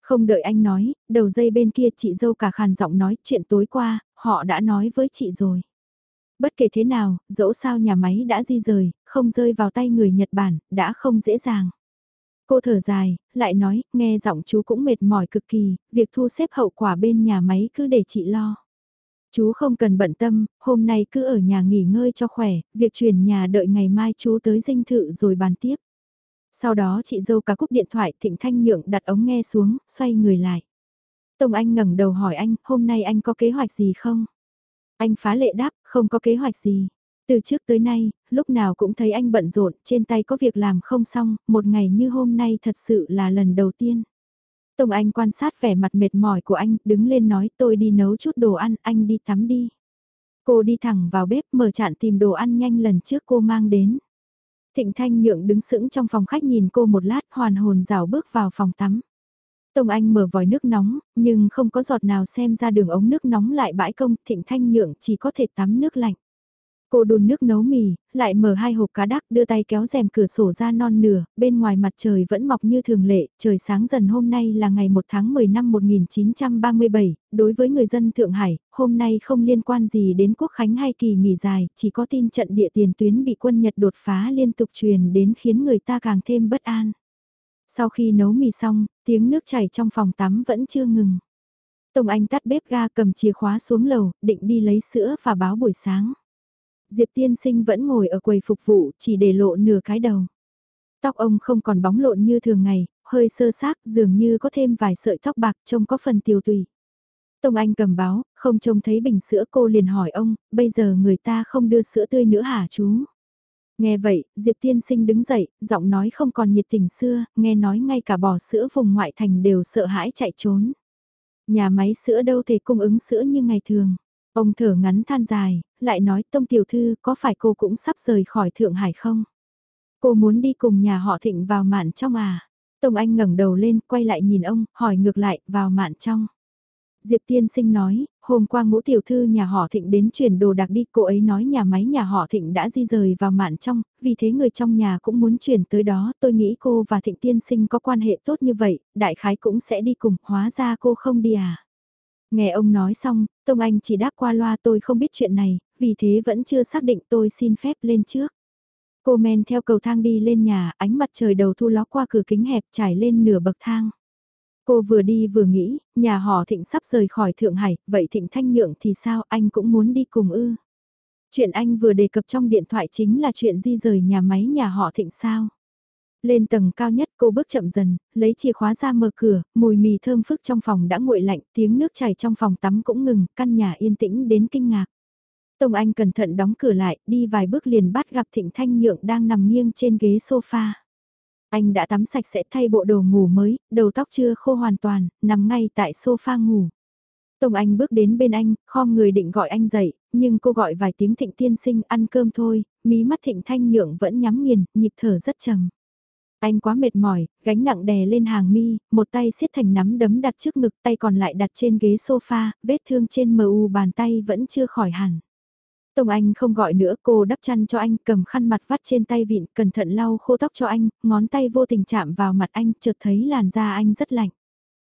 Không đợi anh nói, đầu dây bên kia chị dâu cả khàn giọng nói chuyện tối qua, họ đã nói với chị rồi. Bất kể thế nào, dẫu sao nhà máy đã di rời, không rơi vào tay người Nhật Bản, đã không dễ dàng. Cô thở dài, lại nói, nghe giọng chú cũng mệt mỏi cực kỳ, việc thu xếp hậu quả bên nhà máy cứ để chị lo. Chú không cần bận tâm, hôm nay cứ ở nhà nghỉ ngơi cho khỏe, việc chuyển nhà đợi ngày mai chú tới dinh thự rồi bàn tiếp. Sau đó chị dâu cả cúp điện thoại thịnh thanh nhượng đặt ống nghe xuống, xoay người lại. Tông Anh ngẩng đầu hỏi anh, hôm nay anh có kế hoạch gì không? Anh phá lệ đáp, không có kế hoạch gì. Từ trước tới nay, lúc nào cũng thấy anh bận rộn, trên tay có việc làm không xong, một ngày như hôm nay thật sự là lần đầu tiên. tổng Anh quan sát vẻ mặt mệt mỏi của anh, đứng lên nói tôi đi nấu chút đồ ăn, anh đi tắm đi. Cô đi thẳng vào bếp mở chạn tìm đồ ăn nhanh lần trước cô mang đến. Thịnh Thanh Nhượng đứng sững trong phòng khách nhìn cô một lát hoàn hồn rào bước vào phòng tắm. Tông Anh mở vòi nước nóng, nhưng không có giọt nào xem ra đường ống nước nóng lại bãi công, Thịnh Thanh Nhượng chỉ có thể tắm nước lạnh. Cô đun nước nấu mì, lại mở hai hộp cá đắc đưa tay kéo rèm cửa sổ ra non nửa, bên ngoài mặt trời vẫn mọc như thường lệ, trời sáng dần hôm nay là ngày 1 tháng 10 năm 1937, đối với người dân Thượng Hải, hôm nay không liên quan gì đến quốc khánh hay kỳ nghỉ dài, chỉ có tin trận địa tiền tuyến bị quân Nhật đột phá liên tục truyền đến khiến người ta càng thêm bất an. Sau khi nấu mì xong, tiếng nước chảy trong phòng tắm vẫn chưa ngừng. Tông Anh tắt bếp ga cầm chìa khóa xuống lầu, định đi lấy sữa và báo buổi sáng. Diệp tiên sinh vẫn ngồi ở quầy phục vụ chỉ để lộ nửa cái đầu. Tóc ông không còn bóng lộn như thường ngày, hơi sơ xác dường như có thêm vài sợi tóc bạc trông có phần tiêu tùy. Tông Anh cầm báo, không trông thấy bình sữa cô liền hỏi ông, bây giờ người ta không đưa sữa tươi nữa hả chú? Nghe vậy, Diệp Tiên Sinh đứng dậy, giọng nói không còn nhiệt tình xưa, nghe nói ngay cả bò sữa vùng ngoại thành đều sợ hãi chạy trốn. Nhà máy sữa đâu thể cung ứng sữa như ngày thường. Ông thở ngắn than dài, lại nói Tông Tiểu Thư có phải cô cũng sắp rời khỏi Thượng Hải không? Cô muốn đi cùng nhà họ Thịnh vào mạn trong à? Tông Anh ngẩng đầu lên, quay lại nhìn ông, hỏi ngược lại, vào mạn trong. Diệp Tiên Sinh nói, hôm qua ngũ tiểu thư nhà họ Thịnh đến chuyển đồ đạc đi, cô ấy nói nhà máy nhà họ Thịnh đã di rời vào mạn trong, vì thế người trong nhà cũng muốn chuyển tới đó, tôi nghĩ cô và Thịnh Tiên Sinh có quan hệ tốt như vậy, đại khái cũng sẽ đi cùng, hóa ra cô không đi à. Nghe ông nói xong, Tông Anh chỉ đáp qua loa tôi không biết chuyện này, vì thế vẫn chưa xác định tôi xin phép lên trước. Cô men theo cầu thang đi lên nhà, ánh mặt trời đầu thu ló qua cửa kính hẹp trải lên nửa bậc thang. Cô vừa đi vừa nghĩ, nhà họ Thịnh sắp rời khỏi Thượng Hải, vậy Thịnh Thanh Nhượng thì sao, anh cũng muốn đi cùng ư? Chuyện anh vừa đề cập trong điện thoại chính là chuyện di rời nhà máy nhà họ Thịnh sao? Lên tầng cao nhất cô bước chậm dần, lấy chìa khóa ra mở cửa, mùi mì thơm phức trong phòng đã nguội lạnh, tiếng nước chảy trong phòng tắm cũng ngừng, căn nhà yên tĩnh đến kinh ngạc. Tông Anh cẩn thận đóng cửa lại, đi vài bước liền bắt gặp Thịnh Thanh Nhượng đang nằm nghiêng trên ghế sofa. Anh đã tắm sạch sẽ thay bộ đồ ngủ mới, đầu tóc chưa khô hoàn toàn, nằm ngay tại sofa ngủ. Tông Anh bước đến bên anh, khom người định gọi anh dậy, nhưng cô gọi vài tiếng thịnh tiên sinh ăn cơm thôi, mí mắt thịnh thanh nhượng vẫn nhắm nghiền, nhịp thở rất trầm. Anh quá mệt mỏi, gánh nặng đè lên hàng mi, một tay siết thành nắm đấm đặt trước ngực tay còn lại đặt trên ghế sofa, vết thương trên mu bàn tay vẫn chưa khỏi hẳn. Tông Anh không gọi nữa cô đắp chăn cho anh cầm khăn mặt vắt trên tay vịn cẩn thận lau khô tóc cho anh, ngón tay vô tình chạm vào mặt anh chợt thấy làn da anh rất lạnh.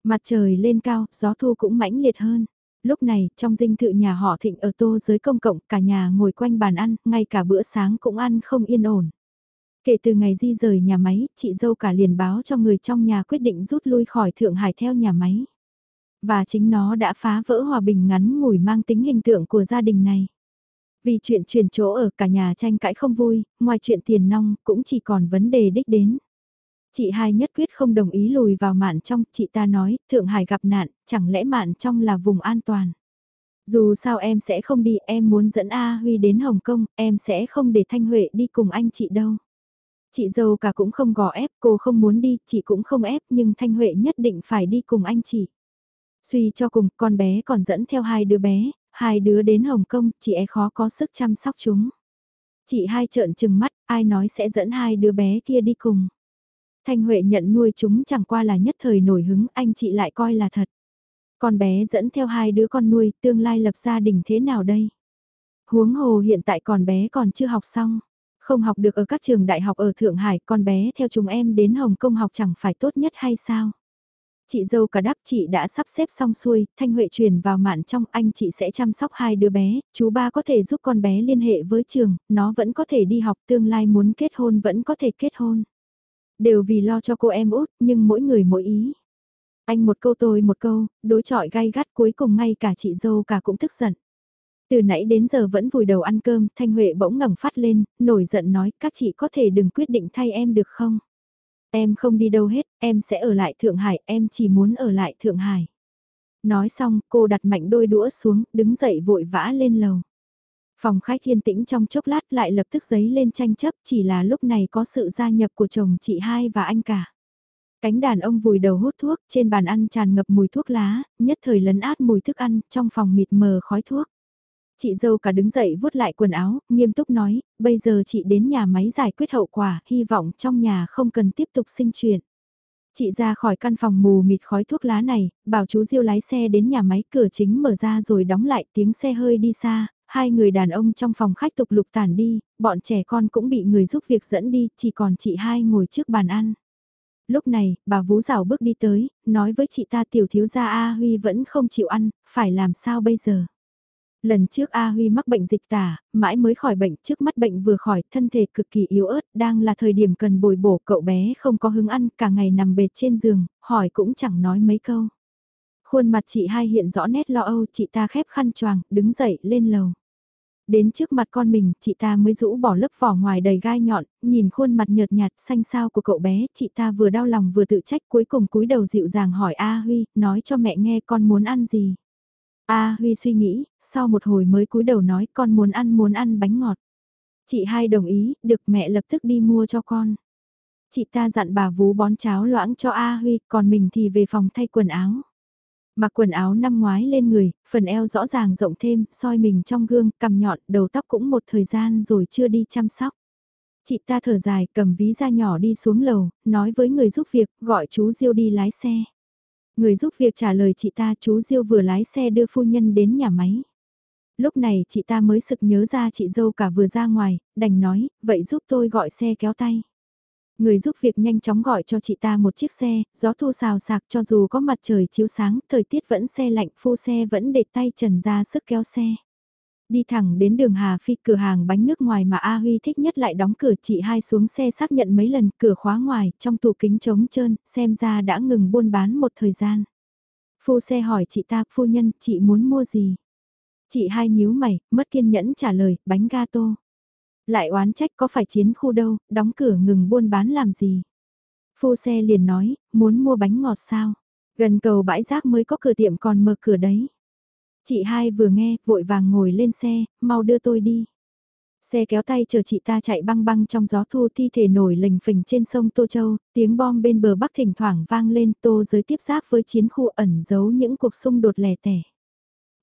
Mặt trời lên cao, gió thu cũng mãnh liệt hơn. Lúc này, trong dinh thự nhà họ thịnh ở tô giới công cộng, cả nhà ngồi quanh bàn ăn, ngay cả bữa sáng cũng ăn không yên ổn. Kể từ ngày di rời nhà máy, chị dâu cả liền báo cho người trong nhà quyết định rút lui khỏi Thượng Hải theo nhà máy. Và chính nó đã phá vỡ hòa bình ngắn ngủi mang tính hình tượng của gia đình này. Vì chuyện chuyển chỗ ở cả nhà tranh cãi không vui, ngoài chuyện tiền nong cũng chỉ còn vấn đề đích đến. Chị hai nhất quyết không đồng ý lùi vào mạn trong, chị ta nói, Thượng Hải gặp nạn, chẳng lẽ mạn trong là vùng an toàn. Dù sao em sẽ không đi, em muốn dẫn A Huy đến Hồng Kông, em sẽ không để Thanh Huệ đi cùng anh chị đâu. Chị dâu cả cũng không gò ép, cô không muốn đi, chị cũng không ép, nhưng Thanh Huệ nhất định phải đi cùng anh chị. Suy cho cùng, con bé còn dẫn theo hai đứa bé, hai đứa đến Hồng Kông, chị e khó có sức chăm sóc chúng. Chị hai trợn trừng mắt, ai nói sẽ dẫn hai đứa bé kia đi cùng. Thanh Huệ nhận nuôi chúng chẳng qua là nhất thời nổi hứng, anh chị lại coi là thật. Con bé dẫn theo hai đứa con nuôi, tương lai lập gia đình thế nào đây? Huống hồ hiện tại con bé còn chưa học xong. Không học được ở các trường đại học ở Thượng Hải, con bé theo chúng em đến Hồng Kông học chẳng phải tốt nhất hay sao? Chị dâu cả đáp chị đã sắp xếp xong xuôi, Thanh Huệ truyền vào mạn trong anh chị sẽ chăm sóc hai đứa bé, chú ba có thể giúp con bé liên hệ với trường, nó vẫn có thể đi học tương lai muốn kết hôn vẫn có thể kết hôn. Đều vì lo cho cô em út, nhưng mỗi người mỗi ý. Anh một câu tôi một câu, đối chọi gai gắt cuối cùng ngay cả chị dâu cả cũng tức giận. Từ nãy đến giờ vẫn vùi đầu ăn cơm, Thanh Huệ bỗng ngẩng phát lên, nổi giận nói các chị có thể đừng quyết định thay em được không? Em không đi đâu hết, em sẽ ở lại Thượng Hải, em chỉ muốn ở lại Thượng Hải. Nói xong, cô đặt mạnh đôi đũa xuống, đứng dậy vội vã lên lầu. Phòng khách thiên tĩnh trong chốc lát lại lập tức giấy lên tranh chấp chỉ là lúc này có sự gia nhập của chồng chị hai và anh cả. Cánh đàn ông vùi đầu hút thuốc, trên bàn ăn tràn ngập mùi thuốc lá, nhất thời lấn át mùi thức ăn, trong phòng mịt mờ khói thuốc. Chị dâu cả đứng dậy vuốt lại quần áo, nghiêm túc nói, bây giờ chị đến nhà máy giải quyết hậu quả, hy vọng trong nhà không cần tiếp tục sinh chuyện. Chị ra khỏi căn phòng mù mịt khói thuốc lá này, bảo chú Diêu lái xe đến nhà máy cửa chính mở ra rồi đóng lại tiếng xe hơi đi xa, hai người đàn ông trong phòng khách tục lục tản đi, bọn trẻ con cũng bị người giúp việc dẫn đi, chỉ còn chị hai ngồi trước bàn ăn. Lúc này, bà Vú Giảo bước đi tới, nói với chị ta tiểu thiếu gia A Huy vẫn không chịu ăn, phải làm sao bây giờ? Lần trước A Huy mắc bệnh dịch tả, mãi mới khỏi bệnh trước mắt bệnh vừa khỏi, thân thể cực kỳ yếu ớt, đang là thời điểm cần bồi bổ cậu bé không có hứng ăn, cả ngày nằm bệt trên giường, hỏi cũng chẳng nói mấy câu. Khuôn mặt chị hai hiện rõ nét lo âu, chị ta khép khăn choàng, đứng dậy lên lầu. Đến trước mặt con mình, chị ta mới rũ bỏ lớp vỏ ngoài đầy gai nhọn, nhìn khuôn mặt nhợt nhạt xanh xao của cậu bé, chị ta vừa đau lòng vừa tự trách cuối cùng cúi đầu dịu dàng hỏi A Huy, nói cho mẹ nghe con muốn ăn gì. A Huy suy nghĩ, sau một hồi mới cúi đầu nói con muốn ăn muốn ăn bánh ngọt. Chị hai đồng ý, được mẹ lập tức đi mua cho con. Chị ta dặn bà vú bón cháo loãng cho A Huy, còn mình thì về phòng thay quần áo. Mặc quần áo năm ngoái lên người, phần eo rõ ràng rộng thêm, soi mình trong gương, cằm nhọn, đầu tóc cũng một thời gian rồi chưa đi chăm sóc. Chị ta thở dài, cầm ví da nhỏ đi xuống lầu, nói với người giúp việc, gọi chú Diêu đi lái xe. Người giúp việc trả lời chị ta chú Diêu vừa lái xe đưa phu nhân đến nhà máy. Lúc này chị ta mới sực nhớ ra chị dâu cả vừa ra ngoài, đành nói, vậy giúp tôi gọi xe kéo tay. Người giúp việc nhanh chóng gọi cho chị ta một chiếc xe, gió thu xào sạc cho dù có mặt trời chiếu sáng, thời tiết vẫn xe lạnh, phu xe vẫn để tay trần ra sức kéo xe. Đi thẳng đến đường Hà Phi cửa hàng bánh nước ngoài mà A Huy thích nhất lại đóng cửa chị hai xuống xe xác nhận mấy lần cửa khóa ngoài, trong tủ kính trống trơn, xem ra đã ngừng buôn bán một thời gian. Phu xe hỏi chị ta, phu nhân, chị muốn mua gì? Chị hai nhíu mày, mất kiên nhẫn trả lời, bánh gato. Lại oán trách có phải chiến khu đâu, đóng cửa ngừng buôn bán làm gì. Phu xe liền nói, muốn mua bánh ngọt sao? Gần cầu bãi rác mới có cửa tiệm còn mở cửa đấy. Chị hai vừa nghe, vội vàng ngồi lên xe, mau đưa tôi đi. Xe kéo tay chờ chị ta chạy băng băng trong gió thu thi thể nổi lềnh phình trên sông Tô Châu, tiếng bom bên bờ bắc thỉnh thoảng vang lên tô giới tiếp giáp với chiến khu ẩn giấu những cuộc xung đột lẻ tẻ.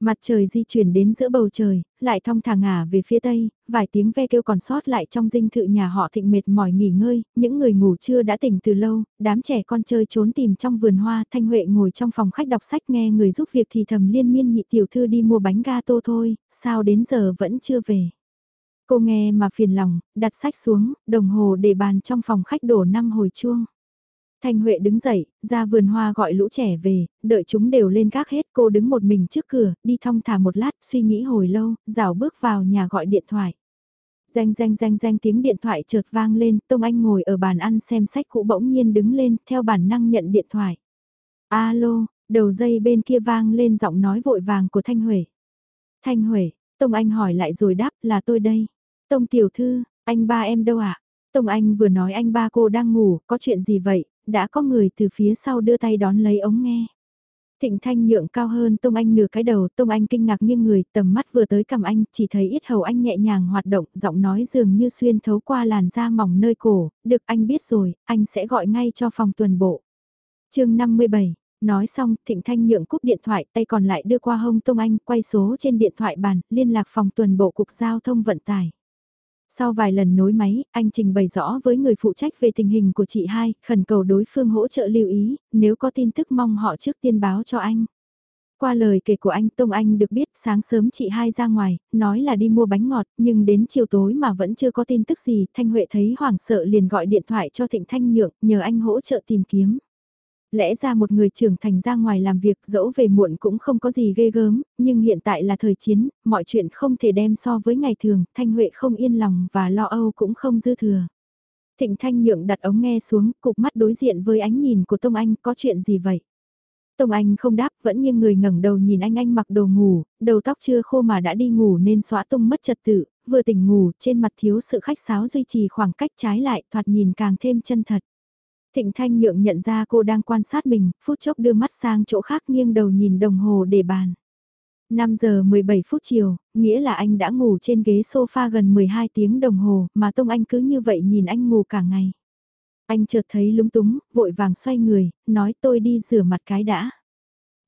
Mặt trời di chuyển đến giữa bầu trời, lại thong thả ngả về phía tây, vài tiếng ve kêu còn sót lại trong dinh thự nhà họ thịnh mệt mỏi nghỉ ngơi, những người ngủ trưa đã tỉnh từ lâu, đám trẻ con chơi trốn tìm trong vườn hoa, Thanh Huệ ngồi trong phòng khách đọc sách nghe người giúp việc thì thầm liên miên nhị tiểu thư đi mua bánh ga tô thôi, sao đến giờ vẫn chưa về. Cô nghe mà phiền lòng, đặt sách xuống, đồng hồ để bàn trong phòng khách đổ năm hồi chuông. Thanh Huệ đứng dậy, ra vườn hoa gọi lũ trẻ về, đợi chúng đều lên gác hết cô đứng một mình trước cửa, đi thong thả một lát, suy nghĩ hồi lâu, rảo bước vào nhà gọi điện thoại. Danh danh danh danh tiếng điện thoại chợt vang lên, Tông Anh ngồi ở bàn ăn xem sách cũ bỗng nhiên đứng lên, theo bản năng nhận điện thoại. Alo, đầu dây bên kia vang lên giọng nói vội vàng của Thanh Huệ. Thanh Huệ, Tông Anh hỏi lại rồi đáp là tôi đây. Tông Tiểu Thư, anh ba em đâu ạ? À? Tông Anh vừa nói anh ba cô đang ngủ, có chuyện gì vậy? Đã có người từ phía sau đưa tay đón lấy ống nghe. Thịnh Thanh nhượng cao hơn Tông Anh nửa cái đầu, Tông Anh kinh ngạc nghiêng người, tầm mắt vừa tới cầm anh, chỉ thấy ít hầu anh nhẹ nhàng hoạt động, giọng nói dường như xuyên thấu qua làn da mỏng nơi cổ, được anh biết rồi, anh sẽ gọi ngay cho phòng tuần bộ. chương 57 Nói xong, Thịnh Thanh nhượng cúp điện thoại, tay còn lại đưa qua hông Tông Anh, quay số trên điện thoại bàn, liên lạc phòng tuần bộ cục giao thông vận tải. Sau vài lần nối máy, anh trình bày rõ với người phụ trách về tình hình của chị hai, khẩn cầu đối phương hỗ trợ lưu ý, nếu có tin tức mong họ trước tiên báo cho anh. Qua lời kể của anh Tông Anh được biết sáng sớm chị hai ra ngoài, nói là đi mua bánh ngọt, nhưng đến chiều tối mà vẫn chưa có tin tức gì, Thanh Huệ thấy hoảng sợ liền gọi điện thoại cho Thịnh Thanh Nhượng, nhờ anh hỗ trợ tìm kiếm. Lẽ ra một người trưởng thành ra ngoài làm việc dẫu về muộn cũng không có gì ghê gớm, nhưng hiện tại là thời chiến, mọi chuyện không thể đem so với ngày thường, Thanh Huệ không yên lòng và lo âu cũng không dư thừa. Thịnh Thanh Nhượng đặt ống nghe xuống, cục mắt đối diện với ánh nhìn của Tông Anh, có chuyện gì vậy? Tông Anh không đáp, vẫn như người ngẩng đầu nhìn anh anh mặc đồ ngủ, đầu tóc chưa khô mà đã đi ngủ nên xóa tung mất trật tự, vừa tỉnh ngủ, trên mặt thiếu sự khách sáo duy trì khoảng cách trái lại, thoạt nhìn càng thêm chân thật. Thịnh Thanh Nhượng nhận ra cô đang quan sát mình, phút chốc đưa mắt sang chỗ khác nghiêng đầu nhìn đồng hồ để bàn. 5 giờ 17 phút chiều, nghĩa là anh đã ngủ trên ghế sofa gần 12 tiếng đồng hồ, mà Tông Anh cứ như vậy nhìn anh ngủ cả ngày. Anh chợt thấy lúng túng, vội vàng xoay người, nói tôi đi rửa mặt cái đã.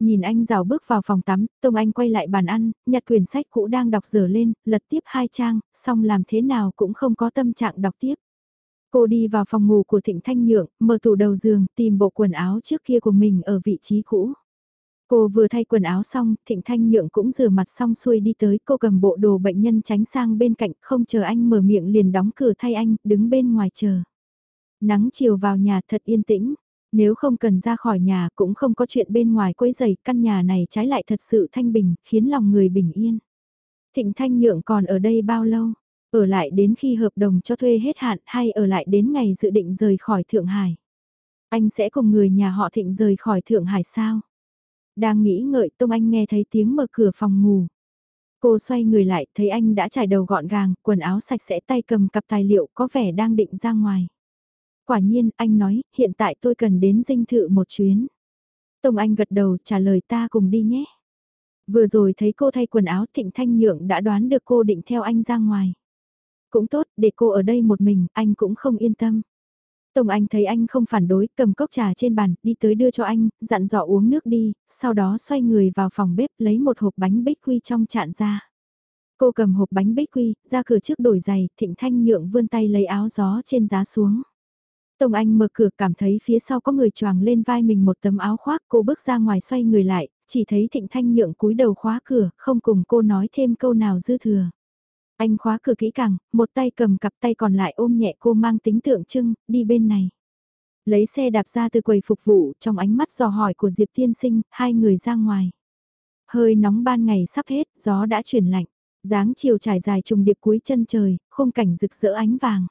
Nhìn anh rào bước vào phòng tắm, Tông Anh quay lại bàn ăn, nhặt quyển sách cũ đang đọc dở lên, lật tiếp hai trang, xong làm thế nào cũng không có tâm trạng đọc tiếp. Cô đi vào phòng ngủ của Thịnh Thanh Nhượng, mở tủ đầu giường, tìm bộ quần áo trước kia của mình ở vị trí cũ. Cô vừa thay quần áo xong, Thịnh Thanh Nhượng cũng rửa mặt xong xuôi đi tới, cô cầm bộ đồ bệnh nhân tránh sang bên cạnh, không chờ anh mở miệng liền đóng cửa thay anh, đứng bên ngoài chờ. Nắng chiều vào nhà thật yên tĩnh, nếu không cần ra khỏi nhà cũng không có chuyện bên ngoài quấy rầy căn nhà này trái lại thật sự thanh bình, khiến lòng người bình yên. Thịnh Thanh Nhượng còn ở đây bao lâu? Ở lại đến khi hợp đồng cho thuê hết hạn hay ở lại đến ngày dự định rời khỏi Thượng Hải? Anh sẽ cùng người nhà họ Thịnh rời khỏi Thượng Hải sao? Đang nghĩ ngợi Tông Anh nghe thấy tiếng mở cửa phòng ngủ. Cô xoay người lại, thấy anh đã trải đầu gọn gàng, quần áo sạch sẽ tay cầm cặp tài liệu có vẻ đang định ra ngoài. Quả nhiên, anh nói, hiện tại tôi cần đến dinh thự một chuyến. Tông Anh gật đầu trả lời ta cùng đi nhé. Vừa rồi thấy cô thay quần áo Thịnh Thanh Nhượng đã đoán được cô định theo anh ra ngoài. Cũng tốt, để cô ở đây một mình, anh cũng không yên tâm. Tông Anh thấy anh không phản đối, cầm cốc trà trên bàn, đi tới đưa cho anh, dặn dò uống nước đi, sau đó xoay người vào phòng bếp lấy một hộp bánh bích quy trong chạn ra. Cô cầm hộp bánh bích quy, ra cửa trước đổi giày, Thịnh Thanh Nhượng vươn tay lấy áo gió trên giá xuống. Tông Anh mở cửa cảm thấy phía sau có người choàng lên vai mình một tấm áo khoác, cô bước ra ngoài xoay người lại, chỉ thấy Thịnh Thanh Nhượng cúi đầu khóa cửa, không cùng cô nói thêm câu nào dư thừa. Anh khóa cửa kỹ càng, một tay cầm cặp tay còn lại ôm nhẹ cô mang tính tượng trưng, đi bên này. Lấy xe đạp ra từ quầy phục vụ trong ánh mắt dò hỏi của Diệp Tiên Sinh, hai người ra ngoài. Hơi nóng ban ngày sắp hết, gió đã chuyển lạnh. dáng chiều trải dài trùng điệp cuối chân trời, khung cảnh rực rỡ ánh vàng.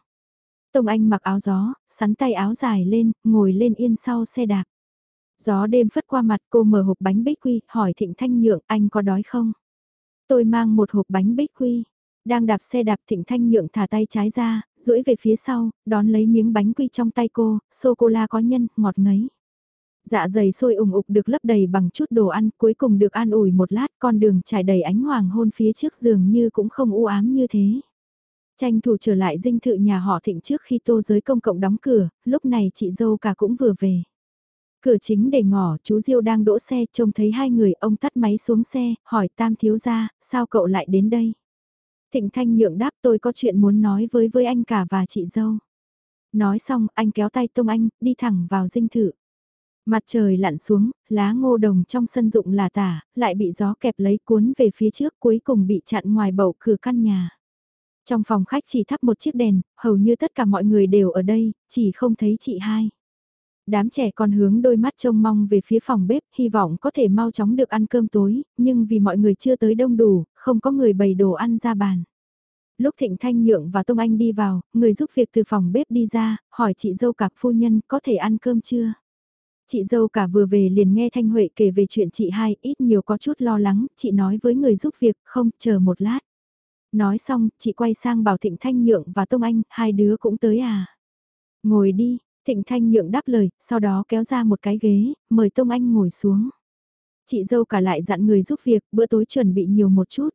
Tông Anh mặc áo gió, sắn tay áo dài lên, ngồi lên yên sau xe đạp. Gió đêm phất qua mặt cô mở hộp bánh bích quy, hỏi Thịnh Thanh Nhượng anh có đói không? Tôi mang một hộp bánh bích quy. Đang đạp xe đạp Thịnh Thanh Nhượng thả tay trái ra, duỗi về phía sau, đón lấy miếng bánh quy trong tay cô, sô-cô-la có nhân, ngọt ngấy. Dạ dày sôi ủng ục được lấp đầy bằng chút đồ ăn, cuối cùng được an ủi một lát, con đường trải đầy ánh hoàng hôn phía trước giường như cũng không u ám như thế. Tranh thủ trở lại dinh thự nhà họ thịnh trước khi tô giới công cộng đóng cửa, lúc này chị dâu cả cũng vừa về. Cửa chính để ngỏ, chú Diêu đang đỗ xe, trông thấy hai người, ông tắt máy xuống xe, hỏi tam thiếu gia, sao cậu lại đến đây? Thịnh Thanh nhượng đáp tôi có chuyện muốn nói với với anh cả và chị dâu. Nói xong, anh kéo tay Tông Anh, đi thẳng vào dinh thự. Mặt trời lặn xuống, lá ngô đồng trong sân dụng là tả, lại bị gió kẹp lấy cuốn về phía trước cuối cùng bị chặn ngoài bầu cửa căn nhà. Trong phòng khách chỉ thắp một chiếc đèn, hầu như tất cả mọi người đều ở đây, chỉ không thấy chị hai. Đám trẻ con hướng đôi mắt trông mong về phía phòng bếp, hy vọng có thể mau chóng được ăn cơm tối, nhưng vì mọi người chưa tới đông đủ, không có người bày đồ ăn ra bàn. Lúc Thịnh Thanh Nhượng và Tông Anh đi vào, người giúp việc từ phòng bếp đi ra, hỏi chị dâu cả phu nhân có thể ăn cơm chưa? Chị dâu cả vừa về liền nghe Thanh Huệ kể về chuyện chị hai, ít nhiều có chút lo lắng, chị nói với người giúp việc, không, chờ một lát. Nói xong, chị quay sang bảo Thịnh Thanh Nhượng và Tông Anh, hai đứa cũng tới à? Ngồi đi, Thịnh Thanh Nhượng đáp lời, sau đó kéo ra một cái ghế, mời Tông Anh ngồi xuống. Chị dâu cả lại dặn người giúp việc, bữa tối chuẩn bị nhiều một chút.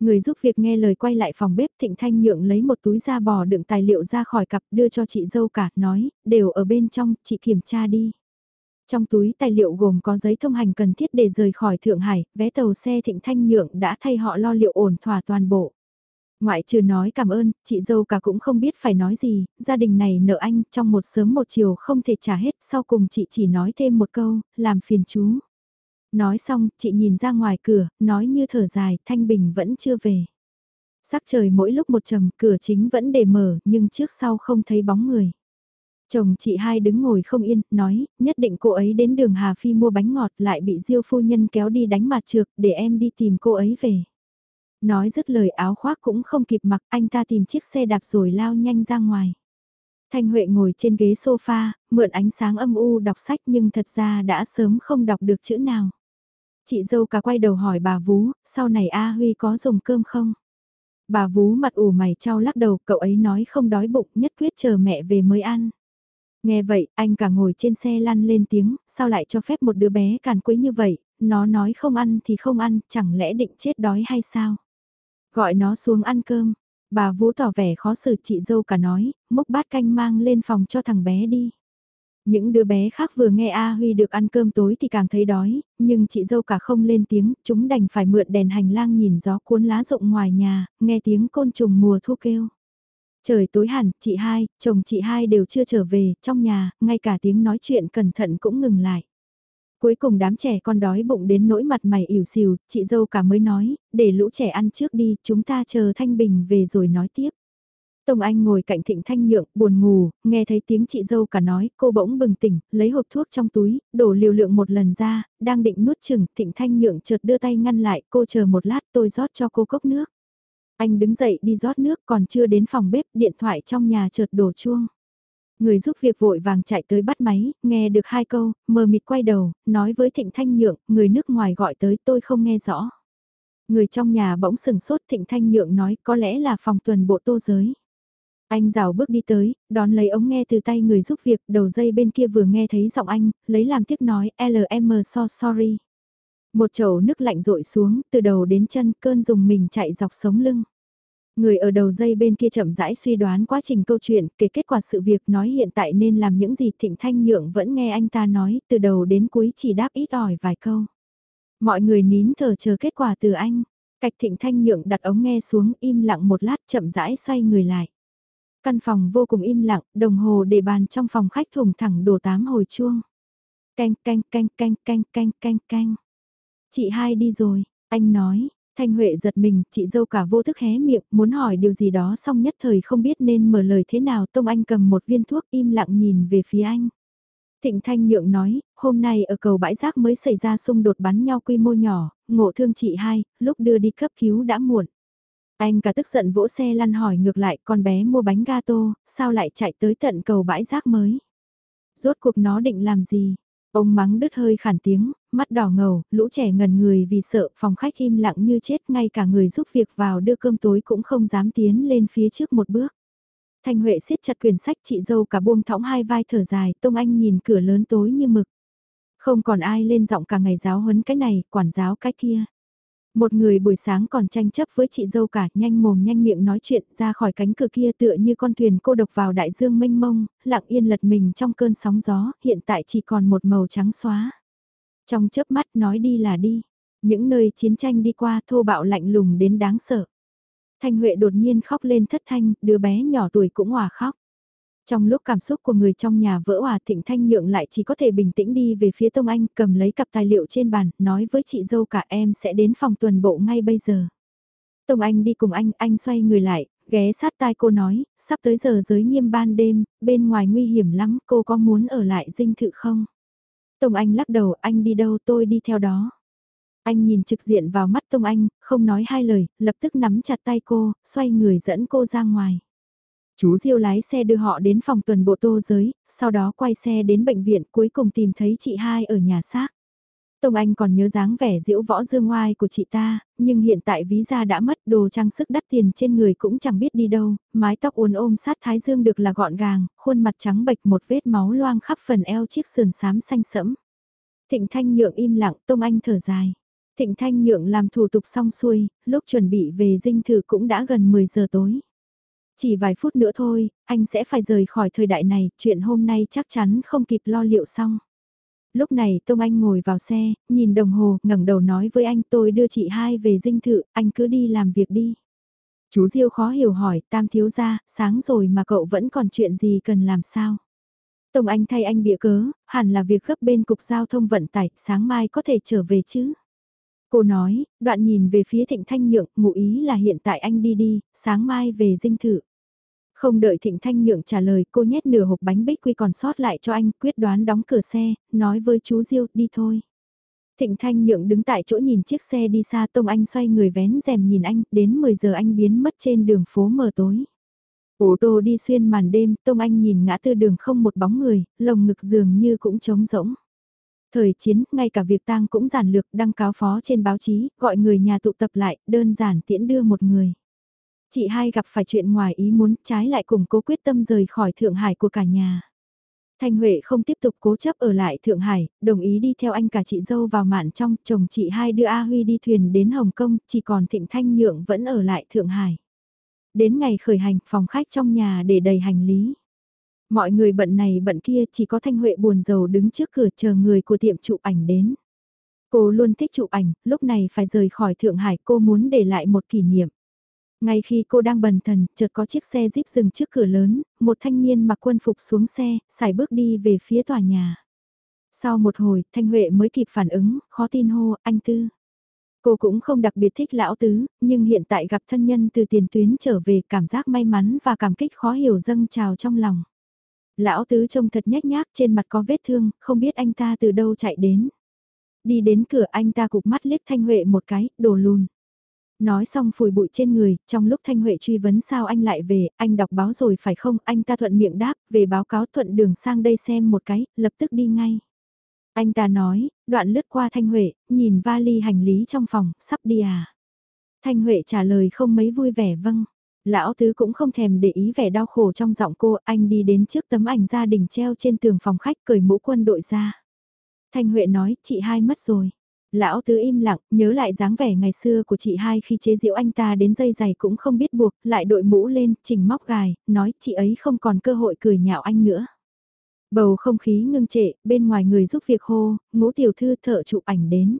Người giúp việc nghe lời quay lại phòng bếp Thịnh Thanh Nhượng lấy một túi da bò đựng tài liệu ra khỏi cặp đưa cho chị dâu cả, nói, đều ở bên trong, chị kiểm tra đi. Trong túi tài liệu gồm có giấy thông hành cần thiết để rời khỏi Thượng Hải, vé tàu xe Thịnh Thanh Nhượng đã thay họ lo liệu ổn thỏa toàn bộ. Ngoại trừ nói cảm ơn, chị dâu cả cũng không biết phải nói gì, gia đình này nợ anh trong một sớm một chiều không thể trả hết, sau cùng chị chỉ nói thêm một câu, làm phiền chú. Nói xong, chị nhìn ra ngoài cửa, nói như thở dài, Thanh Bình vẫn chưa về. Sắc trời mỗi lúc một trầm, cửa chính vẫn để mở, nhưng trước sau không thấy bóng người. Chồng chị hai đứng ngồi không yên, nói, nhất định cô ấy đến đường Hà Phi mua bánh ngọt lại bị Diêu phu nhân kéo đi đánh mặt trược, để em đi tìm cô ấy về. Nói dứt lời áo khoác cũng không kịp mặc, anh ta tìm chiếc xe đạp rồi lao nhanh ra ngoài. Thanh Huệ ngồi trên ghế sofa, mượn ánh sáng âm u đọc sách nhưng thật ra đã sớm không đọc được chữ nào. Chị dâu cả quay đầu hỏi bà Vú, sau này A Huy có dùng cơm không? Bà Vú mặt ủ mày trao lắc đầu, cậu ấy nói không đói bụng, nhất quyết chờ mẹ về mới ăn. Nghe vậy, anh cả ngồi trên xe lăn lên tiếng, sao lại cho phép một đứa bé càn quấy như vậy, nó nói không ăn thì không ăn, chẳng lẽ định chết đói hay sao? Gọi nó xuống ăn cơm. Bà Vũ tỏ vẻ khó xử chị dâu cả nói, múc bát canh mang lên phòng cho thằng bé đi. Những đứa bé khác vừa nghe A Huy được ăn cơm tối thì càng thấy đói, nhưng chị dâu cả không lên tiếng, chúng đành phải mượn đèn hành lang nhìn gió cuốn lá rộng ngoài nhà, nghe tiếng côn trùng mùa thu kêu. Trời tối hẳn, chị hai, chồng chị hai đều chưa trở về, trong nhà, ngay cả tiếng nói chuyện cẩn thận cũng ngừng lại. Cuối cùng đám trẻ con đói bụng đến nỗi mặt mày ỉu xìu, chị dâu cả mới nói, để lũ trẻ ăn trước đi, chúng ta chờ Thanh Bình về rồi nói tiếp. Tông Anh ngồi cạnh Thịnh Thanh Nhượng, buồn ngủ, nghe thấy tiếng chị dâu cả nói, cô bỗng bừng tỉnh, lấy hộp thuốc trong túi, đổ liều lượng một lần ra, đang định nuốt chừng, Thịnh Thanh Nhượng chợt đưa tay ngăn lại, cô chờ một lát tôi rót cho cô cốc nước. Anh đứng dậy đi rót nước còn chưa đến phòng bếp, điện thoại trong nhà chợt đổ chuông. Người giúp việc vội vàng chạy tới bắt máy, nghe được hai câu, mờ mịt quay đầu, nói với Thịnh Thanh Nhượng, người nước ngoài gọi tới tôi không nghe rõ. Người trong nhà bỗng sừng sốt thịnh thanh nhượng nói có lẽ là phòng tuần bộ tô giới. Anh rào bước đi tới, đón lấy ống nghe từ tay người giúp việc, đầu dây bên kia vừa nghe thấy giọng anh, lấy làm tiếc nói, LM so sorry. Một chậu nước lạnh rội xuống, từ đầu đến chân, cơn dùng mình chạy dọc sống lưng. Người ở đầu dây bên kia chậm rãi suy đoán quá trình câu chuyện, kể kết quả sự việc nói hiện tại nên làm những gì Thịnh Thanh Nhượng vẫn nghe anh ta nói, từ đầu đến cuối chỉ đáp ít ỏi vài câu. Mọi người nín thở chờ kết quả từ anh. Cạch Thịnh Thanh Nhượng đặt ống nghe xuống im lặng một lát chậm rãi xoay người lại. Căn phòng vô cùng im lặng, đồng hồ để bàn trong phòng khách thùng thẳng đổ tám hồi chuông. Canh canh canh canh canh canh canh canh. Chị hai đi rồi, anh nói, Thanh Huệ giật mình, chị dâu cả vô thức hé miệng, muốn hỏi điều gì đó xong nhất thời không biết nên mở lời thế nào. Tông Anh cầm một viên thuốc im lặng nhìn về phía anh. Thịnh Thanh Nhượng nói, hôm nay ở cầu bãi rác mới xảy ra xung đột bắn nhau quy mô nhỏ, ngộ thương chị hai, lúc đưa đi cấp cứu đã muộn. Anh cả tức giận vỗ xe lăn hỏi ngược lại con bé mua bánh gato, sao lại chạy tới tận cầu bãi rác mới. Rốt cuộc nó định làm gì? Ông mắng đứt hơi khản tiếng, mắt đỏ ngầu, lũ trẻ ngần người vì sợ phòng khách im lặng như chết ngay cả người giúp việc vào đưa cơm tối cũng không dám tiến lên phía trước một bước. Thanh Huệ siết chặt quyển sách chị dâu cả buông thõng hai vai thở dài, Tông Anh nhìn cửa lớn tối như mực. Không còn ai lên giọng cả ngày giáo huấn cái này, quản giáo cái kia. Một người buổi sáng còn tranh chấp với chị dâu cả, nhanh mồm nhanh miệng nói chuyện ra khỏi cánh cửa kia tựa như con thuyền cô độc vào đại dương mênh mông, lặng yên lật mình trong cơn sóng gió, hiện tại chỉ còn một màu trắng xóa. Trong chớp mắt nói đi là đi, những nơi chiến tranh đi qua thô bạo lạnh lùng đến đáng sợ. Thanh Huệ đột nhiên khóc lên thất thanh, đứa bé nhỏ tuổi cũng hòa khóc. Trong lúc cảm xúc của người trong nhà vỡ hòa thịnh thanh nhượng lại chỉ có thể bình tĩnh đi về phía Tông Anh cầm lấy cặp tài liệu trên bàn, nói với chị dâu cả em sẽ đến phòng tuần bộ ngay bây giờ. Tông Anh đi cùng anh, anh xoay người lại, ghé sát tai cô nói, sắp tới giờ giới nghiêm ban đêm, bên ngoài nguy hiểm lắm, cô có muốn ở lại dinh thự không? Tông Anh lắc đầu, anh đi đâu tôi đi theo đó. Anh nhìn trực diện vào mắt Tông Anh, không nói hai lời, lập tức nắm chặt tay cô, xoay người dẫn cô ra ngoài. Chú Diêu lái xe đưa họ đến phòng tuần bộ tô giới, sau đó quay xe đến bệnh viện cuối cùng tìm thấy chị hai ở nhà xác. Tông Anh còn nhớ dáng vẻ diễu võ dương ngoai của chị ta, nhưng hiện tại ví da đã mất đồ trang sức đắt tiền trên người cũng chẳng biết đi đâu, mái tóc uốn ôm sát thái dương được là gọn gàng, khuôn mặt trắng bệch một vết máu loang khắp phần eo chiếc sườn xám xanh sẫm. Thịnh Thanh Nhượng im lặng, Tông Anh thở dài. Thịnh Thanh Nhượng làm thủ tục xong xuôi, lúc chuẩn bị về dinh thự cũng đã gần 10 giờ tối. Chỉ vài phút nữa thôi, anh sẽ phải rời khỏi thời đại này, chuyện hôm nay chắc chắn không kịp lo liệu xong. Lúc này Tông Anh ngồi vào xe, nhìn đồng hồ, ngẩng đầu nói với anh tôi đưa chị hai về dinh thự, anh cứ đi làm việc đi. Chú Diêu khó hiểu hỏi, tam thiếu ra, sáng rồi mà cậu vẫn còn chuyện gì cần làm sao? Tông Anh thay anh bịa cớ, hẳn là việc gấp bên cục giao thông vận tải, sáng mai có thể trở về chứ? Cô nói, đoạn nhìn về phía thịnh thanh nhượng, ngụ ý là hiện tại anh đi đi, sáng mai về dinh thự. Không đợi Thịnh Thanh Nhượng trả lời cô nhét nửa hộp bánh bích quy còn sót lại cho anh quyết đoán đóng cửa xe, nói với chú Diêu đi thôi. Thịnh Thanh Nhượng đứng tại chỗ nhìn chiếc xe đi xa Tông Anh xoay người vén rèm nhìn anh, đến 10 giờ anh biến mất trên đường phố mờ tối. Ô tô đi xuyên màn đêm, Tông Anh nhìn ngã tư đường không một bóng người, lồng ngực dường như cũng trống rỗng. Thời chiến, ngay cả việc tang cũng giản lược đăng cáo phó trên báo chí, gọi người nhà tụ tập lại, đơn giản tiễn đưa một người. Chị hai gặp phải chuyện ngoài ý muốn trái lại cùng cố quyết tâm rời khỏi Thượng Hải của cả nhà. Thanh Huệ không tiếp tục cố chấp ở lại Thượng Hải, đồng ý đi theo anh cả chị dâu vào mạn trong, chồng chị hai đưa A Huy đi thuyền đến Hồng Kông, chỉ còn Thịnh Thanh Nhượng vẫn ở lại Thượng Hải. Đến ngày khởi hành, phòng khách trong nhà để đầy hành lý. Mọi người bận này bận kia chỉ có Thanh Huệ buồn rầu đứng trước cửa chờ người của tiệm chụp ảnh đến. Cô luôn thích chụp ảnh, lúc này phải rời khỏi Thượng Hải cô muốn để lại một kỷ niệm. Ngay khi cô đang bần thần, chợt có chiếc xe jeep dừng trước cửa lớn, một thanh niên mặc quân phục xuống xe, xài bước đi về phía tòa nhà. Sau một hồi, Thanh Huệ mới kịp phản ứng, khó tin hô, anh Tư. Cô cũng không đặc biệt thích lão tứ, nhưng hiện tại gặp thân nhân từ tiền tuyến trở về cảm giác may mắn và cảm kích khó hiểu dâng trào trong lòng. Lão tứ trông thật nhếch nhác trên mặt có vết thương, không biết anh ta từ đâu chạy đến. Đi đến cửa anh ta cục mắt liếc Thanh Huệ một cái, đổ lùn. Nói xong phủi bụi trên người, trong lúc Thanh Huệ truy vấn sao anh lại về, anh đọc báo rồi phải không, anh ta thuận miệng đáp, về báo cáo thuận đường sang đây xem một cái, lập tức đi ngay. Anh ta nói, đoạn lướt qua Thanh Huệ, nhìn vali hành lý trong phòng, sắp đi à. Thanh Huệ trả lời không mấy vui vẻ vâng. Lão Tứ cũng không thèm để ý vẻ đau khổ trong giọng cô, anh đi đến trước tấm ảnh gia đình treo trên tường phòng khách cởi mũ quân đội ra. Thanh Huệ nói, chị hai mất rồi. Lão Tứ im lặng, nhớ lại dáng vẻ ngày xưa của chị hai khi chế diễu anh ta đến dây giày cũng không biết buộc, lại đội mũ lên, chỉnh móc gài, nói chị ấy không còn cơ hội cười nhạo anh nữa. Bầu không khí ngưng trệ, bên ngoài người giúp việc hô, ngũ tiểu thư thợ chụp ảnh đến.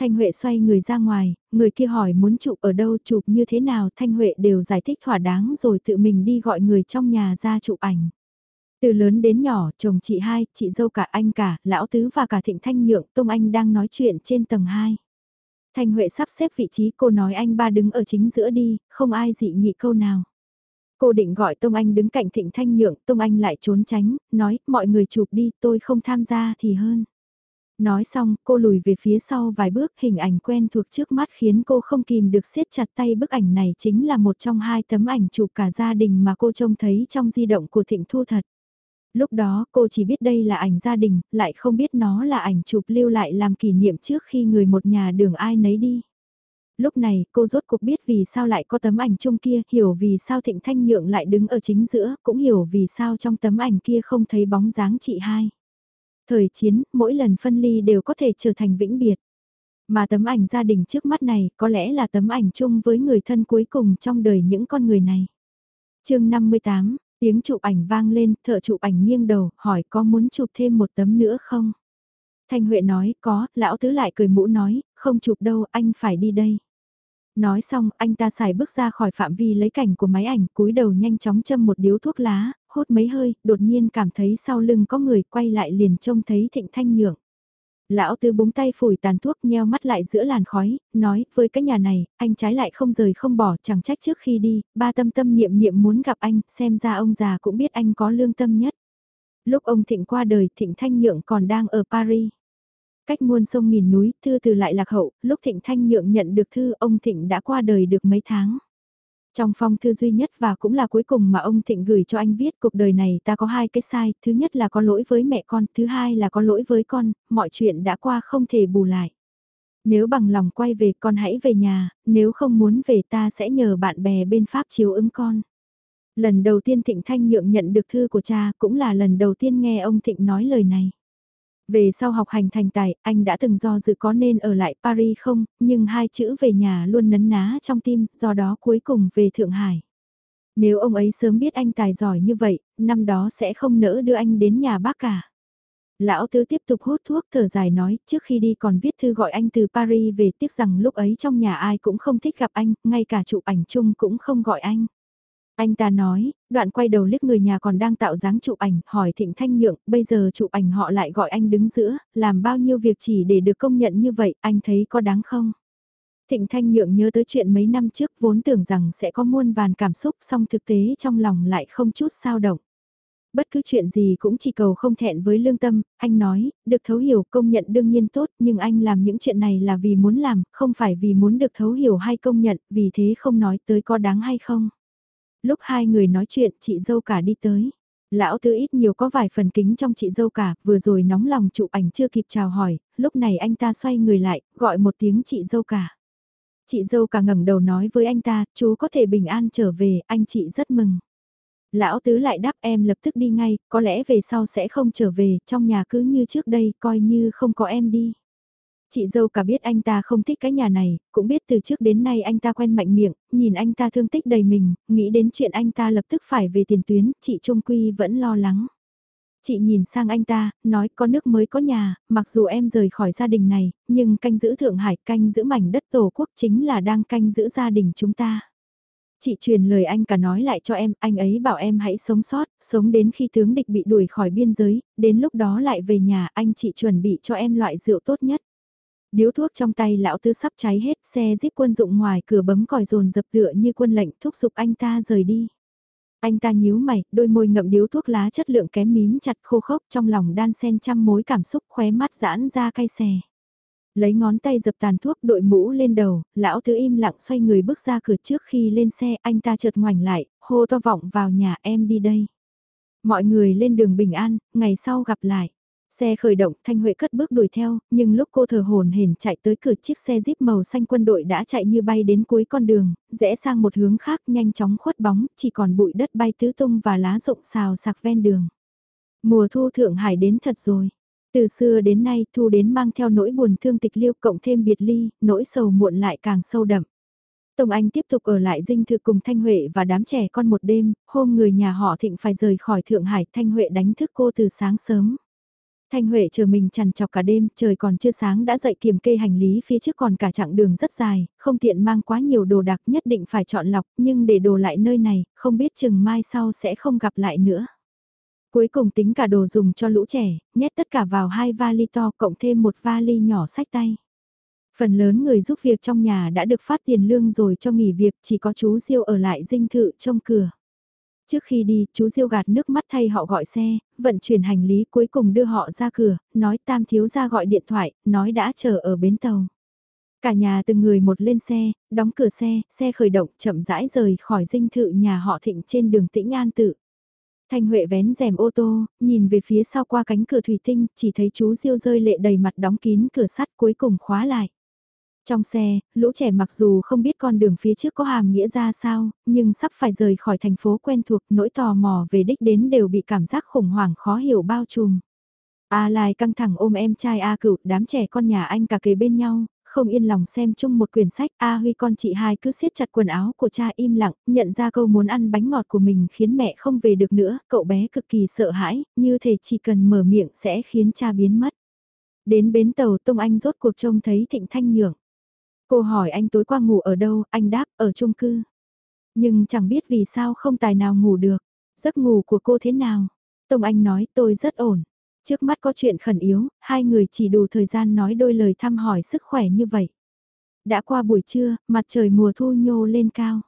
Thanh Huệ xoay người ra ngoài, người kia hỏi muốn chụp ở đâu chụp như thế nào Thanh Huệ đều giải thích thỏa đáng rồi tự mình đi gọi người trong nhà ra chụp ảnh. Từ lớn đến nhỏ, chồng chị hai, chị dâu cả anh cả, lão tứ và cả thịnh thanh nhượng, Tông Anh đang nói chuyện trên tầng 2. Thanh Huệ sắp xếp vị trí cô nói anh ba đứng ở chính giữa đi, không ai dị nghị câu nào. Cô định gọi Tông Anh đứng cạnh thịnh thanh nhượng, Tông Anh lại trốn tránh, nói mọi người chụp đi tôi không tham gia thì hơn. Nói xong, cô lùi về phía sau vài bước hình ảnh quen thuộc trước mắt khiến cô không kìm được siết chặt tay bức ảnh này chính là một trong hai tấm ảnh chụp cả gia đình mà cô trông thấy trong di động của Thịnh Thu thật. Lúc đó cô chỉ biết đây là ảnh gia đình, lại không biết nó là ảnh chụp lưu lại làm kỷ niệm trước khi người một nhà đường ai nấy đi. Lúc này cô rốt cuộc biết vì sao lại có tấm ảnh chung kia, hiểu vì sao Thịnh Thanh Nhượng lại đứng ở chính giữa, cũng hiểu vì sao trong tấm ảnh kia không thấy bóng dáng chị hai. Thời chiến, mỗi lần phân ly đều có thể trở thành vĩnh biệt. Mà tấm ảnh gia đình trước mắt này có lẽ là tấm ảnh chung với người thân cuối cùng trong đời những con người này. chương 58, tiếng chụp ảnh vang lên, thợ chụp ảnh nghiêng đầu, hỏi có muốn chụp thêm một tấm nữa không? Thanh Huệ nói, có, lão tứ lại cười mũ nói, không chụp đâu, anh phải đi đây. Nói xong, anh ta xài bước ra khỏi phạm vi lấy cảnh của máy ảnh, cúi đầu nhanh chóng châm một điếu thuốc lá, hốt mấy hơi, đột nhiên cảm thấy sau lưng có người quay lại liền trông thấy thịnh thanh nhượng. Lão tư búng tay phủi tàn thuốc nheo mắt lại giữa làn khói, nói, với cái nhà này, anh trái lại không rời không bỏ, chẳng trách trước khi đi, ba tâm tâm niệm niệm muốn gặp anh, xem ra ông già cũng biết anh có lương tâm nhất. Lúc ông Thịnh qua đời, Thịnh Thanh Nhượng còn đang ở Paris. Cách muôn sông nghìn núi, thư từ lại lạc hậu, lúc Thịnh Thanh Nhượng nhận được thư, ông Thịnh đã qua đời được mấy tháng. Trong phong thư duy nhất và cũng là cuối cùng mà ông Thịnh gửi cho anh viết cuộc đời này ta có hai cái sai, thứ nhất là có lỗi với mẹ con, thứ hai là có lỗi với con, mọi chuyện đã qua không thể bù lại. Nếu bằng lòng quay về con hãy về nhà, nếu không muốn về ta sẽ nhờ bạn bè bên Pháp chiếu ứng con. Lần đầu tiên Thịnh Thanh Nhượng nhận được thư của cha cũng là lần đầu tiên nghe ông Thịnh nói lời này. Về sau học hành thành tài, anh đã từng do dự có nên ở lại Paris không, nhưng hai chữ về nhà luôn nấn ná trong tim, do đó cuối cùng về Thượng Hải. Nếu ông ấy sớm biết anh tài giỏi như vậy, năm đó sẽ không nỡ đưa anh đến nhà bác cả. Lão Tứ tiếp tục hút thuốc thở dài nói, trước khi đi còn viết thư gọi anh từ Paris về tiếc rằng lúc ấy trong nhà ai cũng không thích gặp anh, ngay cả chụp ảnh chung cũng không gọi anh. Anh ta nói, đoạn quay đầu liếc người nhà còn đang tạo dáng chụp ảnh, hỏi Thịnh Thanh Nhượng, bây giờ chụp ảnh họ lại gọi anh đứng giữa, làm bao nhiêu việc chỉ để được công nhận như vậy, anh thấy có đáng không? Thịnh Thanh Nhượng nhớ tới chuyện mấy năm trước vốn tưởng rằng sẽ có muôn vàn cảm xúc song thực tế trong lòng lại không chút sao động. Bất cứ chuyện gì cũng chỉ cầu không thẹn với lương tâm, anh nói, được thấu hiểu công nhận đương nhiên tốt nhưng anh làm những chuyện này là vì muốn làm, không phải vì muốn được thấu hiểu hay công nhận, vì thế không nói tới có đáng hay không. Lúc hai người nói chuyện chị dâu cả đi tới. Lão tứ ít nhiều có vài phần kính trong chị dâu cả, vừa rồi nóng lòng chụp ảnh chưa kịp chào hỏi, lúc này anh ta xoay người lại, gọi một tiếng chị dâu cả. Chị dâu cả ngẩng đầu nói với anh ta, chú có thể bình an trở về, anh chị rất mừng. Lão tứ lại đáp em lập tức đi ngay, có lẽ về sau sẽ không trở về, trong nhà cứ như trước đây, coi như không có em đi. Chị dâu cả biết anh ta không thích cái nhà này, cũng biết từ trước đến nay anh ta quen mạnh miệng, nhìn anh ta thương tích đầy mình, nghĩ đến chuyện anh ta lập tức phải về tiền tuyến, chị Trung Quy vẫn lo lắng. Chị nhìn sang anh ta, nói có nước mới có nhà, mặc dù em rời khỏi gia đình này, nhưng canh giữ Thượng Hải, canh giữ mảnh đất tổ quốc chính là đang canh giữ gia đình chúng ta. Chị truyền lời anh cả nói lại cho em, anh ấy bảo em hãy sống sót, sống đến khi tướng địch bị đuổi khỏi biên giới, đến lúc đó lại về nhà anh chị chuẩn bị cho em loại rượu tốt nhất. Điếu thuốc trong tay lão tư sắp cháy hết, xe jeep quân dụng ngoài cửa bấm còi rồn dập tựa như quân lệnh thúc giục anh ta rời đi. Anh ta nhíu mày, đôi môi ngậm điếu thuốc lá chất lượng kém mím chặt khô khốc trong lòng đan sen trăm mối cảm xúc khóe mắt giãn ra cay xè. Lấy ngón tay dập tàn thuốc đội mũ lên đầu, lão tứ im lặng xoay người bước ra cửa trước khi lên xe anh ta chợt ngoảnh lại, hô to vọng vào nhà em đi đây. Mọi người lên đường bình an, ngày sau gặp lại. Xe khởi động, Thanh Huệ cất bước đuổi theo, nhưng lúc cô thở hồn hển chạy tới cửa chiếc xe jeep màu xanh quân đội đã chạy như bay đến cuối con đường, rẽ sang một hướng khác nhanh chóng khuất bóng, chỉ còn bụi đất bay tứ tung và lá rụng xào sạc ven đường. Mùa thu Thượng Hải đến thật rồi. Từ xưa đến nay thu đến mang theo nỗi buồn thương tịch liêu cộng thêm biệt ly, nỗi sầu muộn lại càng sâu đậm. Tông Anh tiếp tục ở lại dinh thự cùng Thanh Huệ và đám trẻ con một đêm, hôm người nhà họ thịnh phải rời khỏi Thượng Hải, Thanh Huệ đánh thức cô từ sáng sớm. Thanh Huệ chờ mình chằn chọc cả đêm, trời còn chưa sáng đã dậy kiểm kê hành lý phía trước còn cả chặng đường rất dài, không tiện mang quá nhiều đồ đặc nhất định phải chọn lọc, nhưng để đồ lại nơi này, không biết chừng mai sau sẽ không gặp lại nữa. Cuối cùng tính cả đồ dùng cho lũ trẻ, nhét tất cả vào hai vali to cộng thêm một vali nhỏ sách tay. Phần lớn người giúp việc trong nhà đã được phát tiền lương rồi cho nghỉ việc, chỉ có chú Diêu ở lại dinh thự trong cửa. Trước khi đi, chú Diêu gạt nước mắt thay họ gọi xe, vận chuyển hành lý cuối cùng đưa họ ra cửa, nói tam thiếu ra gọi điện thoại, nói đã chờ ở bến tàu. Cả nhà từng người một lên xe, đóng cửa xe, xe khởi động chậm rãi rời khỏi dinh thự nhà họ thịnh trên đường tĩnh an tự. Thanh Huệ vén rèm ô tô, nhìn về phía sau qua cánh cửa thủy tinh, chỉ thấy chú Diêu rơi lệ đầy mặt đóng kín cửa sắt cuối cùng khóa lại. Trong xe, lũ trẻ mặc dù không biết con đường phía trước có hàm nghĩa ra sao, nhưng sắp phải rời khỏi thành phố quen thuộc, nỗi tò mò về đích đến đều bị cảm giác khủng hoảng khó hiểu bao trùm. A Lai căng thẳng ôm em trai A cựu, đám trẻ con nhà anh cả kề bên nhau, không yên lòng xem chung một quyển sách. A Huy con chị hai cứ siết chặt quần áo của cha im lặng, nhận ra câu muốn ăn bánh ngọt của mình khiến mẹ không về được nữa, cậu bé cực kỳ sợ hãi, như thể chỉ cần mở miệng sẽ khiến cha biến mất. Đến bến tàu Tông Anh rốt cuộc trông thấy Thịnh Thanh Nhượng. Cô hỏi anh tối qua ngủ ở đâu, anh đáp, ở chung cư. Nhưng chẳng biết vì sao không tài nào ngủ được. Giấc ngủ của cô thế nào? Tông Anh nói tôi rất ổn. Trước mắt có chuyện khẩn yếu, hai người chỉ đủ thời gian nói đôi lời thăm hỏi sức khỏe như vậy. Đã qua buổi trưa, mặt trời mùa thu nhô lên cao.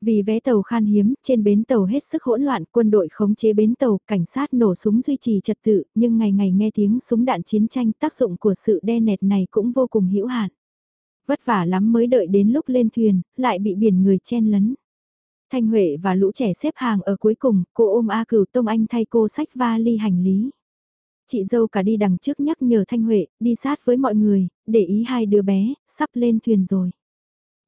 Vì vé tàu khan hiếm, trên bến tàu hết sức hỗn loạn, quân đội khống chế bến tàu, cảnh sát nổ súng duy trì trật tự, nhưng ngày ngày nghe tiếng súng đạn chiến tranh tác dụng của sự đe nẹt này cũng vô cùng hữu hạn. Vất vả lắm mới đợi đến lúc lên thuyền, lại bị biển người chen lấn. Thanh Huệ và lũ trẻ xếp hàng ở cuối cùng, cô ôm A Cửu Tông Anh thay cô sách vali hành lý. Chị dâu cả đi đằng trước nhắc nhở Thanh Huệ, đi sát với mọi người, để ý hai đứa bé, sắp lên thuyền rồi.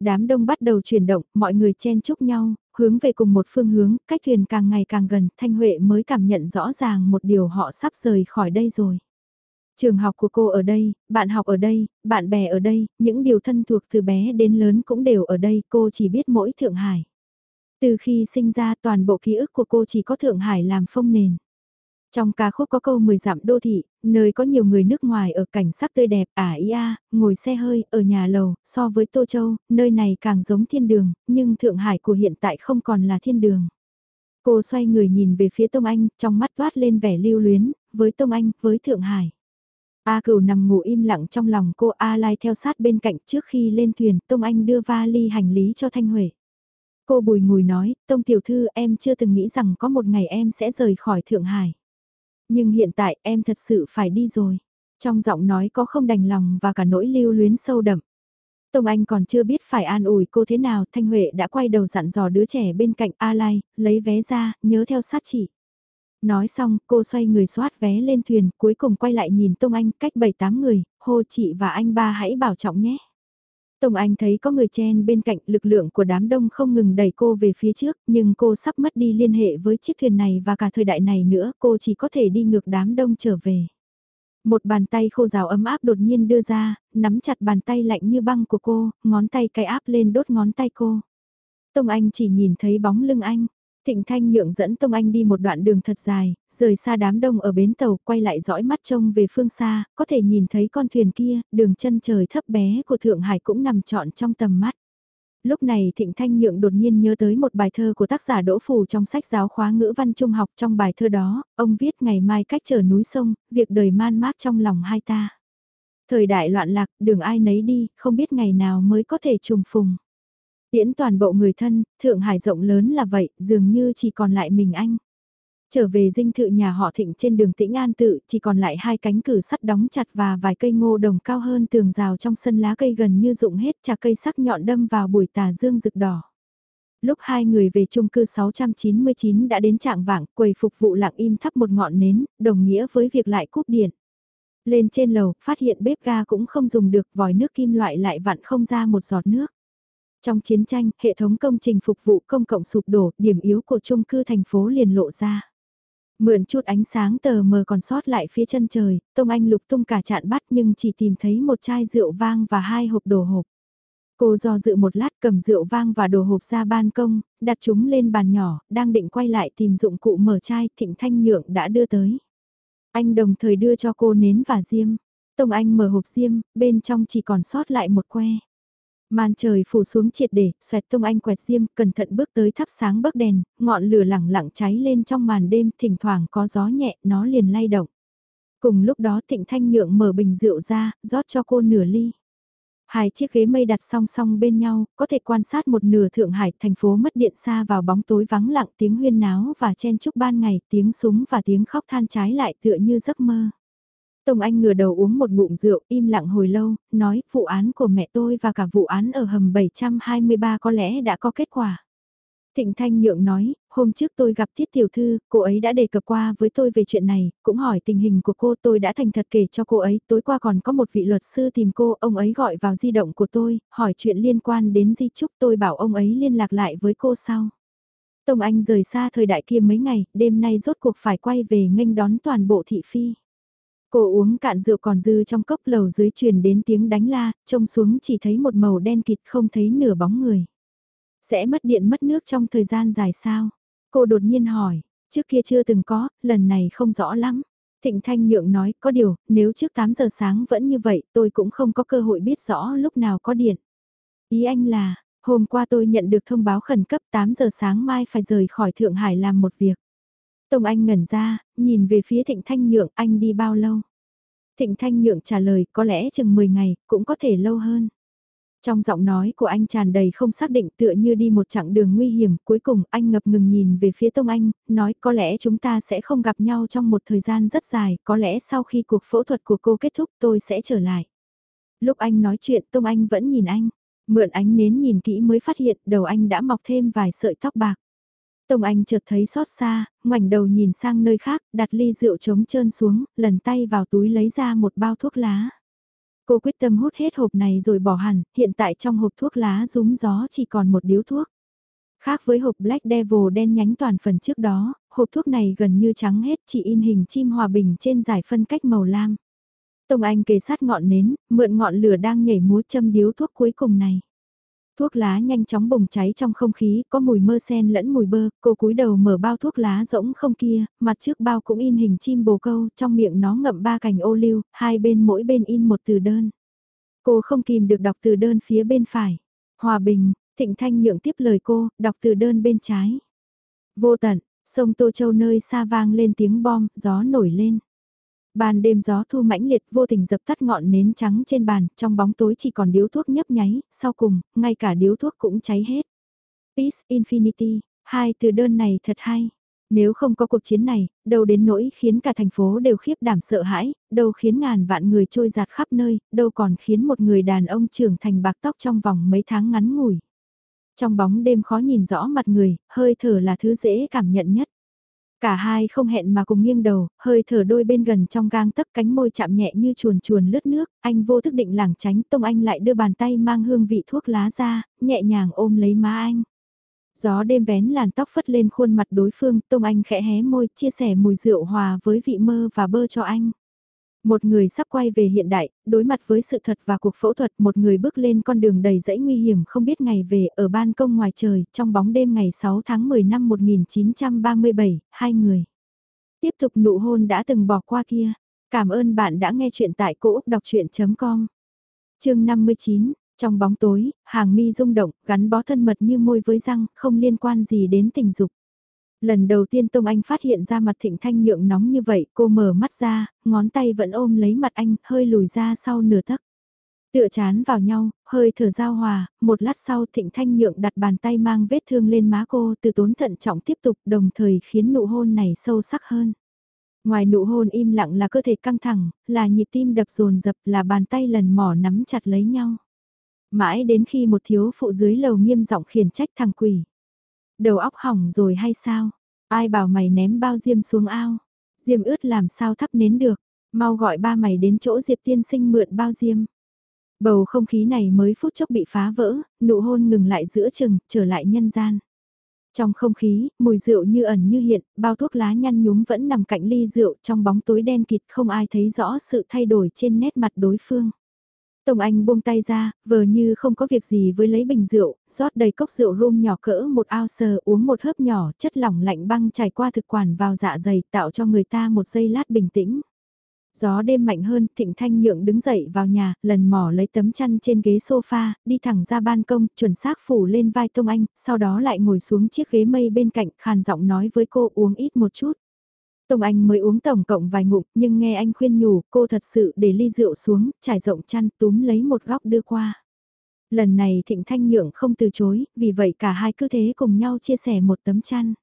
Đám đông bắt đầu chuyển động, mọi người chen chúc nhau, hướng về cùng một phương hướng, cách thuyền càng ngày càng gần, Thanh Huệ mới cảm nhận rõ ràng một điều họ sắp rời khỏi đây rồi. Trường học của cô ở đây, bạn học ở đây, bạn bè ở đây, những điều thân thuộc từ bé đến lớn cũng đều ở đây, cô chỉ biết mỗi Thượng Hải. Từ khi sinh ra toàn bộ ký ức của cô chỉ có Thượng Hải làm phong nền. Trong ca khúc có câu 10 dặm đô thị, nơi có nhiều người nước ngoài ở cảnh sắc tươi đẹp, à ả ia. ngồi xe hơi, ở nhà lầu, so với Tô Châu, nơi này càng giống thiên đường, nhưng Thượng Hải của hiện tại không còn là thiên đường. Cô xoay người nhìn về phía Tông Anh, trong mắt toát lên vẻ lưu luyến, với Tông Anh, với Thượng Hải. A cửu nằm ngủ im lặng trong lòng cô A Lai theo sát bên cạnh trước khi lên thuyền, Tông Anh đưa vali hành lý cho Thanh Huệ. Cô bùi ngùi nói, Tông Tiểu Thư em chưa từng nghĩ rằng có một ngày em sẽ rời khỏi Thượng Hải. Nhưng hiện tại em thật sự phải đi rồi. Trong giọng nói có không đành lòng và cả nỗi lưu luyến sâu đậm. Tông Anh còn chưa biết phải an ủi cô thế nào, Thanh Huệ đã quay đầu dặn dò đứa trẻ bên cạnh A Lai, lấy vé ra, nhớ theo sát chỉ. Nói xong, cô xoay người xoát vé lên thuyền, cuối cùng quay lại nhìn Tông Anh cách 7-8 người, hô chị và anh ba hãy bảo trọng nhé. Tông Anh thấy có người chen bên cạnh lực lượng của đám đông không ngừng đẩy cô về phía trước, nhưng cô sắp mất đi liên hệ với chiếc thuyền này và cả thời đại này nữa, cô chỉ có thể đi ngược đám đông trở về. Một bàn tay khô rào ấm áp đột nhiên đưa ra, nắm chặt bàn tay lạnh như băng của cô, ngón tay cái áp lên đốt ngón tay cô. Tông Anh chỉ nhìn thấy bóng lưng anh, Thịnh Thanh Nhượng dẫn Tông Anh đi một đoạn đường thật dài, rời xa đám đông ở bến tàu, quay lại dõi mắt trông về phương xa, có thể nhìn thấy con thuyền kia, đường chân trời thấp bé của Thượng Hải cũng nằm trọn trong tầm mắt. Lúc này Thịnh Thanh Nhượng đột nhiên nhớ tới một bài thơ của tác giả Đỗ Phủ trong sách giáo khóa ngữ văn trung học trong bài thơ đó, ông viết ngày mai cách trở núi sông, việc đời man mác trong lòng hai ta. Thời đại loạn lạc, đường ai nấy đi, không biết ngày nào mới có thể trùng phùng. Tiễn toàn bộ người thân, Thượng Hải rộng lớn là vậy, dường như chỉ còn lại mình anh. Trở về dinh thự nhà họ thịnh trên đường tĩnh an tự, chỉ còn lại hai cánh cửa sắt đóng chặt và vài cây ngô đồng cao hơn tường rào trong sân lá cây gần như rụng hết trà cây sắc nhọn đâm vào buổi tà dương rực đỏ. Lúc hai người về chung cư 699 đã đến trạng vạng, quầy phục vụ lặng im thắp một ngọn nến, đồng nghĩa với việc lại cúp điện. Lên trên lầu, phát hiện bếp ga cũng không dùng được, vòi nước kim loại lại vặn không ra một giọt nước. Trong chiến tranh, hệ thống công trình phục vụ công cộng sụp đổ, điểm yếu của chung cư thành phố liền lộ ra. Mượn chút ánh sáng tờ mờ còn sót lại phía chân trời, Tông Anh lục tung cả chạn bắt nhưng chỉ tìm thấy một chai rượu vang và hai hộp đồ hộp. Cô do dự một lát cầm rượu vang và đồ hộp ra ban công, đặt chúng lên bàn nhỏ, đang định quay lại tìm dụng cụ mở chai, Thịnh Thanh Nhượng đã đưa tới. Anh đồng thời đưa cho cô nến và diêm. Tông Anh mở hộp diêm, bên trong chỉ còn sót lại một que. Màn trời phủ xuống triệt để, xoẹt Tông Anh quẹt diêm, cẩn thận bước tới thắp sáng bấc đèn, ngọn lửa lẳng lặng cháy lên trong màn đêm, thỉnh thoảng có gió nhẹ, nó liền lay động. Cùng lúc đó Thịnh Thanh Nhượng mở bình rượu ra, rót cho cô nửa ly. Hai chiếc ghế mây đặt song song bên nhau, có thể quan sát một nửa Thượng Hải, thành phố mất điện xa vào bóng tối vắng lặng tiếng huyên náo và chen chúc ban ngày, tiếng súng và tiếng khóc than trái lại tựa như giấc mơ. Tông Anh ngửa đầu uống một ngụm rượu, im lặng hồi lâu, nói vụ án của mẹ tôi và cả vụ án ở hầm 723 có lẽ đã có kết quả. Thịnh Thanh Nhượng nói, hôm trước tôi gặp Tiết Tiểu Thư, cô ấy đã đề cập qua với tôi về chuyện này, cũng hỏi tình hình của cô tôi đã thành thật kể cho cô ấy, tối qua còn có một vị luật sư tìm cô, ông ấy gọi vào di động của tôi, hỏi chuyện liên quan đến di trúc tôi bảo ông ấy liên lạc lại với cô sau. Tông Anh rời xa thời đại kia mấy ngày, đêm nay rốt cuộc phải quay về nghênh đón toàn bộ thị phi. Cô uống cạn rượu còn dư trong cốc lầu dưới truyền đến tiếng đánh la, trông xuống chỉ thấy một màu đen kịt không thấy nửa bóng người. Sẽ mất điện mất nước trong thời gian dài sao? Cô đột nhiên hỏi, trước kia chưa từng có, lần này không rõ lắm. Thịnh Thanh Nhượng nói, có điều, nếu trước 8 giờ sáng vẫn như vậy, tôi cũng không có cơ hội biết rõ lúc nào có điện. Ý anh là, hôm qua tôi nhận được thông báo khẩn cấp 8 giờ sáng mai phải rời khỏi Thượng Hải làm một việc. Tông Anh ngẩn ra, nhìn về phía Thịnh Thanh Nhượng, anh đi bao lâu? Thịnh Thanh Nhượng trả lời, có lẽ chừng 10 ngày, cũng có thể lâu hơn. Trong giọng nói của anh tràn đầy không xác định tựa như đi một chặng đường nguy hiểm, cuối cùng anh ngập ngừng nhìn về phía Tông Anh, nói có lẽ chúng ta sẽ không gặp nhau trong một thời gian rất dài, có lẽ sau khi cuộc phẫu thuật của cô kết thúc tôi sẽ trở lại. Lúc anh nói chuyện Tông Anh vẫn nhìn anh, mượn ánh nến nhìn kỹ mới phát hiện đầu anh đã mọc thêm vài sợi tóc bạc. Tông Anh chợt thấy xót xa, ngoảnh đầu nhìn sang nơi khác, đặt ly rượu trống trơn xuống, lần tay vào túi lấy ra một bao thuốc lá. Cô quyết tâm hút hết hộp này rồi bỏ hẳn, hiện tại trong hộp thuốc lá rúng gió chỉ còn một điếu thuốc. Khác với hộp Black Devil đen nhánh toàn phần trước đó, hộp thuốc này gần như trắng hết chỉ in hình chim hòa bình trên giải phân cách màu lam. Tông Anh kề sát ngọn nến, mượn ngọn lửa đang nhảy múa châm điếu thuốc cuối cùng này. Thuốc lá nhanh chóng bùng cháy trong không khí, có mùi mơ sen lẫn mùi bơ, cô cúi đầu mở bao thuốc lá rỗng không kia, mặt trước bao cũng in hình chim bồ câu, trong miệng nó ngậm ba cành ô liu, hai bên mỗi bên in một từ đơn. Cô không kìm được đọc từ đơn phía bên phải. Hòa bình, Thịnh Thanh nhượng tiếp lời cô, đọc từ đơn bên trái. Vô tận, sông Tô Châu nơi xa vang lên tiếng bom, gió nổi lên. Ban đêm gió thu mãnh liệt vô tình dập tắt ngọn nến trắng trên bàn, trong bóng tối chỉ còn điếu thuốc nhấp nháy, sau cùng, ngay cả điếu thuốc cũng cháy hết. Peace Infinity, hai từ đơn này thật hay. Nếu không có cuộc chiến này, đâu đến nỗi khiến cả thành phố đều khiếp đảm sợ hãi, đâu khiến ngàn vạn người trôi giạt khắp nơi, đâu còn khiến một người đàn ông trưởng thành bạc tóc trong vòng mấy tháng ngắn ngủi. Trong bóng đêm khó nhìn rõ mặt người, hơi thở là thứ dễ cảm nhận nhất. Cả hai không hẹn mà cùng nghiêng đầu, hơi thở đôi bên gần trong gang tấc cánh môi chạm nhẹ như chuồn chuồn lướt nước, anh vô thức định lảng tránh, Tông Anh lại đưa bàn tay mang hương vị thuốc lá ra, nhẹ nhàng ôm lấy má anh. Gió đêm vén làn tóc phất lên khuôn mặt đối phương, Tông Anh khẽ hé môi, chia sẻ mùi rượu hòa với vị mơ và bơ cho anh. Một người sắp quay về hiện đại, đối mặt với sự thật và cuộc phẫu thuật, một người bước lên con đường đầy rẫy nguy hiểm không biết ngày về ở ban công ngoài trời, trong bóng đêm ngày 6 tháng 10 năm 1937, hai người. Tiếp tục nụ hôn đã từng bỏ qua kia. Cảm ơn bạn đã nghe chuyện tại cỗ Úc Đọc Chuyện.com. Chương 59, trong bóng tối, hàng mi rung động, gắn bó thân mật như môi với răng, không liên quan gì đến tình dục. Lần đầu tiên Tông Anh phát hiện ra mặt Thịnh Thanh Nhượng nóng như vậy, cô mở mắt ra, ngón tay vẫn ôm lấy mặt anh, hơi lùi ra sau nửa tấc. Tựa chán vào nhau, hơi thở giao hòa, một lát sau Thịnh Thanh Nhượng đặt bàn tay mang vết thương lên má cô từ tốn thận trọng tiếp tục đồng thời khiến nụ hôn này sâu sắc hơn. Ngoài nụ hôn im lặng là cơ thể căng thẳng, là nhịp tim đập dồn dập là bàn tay lần mỏ nắm chặt lấy nhau. Mãi đến khi một thiếu phụ dưới lầu nghiêm giọng khiển trách thằng quỷ. Đầu óc hỏng rồi hay sao? Ai bảo mày ném bao diêm xuống ao? Diêm ướt làm sao thắp nến được? Mau gọi ba mày đến chỗ Diệp tiên sinh mượn bao diêm. Bầu không khí này mới phút chốc bị phá vỡ, nụ hôn ngừng lại giữa chừng, trở lại nhân gian. Trong không khí, mùi rượu như ẩn như hiện, bao thuốc lá nhăn nhúm vẫn nằm cạnh ly rượu trong bóng tối đen kịt không ai thấy rõ sự thay đổi trên nét mặt đối phương. Tông Anh buông tay ra, vờ như không có việc gì với lấy bình rượu, rót đầy cốc rượu rum nhỏ cỡ một ao sờ uống một hớp nhỏ, chất lỏng lạnh băng chảy qua thực quản vào dạ dày tạo cho người ta một giây lát bình tĩnh. Gió đêm mạnh hơn, Thịnh Thanh Nhượng đứng dậy vào nhà, lần mò lấy tấm chăn trên ghế sofa, đi thẳng ra ban công, chuẩn xác phủ lên vai Tông Anh, sau đó lại ngồi xuống chiếc ghế mây bên cạnh, khàn giọng nói với cô uống ít một chút. Tông Anh mới uống tổng cộng vài ngụm, nhưng nghe anh khuyên nhủ, cô thật sự để ly rượu xuống, trải rộng chăn túm lấy một góc đưa qua. Lần này Thịnh Thanh Nhượng không từ chối, vì vậy cả hai cứ thế cùng nhau chia sẻ một tấm chăn.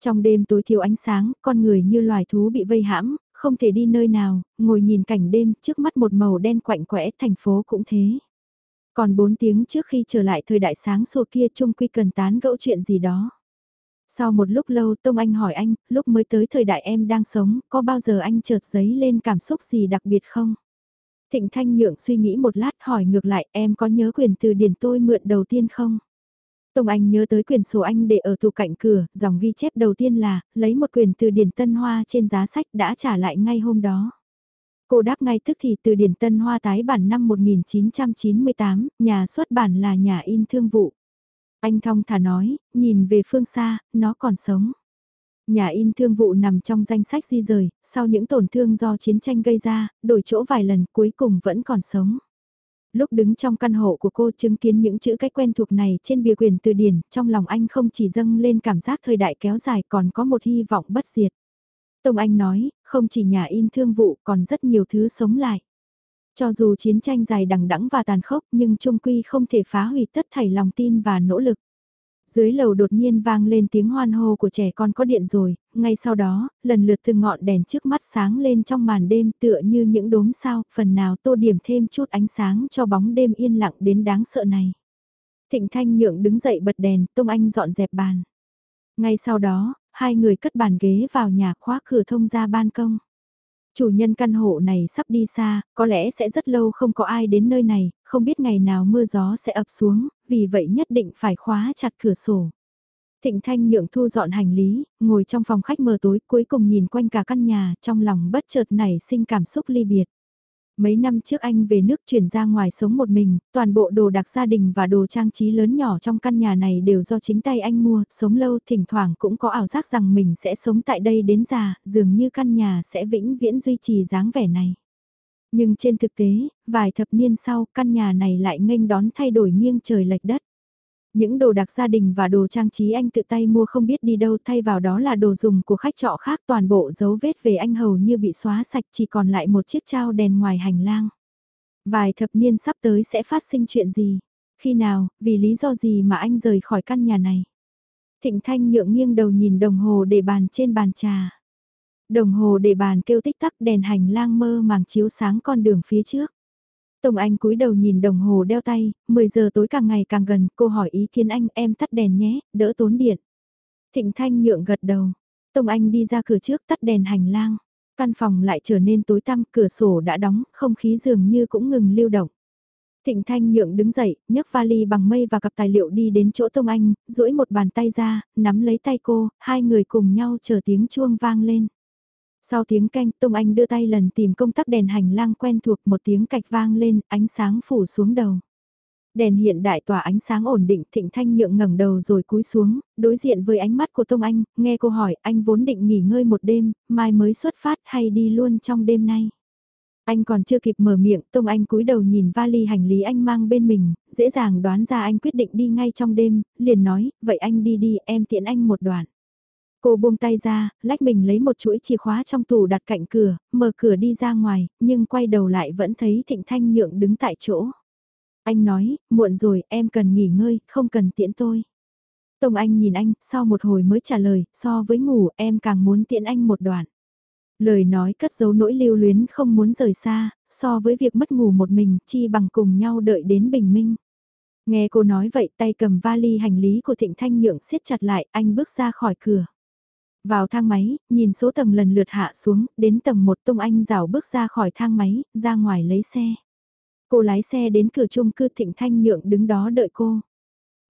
Trong đêm tối thiếu ánh sáng, con người như loài thú bị vây hãm, không thể đi nơi nào, ngồi nhìn cảnh đêm trước mắt một màu đen quạnh quẽ thành phố cũng thế. Còn 4 tiếng trước khi trở lại thời đại sáng sủa kia Trung Quy cần tán gẫu chuyện gì đó. Sau một lúc lâu Tông Anh hỏi anh, lúc mới tới thời đại em đang sống, có bao giờ anh chợt giấy lên cảm xúc gì đặc biệt không? Thịnh Thanh Nhượng suy nghĩ một lát hỏi ngược lại em có nhớ quyền từ điển tôi mượn đầu tiên không? Tông Anh nhớ tới quyển sổ anh để ở tủ cạnh cửa, dòng ghi chép đầu tiên là, lấy một quyển từ điển Tân Hoa trên giá sách đã trả lại ngay hôm đó. Cô đáp ngay tức thì từ điển Tân Hoa tái bản năm 1998, nhà xuất bản là nhà in thương vụ. Anh thong thả nói, nhìn về phương xa, nó còn sống. Nhà in thương vụ nằm trong danh sách di rời, sau những tổn thương do chiến tranh gây ra, đổi chỗ vài lần cuối cùng vẫn còn sống lúc đứng trong căn hộ của cô chứng kiến những chữ cách quen thuộc này trên bìa quyền từ điển, trong lòng anh không chỉ dâng lên cảm giác thời đại kéo dài còn có một hy vọng bất diệt. Tông Anh nói, không chỉ nhà in thương vụ còn rất nhiều thứ sống lại. Cho dù chiến tranh dài đằng đẵng và tàn khốc nhưng trung quy không thể phá hủy tất thảy lòng tin và nỗ lực. Dưới lầu đột nhiên vang lên tiếng hoan hô của trẻ con có điện rồi, ngay sau đó, lần lượt từng ngọn đèn trước mắt sáng lên trong màn đêm tựa như những đốm sao, phần nào tô điểm thêm chút ánh sáng cho bóng đêm yên lặng đến đáng sợ này. Thịnh Thanh Nhượng đứng dậy bật đèn, Tông Anh dọn dẹp bàn. Ngay sau đó, hai người cất bàn ghế vào nhà khóa cửa thông ra ban công. Chủ nhân căn hộ này sắp đi xa, có lẽ sẽ rất lâu không có ai đến nơi này, không biết ngày nào mưa gió sẽ ập xuống, vì vậy nhất định phải khóa chặt cửa sổ. Thịnh Thanh nhượng thu dọn hành lý, ngồi trong phòng khách mờ tối cuối cùng nhìn quanh cả căn nhà, trong lòng bất chợt nảy sinh cảm xúc ly biệt. Mấy năm trước anh về nước chuyển ra ngoài sống một mình, toàn bộ đồ đặc gia đình và đồ trang trí lớn nhỏ trong căn nhà này đều do chính tay anh mua, sống lâu thỉnh thoảng cũng có ảo giác rằng mình sẽ sống tại đây đến già, dường như căn nhà sẽ vĩnh viễn duy trì dáng vẻ này. Nhưng trên thực tế, vài thập niên sau, căn nhà này lại nghênh đón thay đổi nghiêng trời lệch đất. Những đồ đặc gia đình và đồ trang trí anh tự tay mua không biết đi đâu thay vào đó là đồ dùng của khách trọ khác toàn bộ dấu vết về anh hầu như bị xóa sạch chỉ còn lại một chiếc trao đèn ngoài hành lang. Vài thập niên sắp tới sẽ phát sinh chuyện gì? Khi nào, vì lý do gì mà anh rời khỏi căn nhà này? Thịnh Thanh nhượng nghiêng đầu nhìn đồng hồ để bàn trên bàn trà. Đồng hồ để bàn kêu tích tắc đèn hành lang mơ màng chiếu sáng con đường phía trước tông Anh cúi đầu nhìn đồng hồ đeo tay, 10 giờ tối càng ngày càng gần, cô hỏi ý kiến anh em tắt đèn nhé, đỡ tốn điện. Thịnh Thanh nhượng gật đầu. tông Anh đi ra cửa trước tắt đèn hành lang. Căn phòng lại trở nên tối tăm, cửa sổ đã đóng, không khí dường như cũng ngừng lưu động. Thịnh Thanh nhượng đứng dậy, nhấc vali bằng mây và cặp tài liệu đi đến chỗ Tông Anh, duỗi một bàn tay ra, nắm lấy tay cô, hai người cùng nhau chờ tiếng chuông vang lên. Sau tiếng canh, Tông Anh đưa tay lần tìm công tắc đèn hành lang quen thuộc một tiếng cạch vang lên, ánh sáng phủ xuống đầu. Đèn hiện đại tỏa ánh sáng ổn định, Thịnh Thanh nhượng ngẩng đầu rồi cúi xuống, đối diện với ánh mắt của Tông Anh, nghe cô hỏi, anh vốn định nghỉ ngơi một đêm, mai mới xuất phát hay đi luôn trong đêm nay. Anh còn chưa kịp mở miệng, Tông Anh cúi đầu nhìn vali hành lý anh mang bên mình, dễ dàng đoán ra anh quyết định đi ngay trong đêm, liền nói, vậy anh đi đi, em tiện anh một đoạn. Cô buông tay ra, lách mình lấy một chuỗi chìa khóa trong tủ đặt cạnh cửa, mở cửa đi ra ngoài, nhưng quay đầu lại vẫn thấy Thịnh Thanh Nhượng đứng tại chỗ. Anh nói, muộn rồi, em cần nghỉ ngơi, không cần tiễn tôi. Tông Anh nhìn anh, sau một hồi mới trả lời, so với ngủ, em càng muốn tiễn anh một đoạn. Lời nói cất giấu nỗi lưu luyến không muốn rời xa, so với việc mất ngủ một mình, chi bằng cùng nhau đợi đến bình minh. Nghe cô nói vậy tay cầm vali hành lý của Thịnh Thanh Nhượng siết chặt lại, anh bước ra khỏi cửa. Vào thang máy, nhìn số tầng lần lượt hạ xuống, đến tầng 1 Tông Anh rào bước ra khỏi thang máy, ra ngoài lấy xe. Cô lái xe đến cửa chung cư Thịnh Thanh Nhượng đứng đó đợi cô.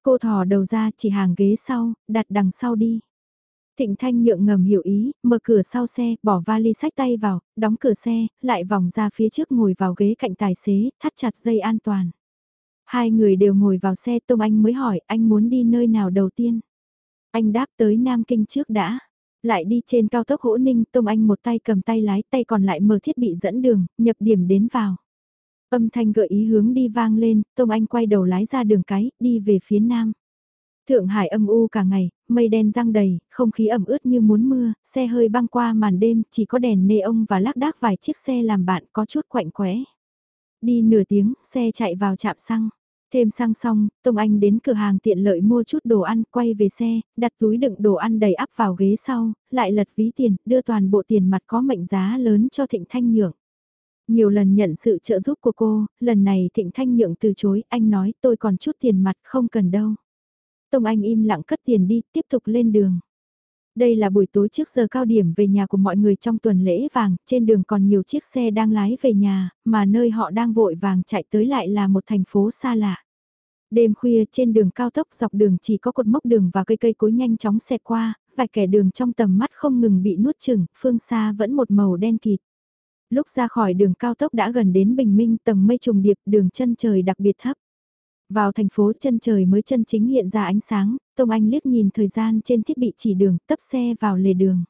Cô thò đầu ra chỉ hàng ghế sau, đặt đằng sau đi. Thịnh Thanh Nhượng ngầm hiểu ý, mở cửa sau xe, bỏ vali sách tay vào, đóng cửa xe, lại vòng ra phía trước ngồi vào ghế cạnh tài xế, thắt chặt dây an toàn. Hai người đều ngồi vào xe Tông Anh mới hỏi anh muốn đi nơi nào đầu tiên. Anh đáp tới Nam Kinh trước đã. Lại đi trên cao tốc hỗ ninh Tông Anh một tay cầm tay lái tay còn lại mở thiết bị dẫn đường, nhập điểm đến vào. Âm thanh gợi ý hướng đi vang lên, Tông Anh quay đầu lái ra đường cái, đi về phía nam. Thượng Hải âm u cả ngày, mây đen răng đầy, không khí ẩm ướt như muốn mưa, xe hơi băng qua màn đêm, chỉ có đèn nê ông và lác đác vài chiếc xe làm bạn có chút quạnh quẽ. Đi nửa tiếng, xe chạy vào trạm xăng. Thêm sang xong, Tông Anh đến cửa hàng tiện lợi mua chút đồ ăn, quay về xe, đặt túi đựng đồ ăn đầy ắp vào ghế sau, lại lật ví tiền, đưa toàn bộ tiền mặt có mệnh giá lớn cho Thịnh Thanh Nhượng. Nhiều lần nhận sự trợ giúp của cô, lần này Thịnh Thanh Nhượng từ chối, anh nói tôi còn chút tiền mặt không cần đâu. Tông Anh im lặng cất tiền đi, tiếp tục lên đường. Đây là buổi tối trước giờ cao điểm về nhà của mọi người trong tuần lễ vàng, trên đường còn nhiều chiếc xe đang lái về nhà, mà nơi họ đang vội vàng chạy tới lại là một thành phố xa lạ. Đêm khuya trên đường cao tốc dọc đường chỉ có cột mốc đường và cây cây cối nhanh chóng xẹt qua, vạch kẻ đường trong tầm mắt không ngừng bị nuốt chừng, phương xa vẫn một màu đen kịt. Lúc ra khỏi đường cao tốc đã gần đến bình minh tầng mây trùng điệp đường chân trời đặc biệt thấp. Vào thành phố chân trời mới chân chính hiện ra ánh sáng, Tông Anh liếc nhìn thời gian trên thiết bị chỉ đường, tấp xe vào lề đường.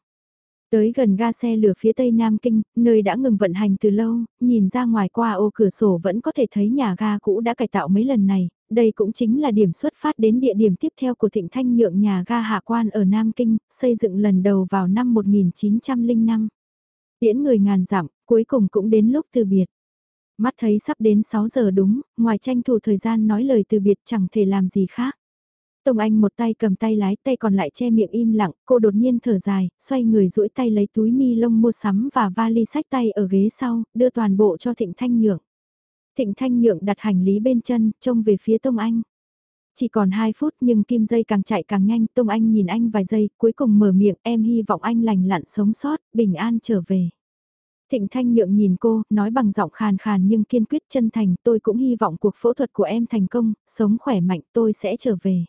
Tới gần ga xe lửa phía tây Nam Kinh, nơi đã ngừng vận hành từ lâu, nhìn ra ngoài qua ô cửa sổ vẫn có thể thấy nhà ga cũ đã cải tạo mấy lần này, đây cũng chính là điểm xuất phát đến địa điểm tiếp theo của Thịnh Thanh nhượng nhà ga hạ quan ở Nam Kinh, xây dựng lần đầu vào năm 1905. Tiễn người ngàn dặm, cuối cùng cũng đến lúc từ biệt. Mắt thấy sắp đến 6 giờ đúng, ngoài tranh thủ thời gian nói lời từ biệt chẳng thể làm gì khác. Tông Anh một tay cầm tay lái tay còn lại che miệng im lặng, cô đột nhiên thở dài, xoay người duỗi tay lấy túi ni lông mua sắm và vali sách tay ở ghế sau, đưa toàn bộ cho Thịnh Thanh Nhượng. Thịnh Thanh Nhượng đặt hành lý bên chân, trông về phía Tông Anh. Chỉ còn 2 phút nhưng kim dây càng chạy càng nhanh, Tông Anh nhìn anh vài giây, cuối cùng mở miệng em hy vọng anh lành lặn sống sót, bình an trở về. Thịnh Thanh Nhượng nhìn cô, nói bằng giọng khàn khàn nhưng kiên quyết chân thành, tôi cũng hy vọng cuộc phẫu thuật của em thành công, sống khỏe mạnh tôi sẽ trở về.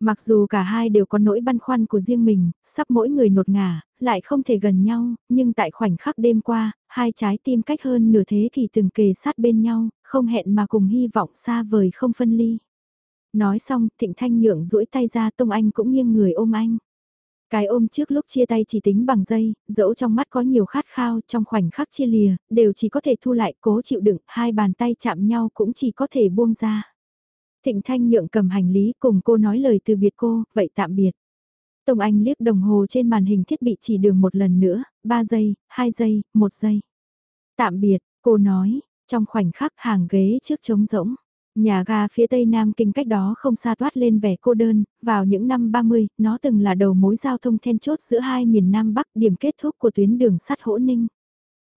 Mặc dù cả hai đều có nỗi băn khoăn của riêng mình, sắp mỗi người nột ngả, lại không thể gần nhau, nhưng tại khoảnh khắc đêm qua, hai trái tim cách hơn nửa thế kỷ từng kề sát bên nhau, không hẹn mà cùng hy vọng xa vời không phân ly. Nói xong, Thịnh Thanh Nhượng duỗi tay ra Tông Anh cũng nghiêng người ôm anh. Cái ôm trước lúc chia tay chỉ tính bằng dây, dẫu trong mắt có nhiều khát khao trong khoảnh khắc chia lìa, đều chỉ có thể thu lại cố chịu đựng, hai bàn tay chạm nhau cũng chỉ có thể buông ra. Thịnh Thanh nhượng cầm hành lý cùng cô nói lời từ biệt cô, vậy tạm biệt. Tông Anh liếc đồng hồ trên màn hình thiết bị chỉ đường một lần nữa, 3 giây, 2 giây, 1 giây. Tạm biệt, cô nói, trong khoảnh khắc hàng ghế trước trống rỗng. Nhà ga phía tây Nam Kinh cách đó không xa toát lên vẻ cô đơn, vào những năm 30, nó từng là đầu mối giao thông then chốt giữa hai miền Nam Bắc điểm kết thúc của tuyến đường sắt hỗ ninh.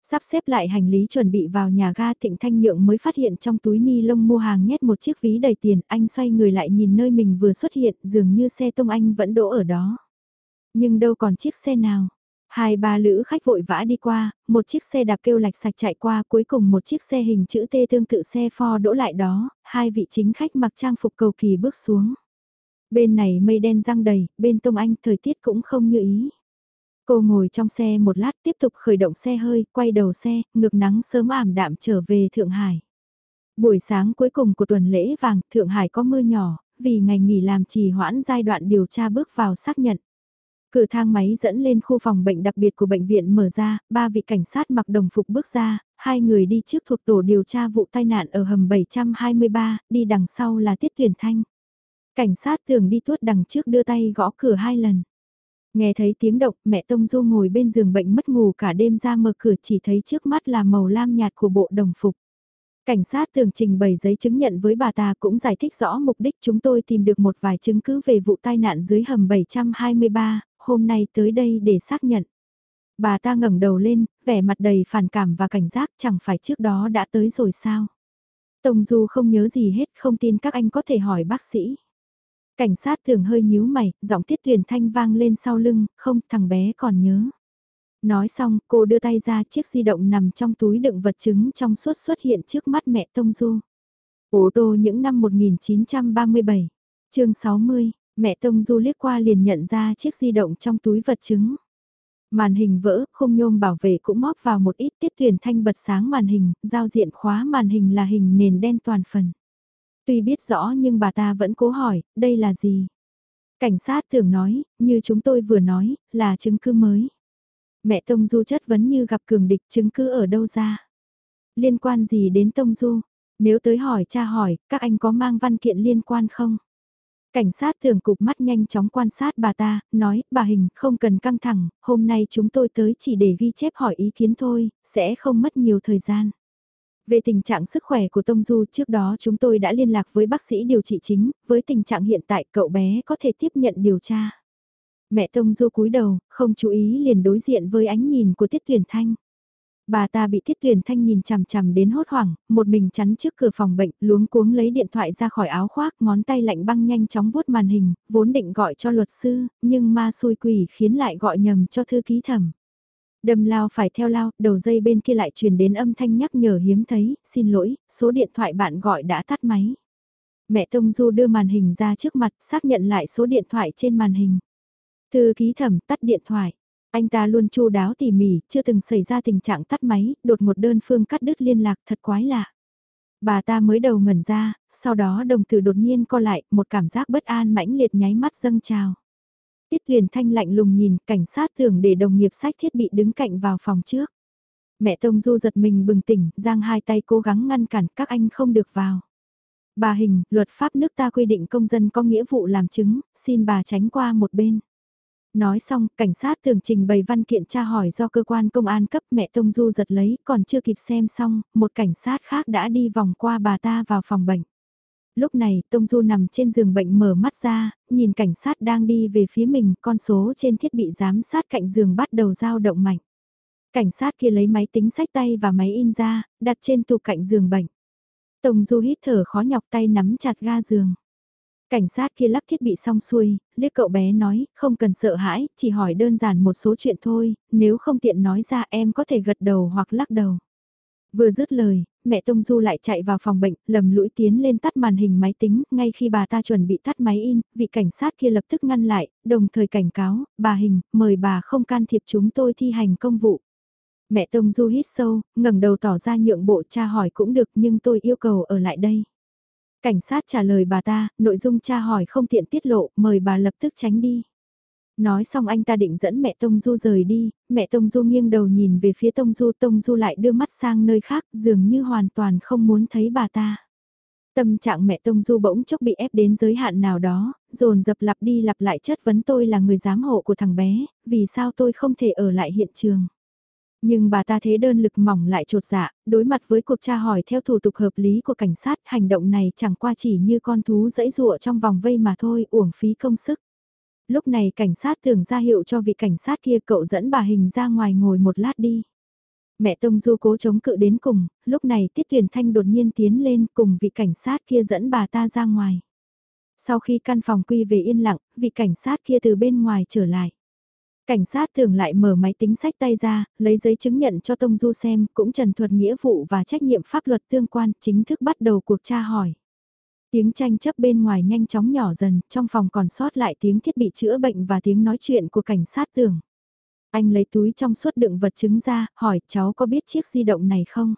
Sắp xếp lại hành lý chuẩn bị vào nhà ga Thịnh Thanh Nhượng mới phát hiện trong túi ni lông mua hàng nhét một chiếc ví đầy tiền, anh xoay người lại nhìn nơi mình vừa xuất hiện, dường như xe tông anh vẫn đỗ ở đó. Nhưng đâu còn chiếc xe nào. Hai ba lữ khách vội vã đi qua, một chiếc xe đạp kêu lạch sạch chạy qua cuối cùng một chiếc xe hình chữ T tương tự xe Ford đỗ lại đó, hai vị chính khách mặc trang phục cầu kỳ bước xuống. Bên này mây đen răng đầy, bên Tông Anh thời tiết cũng không như ý. Cô ngồi trong xe một lát tiếp tục khởi động xe hơi, quay đầu xe, ngược nắng sớm ảm đạm trở về Thượng Hải. Buổi sáng cuối cùng của tuần lễ vàng, Thượng Hải có mưa nhỏ, vì ngày nghỉ làm trì hoãn giai đoạn điều tra bước vào xác nhận. Cửa thang máy dẫn lên khu phòng bệnh đặc biệt của bệnh viện mở ra, ba vị cảnh sát mặc đồng phục bước ra, hai người đi trước thuộc tổ điều tra vụ tai nạn ở hầm 723, đi đằng sau là Tiết Tuyển Thanh. Cảnh sát thường đi tuốt đằng trước đưa tay gõ cửa hai lần. Nghe thấy tiếng động, mẹ Tông Du ngồi bên giường bệnh mất ngủ cả đêm ra mở cửa chỉ thấy trước mắt là màu lam nhạt của bộ đồng phục. Cảnh sát tường trình bày giấy chứng nhận với bà ta cũng giải thích rõ mục đích chúng tôi tìm được một vài chứng cứ về vụ tai nạn dưới hầm 723, hôm nay tới đây để xác nhận. Bà ta ngẩng đầu lên, vẻ mặt đầy phản cảm và cảnh giác chẳng phải trước đó đã tới rồi sao. Tông Du không nhớ gì hết, không tin các anh có thể hỏi bác sĩ. Cảnh sát thường hơi nhíu mày, giọng tiết tuyển thanh vang lên sau lưng, không thằng bé còn nhớ. Nói xong, cô đưa tay ra chiếc di động nằm trong túi đựng vật chứng trong suốt xuất hiện trước mắt mẹ Tông Du. Ô tô những năm 1937, chương 60, mẹ Tông Du liếc qua liền nhận ra chiếc di động trong túi vật chứng. Màn hình vỡ, khung nhôm bảo vệ cũng móp vào một ít tiết tuyển thanh bật sáng màn hình, giao diện khóa màn hình là hình nền đen toàn phần. Tuy biết rõ nhưng bà ta vẫn cố hỏi, đây là gì? Cảnh sát tưởng nói, như chúng tôi vừa nói, là chứng cứ mới. Mẹ Tông Du chất vấn như gặp cường địch chứng cứ ở đâu ra? Liên quan gì đến Tông Du? Nếu tới hỏi cha hỏi, các anh có mang văn kiện liên quan không? Cảnh sát thường cục mắt nhanh chóng quan sát bà ta, nói, bà Hình, không cần căng thẳng, hôm nay chúng tôi tới chỉ để ghi chép hỏi ý kiến thôi, sẽ không mất nhiều thời gian. Về tình trạng sức khỏe của Tông Du trước đó chúng tôi đã liên lạc với bác sĩ điều trị chính, với tình trạng hiện tại cậu bé có thể tiếp nhận điều tra. Mẹ Tông Du cúi đầu, không chú ý liền đối diện với ánh nhìn của Tiết Tuyển Thanh. Bà ta bị Tiết Tuyển Thanh nhìn chằm chằm đến hốt hoảng, một mình chắn trước cửa phòng bệnh, luống cuống lấy điện thoại ra khỏi áo khoác, ngón tay lạnh băng nhanh chóng vuốt màn hình, vốn định gọi cho luật sư, nhưng ma xui quỷ khiến lại gọi nhầm cho thư ký thẩm. Đâm lao phải theo lao, đầu dây bên kia lại truyền đến âm thanh nhắc nhở hiếm thấy, xin lỗi, số điện thoại bạn gọi đã tắt máy. Mẹ Tông Du đưa màn hình ra trước mặt xác nhận lại số điện thoại trên màn hình. Thư ký thẩm tắt điện thoại. Anh ta luôn chu đáo tỉ mỉ, chưa từng xảy ra tình trạng tắt máy, đột một đơn phương cắt đứt liên lạc thật quái lạ. Bà ta mới đầu ngẩn ra, sau đó đồng tử đột nhiên co lại, một cảm giác bất an mãnh liệt nháy mắt dâng trào. Tiết huyền thanh lạnh lùng nhìn, cảnh sát tưởng để đồng nghiệp sách thiết bị đứng cạnh vào phòng trước. Mẹ Tông Du giật mình bừng tỉnh, giang hai tay cố gắng ngăn cản các anh không được vào. Bà Hình, luật pháp nước ta quy định công dân có nghĩa vụ làm chứng, xin bà tránh qua một bên. Nói xong, cảnh sát thường trình bày văn kiện tra hỏi do cơ quan công an cấp mẹ Tông Du giật lấy, còn chưa kịp xem xong, một cảnh sát khác đã đi vòng qua bà ta vào phòng bệnh. Lúc này, Tông Du nằm trên giường bệnh mở mắt ra, nhìn cảnh sát đang đi về phía mình, con số trên thiết bị giám sát cạnh giường bắt đầu dao động mạnh. Cảnh sát kia lấy máy tính sách tay và máy in ra, đặt trên tủ cạnh giường bệnh. Tông Du hít thở khó nhọc tay nắm chặt ga giường. Cảnh sát kia lắp thiết bị xong xuôi, liếc cậu bé nói, không cần sợ hãi, chỉ hỏi đơn giản một số chuyện thôi, nếu không tiện nói ra em có thể gật đầu hoặc lắc đầu. Vừa dứt lời, mẹ Tông Du lại chạy vào phòng bệnh, lầm lũi tiến lên tắt màn hình máy tính, ngay khi bà ta chuẩn bị tắt máy in, vị cảnh sát kia lập tức ngăn lại, đồng thời cảnh cáo, bà Hình, mời bà không can thiệp chúng tôi thi hành công vụ. Mẹ Tông Du hít sâu, ngẩng đầu tỏ ra nhượng bộ cha hỏi cũng được nhưng tôi yêu cầu ở lại đây. Cảnh sát trả lời bà ta, nội dung cha hỏi không tiện tiết lộ, mời bà lập tức tránh đi. Nói xong anh ta định dẫn mẹ Tông Du rời đi, mẹ Tông Du nghiêng đầu nhìn về phía Tông Du, Tông Du lại đưa mắt sang nơi khác, dường như hoàn toàn không muốn thấy bà ta. Tâm trạng mẹ Tông Du bỗng chốc bị ép đến giới hạn nào đó, dồn dập lặp đi lặp lại chất vấn tôi là người giám hộ của thằng bé, vì sao tôi không thể ở lại hiện trường. Nhưng bà ta thế đơn lực mỏng lại trột dạ, đối mặt với cuộc tra hỏi theo thủ tục hợp lý của cảnh sát, hành động này chẳng qua chỉ như con thú dẫy dụa trong vòng vây mà thôi, uổng phí công sức. Lúc này cảnh sát thường ra hiệu cho vị cảnh sát kia cậu dẫn bà hình ra ngoài ngồi một lát đi. Mẹ Tông Du cố chống cự đến cùng, lúc này Tiết Tuyền Thanh đột nhiên tiến lên cùng vị cảnh sát kia dẫn bà ta ra ngoài. Sau khi căn phòng quy về yên lặng, vị cảnh sát kia từ bên ngoài trở lại. Cảnh sát thường lại mở máy tính sách tay ra, lấy giấy chứng nhận cho Tông Du xem, cũng trần thuật nghĩa vụ và trách nhiệm pháp luật tương quan, chính thức bắt đầu cuộc tra hỏi. Tiếng tranh chấp bên ngoài nhanh chóng nhỏ dần, trong phòng còn sót lại tiếng thiết bị chữa bệnh và tiếng nói chuyện của cảnh sát tưởng. Anh lấy túi trong suốt đựng vật chứng ra, hỏi cháu có biết chiếc di động này không?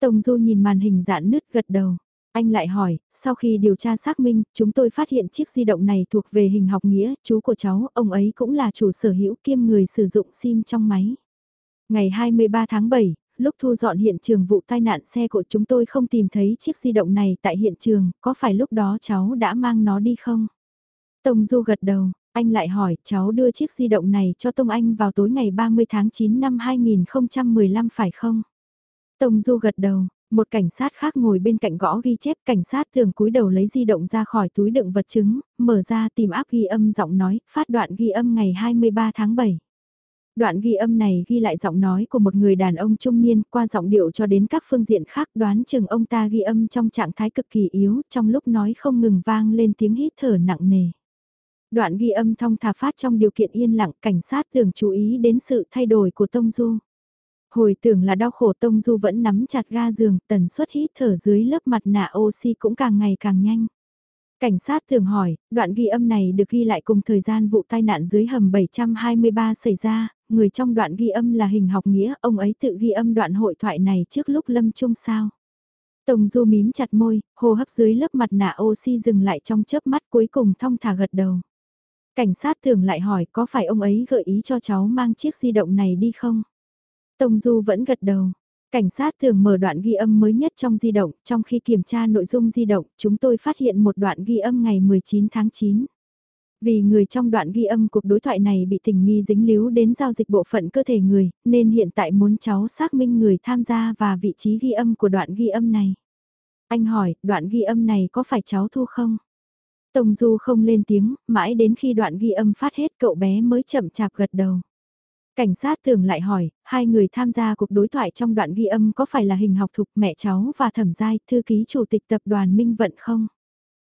Tông Du nhìn màn hình dạn nứt gật đầu. Anh lại hỏi, sau khi điều tra xác minh, chúng tôi phát hiện chiếc di động này thuộc về hình học nghĩa, chú của cháu, ông ấy cũng là chủ sở hữu kiêm người sử dụng SIM trong máy. Ngày 23 tháng 7, lúc thu dọn hiện trường vụ tai nạn xe của chúng tôi không tìm thấy chiếc di động này tại hiện trường, có phải lúc đó cháu đã mang nó đi không? Tông Du gật đầu, anh lại hỏi cháu đưa chiếc di động này cho Tông Anh vào tối ngày 30 tháng 9 năm 2015 phải không? Tông Du gật đầu, một cảnh sát khác ngồi bên cạnh gõ ghi chép, cảnh sát thường cúi đầu lấy di động ra khỏi túi đựng vật chứng, mở ra tìm áp ghi âm giọng nói, phát đoạn ghi âm ngày 23 tháng 7. Đoạn ghi âm này ghi lại giọng nói của một người đàn ông trung niên qua giọng điệu cho đến các phương diện khác đoán chừng ông ta ghi âm trong trạng thái cực kỳ yếu trong lúc nói không ngừng vang lên tiếng hít thở nặng nề. Đoạn ghi âm thong thả phát trong điều kiện yên lặng cảnh sát tưởng chú ý đến sự thay đổi của Tông Du. Hồi tưởng là đau khổ Tông Du vẫn nắm chặt ga giường, tần suất hít thở dưới lớp mặt nạ oxy cũng càng ngày càng nhanh. Cảnh sát thường hỏi, đoạn ghi âm này được ghi lại cùng thời gian vụ tai nạn dưới hầm 723 xảy ra, người trong đoạn ghi âm là hình học nghĩa, ông ấy tự ghi âm đoạn hội thoại này trước lúc lâm chung sao. Tông Du mím chặt môi, hô hấp dưới lớp mặt nạ oxy dừng lại trong chớp mắt cuối cùng thong thả gật đầu. Cảnh sát thường lại hỏi có phải ông ấy gợi ý cho cháu mang chiếc di động này đi không? Tông Du vẫn gật đầu. Cảnh sát thường mở đoạn ghi âm mới nhất trong di động, trong khi kiểm tra nội dung di động, chúng tôi phát hiện một đoạn ghi âm ngày 19 tháng 9. Vì người trong đoạn ghi âm cuộc đối thoại này bị tình nghi dính líu đến giao dịch bộ phận cơ thể người, nên hiện tại muốn cháu xác minh người tham gia và vị trí ghi âm của đoạn ghi âm này. Anh hỏi, đoạn ghi âm này có phải cháu thu không? Tông Du không lên tiếng, mãi đến khi đoạn ghi âm phát hết cậu bé mới chậm chạp gật đầu. Cảnh sát thường lại hỏi, hai người tham gia cuộc đối thoại trong đoạn ghi âm có phải là hình học thục mẹ cháu và thẩm giai, thư ký chủ tịch tập đoàn Minh Vận không?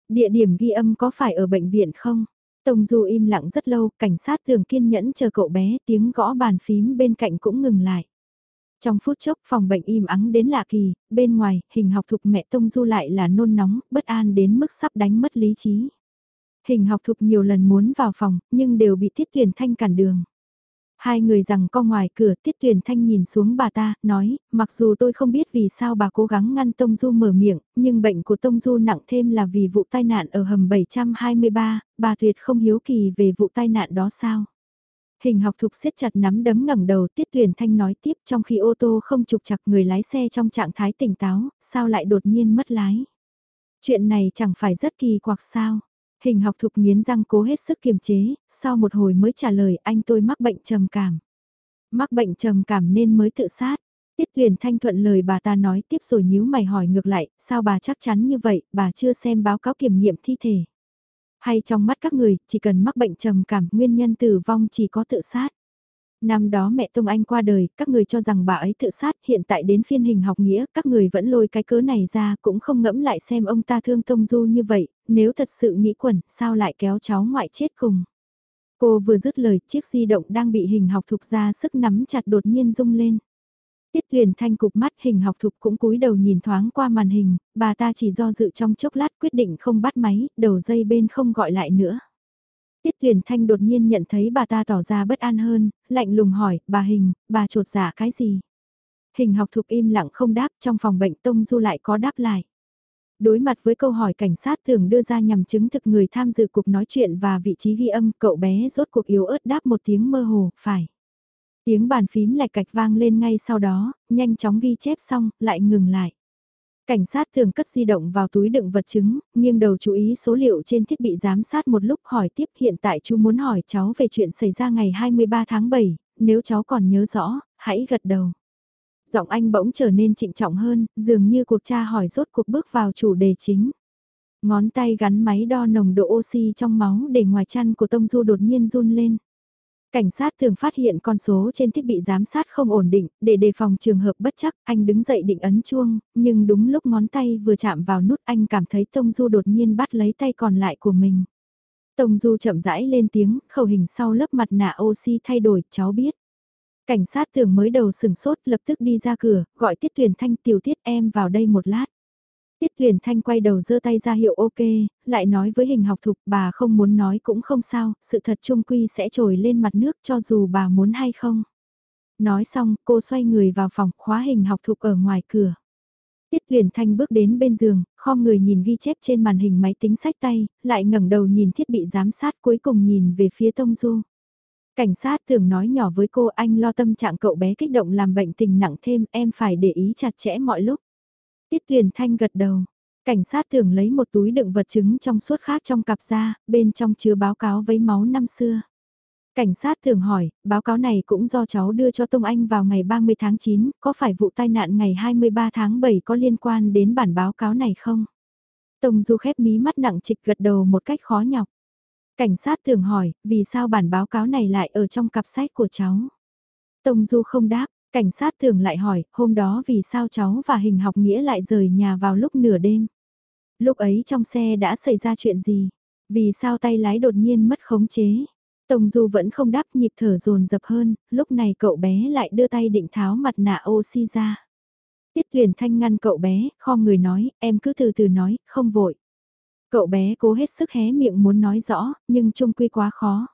Địa điểm ghi âm có phải ở bệnh viện không? Tông Du im lặng rất lâu, cảnh sát thường kiên nhẫn chờ cậu bé tiếng gõ bàn phím bên cạnh cũng ngừng lại. Trong phút chốc phòng bệnh im ắng đến lạ kỳ, bên ngoài, hình học thục mẹ Tông Du lại là nôn nóng, bất an đến mức sắp đánh mất lý trí. Hình học thục nhiều lần muốn vào phòng, nhưng đều bị Tiết tuyển Thanh cản đường. Hai người rằng co ngoài cửa Tiết tuyển Thanh nhìn xuống bà ta, nói, mặc dù tôi không biết vì sao bà cố gắng ngăn Tông Du mở miệng, nhưng bệnh của Tông Du nặng thêm là vì vụ tai nạn ở hầm 723, bà tuyệt không hiếu kỳ về vụ tai nạn đó sao. Hình học thục siết chặt nắm đấm ngẩng đầu Tiết tuyển Thanh nói tiếp trong khi ô tô không trục chặt người lái xe trong trạng thái tỉnh táo, sao lại đột nhiên mất lái. Chuyện này chẳng phải rất kỳ quặc sao. Hình học thục nghiến răng cố hết sức kiềm chế, sau một hồi mới trả lời anh tôi mắc bệnh trầm cảm. Mắc bệnh trầm cảm nên mới tự sát. Tiết Tuyền Thanh thuận lời bà ta nói tiếp rồi nhíu mày hỏi ngược lại, sao bà chắc chắn như vậy, bà chưa xem báo cáo kiểm nghiệm thi thể. Hay trong mắt các người, chỉ cần mắc bệnh trầm cảm, nguyên nhân tử vong chỉ có tự sát. Năm đó mẹ Tông Anh qua đời, các người cho rằng bà ấy tự sát, hiện tại đến phiên hình học nghĩa, các người vẫn lôi cái cớ này ra, cũng không ngẫm lại xem ông ta thương Tông Du như vậy, nếu thật sự nghĩ quẩn, sao lại kéo cháu ngoại chết cùng. Cô vừa dứt lời, chiếc di động đang bị hình học thục ra sức nắm chặt đột nhiên rung lên. Tiết Huyền Thanh cục mắt hình học thục cũng cúi đầu nhìn thoáng qua màn hình, bà ta chỉ do dự trong chốc lát quyết định không bắt máy, đầu dây bên không gọi lại nữa. Tiết Huyền Thanh đột nhiên nhận thấy bà ta tỏ ra bất an hơn, lạnh lùng hỏi, bà Hình, bà trột giả cái gì? Hình học thục im lặng không đáp trong phòng bệnh Tông Du lại có đáp lại. Đối mặt với câu hỏi cảnh sát thường đưa ra nhằm chứng thực người tham dự cuộc nói chuyện và vị trí ghi âm, cậu bé rốt cuộc yếu ớt đáp một tiếng mơ hồ, phải. Tiếng bàn phím lạch cạch vang lên ngay sau đó, nhanh chóng ghi chép xong, lại ngừng lại. Cảnh sát thường cất di động vào túi đựng vật chứng, nghiêng đầu chú ý số liệu trên thiết bị giám sát một lúc hỏi tiếp hiện tại chú muốn hỏi cháu về chuyện xảy ra ngày 23 tháng 7, nếu cháu còn nhớ rõ, hãy gật đầu. Giọng anh bỗng trở nên trịnh trọng hơn, dường như cuộc tra hỏi rốt cuộc bước vào chủ đề chính. Ngón tay gắn máy đo nồng độ oxy trong máu để ngoài chăn của Tông Du đột nhiên run lên. Cảnh sát thường phát hiện con số trên thiết bị giám sát không ổn định, để đề phòng trường hợp bất chắc, anh đứng dậy định ấn chuông, nhưng đúng lúc ngón tay vừa chạm vào nút anh cảm thấy Tông Du đột nhiên bắt lấy tay còn lại của mình. Tông Du chậm rãi lên tiếng, khẩu hình sau lớp mặt nạ oxy thay đổi, cháu biết. Cảnh sát tưởng mới đầu sừng sốt lập tức đi ra cửa, gọi Tiết Tuyền Thanh tiểu tiết em vào đây một lát. Tiết Tuyền Thanh quay đầu giơ tay ra hiệu ok, lại nói với hình học thục bà không muốn nói cũng không sao, sự thật trung quy sẽ trồi lên mặt nước cho dù bà muốn hay không. Nói xong, cô xoay người vào phòng khóa hình học thục ở ngoài cửa. Tiết Tuyền Thanh bước đến bên giường, kho người nhìn ghi chép trên màn hình máy tính sách tay, lại ngẩng đầu nhìn thiết bị giám sát cuối cùng nhìn về phía Tông Du. Cảnh sát thường nói nhỏ với cô anh lo tâm trạng cậu bé kích động làm bệnh tình nặng thêm em phải để ý chặt chẽ mọi lúc. Tiết tuyển Thanh gật đầu. Cảnh sát thường lấy một túi đựng vật chứng trong suốt khác trong cặp ra, bên trong chứa báo cáo với máu năm xưa. Cảnh sát thường hỏi, báo cáo này cũng do cháu đưa cho Tông Anh vào ngày 30 tháng 9, có phải vụ tai nạn ngày 23 tháng 7 có liên quan đến bản báo cáo này không? Tông Du khép mí mắt nặng trịch gật đầu một cách khó nhọc. Cảnh sát thường hỏi, vì sao bản báo cáo này lại ở trong cặp sách của cháu? Tông Du không đáp, cảnh sát thường lại hỏi, hôm đó vì sao cháu và hình học nghĩa lại rời nhà vào lúc nửa đêm. Lúc ấy trong xe đã xảy ra chuyện gì? Vì sao tay lái đột nhiên mất khống chế? Tông Du vẫn không đáp nhịp thở dồn dập hơn, lúc này cậu bé lại đưa tay định tháo mặt nạ oxy ra. Tiết Tuyền Thanh ngăn cậu bé, kho người nói, em cứ từ từ nói, không vội. Cậu bé cố hết sức hé miệng muốn nói rõ, nhưng trung quy quá khó.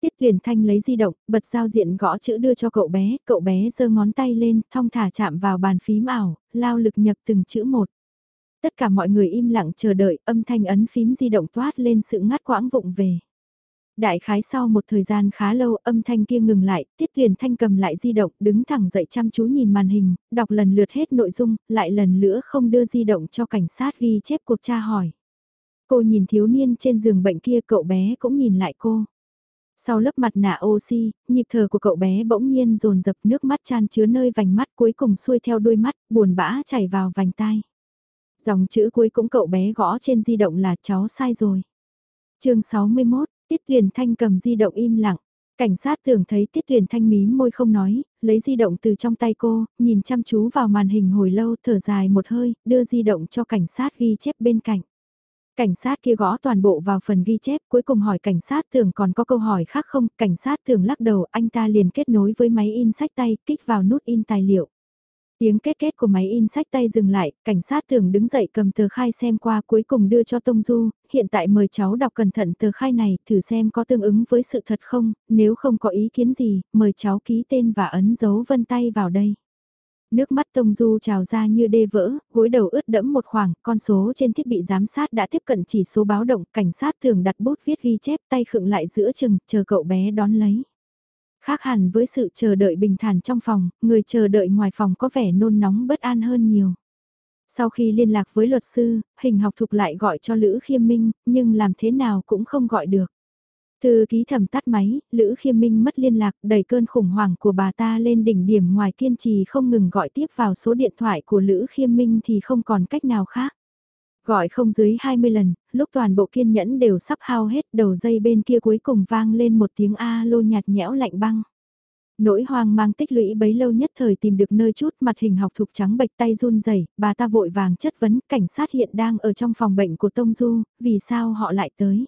Tiết Tuyền Thanh lấy di động, bật giao diện gõ chữ đưa cho cậu bé, cậu bé giơ ngón tay lên, thong thả chạm vào bàn phím ảo, lao lực nhập từng chữ một. Tất cả mọi người im lặng chờ đợi, âm thanh ấn phím di động toát lên sự ngắt quãng vụng về. Đại khái sau một thời gian khá lâu âm thanh kia ngừng lại, Tiết Tuyền Thanh cầm lại di động, đứng thẳng dậy chăm chú nhìn màn hình, đọc lần lượt hết nội dung, lại lần nữa không đưa di động cho cảnh sát ghi chép cuộc tra hỏi. Cô nhìn thiếu niên trên giường bệnh kia cậu bé cũng nhìn lại cô. Sau lớp mặt nạ oxy, nhịp thở của cậu bé bỗng nhiên dồn dập nước mắt chan chứa nơi vành mắt cuối cùng xuôi theo đôi mắt, buồn bã chảy vào vành tai. Dòng chữ cuối cũng cậu bé gõ trên di động là cháu sai rồi. chương 61, Tiết Huyền Thanh cầm di động im lặng. Cảnh sát tưởng thấy Tiết Huyền Thanh mí môi không nói, lấy di động từ trong tay cô, nhìn chăm chú vào màn hình hồi lâu thở dài một hơi, đưa di động cho cảnh sát ghi chép bên cạnh. Cảnh sát kia gõ toàn bộ vào phần ghi chép, cuối cùng hỏi cảnh sát thường còn có câu hỏi khác không, cảnh sát thường lắc đầu, anh ta liền kết nối với máy in sách tay, kích vào nút in tài liệu. Tiếng kết kết của máy in sách tay dừng lại, cảnh sát thường đứng dậy cầm tờ khai xem qua cuối cùng đưa cho Tông Du, hiện tại mời cháu đọc cẩn thận tờ khai này, thử xem có tương ứng với sự thật không, nếu không có ý kiến gì, mời cháu ký tên và ấn dấu vân tay vào đây. Nước mắt Tông Du trào ra như đê vỡ, gối đầu ướt đẫm một khoảng, con số trên thiết bị giám sát đã tiếp cận chỉ số báo động, cảnh sát thường đặt bút viết ghi chép tay khựng lại giữa chừng, chờ cậu bé đón lấy. Khác hẳn với sự chờ đợi bình thản trong phòng, người chờ đợi ngoài phòng có vẻ nôn nóng bất an hơn nhiều. Sau khi liên lạc với luật sư, hình học thục lại gọi cho Lữ Khiêm Minh, nhưng làm thế nào cũng không gọi được. Thư ký thầm tắt máy, Lữ Khiêm Minh mất liên lạc, đẩy cơn khủng hoảng của bà ta lên đỉnh điểm ngoài kiên trì không ngừng gọi tiếp vào số điện thoại của Lữ Khiêm Minh thì không còn cách nào khác. Gọi không dưới 20 lần, lúc toàn bộ kiên nhẫn đều sắp hao hết đầu dây bên kia cuối cùng vang lên một tiếng A lô nhạt nhẽo lạnh băng. Nỗi hoang mang tích lũy bấy lâu nhất thời tìm được nơi chút mặt hình học thục trắng bệch tay run rẩy bà ta vội vàng chất vấn cảnh sát hiện đang ở trong phòng bệnh của Tông Du, vì sao họ lại tới.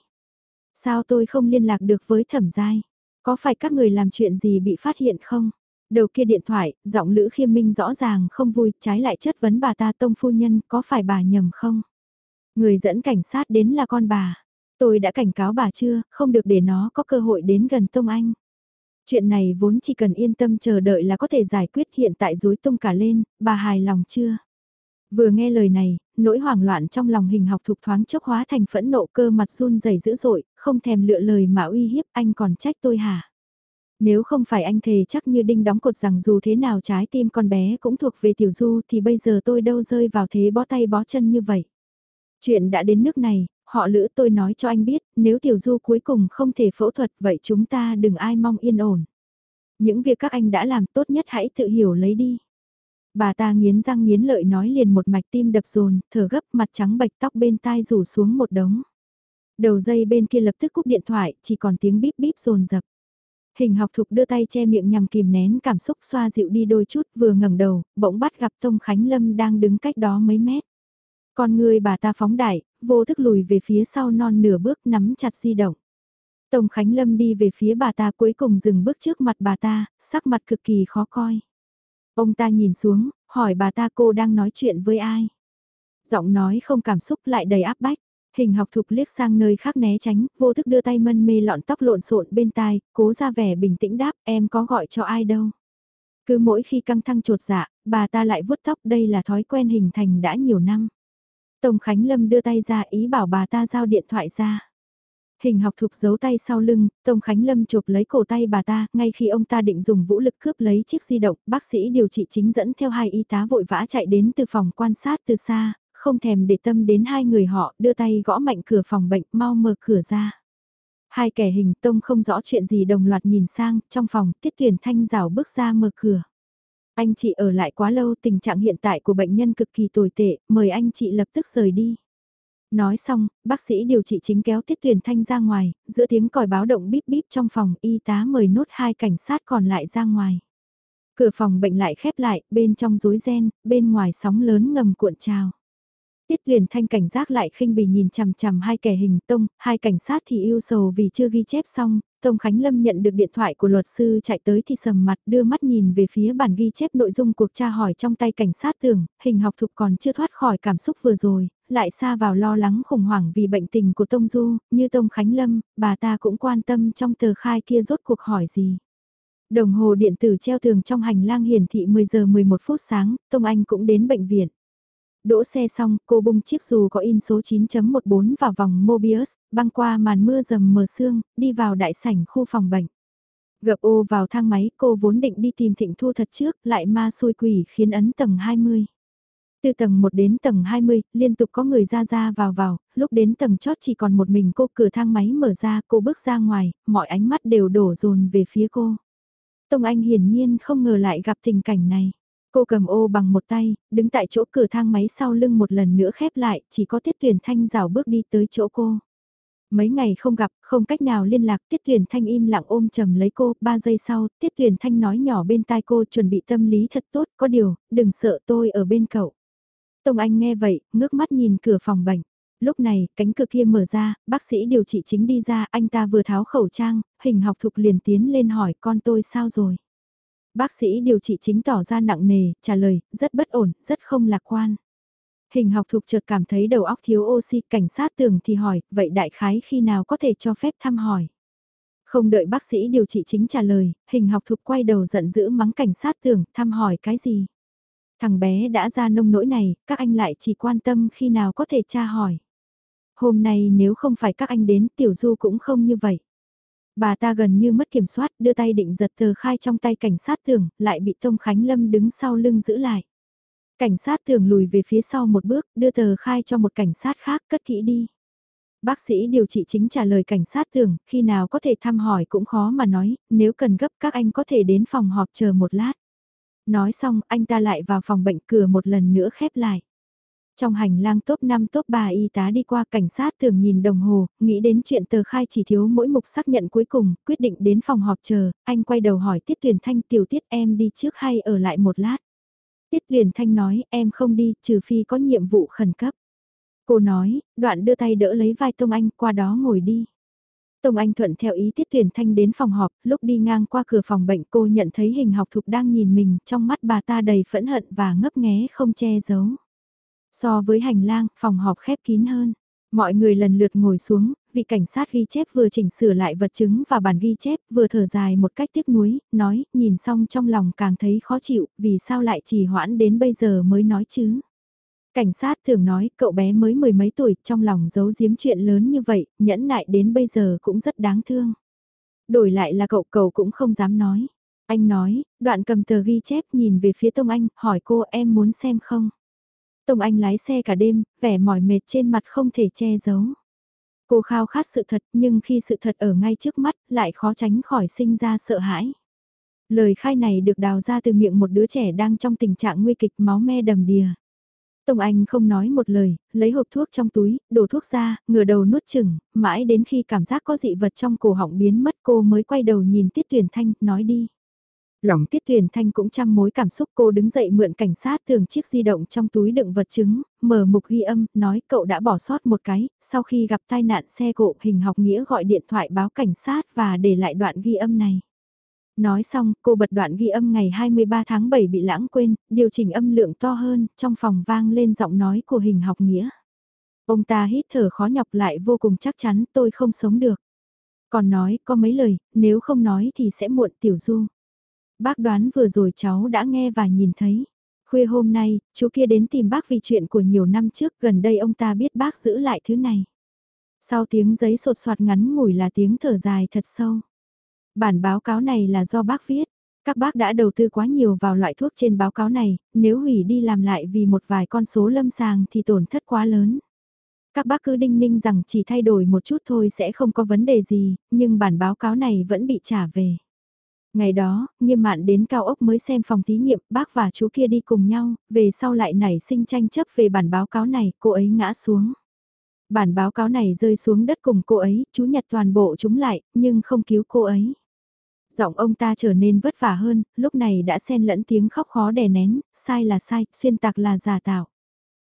Sao tôi không liên lạc được với thẩm giai? Có phải các người làm chuyện gì bị phát hiện không? Đầu kia điện thoại, giọng Lữ Khiêm Minh rõ ràng không vui, trái lại chất vấn bà ta tông phu nhân, có phải bà nhầm không? Người dẫn cảnh sát đến là con bà. Tôi đã cảnh cáo bà chưa, không được để nó có cơ hội đến gần Tông Anh. Chuyện này vốn chỉ cần yên tâm chờ đợi là có thể giải quyết hiện tại dối tung cả lên, bà hài lòng chưa? Vừa nghe lời này, nỗi hoảng loạn trong lòng hình học thục thoáng chốc hóa thành phẫn nộ cơ mặt run rẩy dữ dội, không thèm lựa lời mà uy hiếp anh còn trách tôi hả? Nếu không phải anh thề chắc như đinh đóng cột rằng dù thế nào trái tim con bé cũng thuộc về tiểu du thì bây giờ tôi đâu rơi vào thế bó tay bó chân như vậy. Chuyện đã đến nước này, họ lữ tôi nói cho anh biết, nếu tiểu du cuối cùng không thể phẫu thuật vậy chúng ta đừng ai mong yên ổn. Những việc các anh đã làm tốt nhất hãy tự hiểu lấy đi. Bà ta nghiến răng nghiến lợi nói liền một mạch tim đập rồn, thở gấp mặt trắng bệch tóc bên tai rủ xuống một đống. Đầu dây bên kia lập tức cúp điện thoại, chỉ còn tiếng bíp bíp rồn rập. Hình học thục đưa tay che miệng nhằm kìm nén cảm xúc xoa dịu đi đôi chút vừa ngẩng đầu, bỗng bắt gặp Tông Khánh Lâm đang đứng cách đó mấy mét. Con người bà ta phóng đại, vô thức lùi về phía sau non nửa bước nắm chặt di động. Tông Khánh Lâm đi về phía bà ta cuối cùng dừng bước trước mặt bà ta, sắc mặt cực kỳ khó coi. Ông ta nhìn xuống, hỏi bà ta cô đang nói chuyện với ai. Giọng nói không cảm xúc lại đầy áp bách. Hình học thục liếc sang nơi khác né tránh, vô thức đưa tay mân mê lọn tóc lộn xộn bên tai, cố ra vẻ bình tĩnh đáp em có gọi cho ai đâu. Cứ mỗi khi căng thăng trột dạ, bà ta lại vuốt tóc đây là thói quen hình thành đã nhiều năm. tổng Khánh Lâm đưa tay ra ý bảo bà ta giao điện thoại ra. Hình học thục giấu tay sau lưng, Tông Khánh Lâm chụp lấy cổ tay bà ta, ngay khi ông ta định dùng vũ lực cướp lấy chiếc di động, bác sĩ điều trị chính dẫn theo hai y tá vội vã chạy đến từ phòng quan sát từ xa, không thèm để tâm đến hai người họ, đưa tay gõ mạnh cửa phòng bệnh, mau mở cửa ra. Hai kẻ hình Tông không rõ chuyện gì đồng loạt nhìn sang, trong phòng, Tiết Tuyển Thanh rào bước ra mở cửa. Anh chị ở lại quá lâu, tình trạng hiện tại của bệnh nhân cực kỳ tồi tệ, mời anh chị lập tức rời đi. Nói xong, bác sĩ điều trị chính kéo Tiết Tuyền Thanh ra ngoài, giữa tiếng còi báo động bíp bíp trong phòng y tá mời nốt hai cảnh sát còn lại ra ngoài. Cửa phòng bệnh lại khép lại, bên trong rối ren, bên ngoài sóng lớn ngầm cuộn trào. Tiết Tuyền Thanh cảnh giác lại khinh bỉ nhìn chằm chằm hai kẻ hình tông, hai cảnh sát thì yêu sầu vì chưa ghi chép xong, Tông Khánh Lâm nhận được điện thoại của luật sư chạy tới thì sầm mặt đưa mắt nhìn về phía bản ghi chép nội dung cuộc tra hỏi trong tay cảnh sát tưởng, hình học thục còn chưa thoát khỏi cảm xúc vừa rồi, lại xa vào lo lắng khủng hoảng vì bệnh tình của Tông Du, như Tông Khánh Lâm, bà ta cũng quan tâm trong tờ khai kia rốt cuộc hỏi gì. Đồng hồ điện tử treo tường trong hành lang hiển thị 10 giờ 11 phút sáng, Tông Anh cũng đến bệnh viện. Đỗ xe xong, cô bung chiếc dù có in số 9.14 vào vòng Mobius, băng qua màn mưa dầm mờ sương, đi vào đại sảnh khu phòng bệnh. Gập ô vào thang máy, cô vốn định đi tìm thịnh thu thật trước, lại ma xôi quỷ khiến ấn tầng 20. Từ tầng 1 đến tầng 20, liên tục có người ra ra vào vào, lúc đến tầng chót chỉ còn một mình cô cửa thang máy mở ra, cô bước ra ngoài, mọi ánh mắt đều đổ dồn về phía cô. Tông Anh hiển nhiên không ngờ lại gặp tình cảnh này. Cô cầm ô bằng một tay, đứng tại chỗ cửa thang máy sau lưng một lần nữa khép lại, chỉ có Tiết Tuyển Thanh rào bước đi tới chỗ cô. Mấy ngày không gặp, không cách nào liên lạc, Tiết Tuyển Thanh im lặng ôm chầm lấy cô, ba giây sau, Tiết Tuyển Thanh nói nhỏ bên tai cô chuẩn bị tâm lý thật tốt, có điều, đừng sợ tôi ở bên cậu. Tông Anh nghe vậy, ngước mắt nhìn cửa phòng bệnh. Lúc này, cánh cửa kia mở ra, bác sĩ điều trị chính đi ra, anh ta vừa tháo khẩu trang, hình học thục liền tiến lên hỏi con tôi sao rồi. Bác sĩ điều trị chính tỏ ra nặng nề, trả lời, rất bất ổn, rất không lạc quan. Hình học thục chợt cảm thấy đầu óc thiếu oxy, cảnh sát tưởng thì hỏi, vậy đại khái khi nào có thể cho phép thăm hỏi. Không đợi bác sĩ điều trị chính trả lời, hình học thục quay đầu giận dữ mắng cảnh sát tưởng, thăm hỏi cái gì. Thằng bé đã ra nông nỗi này, các anh lại chỉ quan tâm khi nào có thể tra hỏi. Hôm nay nếu không phải các anh đến, tiểu du cũng không như vậy. Bà ta gần như mất kiểm soát, đưa tay định giật tờ khai trong tay cảnh sát tưởng, lại bị Tông Khánh Lâm đứng sau lưng giữ lại. Cảnh sát tưởng lùi về phía sau một bước, đưa tờ khai cho một cảnh sát khác cất kỹ đi. Bác sĩ điều trị chính trả lời cảnh sát tưởng, khi nào có thể thăm hỏi cũng khó mà nói, nếu cần gấp các anh có thể đến phòng họp chờ một lát. Nói xong, anh ta lại vào phòng bệnh cửa một lần nữa khép lại. Trong hành lang top 5 top 3 y tá đi qua cảnh sát thường nhìn đồng hồ, nghĩ đến chuyện tờ khai chỉ thiếu mỗi mục xác nhận cuối cùng, quyết định đến phòng họp chờ, anh quay đầu hỏi Tiết Tuyền Thanh tiểu tiết em đi trước hay ở lại một lát. Tiết Tuyền Thanh nói em không đi, trừ phi có nhiệm vụ khẩn cấp. Cô nói, đoạn đưa tay đỡ lấy vai Tông Anh qua đó ngồi đi. Tông Anh thuận theo ý Tiết Tuyền Thanh đến phòng họp, lúc đi ngang qua cửa phòng bệnh cô nhận thấy hình học thục đang nhìn mình, trong mắt bà ta đầy phẫn hận và ngấp nghé không che giấu. So với hành lang, phòng họp khép kín hơn. Mọi người lần lượt ngồi xuống, vị cảnh sát ghi chép vừa chỉnh sửa lại vật chứng và bản ghi chép vừa thở dài một cách tiếc nuối, nói, nhìn xong trong lòng càng thấy khó chịu, vì sao lại chỉ hoãn đến bây giờ mới nói chứ. Cảnh sát thường nói, cậu bé mới mười mấy tuổi, trong lòng giấu giếm chuyện lớn như vậy, nhẫn nại đến bây giờ cũng rất đáng thương. Đổi lại là cậu cậu cũng không dám nói. Anh nói, đoạn cầm tờ ghi chép nhìn về phía Tông Anh, hỏi cô em muốn xem không? Tông Anh lái xe cả đêm, vẻ mỏi mệt trên mặt không thể che giấu. Cô khao khát sự thật nhưng khi sự thật ở ngay trước mắt lại khó tránh khỏi sinh ra sợ hãi. Lời khai này được đào ra từ miệng một đứa trẻ đang trong tình trạng nguy kịch máu me đầm đìa. Tông Anh không nói một lời, lấy hộp thuốc trong túi, đổ thuốc ra, ngửa đầu nuốt chừng, mãi đến khi cảm giác có dị vật trong cổ họng biến mất cô mới quay đầu nhìn Tiết Tuyển Thanh, nói đi. Lòng Tiết Tuyển Thanh cũng trăm mối cảm xúc cô đứng dậy mượn cảnh sát thường chiếc di động trong túi đựng vật chứng, mở mục ghi âm, nói cậu đã bỏ sót một cái, sau khi gặp tai nạn xe cộ hình học nghĩa gọi điện thoại báo cảnh sát và để lại đoạn ghi âm này. Nói xong, cô bật đoạn ghi âm ngày 23 tháng 7 bị lãng quên, điều chỉnh âm lượng to hơn, trong phòng vang lên giọng nói của hình học nghĩa. Ông ta hít thở khó nhọc lại vô cùng chắc chắn tôi không sống được. Còn nói, có mấy lời, nếu không nói thì sẽ muộn tiểu du. Bác đoán vừa rồi cháu đã nghe và nhìn thấy. Khuya hôm nay, chú kia đến tìm bác vì chuyện của nhiều năm trước gần đây ông ta biết bác giữ lại thứ này. Sau tiếng giấy sột soạt ngắn ngủi là tiếng thở dài thật sâu. Bản báo cáo này là do bác viết. Các bác đã đầu tư quá nhiều vào loại thuốc trên báo cáo này, nếu hủy đi làm lại vì một vài con số lâm sàng thì tổn thất quá lớn. Các bác cứ đinh ninh rằng chỉ thay đổi một chút thôi sẽ không có vấn đề gì, nhưng bản báo cáo này vẫn bị trả về. Ngày đó, nghiêm mạn đến cao ốc mới xem phòng thí nghiệm, bác và chú kia đi cùng nhau, về sau lại nảy sinh tranh chấp về bản báo cáo này, cô ấy ngã xuống. Bản báo cáo này rơi xuống đất cùng cô ấy, chú nhặt toàn bộ chúng lại, nhưng không cứu cô ấy. Giọng ông ta trở nên vất vả hơn, lúc này đã xen lẫn tiếng khóc khó đè nén, sai là sai, xuyên tạc là giả tạo.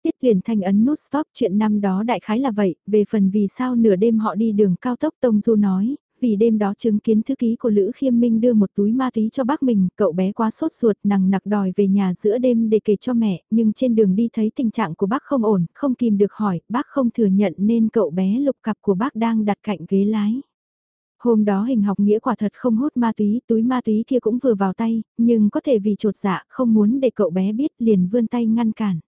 Tiết tuyển Thanh ấn nút stop chuyện năm đó đại khái là vậy, về phần vì sao nửa đêm họ đi đường cao tốc Tông Du nói, vì đêm đó chứng kiến thư ký của Lữ Khiêm Minh đưa một túi ma túy cho bác mình, cậu bé quá sốt ruột nằng nặc đòi về nhà giữa đêm để kể cho mẹ, nhưng trên đường đi thấy tình trạng của bác không ổn, không kìm được hỏi, bác không thừa nhận nên cậu bé lục cặp của bác đang đặt cạnh ghế lái. Hôm đó hình học nghĩa quả thật không hút ma túy, túi ma túy kia cũng vừa vào tay, nhưng có thể vì trột dạ không muốn để cậu bé biết liền vươn tay ngăn cản.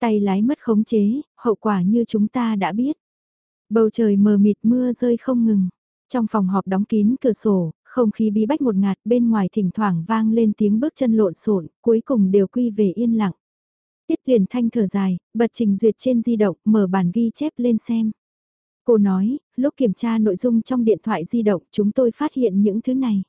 Tay lái mất khống chế, hậu quả như chúng ta đã biết. Bầu trời mờ mịt mưa rơi không ngừng. Trong phòng họp đóng kín cửa sổ, không khí bí bách một ngạt bên ngoài thỉnh thoảng vang lên tiếng bước chân lộn xộn, cuối cùng đều quy về yên lặng. Tiết Huyền Thanh thở dài, bật trình duyệt trên di động, mở bản ghi chép lên xem. Cô nói, lúc kiểm tra nội dung trong điện thoại di động chúng tôi phát hiện những thứ này.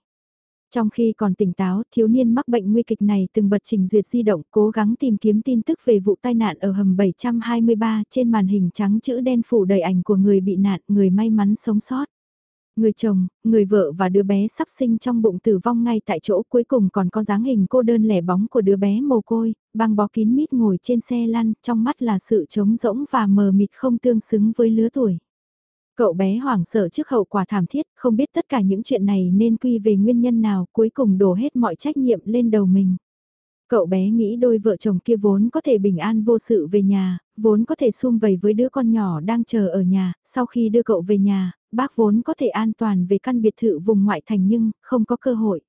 Trong khi còn tỉnh táo, thiếu niên mắc bệnh nguy kịch này từng bật trình duyệt di động cố gắng tìm kiếm tin tức về vụ tai nạn ở hầm 723 trên màn hình trắng chữ đen phủ đầy ảnh của người bị nạn, người may mắn sống sót. Người chồng, người vợ và đứa bé sắp sinh trong bụng tử vong ngay tại chỗ cuối cùng còn có dáng hình cô đơn lẻ bóng của đứa bé mồ côi, băng bó kín mít ngồi trên xe lăn, trong mắt là sự trống rỗng và mờ mịt không tương xứng với lứa tuổi. Cậu bé hoảng sợ trước hậu quả thảm thiết, không biết tất cả những chuyện này nên quy về nguyên nhân nào, cuối cùng đổ hết mọi trách nhiệm lên đầu mình. Cậu bé nghĩ đôi vợ chồng kia vốn có thể bình an vô sự về nhà, vốn có thể sum vầy với đứa con nhỏ đang chờ ở nhà, sau khi đưa cậu về nhà, bác vốn có thể an toàn về căn biệt thự vùng ngoại thành nhưng không có cơ hội.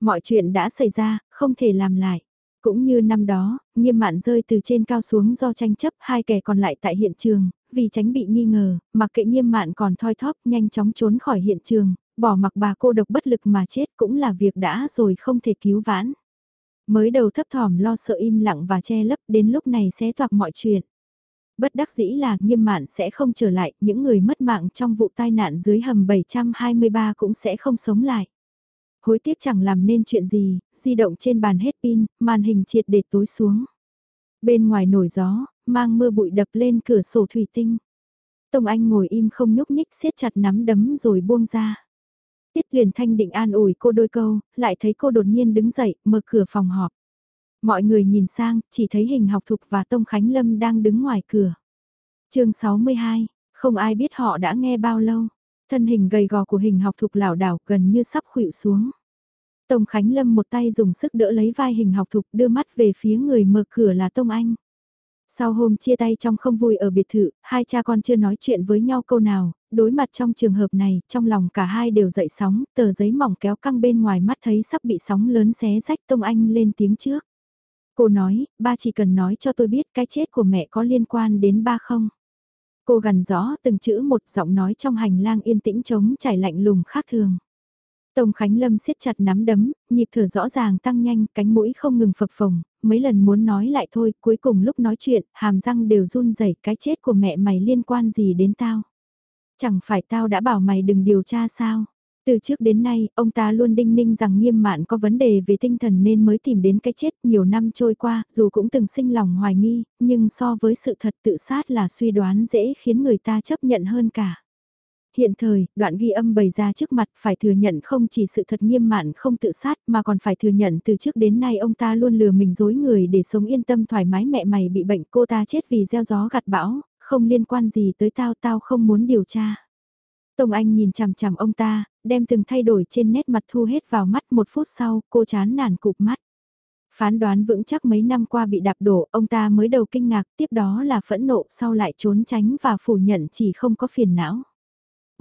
Mọi chuyện đã xảy ra, không thể làm lại. Cũng như năm đó, nghiêm mạn rơi từ trên cao xuống do tranh chấp hai kẻ còn lại tại hiện trường, vì tránh bị nghi ngờ, mặc kệ nghiêm mạn còn thoi thóp nhanh chóng trốn khỏi hiện trường, bỏ mặc bà cô độc bất lực mà chết cũng là việc đã rồi không thể cứu vãn. Mới đầu thấp thỏm lo sợ im lặng và che lấp đến lúc này sẽ toạc mọi chuyện. Bất đắc dĩ là nghiêm mạn sẽ không trở lại, những người mất mạng trong vụ tai nạn dưới hầm 723 cũng sẽ không sống lại. Hối tiếc chẳng làm nên chuyện gì, di động trên bàn hết pin, màn hình triệt để tối xuống. Bên ngoài nổi gió, mang mưa bụi đập lên cửa sổ thủy tinh. Tông Anh ngồi im không nhúc nhích siết chặt nắm đấm rồi buông ra. Tiết Huyền Thanh định an ủi cô đôi câu, lại thấy cô đột nhiên đứng dậy, mở cửa phòng họp. Mọi người nhìn sang, chỉ thấy hình học thục và Tông Khánh Lâm đang đứng ngoài cửa. chương 62, không ai biết họ đã nghe bao lâu. Thân hình gầy gò của hình học thục lảo đảo gần như sắp khuỵu xuống. Tông Khánh Lâm một tay dùng sức đỡ lấy vai hình học thục đưa mắt về phía người mở cửa là Tông Anh. Sau hôm chia tay trong không vui ở biệt thự, hai cha con chưa nói chuyện với nhau câu nào, đối mặt trong trường hợp này, trong lòng cả hai đều dậy sóng, tờ giấy mỏng kéo căng bên ngoài mắt thấy sắp bị sóng lớn xé rách Tông Anh lên tiếng trước. Cô nói, ba chỉ cần nói cho tôi biết cái chết của mẹ có liên quan đến ba không? Cô gần rõ từng chữ một giọng nói trong hành lang yên tĩnh trống trải lạnh lùng khác thường. Tông Khánh Lâm siết chặt nắm đấm, nhịp thở rõ ràng tăng nhanh, cánh mũi không ngừng phập phồng, mấy lần muốn nói lại thôi, cuối cùng lúc nói chuyện, hàm răng đều run rẩy cái chết của mẹ mày liên quan gì đến tao. Chẳng phải tao đã bảo mày đừng điều tra sao? Từ trước đến nay, ông ta luôn đinh ninh rằng nghiêm mạn có vấn đề về tinh thần nên mới tìm đến cái chết nhiều năm trôi qua, dù cũng từng sinh lòng hoài nghi, nhưng so với sự thật tự sát là suy đoán dễ khiến người ta chấp nhận hơn cả hiện thời, đoạn ghi âm bày ra trước mặt phải thừa nhận không chỉ sự thật nghiêm mạn không tự sát mà còn phải thừa nhận từ trước đến nay ông ta luôn lừa mình dối người để sống yên tâm thoải mái mẹ mày bị bệnh cô ta chết vì gieo gió gặt bão, không liên quan gì tới tao tao không muốn điều tra. Tông Anh nhìn chằm chằm ông ta, đem từng thay đổi trên nét mặt thu hết vào mắt một phút sau, cô chán nản cụp mắt. Phán đoán vững chắc mấy năm qua bị đạp đổ, ông ta mới đầu kinh ngạc, tiếp đó là phẫn nộ sau lại trốn tránh và phủ nhận chỉ không có phiền não.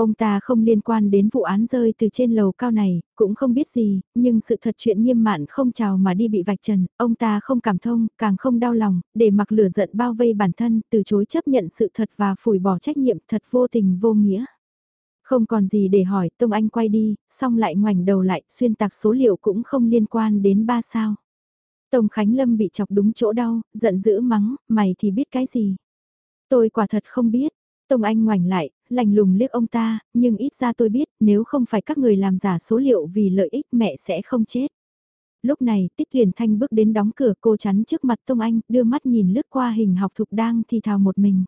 Ông ta không liên quan đến vụ án rơi từ trên lầu cao này, cũng không biết gì, nhưng sự thật chuyện nghiêm mạn không chào mà đi bị vạch trần, ông ta không cảm thông, càng không đau lòng, để mặc lửa giận bao vây bản thân, từ chối chấp nhận sự thật và phủi bỏ trách nhiệm thật vô tình vô nghĩa. Không còn gì để hỏi, Tông Anh quay đi, xong lại ngoảnh đầu lại, xuyên tạc số liệu cũng không liên quan đến ba sao. Tông Khánh Lâm bị chọc đúng chỗ đau, giận dữ mắng, mày thì biết cái gì. Tôi quả thật không biết, Tông Anh ngoảnh lại, lành lùng liếc ông ta, nhưng ít ra tôi biết nếu không phải các người làm giả số liệu vì lợi ích mẹ sẽ không chết. Lúc này Tích Huyền Thanh bước đến đóng cửa cô chắn trước mặt Tông Anh, đưa mắt nhìn lướt qua hình học thục đang thì thào một mình.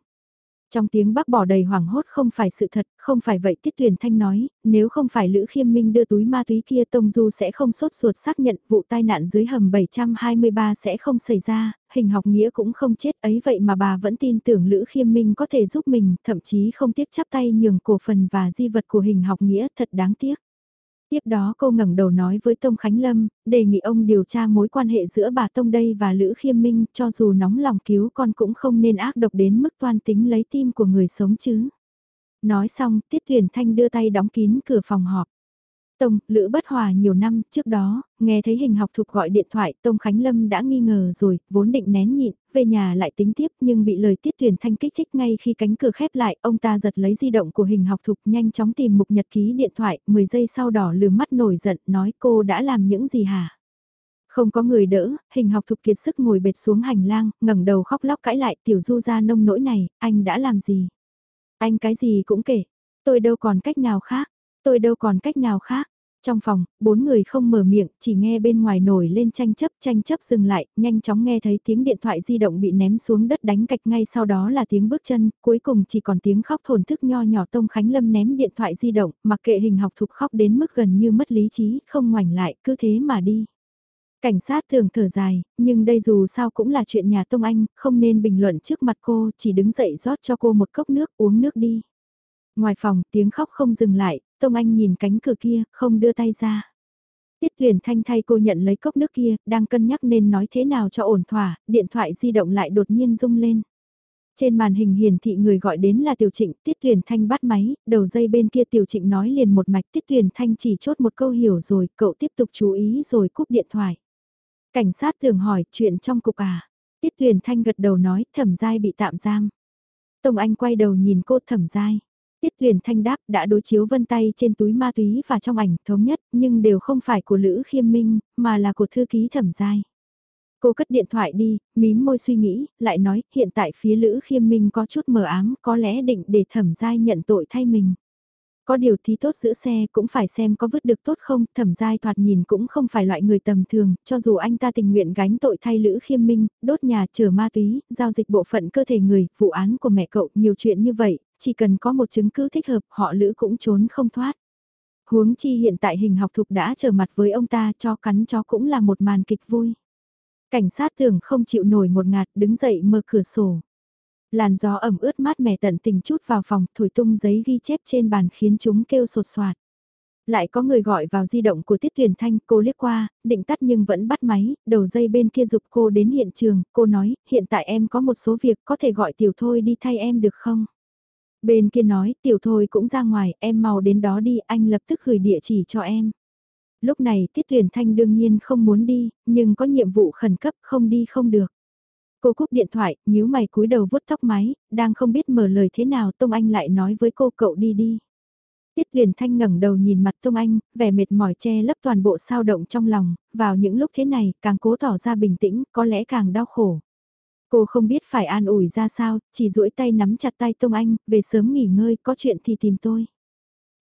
Trong tiếng bác bỏ đầy hoảng hốt không phải sự thật, không phải vậy Tiết Tuyền Thanh nói, nếu không phải Lữ Khiêm Minh đưa túi ma túy kia Tông Du sẽ không sốt ruột xác nhận vụ tai nạn dưới hầm 723 sẽ không xảy ra, hình học nghĩa cũng không chết ấy vậy mà bà vẫn tin tưởng Lữ Khiêm Minh có thể giúp mình, thậm chí không tiếc chắp tay nhường cổ phần và di vật của hình học nghĩa thật đáng tiếc. Tiếp đó cô ngẩng đầu nói với Tông Khánh Lâm, đề nghị ông điều tra mối quan hệ giữa bà Tông đây và Lữ Khiêm Minh, cho dù nóng lòng cứu con cũng không nên ác độc đến mức toan tính lấy tim của người sống chứ. Nói xong, Tiết Huyền Thanh đưa tay đóng kín cửa phòng họp. Tông, Lữ bất hòa nhiều năm, trước đó, nghe thấy hình học thục gọi điện thoại, Tông Khánh Lâm đã nghi ngờ rồi, vốn định nén nhịn, về nhà lại tính tiếp nhưng bị lời tiết tuyển thanh kích thích ngay khi cánh cửa khép lại, ông ta giật lấy di động của hình học thục nhanh chóng tìm mục nhật ký điện thoại, 10 giây sau đỏ lừa mắt nổi giận, nói cô đã làm những gì hả? Không có người đỡ, hình học thục kiệt sức ngồi bệt xuống hành lang, ngẩng đầu khóc lóc cãi lại tiểu du ra nông nỗi này, anh đã làm gì? Anh cái gì cũng kể, tôi đâu còn cách nào khác, tôi đâu còn cách nào khác. Trong phòng, bốn người không mở miệng, chỉ nghe bên ngoài nổi lên tranh chấp, tranh chấp dừng lại, nhanh chóng nghe thấy tiếng điện thoại di động bị ném xuống đất đánh cạch ngay sau đó là tiếng bước chân, cuối cùng chỉ còn tiếng khóc thổn thức nho nhỏ Tông Khánh Lâm ném điện thoại di động, mặc kệ hình học thục khóc đến mức gần như mất lý trí, không ngoảnh lại, cứ thế mà đi. Cảnh sát thường thở dài, nhưng đây dù sao cũng là chuyện nhà Tông Anh, không nên bình luận trước mặt cô, chỉ đứng dậy rót cho cô một cốc nước, uống nước đi. Ngoài phòng, tiếng khóc không dừng lại, Tông Anh nhìn cánh cửa kia, không đưa tay ra. Tiết Huyền Thanh thay cô nhận lấy cốc nước kia, đang cân nhắc nên nói thế nào cho ổn thỏa, điện thoại di động lại đột nhiên rung lên. Trên màn hình hiển thị người gọi đến là Tiểu Trịnh, Tiết Huyền Thanh bắt máy, đầu dây bên kia Tiểu Trịnh nói liền một mạch Tiết Huyền Thanh chỉ chốt một câu hiểu rồi, cậu tiếp tục chú ý rồi cúp điện thoại. Cảnh sát thường hỏi chuyện trong cục à. Tiết Huyền Thanh gật đầu nói thẩm giai bị tạm giam. Tông Anh quay đầu nhìn cô thẩm giai. Tiết Tuyền Thanh đáp đã đối chiếu vân tay trên túi ma túy và trong ảnh thống nhất nhưng đều không phải của Lữ Khiêm Minh mà là của thư ký thẩm giai. Cô cất điện thoại đi, mím môi suy nghĩ, lại nói hiện tại phía Lữ Khiêm Minh có chút mờ ám có lẽ định để thẩm giai nhận tội thay mình. Có điều thì tốt giữ xe cũng phải xem có vứt được tốt không, thẩm giai thoạt nhìn cũng không phải loại người tầm thường, cho dù anh ta tình nguyện gánh tội thay Lữ Khiêm Minh, đốt nhà chở ma túy, giao dịch bộ phận cơ thể người, vụ án của mẹ cậu, nhiều chuyện như vậy, chỉ cần có một chứng cứ thích hợp họ Lữ cũng trốn không thoát. Huống chi hiện tại hình học thục đã trở mặt với ông ta cho cắn chó cũng là một màn kịch vui. Cảnh sát tưởng không chịu nổi một ngạt đứng dậy mở cửa sổ. Làn gió ẩm ướt mát mẻ tận tình chút vào phòng, thổi tung giấy ghi chép trên bàn khiến chúng kêu sột soạt. Lại có người gọi vào di động của Tiết Tuyền Thanh, cô liếc qua, định tắt nhưng vẫn bắt máy, đầu dây bên kia dục cô đến hiện trường, cô nói, hiện tại em có một số việc có thể gọi tiểu thôi đi thay em được không? Bên kia nói, tiểu thôi cũng ra ngoài, em mau đến đó đi, anh lập tức gửi địa chỉ cho em. Lúc này Tiết Tuyển Thanh đương nhiên không muốn đi, nhưng có nhiệm vụ khẩn cấp không đi không được. Cô cúp điện thoại, nhíu mày cúi đầu vuốt tóc mái, đang không biết mở lời thế nào Tông Anh lại nói với cô cậu đi đi. Tiết Tuyển Thanh ngẩng đầu nhìn mặt Tông Anh, vẻ mệt mỏi che lấp toàn bộ sao động trong lòng, vào những lúc thế này, càng cố tỏ ra bình tĩnh, có lẽ càng đau khổ. Cô không biết phải an ủi ra sao, chỉ duỗi tay nắm chặt tay Tông Anh, về sớm nghỉ ngơi, có chuyện thì tìm tôi.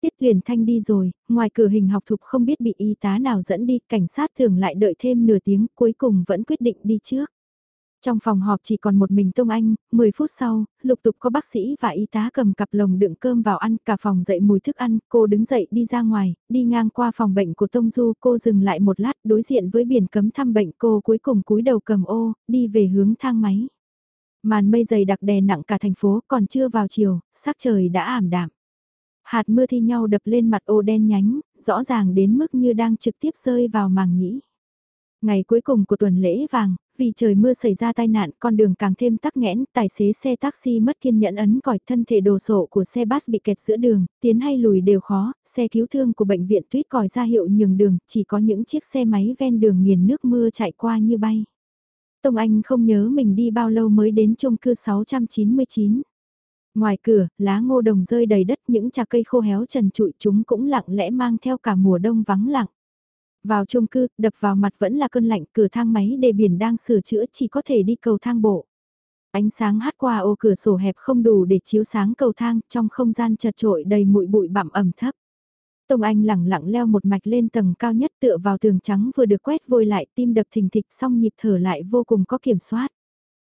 Tiết Huyền Thanh đi rồi, ngoài cửa hình học thục không biết bị y tá nào dẫn đi, cảnh sát thường lại đợi thêm nửa tiếng, cuối cùng vẫn quyết định đi trước. Trong phòng họp chỉ còn một mình Tông Anh, 10 phút sau, lục tục có bác sĩ và y tá cầm cặp lồng đựng cơm vào ăn, cả phòng dậy mùi thức ăn, cô đứng dậy đi ra ngoài, đi ngang qua phòng bệnh của Tông Du, cô dừng lại một lát đối diện với biển cấm thăm bệnh cô cuối cùng cúi đầu cầm ô, đi về hướng thang máy. Màn mây dày đặc đè nặng cả thành phố còn chưa vào chiều, sắc trời đã ảm đạm. Hạt mưa thi nhau đập lên mặt ô đen nhánh, rõ ràng đến mức như đang trực tiếp rơi vào màng nhĩ. Ngày cuối cùng của tuần lễ vàng, vì trời mưa xảy ra tai nạn con đường càng thêm tắc nghẽn, tài xế xe taxi mất kiên nhẫn ấn còi thân thể đồ sộ của xe bus bị kẹt giữa đường, tiến hay lùi đều khó, xe cứu thương của bệnh viện tuyết còi ra hiệu nhường đường, chỉ có những chiếc xe máy ven đường nghiền nước mưa chạy qua như bay. Tông Anh không nhớ mình đi bao lâu mới đến chung cư 699. Ngoài cửa, lá ngô đồng rơi đầy đất những trà cây khô héo trần trụi chúng cũng lặng lẽ mang theo cả mùa đông vắng lặng. Vào chung cư, đập vào mặt vẫn là cơn lạnh, cửa thang máy đề biển đang sửa chữa chỉ có thể đi cầu thang bộ. Ánh sáng hát qua ô cửa sổ hẹp không đủ để chiếu sáng cầu thang, trong không gian chật trội đầy bụi bụi bặm ẩm thấp. Tông Anh lẳng lặng leo một mạch lên tầng cao nhất tựa vào tường trắng vừa được quét vôi lại tim đập thình thịch xong nhịp thở lại vô cùng có kiểm soát.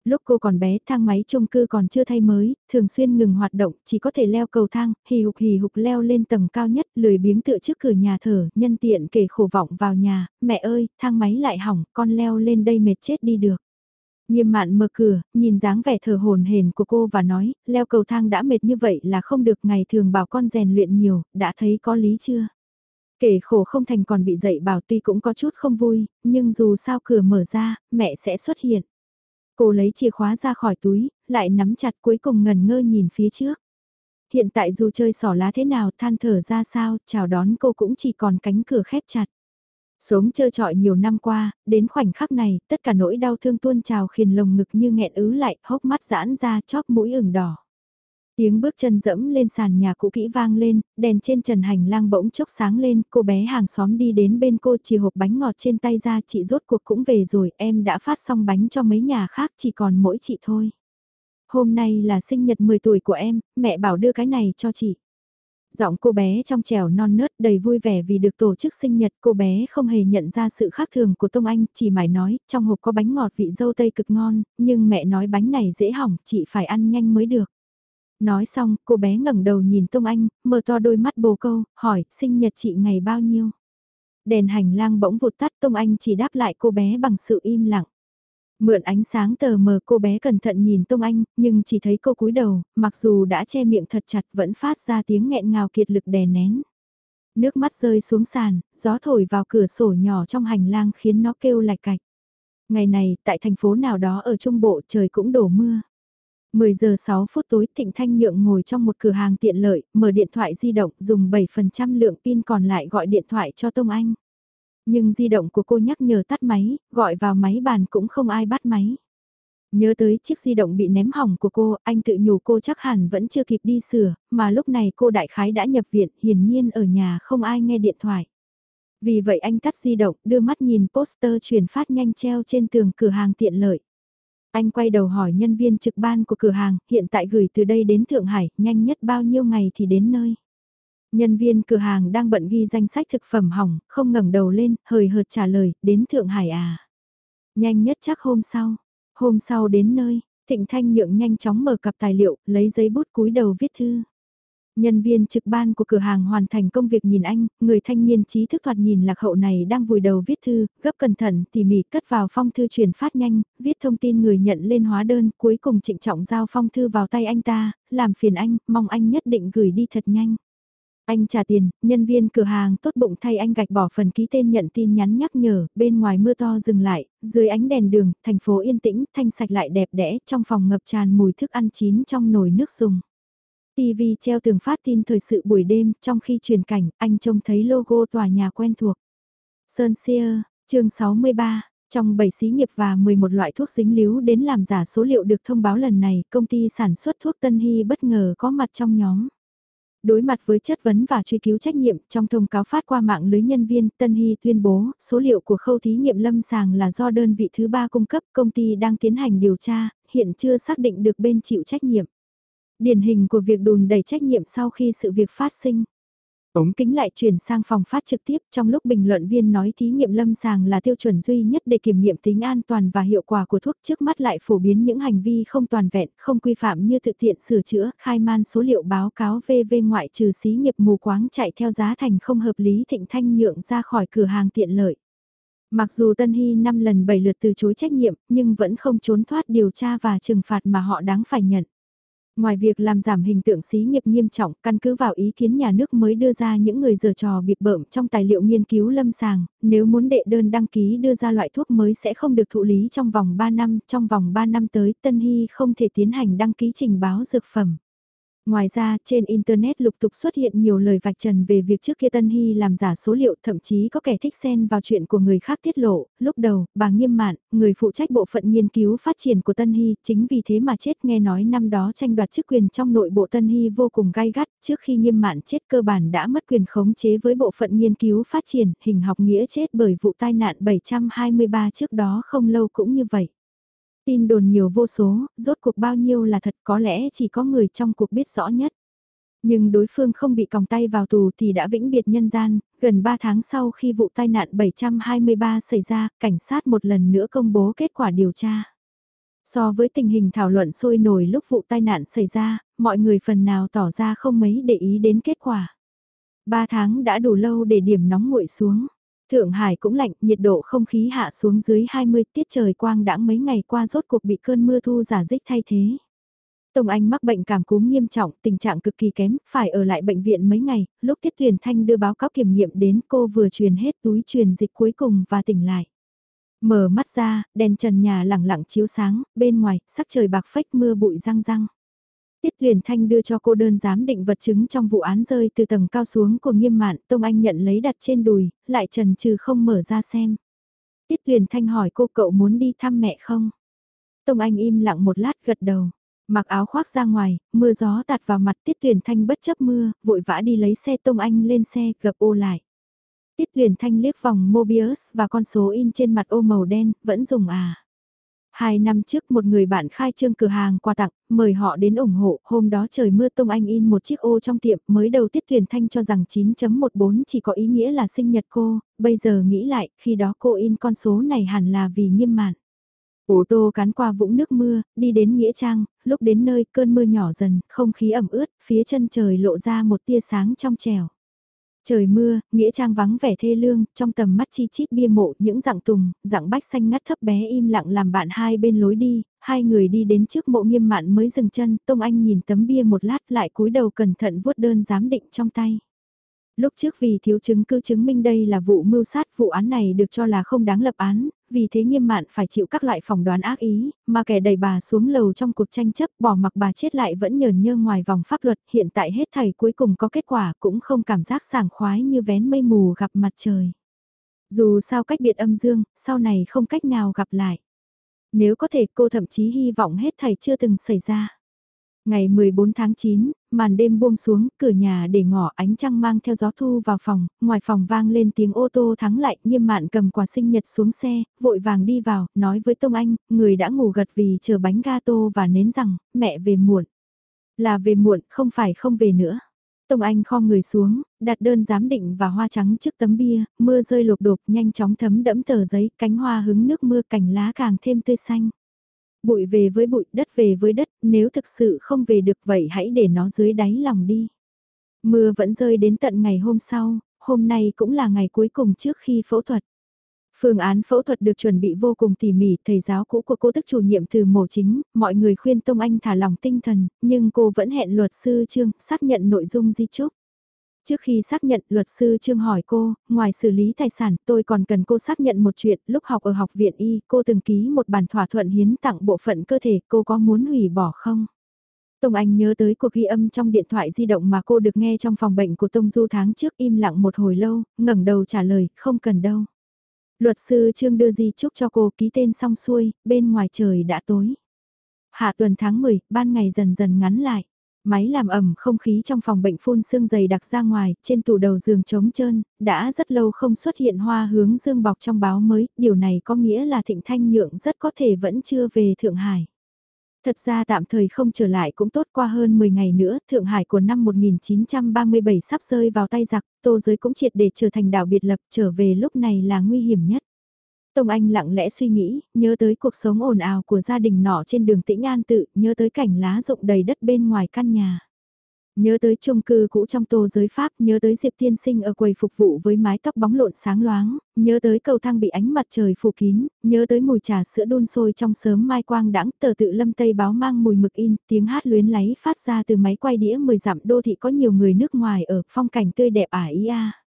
Lúc cô còn bé thang máy chung cư còn chưa thay mới, thường xuyên ngừng hoạt động, chỉ có thể leo cầu thang, hì hục hì hục leo lên tầng cao nhất, lười biếng tựa trước cửa nhà thở, nhân tiện kể khổ vọng vào nhà, mẹ ơi, thang máy lại hỏng, con leo lên đây mệt chết đi được. Nghiêm mạn mở cửa, nhìn dáng vẻ thở hồn hển của cô và nói, leo cầu thang đã mệt như vậy là không được ngày thường bảo con rèn luyện nhiều, đã thấy có lý chưa? Kể khổ không thành còn bị dậy bảo tuy cũng có chút không vui, nhưng dù sao cửa mở ra, mẹ sẽ xuất hiện. Cô lấy chìa khóa ra khỏi túi, lại nắm chặt cuối cùng ngần ngơ nhìn phía trước. Hiện tại dù chơi sỏ lá thế nào than thở ra sao, chào đón cô cũng chỉ còn cánh cửa khép chặt. Sống trơ trọi nhiều năm qua, đến khoảnh khắc này, tất cả nỗi đau thương tuôn trào khiền lồng ngực như nghẹn ứ lại, hốc mắt giãn ra, chóp mũi ửng đỏ. Tiếng bước chân dẫm lên sàn nhà cũ kỹ vang lên, đèn trên trần hành lang bỗng chốc sáng lên, cô bé hàng xóm đi đến bên cô chỉ hộp bánh ngọt trên tay ra, chị rốt cuộc cũng về rồi, em đã phát xong bánh cho mấy nhà khác, chỉ còn mỗi chị thôi. Hôm nay là sinh nhật 10 tuổi của em, mẹ bảo đưa cái này cho chị. Giọng cô bé trong trẻo non nớt đầy vui vẻ vì được tổ chức sinh nhật cô bé không hề nhận ra sự khác thường của Tông Anh, chỉ mải nói, trong hộp có bánh ngọt vị dâu tây cực ngon, nhưng mẹ nói bánh này dễ hỏng, chị phải ăn nhanh mới được. Nói xong, cô bé ngẩng đầu nhìn Tông Anh, mở to đôi mắt bồ câu, hỏi, sinh nhật chị ngày bao nhiêu? Đèn hành lang bỗng vụt tắt Tông Anh chỉ đáp lại cô bé bằng sự im lặng. Mượn ánh sáng tờ mờ cô bé cẩn thận nhìn Tông Anh, nhưng chỉ thấy cô cúi đầu, mặc dù đã che miệng thật chặt vẫn phát ra tiếng nghẹn ngào kiệt lực đè nén. Nước mắt rơi xuống sàn, gió thổi vào cửa sổ nhỏ trong hành lang khiến nó kêu lạch cạch. Ngày này, tại thành phố nào đó ở Trung Bộ trời cũng đổ mưa. 10 giờ 6 phút tối Thịnh Thanh Nhượng ngồi trong một cửa hàng tiện lợi, mở điện thoại di động dùng 7% lượng pin còn lại gọi điện thoại cho Tông Anh. Nhưng di động của cô nhắc nhở tắt máy, gọi vào máy bàn cũng không ai bắt máy. Nhớ tới chiếc di động bị ném hỏng của cô, anh tự nhủ cô chắc hẳn vẫn chưa kịp đi sửa, mà lúc này cô đại khái đã nhập viện, hiển nhiên ở nhà không ai nghe điện thoại. Vì vậy anh tắt di động, đưa mắt nhìn poster truyền phát nhanh treo trên tường cửa hàng tiện lợi. Anh quay đầu hỏi nhân viên trực ban của cửa hàng, hiện tại gửi từ đây đến Thượng Hải, nhanh nhất bao nhiêu ngày thì đến nơi. Nhân viên cửa hàng đang bận ghi danh sách thực phẩm hỏng, không ngẩng đầu lên, hời hợt trả lời, đến Thượng Hải à. Nhanh nhất chắc hôm sau. Hôm sau đến nơi, Thịnh Thanh Nhượng nhanh chóng mở cặp tài liệu, lấy giấy bút cúi đầu viết thư. Nhân viên trực ban của cửa hàng hoàn thành công việc nhìn anh, người thanh niên trí thức thoạt nhìn lạc hậu này đang vùi đầu viết thư, gấp cẩn thận tỉ mỉ cất vào phong thư truyền phát nhanh, viết thông tin người nhận lên hóa đơn, cuối cùng trịnh trọng giao phong thư vào tay anh ta, làm phiền anh, mong anh nhất định gửi đi thật nhanh. Anh trả tiền, nhân viên cửa hàng tốt bụng thay anh gạch bỏ phần ký tên nhận tin nhắn nhắc nhở, bên ngoài mưa to dừng lại, dưới ánh đèn đường, thành phố yên tĩnh, thanh sạch lại đẹp đẽ, trong phòng ngập tràn mùi thức ăn chín trong nồi nước dùng. TV treo tường phát tin thời sự buổi đêm, trong khi truyền cảnh, anh trông thấy logo tòa nhà quen thuộc. Sơn Sear, chương 63, trong 7 xí nghiệp và 11 loại thuốc dính líu đến làm giả số liệu được thông báo lần này, công ty sản xuất thuốc Tân Hy bất ngờ có mặt trong nhóm. Đối mặt với chất vấn và truy cứu trách nhiệm, trong thông cáo phát qua mạng lưới nhân viên, Tân Hy tuyên bố, số liệu của khâu thí nghiệm lâm sàng là do đơn vị thứ ba cung cấp, công ty đang tiến hành điều tra, hiện chưa xác định được bên chịu trách nhiệm. Điển hình của việc đùn đẩy trách nhiệm sau khi sự việc phát sinh. Ống kính lại chuyển sang phòng phát trực tiếp trong lúc bình luận viên nói thí nghiệm lâm sàng là tiêu chuẩn duy nhất để kiểm nghiệm tính an toàn và hiệu quả của thuốc trước mắt lại phổ biến những hành vi không toàn vẹn, không quy phạm như thực hiện sửa chữa, khai man số liệu báo cáo VV ngoại trừ xí nghiệp mù quáng chạy theo giá thành không hợp lý thịnh thanh nhượng ra khỏi cửa hàng tiện lợi. Mặc dù Tân Hy 5 lần 7 lượt từ chối trách nhiệm, nhưng vẫn không trốn thoát điều tra và trừng phạt mà họ đáng phải nhận. Ngoài việc làm giảm hình tượng xí nghiệp nghiêm trọng, căn cứ vào ý kiến nhà nước mới đưa ra những người giờ trò bịp bợm trong tài liệu nghiên cứu lâm sàng, nếu muốn đệ đơn đăng ký đưa ra loại thuốc mới sẽ không được thụ lý trong vòng 3 năm, trong vòng 3 năm tới Tân Hy không thể tiến hành đăng ký trình báo dược phẩm. Ngoài ra, trên Internet lục tục xuất hiện nhiều lời vạch trần về việc trước kia Tân Hy làm giả số liệu thậm chí có kẻ thích xen vào chuyện của người khác tiết lộ. Lúc đầu, bà Nghiêm Mạn, người phụ trách bộ phận nghiên cứu phát triển của Tân Hy, chính vì thế mà chết nghe nói năm đó tranh đoạt chức quyền trong nội bộ Tân Hy vô cùng gai gắt. Trước khi Nghiêm Mạn chết cơ bản đã mất quyền khống chế với bộ phận nghiên cứu phát triển, hình học nghĩa chết bởi vụ tai nạn 723 trước đó không lâu cũng như vậy. Tin đồn nhiều vô số, rốt cuộc bao nhiêu là thật có lẽ chỉ có người trong cuộc biết rõ nhất. Nhưng đối phương không bị còng tay vào tù thì đã vĩnh biệt nhân gian, gần 3 tháng sau khi vụ tai nạn 723 xảy ra, cảnh sát một lần nữa công bố kết quả điều tra. So với tình hình thảo luận sôi nổi lúc vụ tai nạn xảy ra, mọi người phần nào tỏ ra không mấy để ý đến kết quả. Ba tháng đã đủ lâu để điểm nóng nguội xuống. Thượng Hải cũng lạnh, nhiệt độ không khí hạ xuống dưới 20 tiết trời quang đãng mấy ngày qua rốt cuộc bị cơn mưa thu giả dích thay thế. Tông Anh mắc bệnh cảm cúm nghiêm trọng, tình trạng cực kỳ kém, phải ở lại bệnh viện mấy ngày, lúc Tiết Tuyền Thanh đưa báo cáo kiểm nghiệm đến cô vừa truyền hết túi truyền dịch cuối cùng và tỉnh lại. Mở mắt ra, đèn trần nhà lẳng lặng chiếu sáng, bên ngoài, sắc trời bạc phách mưa bụi răng răng. Tiết Huyền Thanh đưa cho cô đơn giám định vật chứng trong vụ án rơi từ tầng cao xuống của nghiêm mạn, Tông Anh nhận lấy đặt trên đùi, lại trần trừ không mở ra xem. Tiết Huyền Thanh hỏi cô cậu muốn đi thăm mẹ không? Tông Anh im lặng một lát gật đầu. Mặc áo khoác ra ngoài, mưa gió tạt vào mặt Tiết Tuyền Thanh bất chấp mưa, vội vã đi lấy xe Tông Anh lên xe, gập ô lại. Tiết Tuyền Thanh liếc vòng Mobius và con số in trên mặt ô màu đen, vẫn dùng à. Hai năm trước một người bạn khai trương cửa hàng quà tặng, mời họ đến ủng hộ, hôm đó trời mưa Tông Anh in một chiếc ô trong tiệm, mới đầu Tiết Thuyền Thanh cho rằng 9.14 chỉ có ý nghĩa là sinh nhật cô, bây giờ nghĩ lại, khi đó cô in con số này hẳn là vì nghiêm mạn. Ô tô cán qua vũng nước mưa, đi đến Nghĩa Trang, lúc đến nơi cơn mưa nhỏ dần, không khí ẩm ướt, phía chân trời lộ ra một tia sáng trong trèo. Trời mưa, Nghĩa Trang vắng vẻ thê lương, trong tầm mắt chi chít bia mộ những dạng tùng, dạng bách xanh ngắt thấp bé im lặng làm bạn hai bên lối đi, hai người đi đến trước mộ nghiêm mạn mới dừng chân, Tông Anh nhìn tấm bia một lát lại cúi đầu cẩn thận vuốt đơn giám định trong tay. Lúc trước vì thiếu chứng cứ chứng minh đây là vụ mưu sát vụ án này được cho là không đáng lập án, vì thế nghiêm mạn phải chịu các loại phỏng đoán ác ý, mà kẻ đẩy bà xuống lầu trong cuộc tranh chấp bỏ mặc bà chết lại vẫn nhờn nhơ ngoài vòng pháp luật, hiện tại hết thầy cuối cùng có kết quả cũng không cảm giác sảng khoái như vén mây mù gặp mặt trời. Dù sao cách biệt âm dương, sau này không cách nào gặp lại. Nếu có thể cô thậm chí hy vọng hết thầy chưa từng xảy ra. Ngày 14 tháng 9, màn đêm buông xuống, cửa nhà để ngỏ ánh trăng mang theo gió thu vào phòng, ngoài phòng vang lên tiếng ô tô thắng lại, nghiêm mạn cầm quà sinh nhật xuống xe, vội vàng đi vào, nói với Tông Anh, người đã ngủ gật vì chờ bánh gato và nến rằng, mẹ về muộn. Là về muộn, không phải không về nữa. Tông Anh kho người xuống, đặt đơn giám định và hoa trắng trước tấm bia, mưa rơi lục đục nhanh chóng thấm đẫm tờ giấy, cánh hoa hứng nước mưa cành lá càng thêm tươi xanh. Bụi về với bụi, đất về với đất, nếu thực sự không về được vậy hãy để nó dưới đáy lòng đi. Mưa vẫn rơi đến tận ngày hôm sau, hôm nay cũng là ngày cuối cùng trước khi phẫu thuật. Phương án phẫu thuật được chuẩn bị vô cùng tỉ mỉ, thầy giáo cũ của cô tức chủ nhiệm từ mổ chính, mọi người khuyên Tông Anh thả lòng tinh thần, nhưng cô vẫn hẹn luật sư Trương xác nhận nội dung di chúc. Trước khi xác nhận, luật sư Trương hỏi cô, ngoài xử lý tài sản, tôi còn cần cô xác nhận một chuyện, lúc học ở học viện Y, cô từng ký một bản thỏa thuận hiến tặng bộ phận cơ thể, cô có muốn hủy bỏ không? Tông Anh nhớ tới cuộc ghi âm trong điện thoại di động mà cô được nghe trong phòng bệnh của Tông Du tháng trước im lặng một hồi lâu, ngẩng đầu trả lời, không cần đâu. Luật sư Trương đưa di chúc cho cô ký tên xong xuôi, bên ngoài trời đã tối. Hạ tuần tháng 10, ban ngày dần dần ngắn lại. Máy làm ẩm không khí trong phòng bệnh phun sương dày đặc ra ngoài, trên tủ đầu giường trống trơn, đã rất lâu không xuất hiện hoa hướng dương bọc trong báo mới, điều này có nghĩa là Thịnh Thanh Nhượng rất có thể vẫn chưa về Thượng Hải. Thật ra tạm thời không trở lại cũng tốt qua hơn 10 ngày nữa, Thượng Hải của năm 1937 sắp rơi vào tay giặc, tô giới cũng triệt để trở thành đảo biệt lập, trở về lúc này là nguy hiểm nhất. Tông Anh lặng lẽ suy nghĩ, nhớ tới cuộc sống ồn ào của gia đình nọ trên đường Tĩnh An tự, nhớ tới cảnh lá rụng đầy đất bên ngoài căn nhà. Nhớ tới chung cư cũ trong tô giới Pháp, nhớ tới Diệp Tiên Sinh ở quầy phục vụ với mái tóc bóng lộn sáng loáng, nhớ tới cầu thang bị ánh mặt trời phủ kín, nhớ tới mùi trà sữa đun sôi trong sớm mai quang đãng tờ tự lâm tây báo mang mùi mực in, tiếng hát luyến láy phát ra từ máy quay đĩa 10 dặm đô thị có nhiều người nước ngoài ở phong cảnh tươi đẹp ả ý a.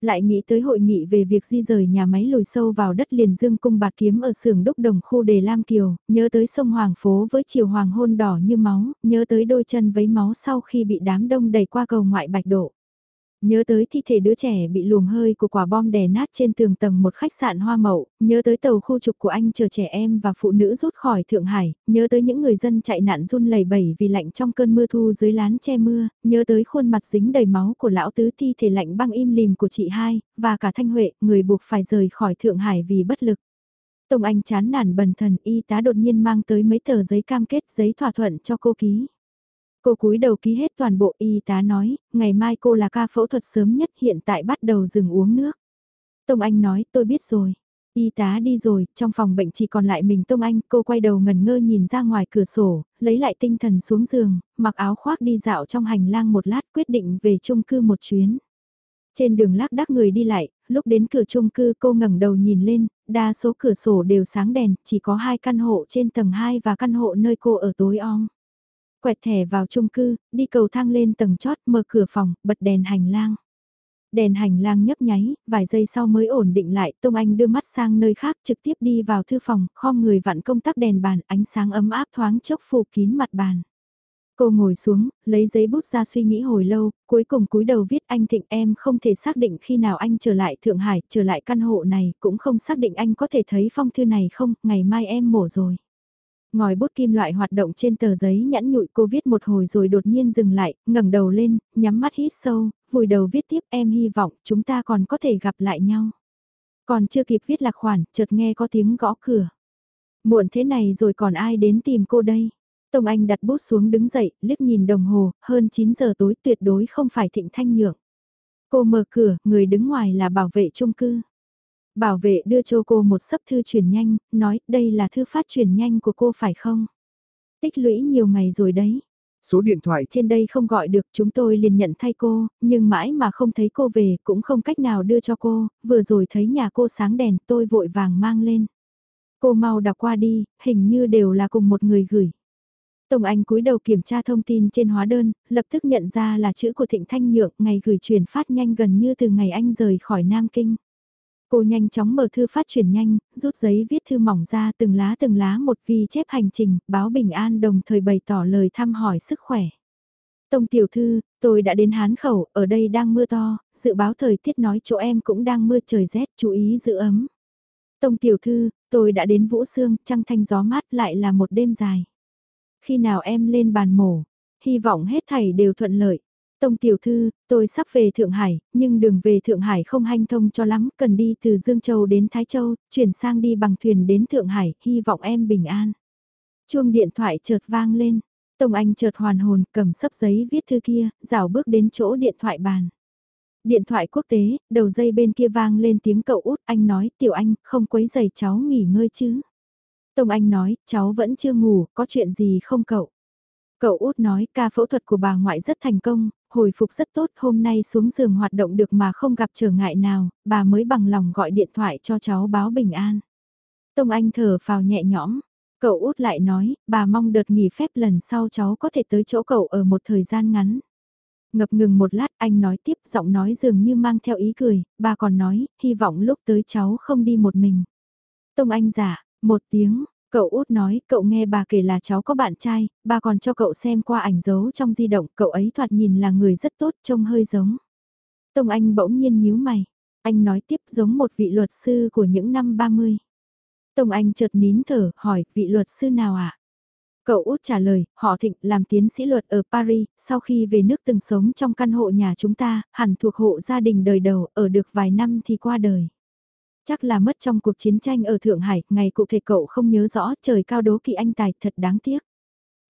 Lại nghĩ tới hội nghị về việc di rời nhà máy lùi sâu vào đất liền dương cung bạc kiếm ở xưởng đúc đồng khu đề Lam Kiều, nhớ tới sông Hoàng phố với chiều hoàng hôn đỏ như máu, nhớ tới đôi chân vấy máu sau khi bị đám đông đẩy qua cầu ngoại bạch độ. Nhớ tới thi thể đứa trẻ bị luồng hơi của quả bom đè nát trên tường tầng một khách sạn hoa mậu, nhớ tới tàu khu trục của anh chờ trẻ em và phụ nữ rút khỏi Thượng Hải, nhớ tới những người dân chạy nạn run lẩy bẩy vì lạnh trong cơn mưa thu dưới lán che mưa, nhớ tới khuôn mặt dính đầy máu của lão tứ thi thể lạnh băng im lìm của chị hai, và cả Thanh Huệ, người buộc phải rời khỏi Thượng Hải vì bất lực. Tông Anh chán nản bần thần y tá đột nhiên mang tới mấy tờ giấy cam kết giấy thỏa thuận cho cô ký. Cô cúi đầu ký hết toàn bộ y tá nói, ngày mai cô là ca phẫu thuật sớm nhất hiện tại bắt đầu dừng uống nước. Tông Anh nói tôi biết rồi. Y tá đi rồi, trong phòng bệnh chỉ còn lại mình Tông Anh, cô quay đầu ngần ngơ nhìn ra ngoài cửa sổ, lấy lại tinh thần xuống giường, mặc áo khoác đi dạo trong hành lang một lát quyết định về chung cư một chuyến. Trên đường lác đác người đi lại, lúc đến cửa chung cư cô ngẩng đầu nhìn lên, đa số cửa sổ đều sáng đèn, chỉ có hai căn hộ trên tầng 2 và căn hộ nơi cô ở tối om. Quẹt thẻ vào chung cư, đi cầu thang lên tầng chót, mở cửa phòng, bật đèn hành lang. Đèn hành lang nhấp nháy, vài giây sau mới ổn định lại, Tông Anh đưa mắt sang nơi khác trực tiếp đi vào thư phòng, khom người vặn công tắc đèn bàn, ánh sáng ấm áp thoáng chốc phủ kín mặt bàn. Cô ngồi xuống, lấy giấy bút ra suy nghĩ hồi lâu, cuối cùng cúi đầu viết anh Thịnh em không thể xác định khi nào anh trở lại Thượng Hải, trở lại căn hộ này, cũng không xác định anh có thể thấy phong thư này không, ngày mai em mổ rồi. Ngòi bút kim loại hoạt động trên tờ giấy nhẵn nhụi cô viết một hồi rồi đột nhiên dừng lại, ngẩng đầu lên, nhắm mắt hít sâu, vùi đầu viết tiếp em hy vọng chúng ta còn có thể gặp lại nhau. Còn chưa kịp viết lạc khoản, chợt nghe có tiếng gõ cửa. Muộn thế này rồi còn ai đến tìm cô đây? Tông Anh đặt bút xuống đứng dậy, liếc nhìn đồng hồ, hơn 9 giờ tối tuyệt đối không phải thịnh thanh nhượng. Cô mở cửa, người đứng ngoài là bảo vệ chung cư. Bảo vệ đưa cho cô một sấp thư chuyển nhanh, nói đây là thư phát chuyển nhanh của cô phải không? Tích lũy nhiều ngày rồi đấy. Số điện thoại trên đây không gọi được chúng tôi liền nhận thay cô, nhưng mãi mà không thấy cô về cũng không cách nào đưa cho cô, vừa rồi thấy nhà cô sáng đèn tôi vội vàng mang lên. Cô mau đọc qua đi, hình như đều là cùng một người gửi. Tổng Anh cúi đầu kiểm tra thông tin trên hóa đơn, lập tức nhận ra là chữ của Thịnh Thanh Nhượng, ngày gửi chuyển phát nhanh gần như từ ngày anh rời khỏi Nam Kinh. Cô nhanh chóng mở thư phát chuyển nhanh, rút giấy viết thư mỏng ra từng lá từng lá một ghi chép hành trình, báo bình an đồng thời bày tỏ lời thăm hỏi sức khỏe. Tông tiểu thư, tôi đã đến Hán Khẩu, ở đây đang mưa to, dự báo thời tiết nói chỗ em cũng đang mưa trời rét, chú ý giữ ấm. Tông tiểu thư, tôi đã đến Vũ Sương, trăng thanh gió mát lại là một đêm dài. Khi nào em lên bàn mổ, hy vọng hết thảy đều thuận lợi. Tông tiểu thư, tôi sắp về Thượng Hải, nhưng đường về Thượng Hải không hanh thông cho lắm, cần đi từ Dương Châu đến Thái Châu, chuyển sang đi bằng thuyền đến Thượng Hải, hy vọng em bình an. Chuông điện thoại chợt vang lên, Tông Anh chợt hoàn hồn, cầm sấp giấy viết thư kia, rảo bước đến chỗ điện thoại bàn. Điện thoại quốc tế, đầu dây bên kia vang lên tiếng cậu út, anh nói, tiểu anh, không quấy giày cháu nghỉ ngơi chứ. Tông Anh nói, cháu vẫn chưa ngủ, có chuyện gì không cậu? Cậu út nói ca phẫu thuật của bà ngoại rất thành công, hồi phục rất tốt, hôm nay xuống giường hoạt động được mà không gặp trở ngại nào, bà mới bằng lòng gọi điện thoại cho cháu báo bình an. Tông Anh thở phào nhẹ nhõm, cậu út lại nói, bà mong đợt nghỉ phép lần sau cháu có thể tới chỗ cậu ở một thời gian ngắn. Ngập ngừng một lát anh nói tiếp giọng nói dường như mang theo ý cười, bà còn nói, hy vọng lúc tới cháu không đi một mình. Tông Anh giả, một tiếng, Cậu út nói, cậu nghe bà kể là cháu có bạn trai, bà còn cho cậu xem qua ảnh dấu trong di động, cậu ấy thoạt nhìn là người rất tốt, trông hơi giống. Tông Anh bỗng nhiên nhíu mày, anh nói tiếp giống một vị luật sư của những năm 30. Tông Anh chợt nín thở, hỏi, vị luật sư nào ạ? À? Cậu út trả lời, họ thịnh làm tiến sĩ luật ở Paris, sau khi về nước từng sống trong căn hộ nhà chúng ta, hẳn thuộc hộ gia đình đời đầu, ở được vài năm thì qua đời. Chắc là mất trong cuộc chiến tranh ở Thượng Hải, ngày cụ thể cậu không nhớ rõ trời cao đố kỵ anh tài thật đáng tiếc.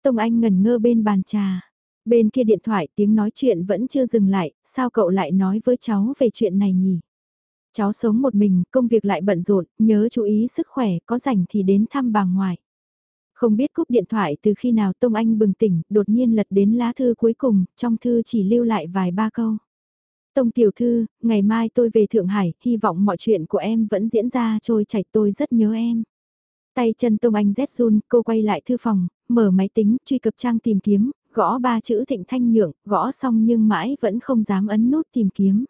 Tông Anh ngần ngơ bên bàn trà. Bên kia điện thoại tiếng nói chuyện vẫn chưa dừng lại, sao cậu lại nói với cháu về chuyện này nhỉ? Cháu sống một mình, công việc lại bận rộn, nhớ chú ý sức khỏe, có rảnh thì đến thăm bà ngoại. Không biết cúp điện thoại từ khi nào Tông Anh bừng tỉnh, đột nhiên lật đến lá thư cuối cùng, trong thư chỉ lưu lại vài ba câu. Tông tiểu thư, ngày mai tôi về Thượng Hải, hy vọng mọi chuyện của em vẫn diễn ra trôi chảy tôi rất nhớ em. Tay chân Tông Anh rét run, cô quay lại thư phòng, mở máy tính, truy cập trang tìm kiếm, gõ ba chữ thịnh thanh nhượng, gõ xong nhưng mãi vẫn không dám ấn nút tìm kiếm.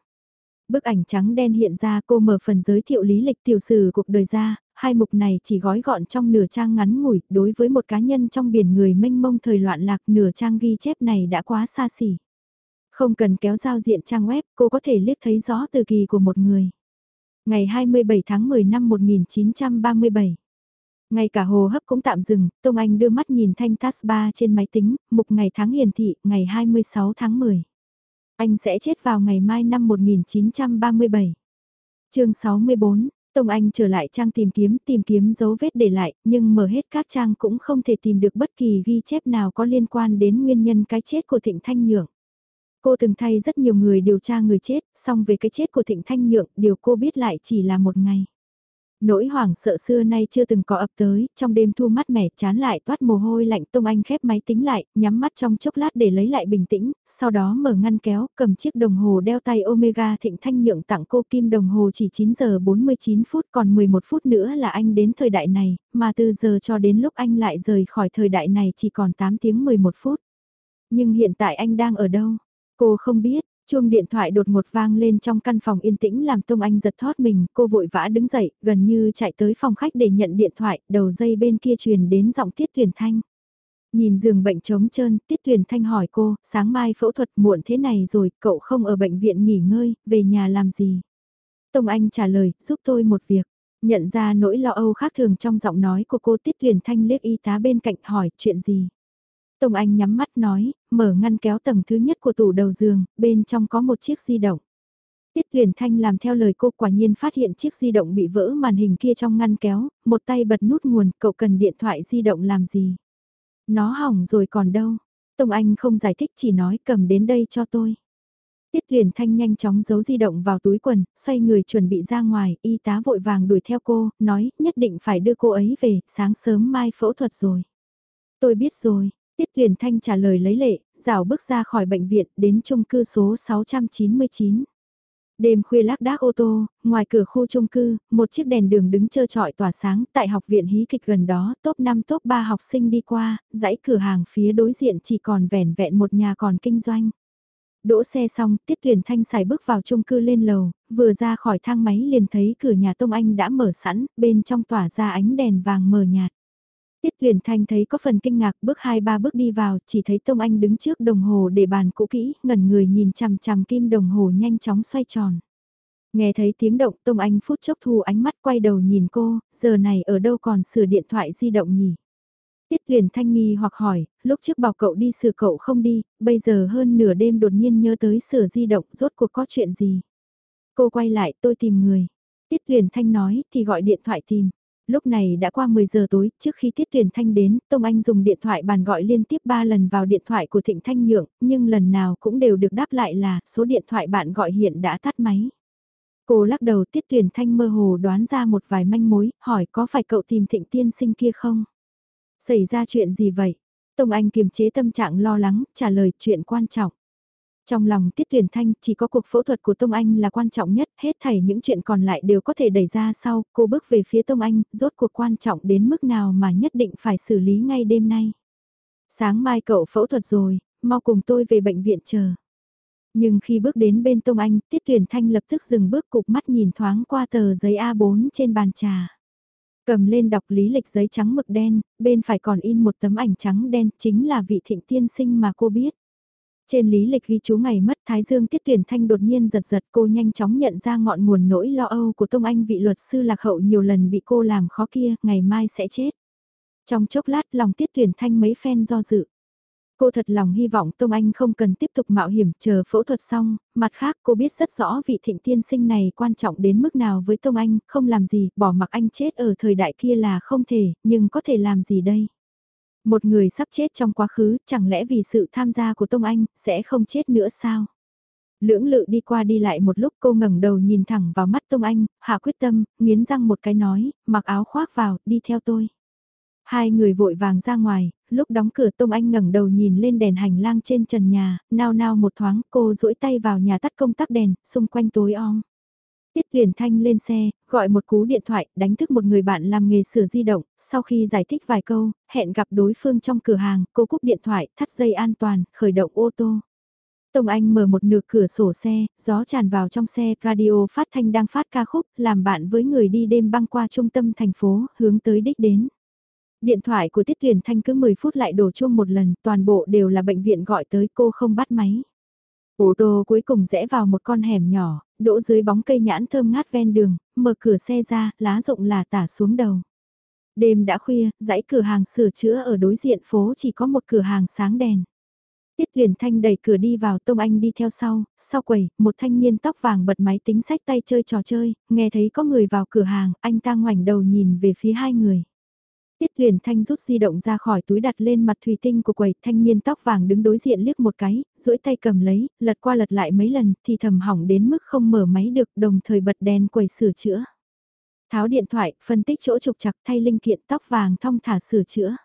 Bức ảnh trắng đen hiện ra cô mở phần giới thiệu lý lịch tiểu sử cuộc đời ra, hai mục này chỉ gói gọn trong nửa trang ngắn ngủi, đối với một cá nhân trong biển người mênh mông thời loạn lạc nửa trang ghi chép này đã quá xa xỉ. Không cần kéo giao diện trang web, cô có thể liếc thấy rõ từ kỳ của một người. Ngày 27 tháng 10 năm 1937. Ngay cả hồ hấp cũng tạm dừng, Tông Anh đưa mắt nhìn thanh taskbar trên máy tính, mục ngày tháng hiển thị, ngày 26 tháng 10. Anh sẽ chết vào ngày mai năm 1937. chương 64, Tông Anh trở lại trang tìm kiếm, tìm kiếm dấu vết để lại, nhưng mở hết các trang cũng không thể tìm được bất kỳ ghi chép nào có liên quan đến nguyên nhân cái chết của Thịnh Thanh Nhượng. Cô từng thay rất nhiều người điều tra người chết, song về cái chết của Thịnh Thanh Nhượng, điều cô biết lại chỉ là một ngày. Nỗi hoảng sợ xưa nay chưa từng có ập tới, trong đêm thu mắt mẻ chán lại toát mồ hôi lạnh Tông Anh khép máy tính lại, nhắm mắt trong chốc lát để lấy lại bình tĩnh, sau đó mở ngăn kéo, cầm chiếc đồng hồ đeo tay Omega Thịnh Thanh nhượng tặng cô kim đồng hồ chỉ 9 giờ 49 phút còn 11 phút nữa là anh đến thời đại này, mà từ giờ cho đến lúc anh lại rời khỏi thời đại này chỉ còn 8 tiếng 11 phút. Nhưng hiện tại anh đang ở đâu? Cô không biết, Chuông điện thoại đột ngột vang lên trong căn phòng yên tĩnh làm Tông Anh giật thót mình, cô vội vã đứng dậy, gần như chạy tới phòng khách để nhận điện thoại, đầu dây bên kia truyền đến giọng Tiết Tuyền Thanh. Nhìn giường bệnh trống trơn, Tiết Tuyền Thanh hỏi cô, sáng mai phẫu thuật muộn thế này rồi, cậu không ở bệnh viện nghỉ ngơi, về nhà làm gì? Tông Anh trả lời, giúp tôi một việc. Nhận ra nỗi lo âu khác thường trong giọng nói của cô Tiết Tuyền Thanh liếc y tá bên cạnh hỏi chuyện gì? Tông Anh nhắm mắt nói, mở ngăn kéo tầng thứ nhất của tủ đầu giường, bên trong có một chiếc di động. Tiết Huyền Thanh làm theo lời cô quả nhiên phát hiện chiếc di động bị vỡ màn hình kia trong ngăn kéo, một tay bật nút nguồn, cậu cần điện thoại di động làm gì? Nó hỏng rồi còn đâu? Tông Anh không giải thích chỉ nói cầm đến đây cho tôi. Tiết Huyền Thanh nhanh chóng giấu di động vào túi quần, xoay người chuẩn bị ra ngoài, y tá vội vàng đuổi theo cô, nói nhất định phải đưa cô ấy về, sáng sớm mai phẫu thuật rồi. Tôi biết rồi, Tiết Huyền Thanh trả lời lấy lệ, rảo bước ra khỏi bệnh viện đến chung cư số 699. Đêm khuya lác đác ô tô, ngoài cửa khu chung cư, một chiếc đèn đường đứng trơ trọi tỏa sáng tại học viện hí kịch gần đó, top 5 top 3 học sinh đi qua, dãy cửa hàng phía đối diện chỉ còn vẻn vẹn một nhà còn kinh doanh. Đỗ xe xong, Tiết Tuyền Thanh xài bước vào chung cư lên lầu, vừa ra khỏi thang máy liền thấy cửa nhà Tông Anh đã mở sẵn, bên trong tỏa ra ánh đèn vàng mờ nhạt. Tiết Huyền Thanh thấy có phần kinh ngạc bước hai ba bước đi vào, chỉ thấy Tông Anh đứng trước đồng hồ để bàn cũ kỹ, ngẩn người nhìn chằm chằm kim đồng hồ nhanh chóng xoay tròn. Nghe thấy tiếng động Tông Anh phút chốc thu ánh mắt quay đầu nhìn cô, giờ này ở đâu còn sửa điện thoại di động nhỉ? Tiết Huyền Thanh nghi hoặc hỏi, lúc trước bảo cậu đi sửa cậu không đi, bây giờ hơn nửa đêm đột nhiên nhớ tới sửa di động, rốt cuộc có chuyện gì? Cô quay lại tôi tìm người. Tiết Huyền Thanh nói thì gọi điện thoại tìm lúc này đã qua 10 giờ tối, trước khi Tiết Tuyền Thanh đến, Tông Anh dùng điện thoại bàn gọi liên tiếp 3 lần vào điện thoại của Thịnh Thanh Nhượng, nhưng lần nào cũng đều được đáp lại là số điện thoại bạn gọi hiện đã tắt máy. Cô lắc đầu Tiết Tuyền Thanh mơ hồ đoán ra một vài manh mối, hỏi có phải cậu tìm Thịnh Tiên Sinh kia không? Xảy ra chuyện gì vậy? Tông Anh kiềm chế tâm trạng lo lắng, trả lời chuyện quan trọng. Trong lòng Tiết tuyển Thanh chỉ có cuộc phẫu thuật của Tông Anh là quan trọng nhất, hết thảy những chuyện còn lại đều có thể đẩy ra sau, cô bước về phía Tông Anh, rốt cuộc quan trọng đến mức nào mà nhất định phải xử lý ngay đêm nay. Sáng mai cậu phẫu thuật rồi, mau cùng tôi về bệnh viện chờ. Nhưng khi bước đến bên Tông Anh, Tiết tuyển Thanh lập tức dừng bước cục mắt nhìn thoáng qua tờ giấy A4 trên bàn trà. Cầm lên đọc lý lịch giấy trắng mực đen, bên phải còn in một tấm ảnh trắng đen chính là vị thịnh tiên sinh mà cô biết. Trên lý lịch ghi chú ngày mất Thái Dương Tiết Tuyển Thanh đột nhiên giật giật cô nhanh chóng nhận ra ngọn nguồn nỗi lo âu của Tông Anh vị luật sư lạc hậu nhiều lần bị cô làm khó kia, ngày mai sẽ chết. Trong chốc lát lòng Tiết Tuyển Thanh mấy phen do dự. Cô thật lòng hy vọng Tông Anh không cần tiếp tục mạo hiểm chờ phẫu thuật xong, mặt khác cô biết rất rõ vị thịnh tiên sinh này quan trọng đến mức nào với Tông Anh, không làm gì, bỏ mặc anh chết ở thời đại kia là không thể, nhưng có thể làm gì đây? Một người sắp chết trong quá khứ, chẳng lẽ vì sự tham gia của Tông Anh, sẽ không chết nữa sao? Lưỡng lự đi qua đi lại một lúc cô ngẩng đầu nhìn thẳng vào mắt Tông Anh, hạ quyết tâm, nghiến răng một cái nói, mặc áo khoác vào, đi theo tôi. Hai người vội vàng ra ngoài, lúc đóng cửa Tông Anh ngẩng đầu nhìn lên đèn hành lang trên trần nhà, nao nao một thoáng cô duỗi tay vào nhà tắt công tắc đèn, xung quanh tối om. Tiết Huyền Thanh lên xe, gọi một cú điện thoại, đánh thức một người bạn làm nghề sửa di động, sau khi giải thích vài câu, hẹn gặp đối phương trong cửa hàng, cô cúp điện thoại, thắt dây an toàn, khởi động ô tô. Tông Anh mở một nửa cửa sổ xe, gió tràn vào trong xe, radio phát thanh đang phát ca khúc, làm bạn với người đi đêm băng qua trung tâm thành phố, hướng tới đích đến. Điện thoại của Tiết Huyền Thanh cứ 10 phút lại đổ chuông một lần, toàn bộ đều là bệnh viện gọi tới cô không bắt máy. Ô tô cuối cùng rẽ vào một con hẻm nhỏ, đỗ dưới bóng cây nhãn thơm ngát ven đường, mở cửa xe ra, lá rộng là tả xuống đầu. Đêm đã khuya, dãy cửa hàng sửa chữa ở đối diện phố chỉ có một cửa hàng sáng đèn. Tiết Huyền Thanh đẩy cửa đi vào Tông Anh đi theo sau, sau quầy, một thanh niên tóc vàng bật máy tính sách tay chơi trò chơi, nghe thấy có người vào cửa hàng, anh ta ngoảnh đầu nhìn về phía hai người. Tiết Huyền Thanh rút di động ra khỏi túi đặt lên mặt thủy tinh của quầy, thanh niên tóc vàng đứng đối diện liếc một cái, duỗi tay cầm lấy, lật qua lật lại mấy lần, thì thầm hỏng đến mức không mở máy được, đồng thời bật đèn quầy sửa chữa. Tháo điện thoại, phân tích chỗ trục chặt thay linh kiện tóc vàng thong thả sửa chữa.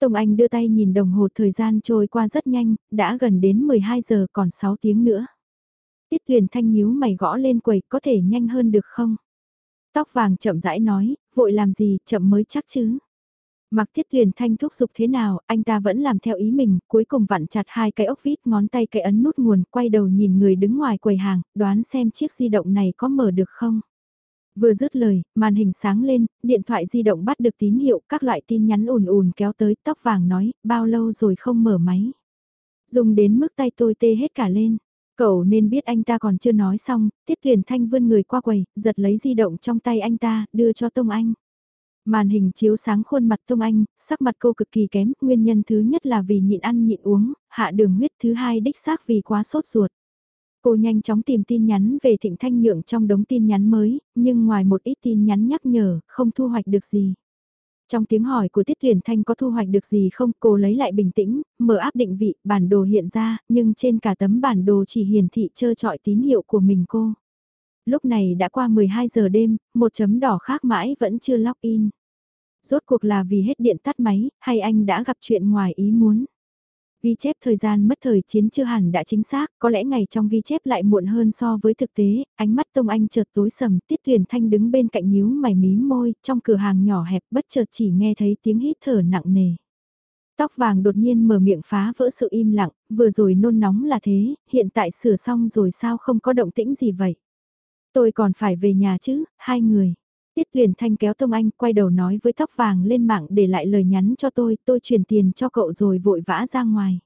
Tông Anh đưa tay nhìn đồng hồ thời gian trôi qua rất nhanh, đã gần đến 12 giờ còn 6 tiếng nữa. Tiết Huyền Thanh nhíu mày gõ lên quầy có thể nhanh hơn được không? Tóc vàng chậm rãi nói, vội làm gì, chậm mới chắc chứ. Mặc Tiết thuyền Thanh thúc giục thế nào, anh ta vẫn làm theo ý mình, cuối cùng vặn chặt hai cái ốc vít ngón tay cái ấn nút nguồn, quay đầu nhìn người đứng ngoài quầy hàng, đoán xem chiếc di động này có mở được không. Vừa dứt lời, màn hình sáng lên, điện thoại di động bắt được tín hiệu, các loại tin nhắn ùn ùn kéo tới, tóc vàng nói, bao lâu rồi không mở máy. Dùng đến mức tay tôi tê hết cả lên. Cậu nên biết anh ta còn chưa nói xong, Tiết Huyền Thanh vươn người qua quầy, giật lấy di động trong tay anh ta, đưa cho Tông Anh. Màn hình chiếu sáng khuôn mặt Tông Anh, sắc mặt cô cực kỳ kém, nguyên nhân thứ nhất là vì nhịn ăn nhịn uống, hạ đường huyết thứ hai đích xác vì quá sốt ruột. Cô nhanh chóng tìm tin nhắn về Thịnh Thanh Nhượng trong đống tin nhắn mới, nhưng ngoài một ít tin nhắn nhắc nhở, không thu hoạch được gì. Trong tiếng hỏi của Tiết Huyền Thanh có thu hoạch được gì không, cô lấy lại bình tĩnh, mở áp định vị, bản đồ hiện ra, nhưng trên cả tấm bản đồ chỉ hiển thị trơ trọi tín hiệu của mình cô. Lúc này đã qua 12 giờ đêm, một chấm đỏ khác mãi vẫn chưa login. Rốt cuộc là vì hết điện tắt máy, hay anh đã gặp chuyện ngoài ý muốn. Ghi chép thời gian mất thời chiến chưa hẳn đã chính xác, có lẽ ngày trong ghi chép lại muộn hơn so với thực tế, ánh mắt Tông Anh chợt tối sầm, Tiết Tuyển Thanh đứng bên cạnh nhíu mày mím môi, trong cửa hàng nhỏ hẹp bất chợt chỉ nghe thấy tiếng hít thở nặng nề. Tóc vàng đột nhiên mở miệng phá vỡ sự im lặng, vừa rồi nôn nóng là thế, hiện tại sửa xong rồi sao không có động tĩnh gì vậy? Tôi còn phải về nhà chứ, hai người. Tiết Tuyền Thanh kéo Tông Anh quay đầu nói với tóc vàng lên mạng để lại lời nhắn cho tôi, tôi chuyển tiền cho cậu rồi vội vã ra ngoài.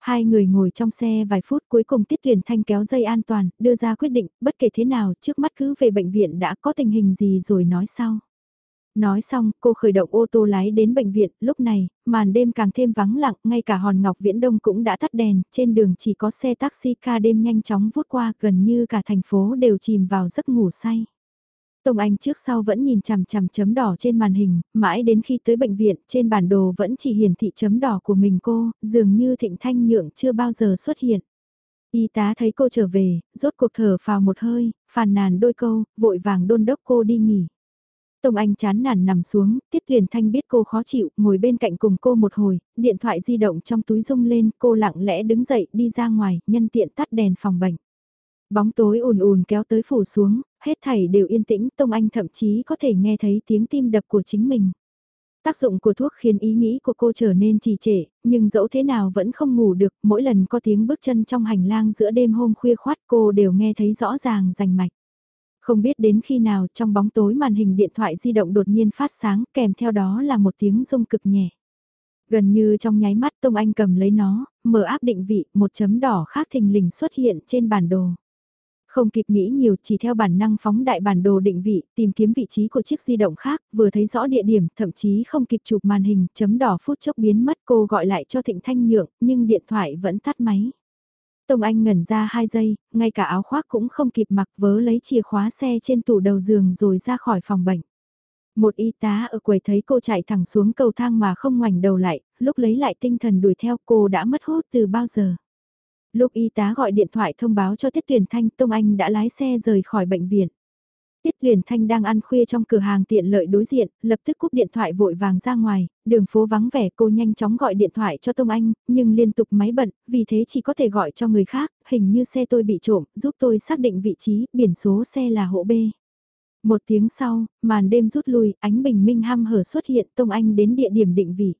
Hai người ngồi trong xe vài phút cuối cùng Tiết Tuyền Thanh kéo dây an toàn, đưa ra quyết định, bất kể thế nào, trước mắt cứ về bệnh viện đã có tình hình gì rồi nói sau. Nói xong, cô khởi động ô tô lái đến bệnh viện, lúc này, màn đêm càng thêm vắng lặng, ngay cả hòn ngọc viễn đông cũng đã tắt đèn, trên đường chỉ có xe taxi ca đêm nhanh chóng vút qua, gần như cả thành phố đều chìm vào giấc ngủ say. Tông Anh trước sau vẫn nhìn chằm chằm chấm đỏ trên màn hình, mãi đến khi tới bệnh viện trên bản đồ vẫn chỉ hiển thị chấm đỏ của mình cô, dường như thịnh thanh nhượng chưa bao giờ xuất hiện. Y tá thấy cô trở về, rốt cuộc thở vào một hơi, phàn nàn đôi câu, vội vàng đôn đốc cô đi nghỉ. Tông Anh chán nản nằm xuống, Tiết Huyền Thanh biết cô khó chịu, ngồi bên cạnh cùng cô một hồi, điện thoại di động trong túi rung lên, cô lặng lẽ đứng dậy đi ra ngoài, nhân tiện tắt đèn phòng bệnh. Bóng tối ùn ùn kéo tới phủ xuống, hết thảy đều yên tĩnh, Tông Anh thậm chí có thể nghe thấy tiếng tim đập của chính mình. Tác dụng của thuốc khiến ý nghĩ của cô trở nên trì trệ, nhưng dẫu thế nào vẫn không ngủ được, mỗi lần có tiếng bước chân trong hành lang giữa đêm hôm khuya khoát cô đều nghe thấy rõ ràng rành mạch. Không biết đến khi nào trong bóng tối màn hình điện thoại di động đột nhiên phát sáng kèm theo đó là một tiếng rung cực nhẹ. Gần như trong nháy mắt Tông Anh cầm lấy nó, mở áp định vị, một chấm đỏ khác thình lình xuất hiện trên bản đồ. Không kịp nghĩ nhiều chỉ theo bản năng phóng đại bản đồ định vị, tìm kiếm vị trí của chiếc di động khác, vừa thấy rõ địa điểm, thậm chí không kịp chụp màn hình, chấm đỏ phút chốc biến mất cô gọi lại cho Thịnh Thanh Nhượng, nhưng điện thoại vẫn tắt máy. Tông Anh ngẩn ra 2 giây, ngay cả áo khoác cũng không kịp mặc vớ lấy chìa khóa xe trên tủ đầu giường rồi ra khỏi phòng bệnh. Một y tá ở quầy thấy cô chạy thẳng xuống cầu thang mà không ngoảnh đầu lại, lúc lấy lại tinh thần đuổi theo cô đã mất hút từ bao giờ. Lúc y tá gọi điện thoại thông báo cho Tiết Tuyển Thanh, Tông Anh đã lái xe rời khỏi bệnh viện. Tiết Huyền Thanh đang ăn khuya trong cửa hàng tiện lợi đối diện, lập tức cúp điện thoại vội vàng ra ngoài, đường phố vắng vẻ cô nhanh chóng gọi điện thoại cho Tông Anh, nhưng liên tục máy bận, vì thế chỉ có thể gọi cho người khác, hình như xe tôi bị trộm, giúp tôi xác định vị trí, biển số xe là hộ B. Một tiếng sau, màn đêm rút lui, ánh bình minh hăm hở xuất hiện Tông Anh đến địa điểm định vị.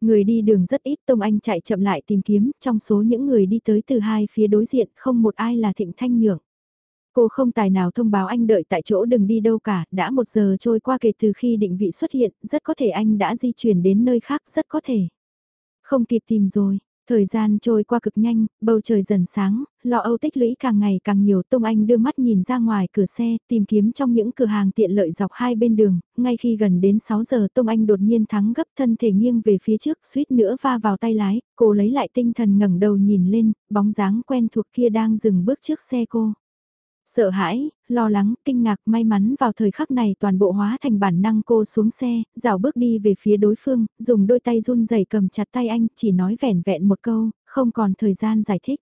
Người đi đường rất ít Tông Anh chạy chậm lại tìm kiếm, trong số những người đi tới từ hai phía đối diện không một ai là Thịnh Thanh Nhượng. Cô không tài nào thông báo anh đợi tại chỗ đừng đi đâu cả, đã một giờ trôi qua kể từ khi định vị xuất hiện, rất có thể anh đã di chuyển đến nơi khác, rất có thể. Không kịp tìm rồi, Thời gian trôi qua cực nhanh, bầu trời dần sáng, lo âu tích lũy càng ngày càng nhiều. Tông Anh đưa mắt nhìn ra ngoài cửa xe, tìm kiếm trong những cửa hàng tiện lợi dọc hai bên đường. Ngay khi gần đến 6 giờ Tông Anh đột nhiên thắng gấp thân thể nghiêng về phía trước, suýt nữa va vào tay lái. Cô lấy lại tinh thần ngẩng đầu nhìn lên, bóng dáng quen thuộc kia đang dừng bước trước xe cô. Sợ hãi, lo lắng, kinh ngạc, may mắn vào thời khắc này toàn bộ hóa thành bản năng cô xuống xe, rào bước đi về phía đối phương, dùng đôi tay run rẩy cầm chặt tay anh, chỉ nói vẻn vẹn một câu, không còn thời gian giải thích.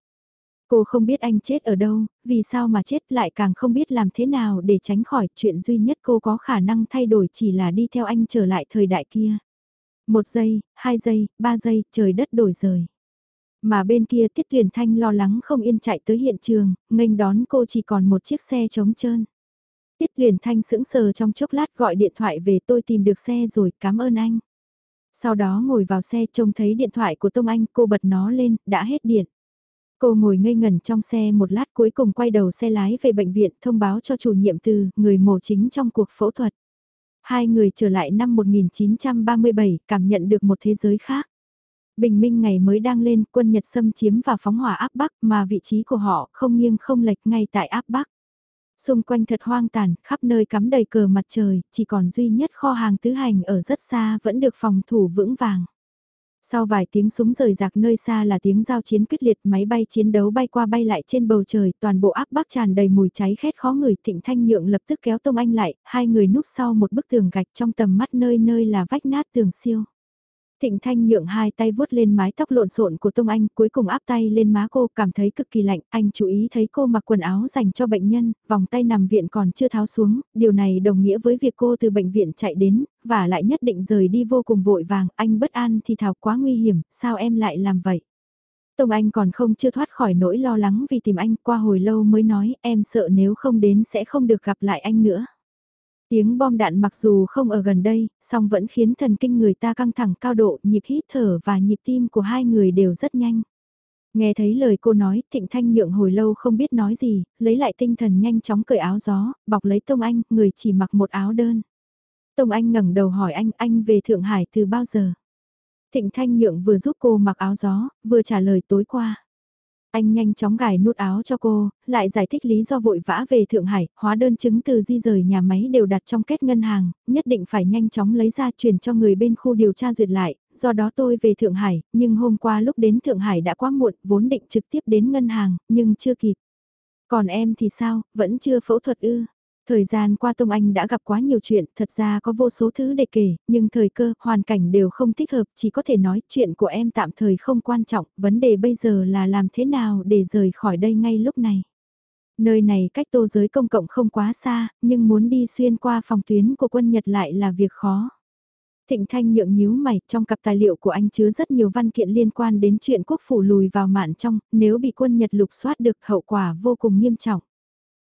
Cô không biết anh chết ở đâu, vì sao mà chết lại càng không biết làm thế nào để tránh khỏi chuyện duy nhất cô có khả năng thay đổi chỉ là đi theo anh trở lại thời đại kia. Một giây, hai giây, ba giây, trời đất đổi rời. Mà bên kia Tiết Tuyển Thanh lo lắng không yên chạy tới hiện trường, nghênh đón cô chỉ còn một chiếc xe trống trơn. Tiết Tuyển Thanh sững sờ trong chốc lát gọi điện thoại về tôi tìm được xe rồi, cảm ơn anh. Sau đó ngồi vào xe trông thấy điện thoại của Tông Anh, cô bật nó lên, đã hết điện. Cô ngồi ngây ngẩn trong xe một lát cuối cùng quay đầu xe lái về bệnh viện thông báo cho chủ nhiệm từ, người mổ chính trong cuộc phẫu thuật. Hai người trở lại năm 1937, cảm nhận được một thế giới khác. Bình minh ngày mới đang lên, quân Nhật xâm chiếm và phóng hỏa áp Bắc mà vị trí của họ không nghiêng không lệch ngay tại áp Bắc. Xung quanh thật hoang tàn, khắp nơi cắm đầy cờ mặt trời, chỉ còn duy nhất kho hàng tứ hành ở rất xa vẫn được phòng thủ vững vàng. Sau vài tiếng súng rời rạc nơi xa là tiếng giao chiến quyết liệt máy bay chiến đấu bay qua bay lại trên bầu trời, toàn bộ áp bắc tràn đầy mùi cháy khét khó người. thịnh thanh nhượng lập tức kéo Tông Anh lại, hai người núp sau một bức tường gạch trong tầm mắt nơi nơi là vách nát tường siêu. Thịnh Thanh nhượng hai tay vuốt lên mái tóc lộn xộn của Tông Anh, cuối cùng áp tay lên má cô, cảm thấy cực kỳ lạnh, anh chú ý thấy cô mặc quần áo dành cho bệnh nhân, vòng tay nằm viện còn chưa tháo xuống, điều này đồng nghĩa với việc cô từ bệnh viện chạy đến, và lại nhất định rời đi vô cùng vội vàng, anh bất an thì thảo quá nguy hiểm, sao em lại làm vậy? Tông Anh còn không chưa thoát khỏi nỗi lo lắng vì tìm anh qua hồi lâu mới nói em sợ nếu không đến sẽ không được gặp lại anh nữa. Tiếng bom đạn mặc dù không ở gần đây, song vẫn khiến thần kinh người ta căng thẳng cao độ, nhịp hít thở và nhịp tim của hai người đều rất nhanh. Nghe thấy lời cô nói, Thịnh Thanh nhượng hồi lâu không biết nói gì, lấy lại tinh thần nhanh chóng cởi áo gió, bọc lấy Tông Anh, người chỉ mặc một áo đơn. Tông Anh ngẩng đầu hỏi anh, anh về Thượng Hải từ bao giờ? Thịnh Thanh nhượng vừa giúp cô mặc áo gió, vừa trả lời tối qua. Anh nhanh chóng gài nút áo cho cô, lại giải thích lý do vội vã về Thượng Hải, hóa đơn chứng từ di rời nhà máy đều đặt trong kết ngân hàng, nhất định phải nhanh chóng lấy ra chuyển cho người bên khu điều tra duyệt lại, do đó tôi về Thượng Hải, nhưng hôm qua lúc đến Thượng Hải đã quá muộn, vốn định trực tiếp đến ngân hàng, nhưng chưa kịp. Còn em thì sao, vẫn chưa phẫu thuật ư? Thời gian qua Tông Anh đã gặp quá nhiều chuyện, thật ra có vô số thứ để kể, nhưng thời cơ, hoàn cảnh đều không thích hợp, chỉ có thể nói chuyện của em tạm thời không quan trọng, vấn đề bây giờ là làm thế nào để rời khỏi đây ngay lúc này. Nơi này cách tô giới công cộng không quá xa, nhưng muốn đi xuyên qua phòng tuyến của quân Nhật lại là việc khó. Thịnh Thanh nhượng nhíu mày, trong cặp tài liệu của anh chứa rất nhiều văn kiện liên quan đến chuyện quốc phủ lùi vào mạn trong, nếu bị quân Nhật lục soát được hậu quả vô cùng nghiêm trọng.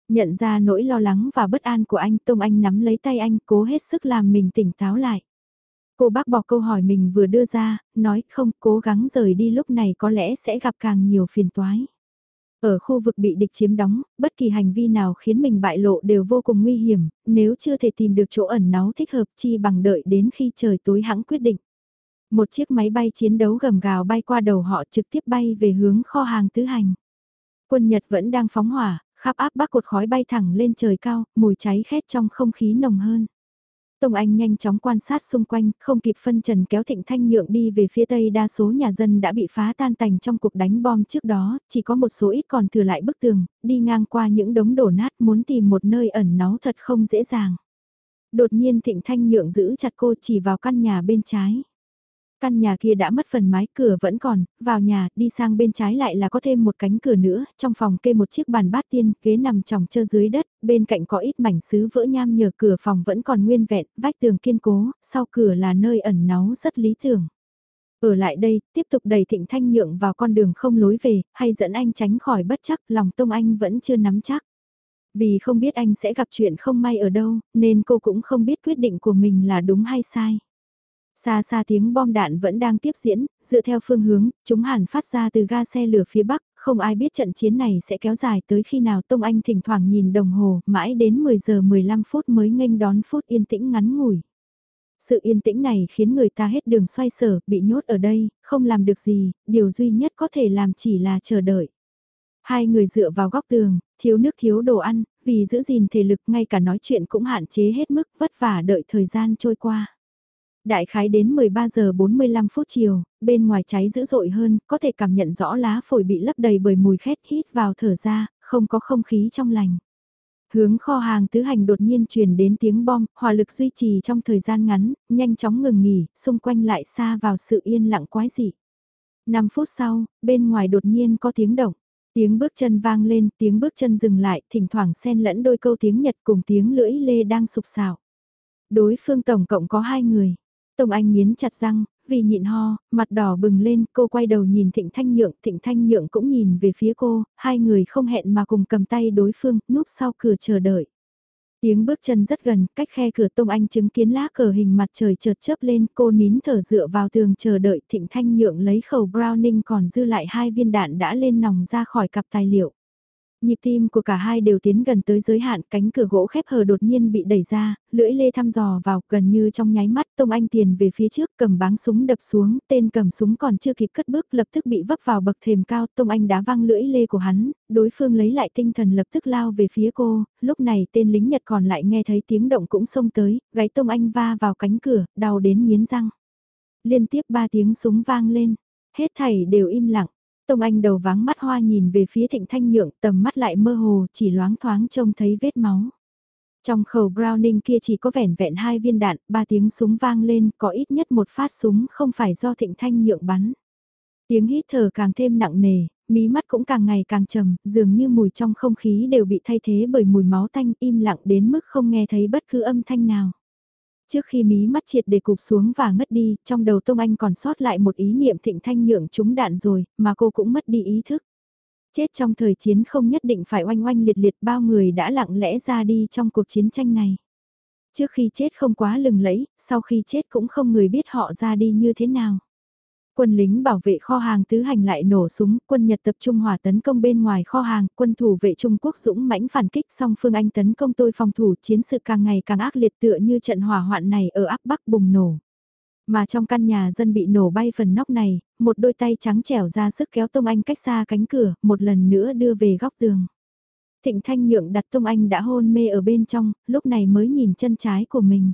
Nhận ra nỗi lo lắng và bất an của anh, Tông Anh nắm lấy tay anh, cố hết sức làm mình tỉnh táo lại. Cô bác bỏ câu hỏi mình vừa đưa ra, nói không, cố gắng rời đi lúc này có lẽ sẽ gặp càng nhiều phiền toái. Ở khu vực bị địch chiếm đóng, bất kỳ hành vi nào khiến mình bại lộ đều vô cùng nguy hiểm, nếu chưa thể tìm được chỗ ẩn náu thích hợp chi bằng đợi đến khi trời tối hãng quyết định. Một chiếc máy bay chiến đấu gầm gào bay qua đầu họ trực tiếp bay về hướng kho hàng tứ hành. Quân Nhật vẫn đang phóng hỏa, khắp áp bắc cột khói bay thẳng lên trời cao, mùi cháy khét trong không khí nồng hơn. Tông Anh nhanh chóng quan sát xung quanh, không kịp phân trần kéo thịnh thanh nhượng đi về phía tây đa số nhà dân đã bị phá tan tành trong cuộc đánh bom trước đó, chỉ có một số ít còn thừa lại bức tường, đi ngang qua những đống đổ nát muốn tìm một nơi ẩn náu thật không dễ dàng. Đột nhiên thịnh thanh nhượng giữ chặt cô chỉ vào căn nhà bên trái. Căn nhà kia đã mất phần mái cửa vẫn còn, vào nhà, đi sang bên trái lại là có thêm một cánh cửa nữa, trong phòng kê một chiếc bàn bát tiên, ghế nằm tròng trơ dưới đất, bên cạnh có ít mảnh sứ vỡ nham nhờ cửa phòng vẫn còn nguyên vẹn, vách tường kiên cố, sau cửa là nơi ẩn náu rất lý tưởng. Ở lại đây, tiếp tục đẩy thịnh thanh nhượng vào con đường không lối về, hay dẫn anh tránh khỏi bất chắc, lòng tông anh vẫn chưa nắm chắc. Vì không biết anh sẽ gặp chuyện không may ở đâu, nên cô cũng không biết quyết định của mình là đúng hay sai. Xa xa tiếng bom đạn vẫn đang tiếp diễn, dựa theo phương hướng, chúng hẳn phát ra từ ga xe lửa phía bắc, không ai biết trận chiến này sẽ kéo dài tới khi nào Tông Anh thỉnh thoảng nhìn đồng hồ, mãi đến 10 giờ 15 phút mới nghênh đón phút yên tĩnh ngắn ngủi. Sự yên tĩnh này khiến người ta hết đường xoay sở, bị nhốt ở đây, không làm được gì, điều duy nhất có thể làm chỉ là chờ đợi. Hai người dựa vào góc tường, thiếu nước thiếu đồ ăn, vì giữ gìn thể lực ngay cả nói chuyện cũng hạn chế hết mức vất vả đợi thời gian trôi qua. Đại khái đến 13 giờ 45 phút chiều, bên ngoài cháy dữ dội hơn, có thể cảm nhận rõ lá phổi bị lấp đầy bởi mùi khét hít vào thở ra, không có không khí trong lành. Hướng kho hàng tứ hành đột nhiên truyền đến tiếng bom, hỏa lực duy trì trong thời gian ngắn, nhanh chóng ngừng nghỉ, xung quanh lại xa vào sự yên lặng quái dị. 5 phút sau, bên ngoài đột nhiên có tiếng động. Tiếng bước chân vang lên, tiếng bước chân dừng lại, thỉnh thoảng xen lẫn đôi câu tiếng Nhật cùng tiếng lưỡi lê đang sụp sạo. Đối phương tổng cộng có hai người. Tông Anh nghiến chặt răng, vì nhịn ho, mặt đỏ bừng lên, cô quay đầu nhìn Thịnh Thanh Nhượng, Thịnh Thanh Nhượng cũng nhìn về phía cô, hai người không hẹn mà cùng cầm tay đối phương, núp sau cửa chờ đợi. Tiếng bước chân rất gần, cách khe cửa Tông Anh chứng kiến lá cờ hình mặt trời chợt chớp lên, cô nín thở dựa vào tường chờ đợi Thịnh Thanh Nhượng lấy khẩu Browning còn dư lại hai viên đạn đã lên nòng ra khỏi cặp tài liệu. Nhịp tim của cả hai đều tiến gần tới giới hạn, cánh cửa gỗ khép hờ đột nhiên bị đẩy ra, lưỡi lê thăm dò vào, gần như trong nháy mắt, Tông Anh tiền về phía trước, cầm báng súng đập xuống, tên cầm súng còn chưa kịp cất bước, lập tức bị vấp vào bậc thềm cao, Tông Anh đá văng lưỡi lê của hắn, đối phương lấy lại tinh thần lập tức lao về phía cô, lúc này tên lính Nhật còn lại nghe thấy tiếng động cũng xông tới, gáy Tông Anh va vào cánh cửa, đau đến nghiến răng. Liên tiếp ba tiếng súng vang lên, hết thảy đều im lặng. Tông Anh đầu váng mắt hoa nhìn về phía thịnh thanh nhượng tầm mắt lại mơ hồ chỉ loáng thoáng trông thấy vết máu. Trong khẩu Browning kia chỉ có vẻn vẹn hai viên đạn, ba tiếng súng vang lên, có ít nhất một phát súng không phải do thịnh thanh nhượng bắn. Tiếng hít thở càng thêm nặng nề, mí mắt cũng càng ngày càng trầm, dường như mùi trong không khí đều bị thay thế bởi mùi máu tanh im lặng đến mức không nghe thấy bất cứ âm thanh nào. Trước khi mí mắt triệt để cụp xuống và ngất đi, trong đầu Tông Anh còn sót lại một ý niệm thịnh thanh nhượng chúng đạn rồi, mà cô cũng mất đi ý thức. Chết trong thời chiến không nhất định phải oanh oanh liệt liệt bao người đã lặng lẽ ra đi trong cuộc chiến tranh này. Trước khi chết không quá lừng lẫy, sau khi chết cũng không người biết họ ra đi như thế nào. Quân lính bảo vệ kho hàng tứ hành lại nổ súng, quân Nhật tập trung hỏa tấn công bên ngoài kho hàng, quân thủ vệ Trung Quốc dũng mãnh phản kích song phương Anh tấn công tôi phòng thủ chiến sự càng ngày càng ác liệt tựa như trận hỏa hoạn này ở áp Bắc bùng nổ. Mà trong căn nhà dân bị nổ bay phần nóc này, một đôi tay trắng trẻo ra sức kéo Tông Anh cách xa cánh cửa, một lần nữa đưa về góc tường. Thịnh Thanh Nhượng đặt Tông Anh đã hôn mê ở bên trong, lúc này mới nhìn chân trái của mình.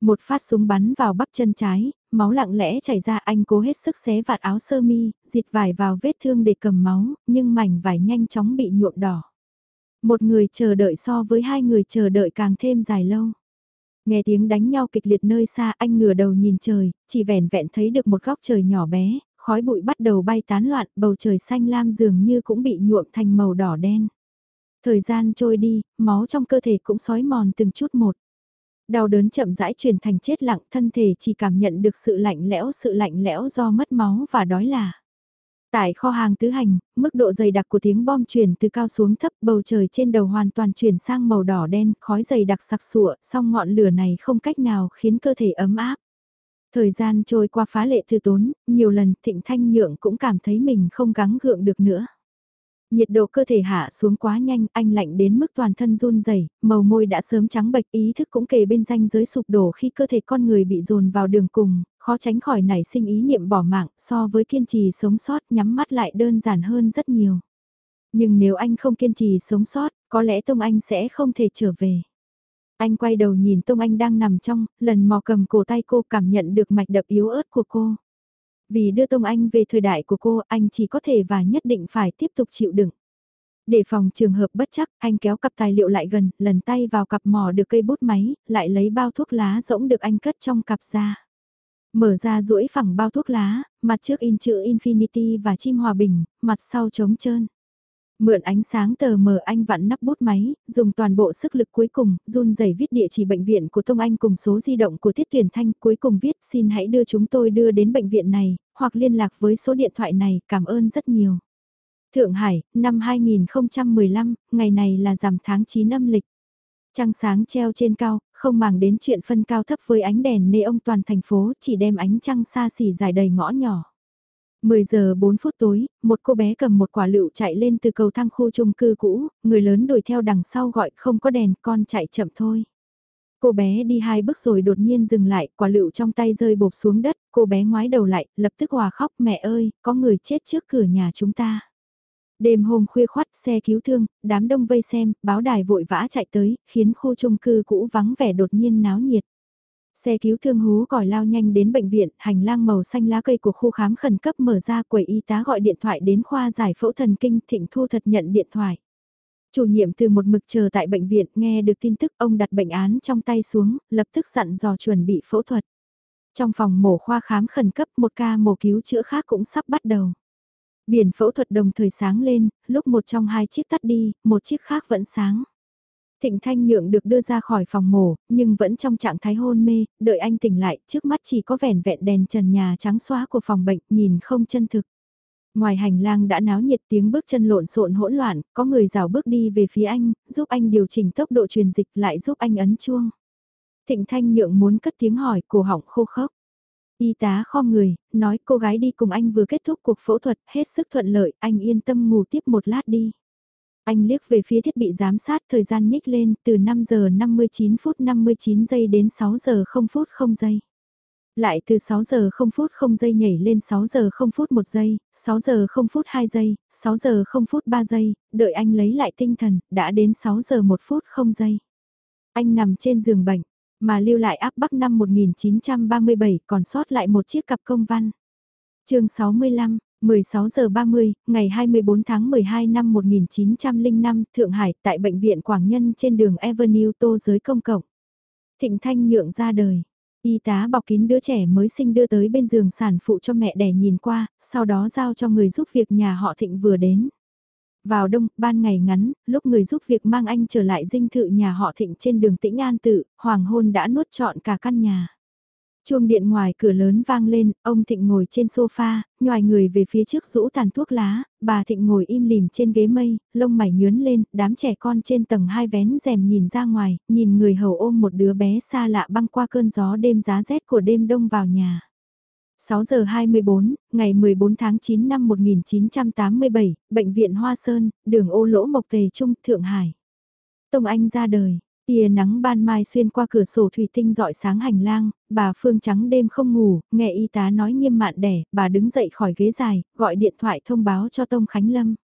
Một phát súng bắn vào bắp chân trái, máu lặng lẽ chảy ra anh cố hết sức xé vạt áo sơ mi, dịt vải vào vết thương để cầm máu, nhưng mảnh vải nhanh chóng bị nhuộm đỏ. Một người chờ đợi so với hai người chờ đợi càng thêm dài lâu. Nghe tiếng đánh nhau kịch liệt nơi xa anh ngửa đầu nhìn trời, chỉ vẻn vẹn thấy được một góc trời nhỏ bé, khói bụi bắt đầu bay tán loạn, bầu trời xanh lam dường như cũng bị nhuộm thành màu đỏ đen. Thời gian trôi đi, máu trong cơ thể cũng sói mòn từng chút một. Đau đớn chậm rãi chuyển thành chết lặng, thân thể chỉ cảm nhận được sự lạnh lẽo, sự lạnh lẽo do mất máu và đói là. Tại kho hàng tứ hành, mức độ dày đặc của tiếng bom chuyển từ cao xuống thấp, bầu trời trên đầu hoàn toàn chuyển sang màu đỏ đen, khói dày đặc sặc sụa, song ngọn lửa này không cách nào khiến cơ thể ấm áp. Thời gian trôi qua phá lệ thư tốn, nhiều lần thịnh thanh nhượng cũng cảm thấy mình không gắng gượng được nữa. Nhiệt độ cơ thể hạ xuống quá nhanh, anh lạnh đến mức toàn thân run rẩy, màu môi đã sớm trắng bệch, ý thức cũng kề bên ranh giới sụp đổ khi cơ thể con người bị dồn vào đường cùng, khó tránh khỏi nảy sinh ý niệm bỏ mạng, so với kiên trì sống sót nhắm mắt lại đơn giản hơn rất nhiều. Nhưng nếu anh không kiên trì sống sót, có lẽ Tông Anh sẽ không thể trở về. Anh quay đầu nhìn Tông Anh đang nằm trong, lần mò cầm cổ tay cô cảm nhận được mạch đập yếu ớt của cô. Vì đưa Tông Anh về thời đại của cô, anh chỉ có thể và nhất định phải tiếp tục chịu đựng. Để phòng trường hợp bất chắc, anh kéo cặp tài liệu lại gần, lần tay vào cặp mò được cây bút máy, lại lấy bao thuốc lá rỗng được anh cất trong cặp ra. Mở ra duỗi phẳng bao thuốc lá, mặt trước in chữ Infinity và chim hòa bình, mặt sau trống trơn. Mượn ánh sáng tờ mờ anh vặn nắp bút máy, dùng toàn bộ sức lực cuối cùng, run rẩy viết địa chỉ bệnh viện của Tông Anh cùng số di động của Tiết Tuyển Thanh cuối cùng viết xin hãy đưa chúng tôi đưa đến bệnh viện này, hoặc liên lạc với số điện thoại này, cảm ơn rất nhiều. Thượng Hải, năm 2015, ngày này là rằm tháng 9 âm lịch. Trăng sáng treo trên cao, không màng đến chuyện phân cao thấp với ánh đèn nê ông toàn thành phố, chỉ đem ánh trăng xa xỉ dài đầy ngõ nhỏ. 10 giờ 4 phút tối, một cô bé cầm một quả lựu chạy lên từ cầu thang khu chung cư cũ, người lớn đuổi theo đằng sau gọi không có đèn, con chạy chậm thôi. Cô bé đi hai bước rồi đột nhiên dừng lại, quả lựu trong tay rơi bột xuống đất, cô bé ngoái đầu lại, lập tức hòa khóc, mẹ ơi, có người chết trước cửa nhà chúng ta. Đêm hôm khuya khoắt xe cứu thương, đám đông vây xem, báo đài vội vã chạy tới, khiến khu chung cư cũ vắng vẻ đột nhiên náo nhiệt. Xe cứu thương hú còi lao nhanh đến bệnh viện, hành lang màu xanh lá cây của khu khám khẩn cấp mở ra quầy y tá gọi điện thoại đến khoa giải phẫu thần kinh thịnh thu thật nhận điện thoại. Chủ nhiệm từ một mực chờ tại bệnh viện nghe được tin tức ông đặt bệnh án trong tay xuống, lập tức dặn dò chuẩn bị phẫu thuật. Trong phòng mổ khoa khám khẩn cấp một ca mổ cứu chữa khác cũng sắp bắt đầu. Biển phẫu thuật đồng thời sáng lên, lúc một trong hai chiếc tắt đi, một chiếc khác vẫn sáng. Thịnh Thanh Nhượng được đưa ra khỏi phòng mổ, nhưng vẫn trong trạng thái hôn mê, đợi anh tỉnh lại, trước mắt chỉ có vẻn vẹn đèn trần nhà trắng xóa của phòng bệnh, nhìn không chân thực. Ngoài hành lang đã náo nhiệt tiếng bước chân lộn xộn hỗn loạn, có người rào bước đi về phía anh, giúp anh điều chỉnh tốc độ truyền dịch lại giúp anh ấn chuông. Thịnh Thanh Nhượng muốn cất tiếng hỏi, cổ họng khô khốc. Y tá kho người, nói cô gái đi cùng anh vừa kết thúc cuộc phẫu thuật, hết sức thuận lợi, anh yên tâm ngủ tiếp một lát đi. Anh liếc về phía thiết bị giám sát thời gian nhích lên từ 5 giờ 59 phút 59 giây đến 6 giờ 0 phút 0 giây. Lại từ 6 giờ 0 phút 0 giây nhảy lên 6 giờ 0 phút 1 giây, 6 giờ 0 phút 2 giây, 6 giờ 0 phút 3 giây, đợi anh lấy lại tinh thần, đã đến 6 giờ 1 phút 0 giây. Anh nằm trên giường bệnh, mà lưu lại áp bắc năm 1937 còn sót lại một chiếc cặp công văn. chương 65, 16 giờ 30, ngày 24 tháng 12 năm 1905, Thượng Hải, tại Bệnh viện Quảng Nhân trên đường Avenue Tô giới công cộng. Thịnh Thanh nhượng ra đời. Y tá bọc kín đứa trẻ mới sinh đưa tới bên giường sản phụ cho mẹ đẻ nhìn qua, sau đó giao cho người giúp việc nhà họ Thịnh vừa đến. Vào đông, ban ngày ngắn, lúc người giúp việc mang anh trở lại dinh thự nhà họ Thịnh trên đường Tĩnh An Tự, hoàng hôn đã nuốt trọn cả căn nhà. Chuông điện ngoài cửa lớn vang lên, ông Thịnh ngồi trên sofa, nhòi người về phía trước rũ tàn thuốc lá, bà Thịnh ngồi im lìm trên ghế mây, lông mày nhướn lên, đám trẻ con trên tầng hai vén rèm nhìn ra ngoài, nhìn người hầu ôm một đứa bé xa lạ băng qua cơn gió đêm giá rét của đêm đông vào nhà. 6 giờ 24, ngày 14 tháng 9 năm 1987, Bệnh viện Hoa Sơn, đường ô lỗ Mộc Tề Trung, Thượng Hải. Tông Anh ra đời, tia nắng ban mai xuyên qua cửa sổ thủy tinh dọi sáng hành lang, bà Phương trắng đêm không ngủ, nghe y tá nói nghiêm mạn đẻ, bà đứng dậy khỏi ghế dài, gọi điện thoại thông báo cho Tông Khánh Lâm.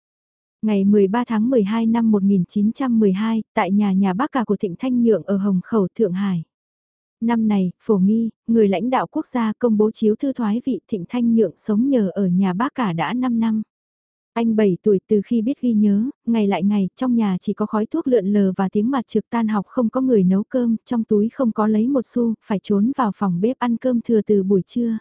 Ngày 13 tháng 12 năm 1912, tại nhà nhà bác cả của Thịnh Thanh Nhượng ở Hồng Khẩu, Thượng Hải. Năm này, phổ nghi, người lãnh đạo quốc gia công bố chiếu thư thoái vị Thịnh Thanh Nhượng sống nhờ ở nhà bác cả đã 5 năm. Anh 7 tuổi từ khi biết ghi nhớ, ngày lại ngày, trong nhà chỉ có khói thuốc lượn lờ và tiếng mặt trực tan học không có người nấu cơm, trong túi không có lấy một xu, phải trốn vào phòng bếp ăn cơm thừa từ buổi trưa.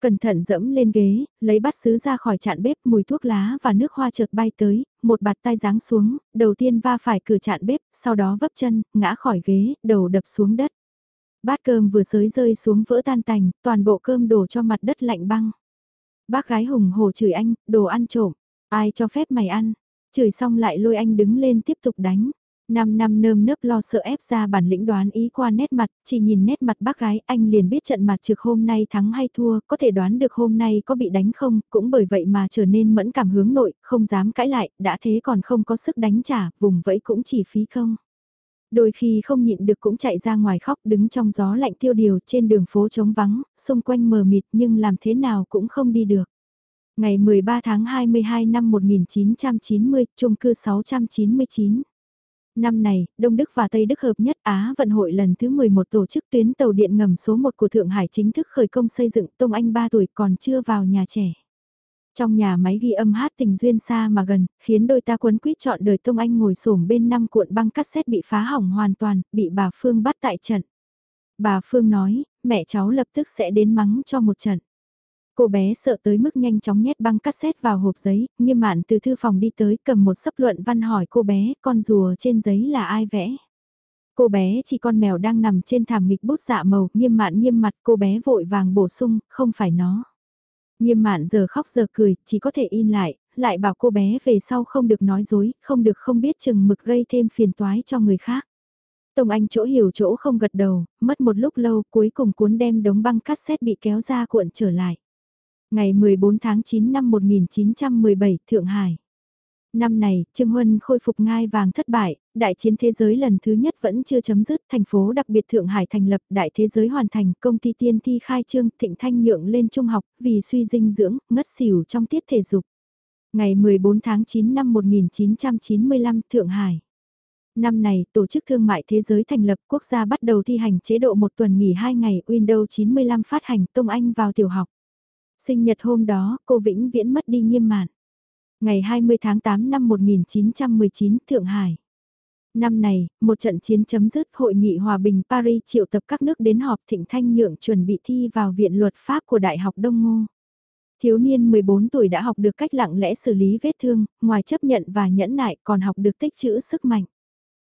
Cẩn thận dẫm lên ghế, lấy bát sứ ra khỏi chạn bếp, mùi thuốc lá và nước hoa chợt bay tới, một bạt tay giáng xuống, đầu tiên va phải cửa chạn bếp, sau đó vấp chân, ngã khỏi ghế, đầu đập xuống đất. Bát cơm vừa sới rơi xuống vỡ tan tành, toàn bộ cơm đổ cho mặt đất lạnh băng. Bác gái hùng hổ chửi anh, đồ ăn trộm, ai cho phép mày ăn, chửi xong lại lôi anh đứng lên tiếp tục đánh. Năm năm nơm nớp lo sợ ép ra bản lĩnh đoán ý qua nét mặt, chỉ nhìn nét mặt bác gái anh liền biết trận mặt trực hôm nay thắng hay thua, có thể đoán được hôm nay có bị đánh không, cũng bởi vậy mà trở nên mẫn cảm hướng nội, không dám cãi lại, đã thế còn không có sức đánh trả, vùng vẫy cũng chỉ phí công. Đôi khi không nhịn được cũng chạy ra ngoài khóc đứng trong gió lạnh tiêu điều trên đường phố trống vắng, xung quanh mờ mịt nhưng làm thế nào cũng không đi được. Ngày 13 tháng 22 năm 1990, chung cư 699. Năm này, Đông Đức và Tây Đức hợp nhất Á vận hội lần thứ 11 tổ chức tuyến tàu điện ngầm số 1 của Thượng Hải chính thức khởi công xây dựng Tông Anh 3 tuổi còn chưa vào nhà trẻ. Trong nhà máy ghi âm hát tình duyên xa mà gần, khiến đôi ta quấn quýt chọn đời Tông Anh ngồi xổm bên năm cuộn băng cassette bị phá hỏng hoàn toàn, bị bà Phương bắt tại trận. Bà Phương nói, mẹ cháu lập tức sẽ đến mắng cho một trận. Cô bé sợ tới mức nhanh chóng nhét băng cassette vào hộp giấy, nghiêm mạn từ thư phòng đi tới cầm một sấp luận văn hỏi cô bé con rùa trên giấy là ai vẽ. Cô bé chỉ con mèo đang nằm trên thảm nghịch bút dạ màu, nghiêm mạn nghiêm mặt cô bé vội vàng bổ sung, không phải nó. Nghiêm mạn giờ khóc giờ cười, chỉ có thể in lại, lại bảo cô bé về sau không được nói dối, không được không biết chừng mực gây thêm phiền toái cho người khác. Tông Anh chỗ hiểu chỗ không gật đầu, mất một lúc lâu cuối cùng cuốn đem đống băng cassette bị kéo ra cuộn trở lại. Ngày 14 tháng 9 năm 1917, Thượng Hải. Năm này, Trương Huân khôi phục ngai vàng thất bại, đại chiến thế giới lần thứ nhất vẫn chưa chấm dứt, thành phố đặc biệt Thượng Hải thành lập, đại thế giới hoàn thành, công ty tiên thi khai trương, thịnh thanh nhượng lên trung học, vì suy dinh dưỡng, ngất xỉu trong tiết thể dục. Ngày 14 tháng 9 năm 1995, Thượng Hải. Năm này, Tổ chức Thương mại Thế giới thành lập quốc gia bắt đầu thi hành chế độ một tuần nghỉ 2 ngày Windows 95 phát hành Tông Anh vào tiểu học. Sinh nhật hôm đó, cô vĩnh viễn mất đi nghiêm mạn. Ngày 20 tháng 8 năm 1919, Thượng Hải. Năm này, một trận chiến chấm dứt hội nghị hòa bình Paris triệu tập các nước đến họp thịnh thanh nhượng chuẩn bị thi vào viện luật pháp của Đại học Đông Ngô. Thiếu niên 14 tuổi đã học được cách lặng lẽ xử lý vết thương, ngoài chấp nhận và nhẫn nại còn học được tích trữ sức mạnh.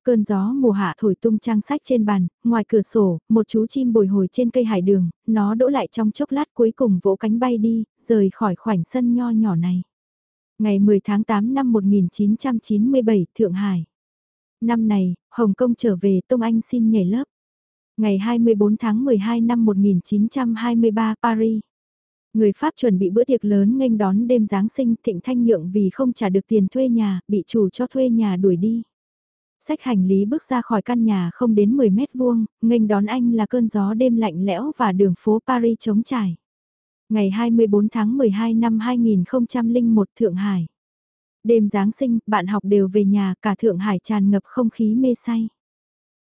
Cơn gió mùa hạ thổi tung trang sách trên bàn, ngoài cửa sổ, một chú chim bồi hồi trên cây hải đường, nó đỗ lại trong chốc lát cuối cùng vỗ cánh bay đi, rời khỏi khoảnh sân nho nhỏ này. Ngày 10 tháng 8 năm 1997, Thượng Hải. Năm này, Hồng Kông trở về Tông Anh xin nhảy lớp. Ngày 24 tháng 12 năm 1923, Paris. Người Pháp chuẩn bị bữa tiệc lớn nghênh đón đêm Giáng sinh thịnh thanh nhượng vì không trả được tiền thuê nhà, bị chủ cho thuê nhà đuổi đi. Sách hành lý bước ra khỏi căn nhà không đến 10 mét vuông, nghênh đón anh là cơn gió đêm lạnh lẽo và đường phố Paris trống trải. Ngày 24 tháng 12 năm 2001 Thượng Hải. Đêm Giáng sinh, bạn học đều về nhà, cả Thượng Hải tràn ngập không khí mê say.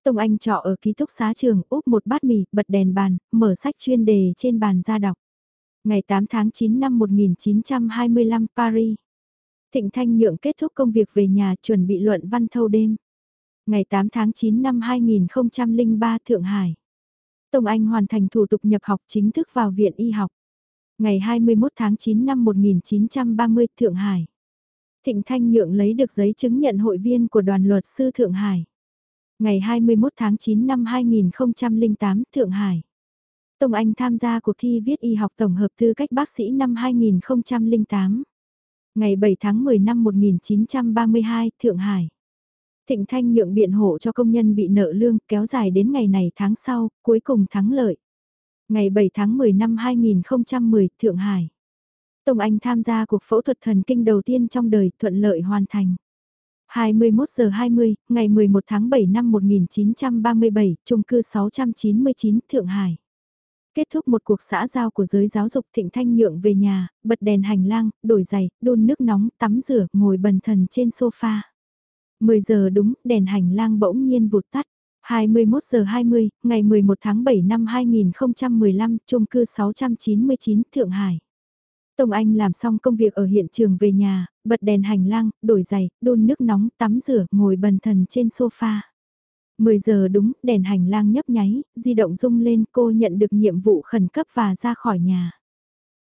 Tông Anh trọ ở ký túc xá trường, úp một bát mì, bật đèn bàn, mở sách chuyên đề trên bàn ra đọc. Ngày 8 tháng 9 năm 1925 Paris. Thịnh Thanh Nhượng kết thúc công việc về nhà chuẩn bị luận văn thâu đêm. Ngày 8 tháng 9 năm 2003 Thượng Hải. Tông Anh hoàn thành thủ tục nhập học chính thức vào Viện Y học. Ngày 21 tháng 9 năm 1930 Thượng Hải. Thịnh Thanh Nhượng lấy được giấy chứng nhận hội viên của đoàn luật sư Thượng Hải. Ngày 21 tháng 9 năm 2008 Thượng Hải. Tông Anh tham gia cuộc thi viết y học tổng hợp tư cách bác sĩ năm 2008. Ngày 7 tháng 10 năm 1932 Thượng Hải. Thịnh Thanh nhượng biện hộ cho công nhân bị nợ lương kéo dài đến ngày này tháng sau, cuối cùng thắng lợi. Ngày 7 tháng 10 năm 2010, Thượng Hải. Tông Anh tham gia cuộc phẫu thuật thần kinh đầu tiên trong đời thuận lợi hoàn thành. 21 giờ 20, ngày 11 tháng 7 năm 1937, chung cư 699 Thượng Hải. Kết thúc một cuộc xã giao của giới giáo dục Thịnh Thanh nhượng về nhà, bật đèn hành lang, đổi giày, đun nước nóng, tắm rửa, ngồi bần thần trên sofa. 10 giờ đúng, đèn hành lang bỗng nhiên vụt tắt. 21 giờ 20, ngày 11 tháng 7 năm 2015, chung cư 699 Thượng Hải. Tông Anh làm xong công việc ở hiện trường về nhà, bật đèn hành lang, đổi giày, đun nước nóng, tắm rửa, ngồi bần thần trên sofa. 10 giờ đúng, đèn hành lang nhấp nháy, di động rung lên cô nhận được nhiệm vụ khẩn cấp và ra khỏi nhà.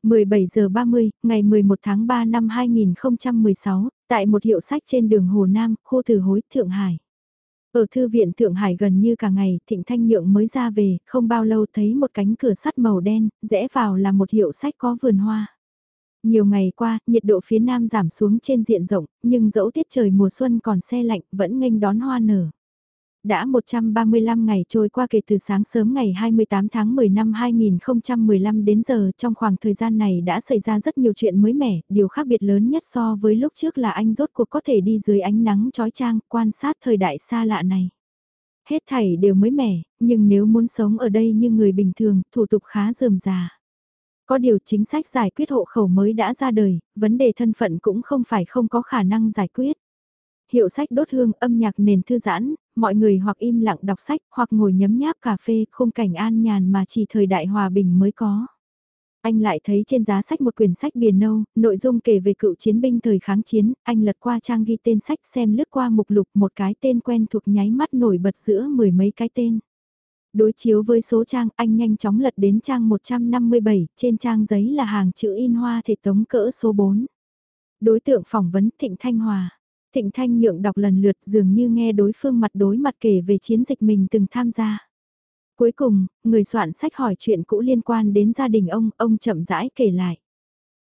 17 giờ 30, ngày 11 tháng 3 năm 2016, tại một hiệu sách trên đường Hồ Nam, khu Tử Hối, Thượng Hải. Ở thư viện Thượng Hải gần như cả ngày, Thịnh Thanh Nhượng mới ra về, không bao lâu thấy một cánh cửa sắt màu đen, rẽ vào là một hiệu sách có vườn hoa. Nhiều ngày qua, nhiệt độ phía Nam giảm xuống trên diện rộng, nhưng dẫu tiết trời mùa xuân còn xe lạnh, vẫn nghênh đón hoa nở đã 135 ngày trôi qua kể từ sáng sớm ngày 28 tháng 10 năm 2015 đến giờ trong khoảng thời gian này đã xảy ra rất nhiều chuyện mới mẻ, điều khác biệt lớn nhất so với lúc trước là anh rốt cuộc có thể đi dưới ánh nắng trói trang quan sát thời đại xa lạ này. Hết thảy đều mới mẻ, nhưng nếu muốn sống ở đây như người bình thường, thủ tục khá dườm già. Có điều chính sách giải quyết hộ khẩu mới đã ra đời, vấn đề thân phận cũng không phải không có khả năng giải quyết hiệu sách đốt hương âm nhạc nền thư giãn, mọi người hoặc im lặng đọc sách hoặc ngồi nhấm nháp cà phê khung cảnh an nhàn mà chỉ thời đại hòa bình mới có. Anh lại thấy trên giá sách một quyển sách biển nâu, nội dung kể về cựu chiến binh thời kháng chiến, anh lật qua trang ghi tên sách xem lướt qua mục lục một cái tên quen thuộc nháy mắt nổi bật giữa mười mấy cái tên. Đối chiếu với số trang, anh nhanh chóng lật đến trang 157, trên trang giấy là hàng chữ in hoa thể tống cỡ số 4. Đối tượng phỏng vấn Thịnh Thanh Hòa. Thịnh Thanh Nhượng đọc lần lượt dường như nghe đối phương mặt đối mặt kể về chiến dịch mình từng tham gia. Cuối cùng, người soạn sách hỏi chuyện cũ liên quan đến gia đình ông, ông chậm rãi kể lại.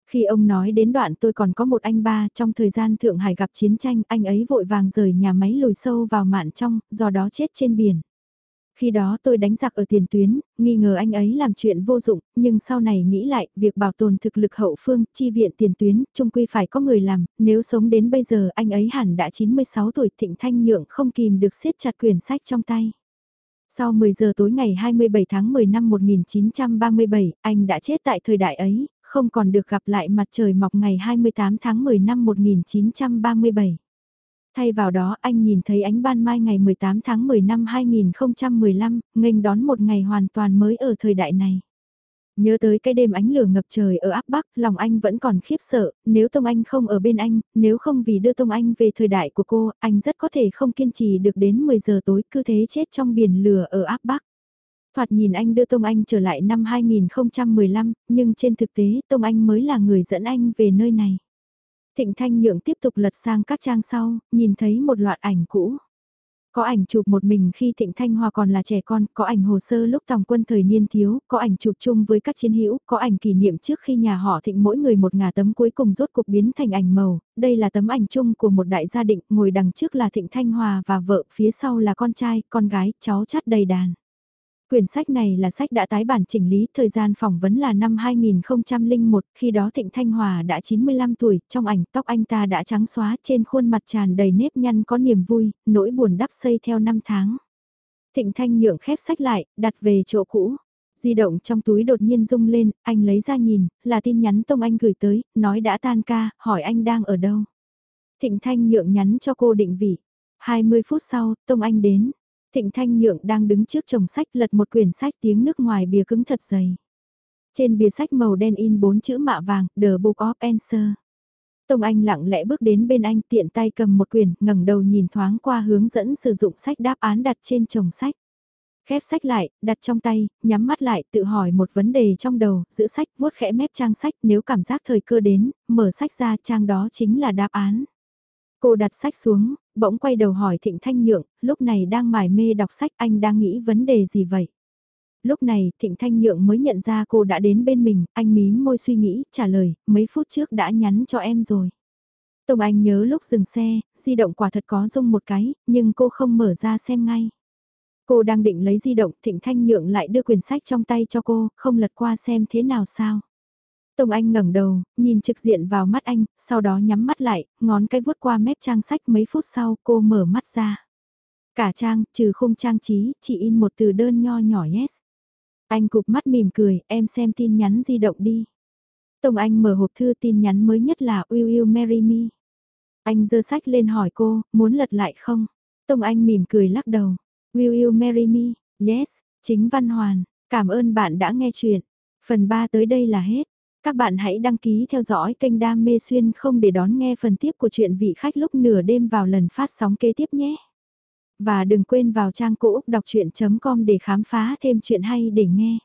Khi ông nói đến đoạn tôi còn có một anh ba trong thời gian Thượng Hải gặp chiến tranh, anh ấy vội vàng rời nhà máy lùi sâu vào mạn trong, do đó chết trên biển. Khi đó tôi đánh giặc ở tiền tuyến, nghi ngờ anh ấy làm chuyện vô dụng, nhưng sau này nghĩ lại, việc bảo tồn thực lực hậu phương, chi viện tiền tuyến, Chung quy phải có người làm, nếu sống đến bây giờ anh ấy hẳn đã 96 tuổi thịnh thanh nhượng không kìm được siết chặt quyển sách trong tay. Sau 10 giờ tối ngày 27 tháng 10 năm 1937, anh đã chết tại thời đại ấy, không còn được gặp lại mặt trời mọc ngày 28 tháng 10 năm 1937. Thay vào đó anh nhìn thấy ánh ban mai ngày 18 tháng 10 năm 2015, nghênh đón một ngày hoàn toàn mới ở thời đại này. Nhớ tới cái đêm ánh lửa ngập trời ở áp Bắc, lòng anh vẫn còn khiếp sợ, nếu Tông Anh không ở bên anh, nếu không vì đưa Tông Anh về thời đại của cô, anh rất có thể không kiên trì được đến 10 giờ tối cứ thế chết trong biển lửa ở áp Bắc. Thoạt nhìn anh đưa Tông Anh trở lại năm 2015, nhưng trên thực tế Tông Anh mới là người dẫn anh về nơi này. Thịnh Thanh Nhượng tiếp tục lật sang các trang sau, nhìn thấy một loạt ảnh cũ. Có ảnh chụp một mình khi Thịnh Thanh Hòa còn là trẻ con, có ảnh hồ sơ lúc tòng quân thời niên thiếu, có ảnh chụp chung với các chiến hữu, có ảnh kỷ niệm trước khi nhà họ Thịnh mỗi người một ngả tấm cuối cùng rốt cuộc biến thành ảnh màu. Đây là tấm ảnh chung của một đại gia đình, ngồi đằng trước là Thịnh Thanh Hòa và vợ, phía sau là con trai, con gái, cháu chắt đầy đàn. Quyển sách này là sách đã tái bản chỉnh lý, thời gian phỏng vấn là năm 2001, khi đó Thịnh Thanh Hòa đã 95 tuổi, trong ảnh tóc anh ta đã trắng xóa trên khuôn mặt tràn đầy nếp nhăn có niềm vui, nỗi buồn đắp xây theo năm tháng. Thịnh Thanh nhượng khép sách lại, đặt về chỗ cũ. Di động trong túi đột nhiên rung lên, anh lấy ra nhìn, là tin nhắn Tông Anh gửi tới, nói đã tan ca, hỏi anh đang ở đâu. Thịnh Thanh nhượng nhắn cho cô định vị. 20 phút sau, Tông Anh đến. Thịnh Thanh Nhượng đang đứng trước chồng sách lật một quyển sách tiếng nước ngoài bìa cứng thật dày. Trên bìa sách màu đen in bốn chữ mạ vàng, The Book of Answer. Tông Anh lặng lẽ bước đến bên anh tiện tay cầm một quyển, ngẩng đầu nhìn thoáng qua hướng dẫn sử dụng sách đáp án đặt trên chồng sách. Khép sách lại, đặt trong tay, nhắm mắt lại, tự hỏi một vấn đề trong đầu, giữ sách, vuốt khẽ mép trang sách, nếu cảm giác thời cơ đến, mở sách ra trang đó chính là đáp án. Cô đặt sách xuống, bỗng quay đầu hỏi Thịnh Thanh Nhượng, lúc này đang mải mê đọc sách anh đang nghĩ vấn đề gì vậy? Lúc này Thịnh Thanh Nhượng mới nhận ra cô đã đến bên mình, anh mím môi suy nghĩ, trả lời, mấy phút trước đã nhắn cho em rồi. Tông Anh nhớ lúc dừng xe, di động quả thật có rung một cái, nhưng cô không mở ra xem ngay. Cô đang định lấy di động, Thịnh Thanh Nhượng lại đưa quyển sách trong tay cho cô, không lật qua xem thế nào sao. Tông Anh ngẩng đầu, nhìn trực diện vào mắt anh, sau đó nhắm mắt lại, ngón cái vuốt qua mép trang sách mấy phút sau cô mở mắt ra. Cả trang, trừ khung trang trí, chỉ in một từ đơn nho nhỏ yes. Anh cụp mắt mỉm cười, em xem tin nhắn di động đi. Tông Anh mở hộp thư tin nhắn mới nhất là Will you marry me? Anh giơ sách lên hỏi cô, muốn lật lại không? Tông Anh mỉm cười lắc đầu. Will you marry me? Yes, chính Văn Hoàn. Cảm ơn bạn đã nghe chuyện. Phần 3 tới đây là hết. Các bạn hãy đăng ký theo dõi kênh Đam Mê Xuyên không để đón nghe phần tiếp của chuyện vị khách lúc nửa đêm vào lần phát sóng kế tiếp nhé. Và đừng quên vào trang cũ đọc chuyện.com để khám phá thêm chuyện hay để nghe.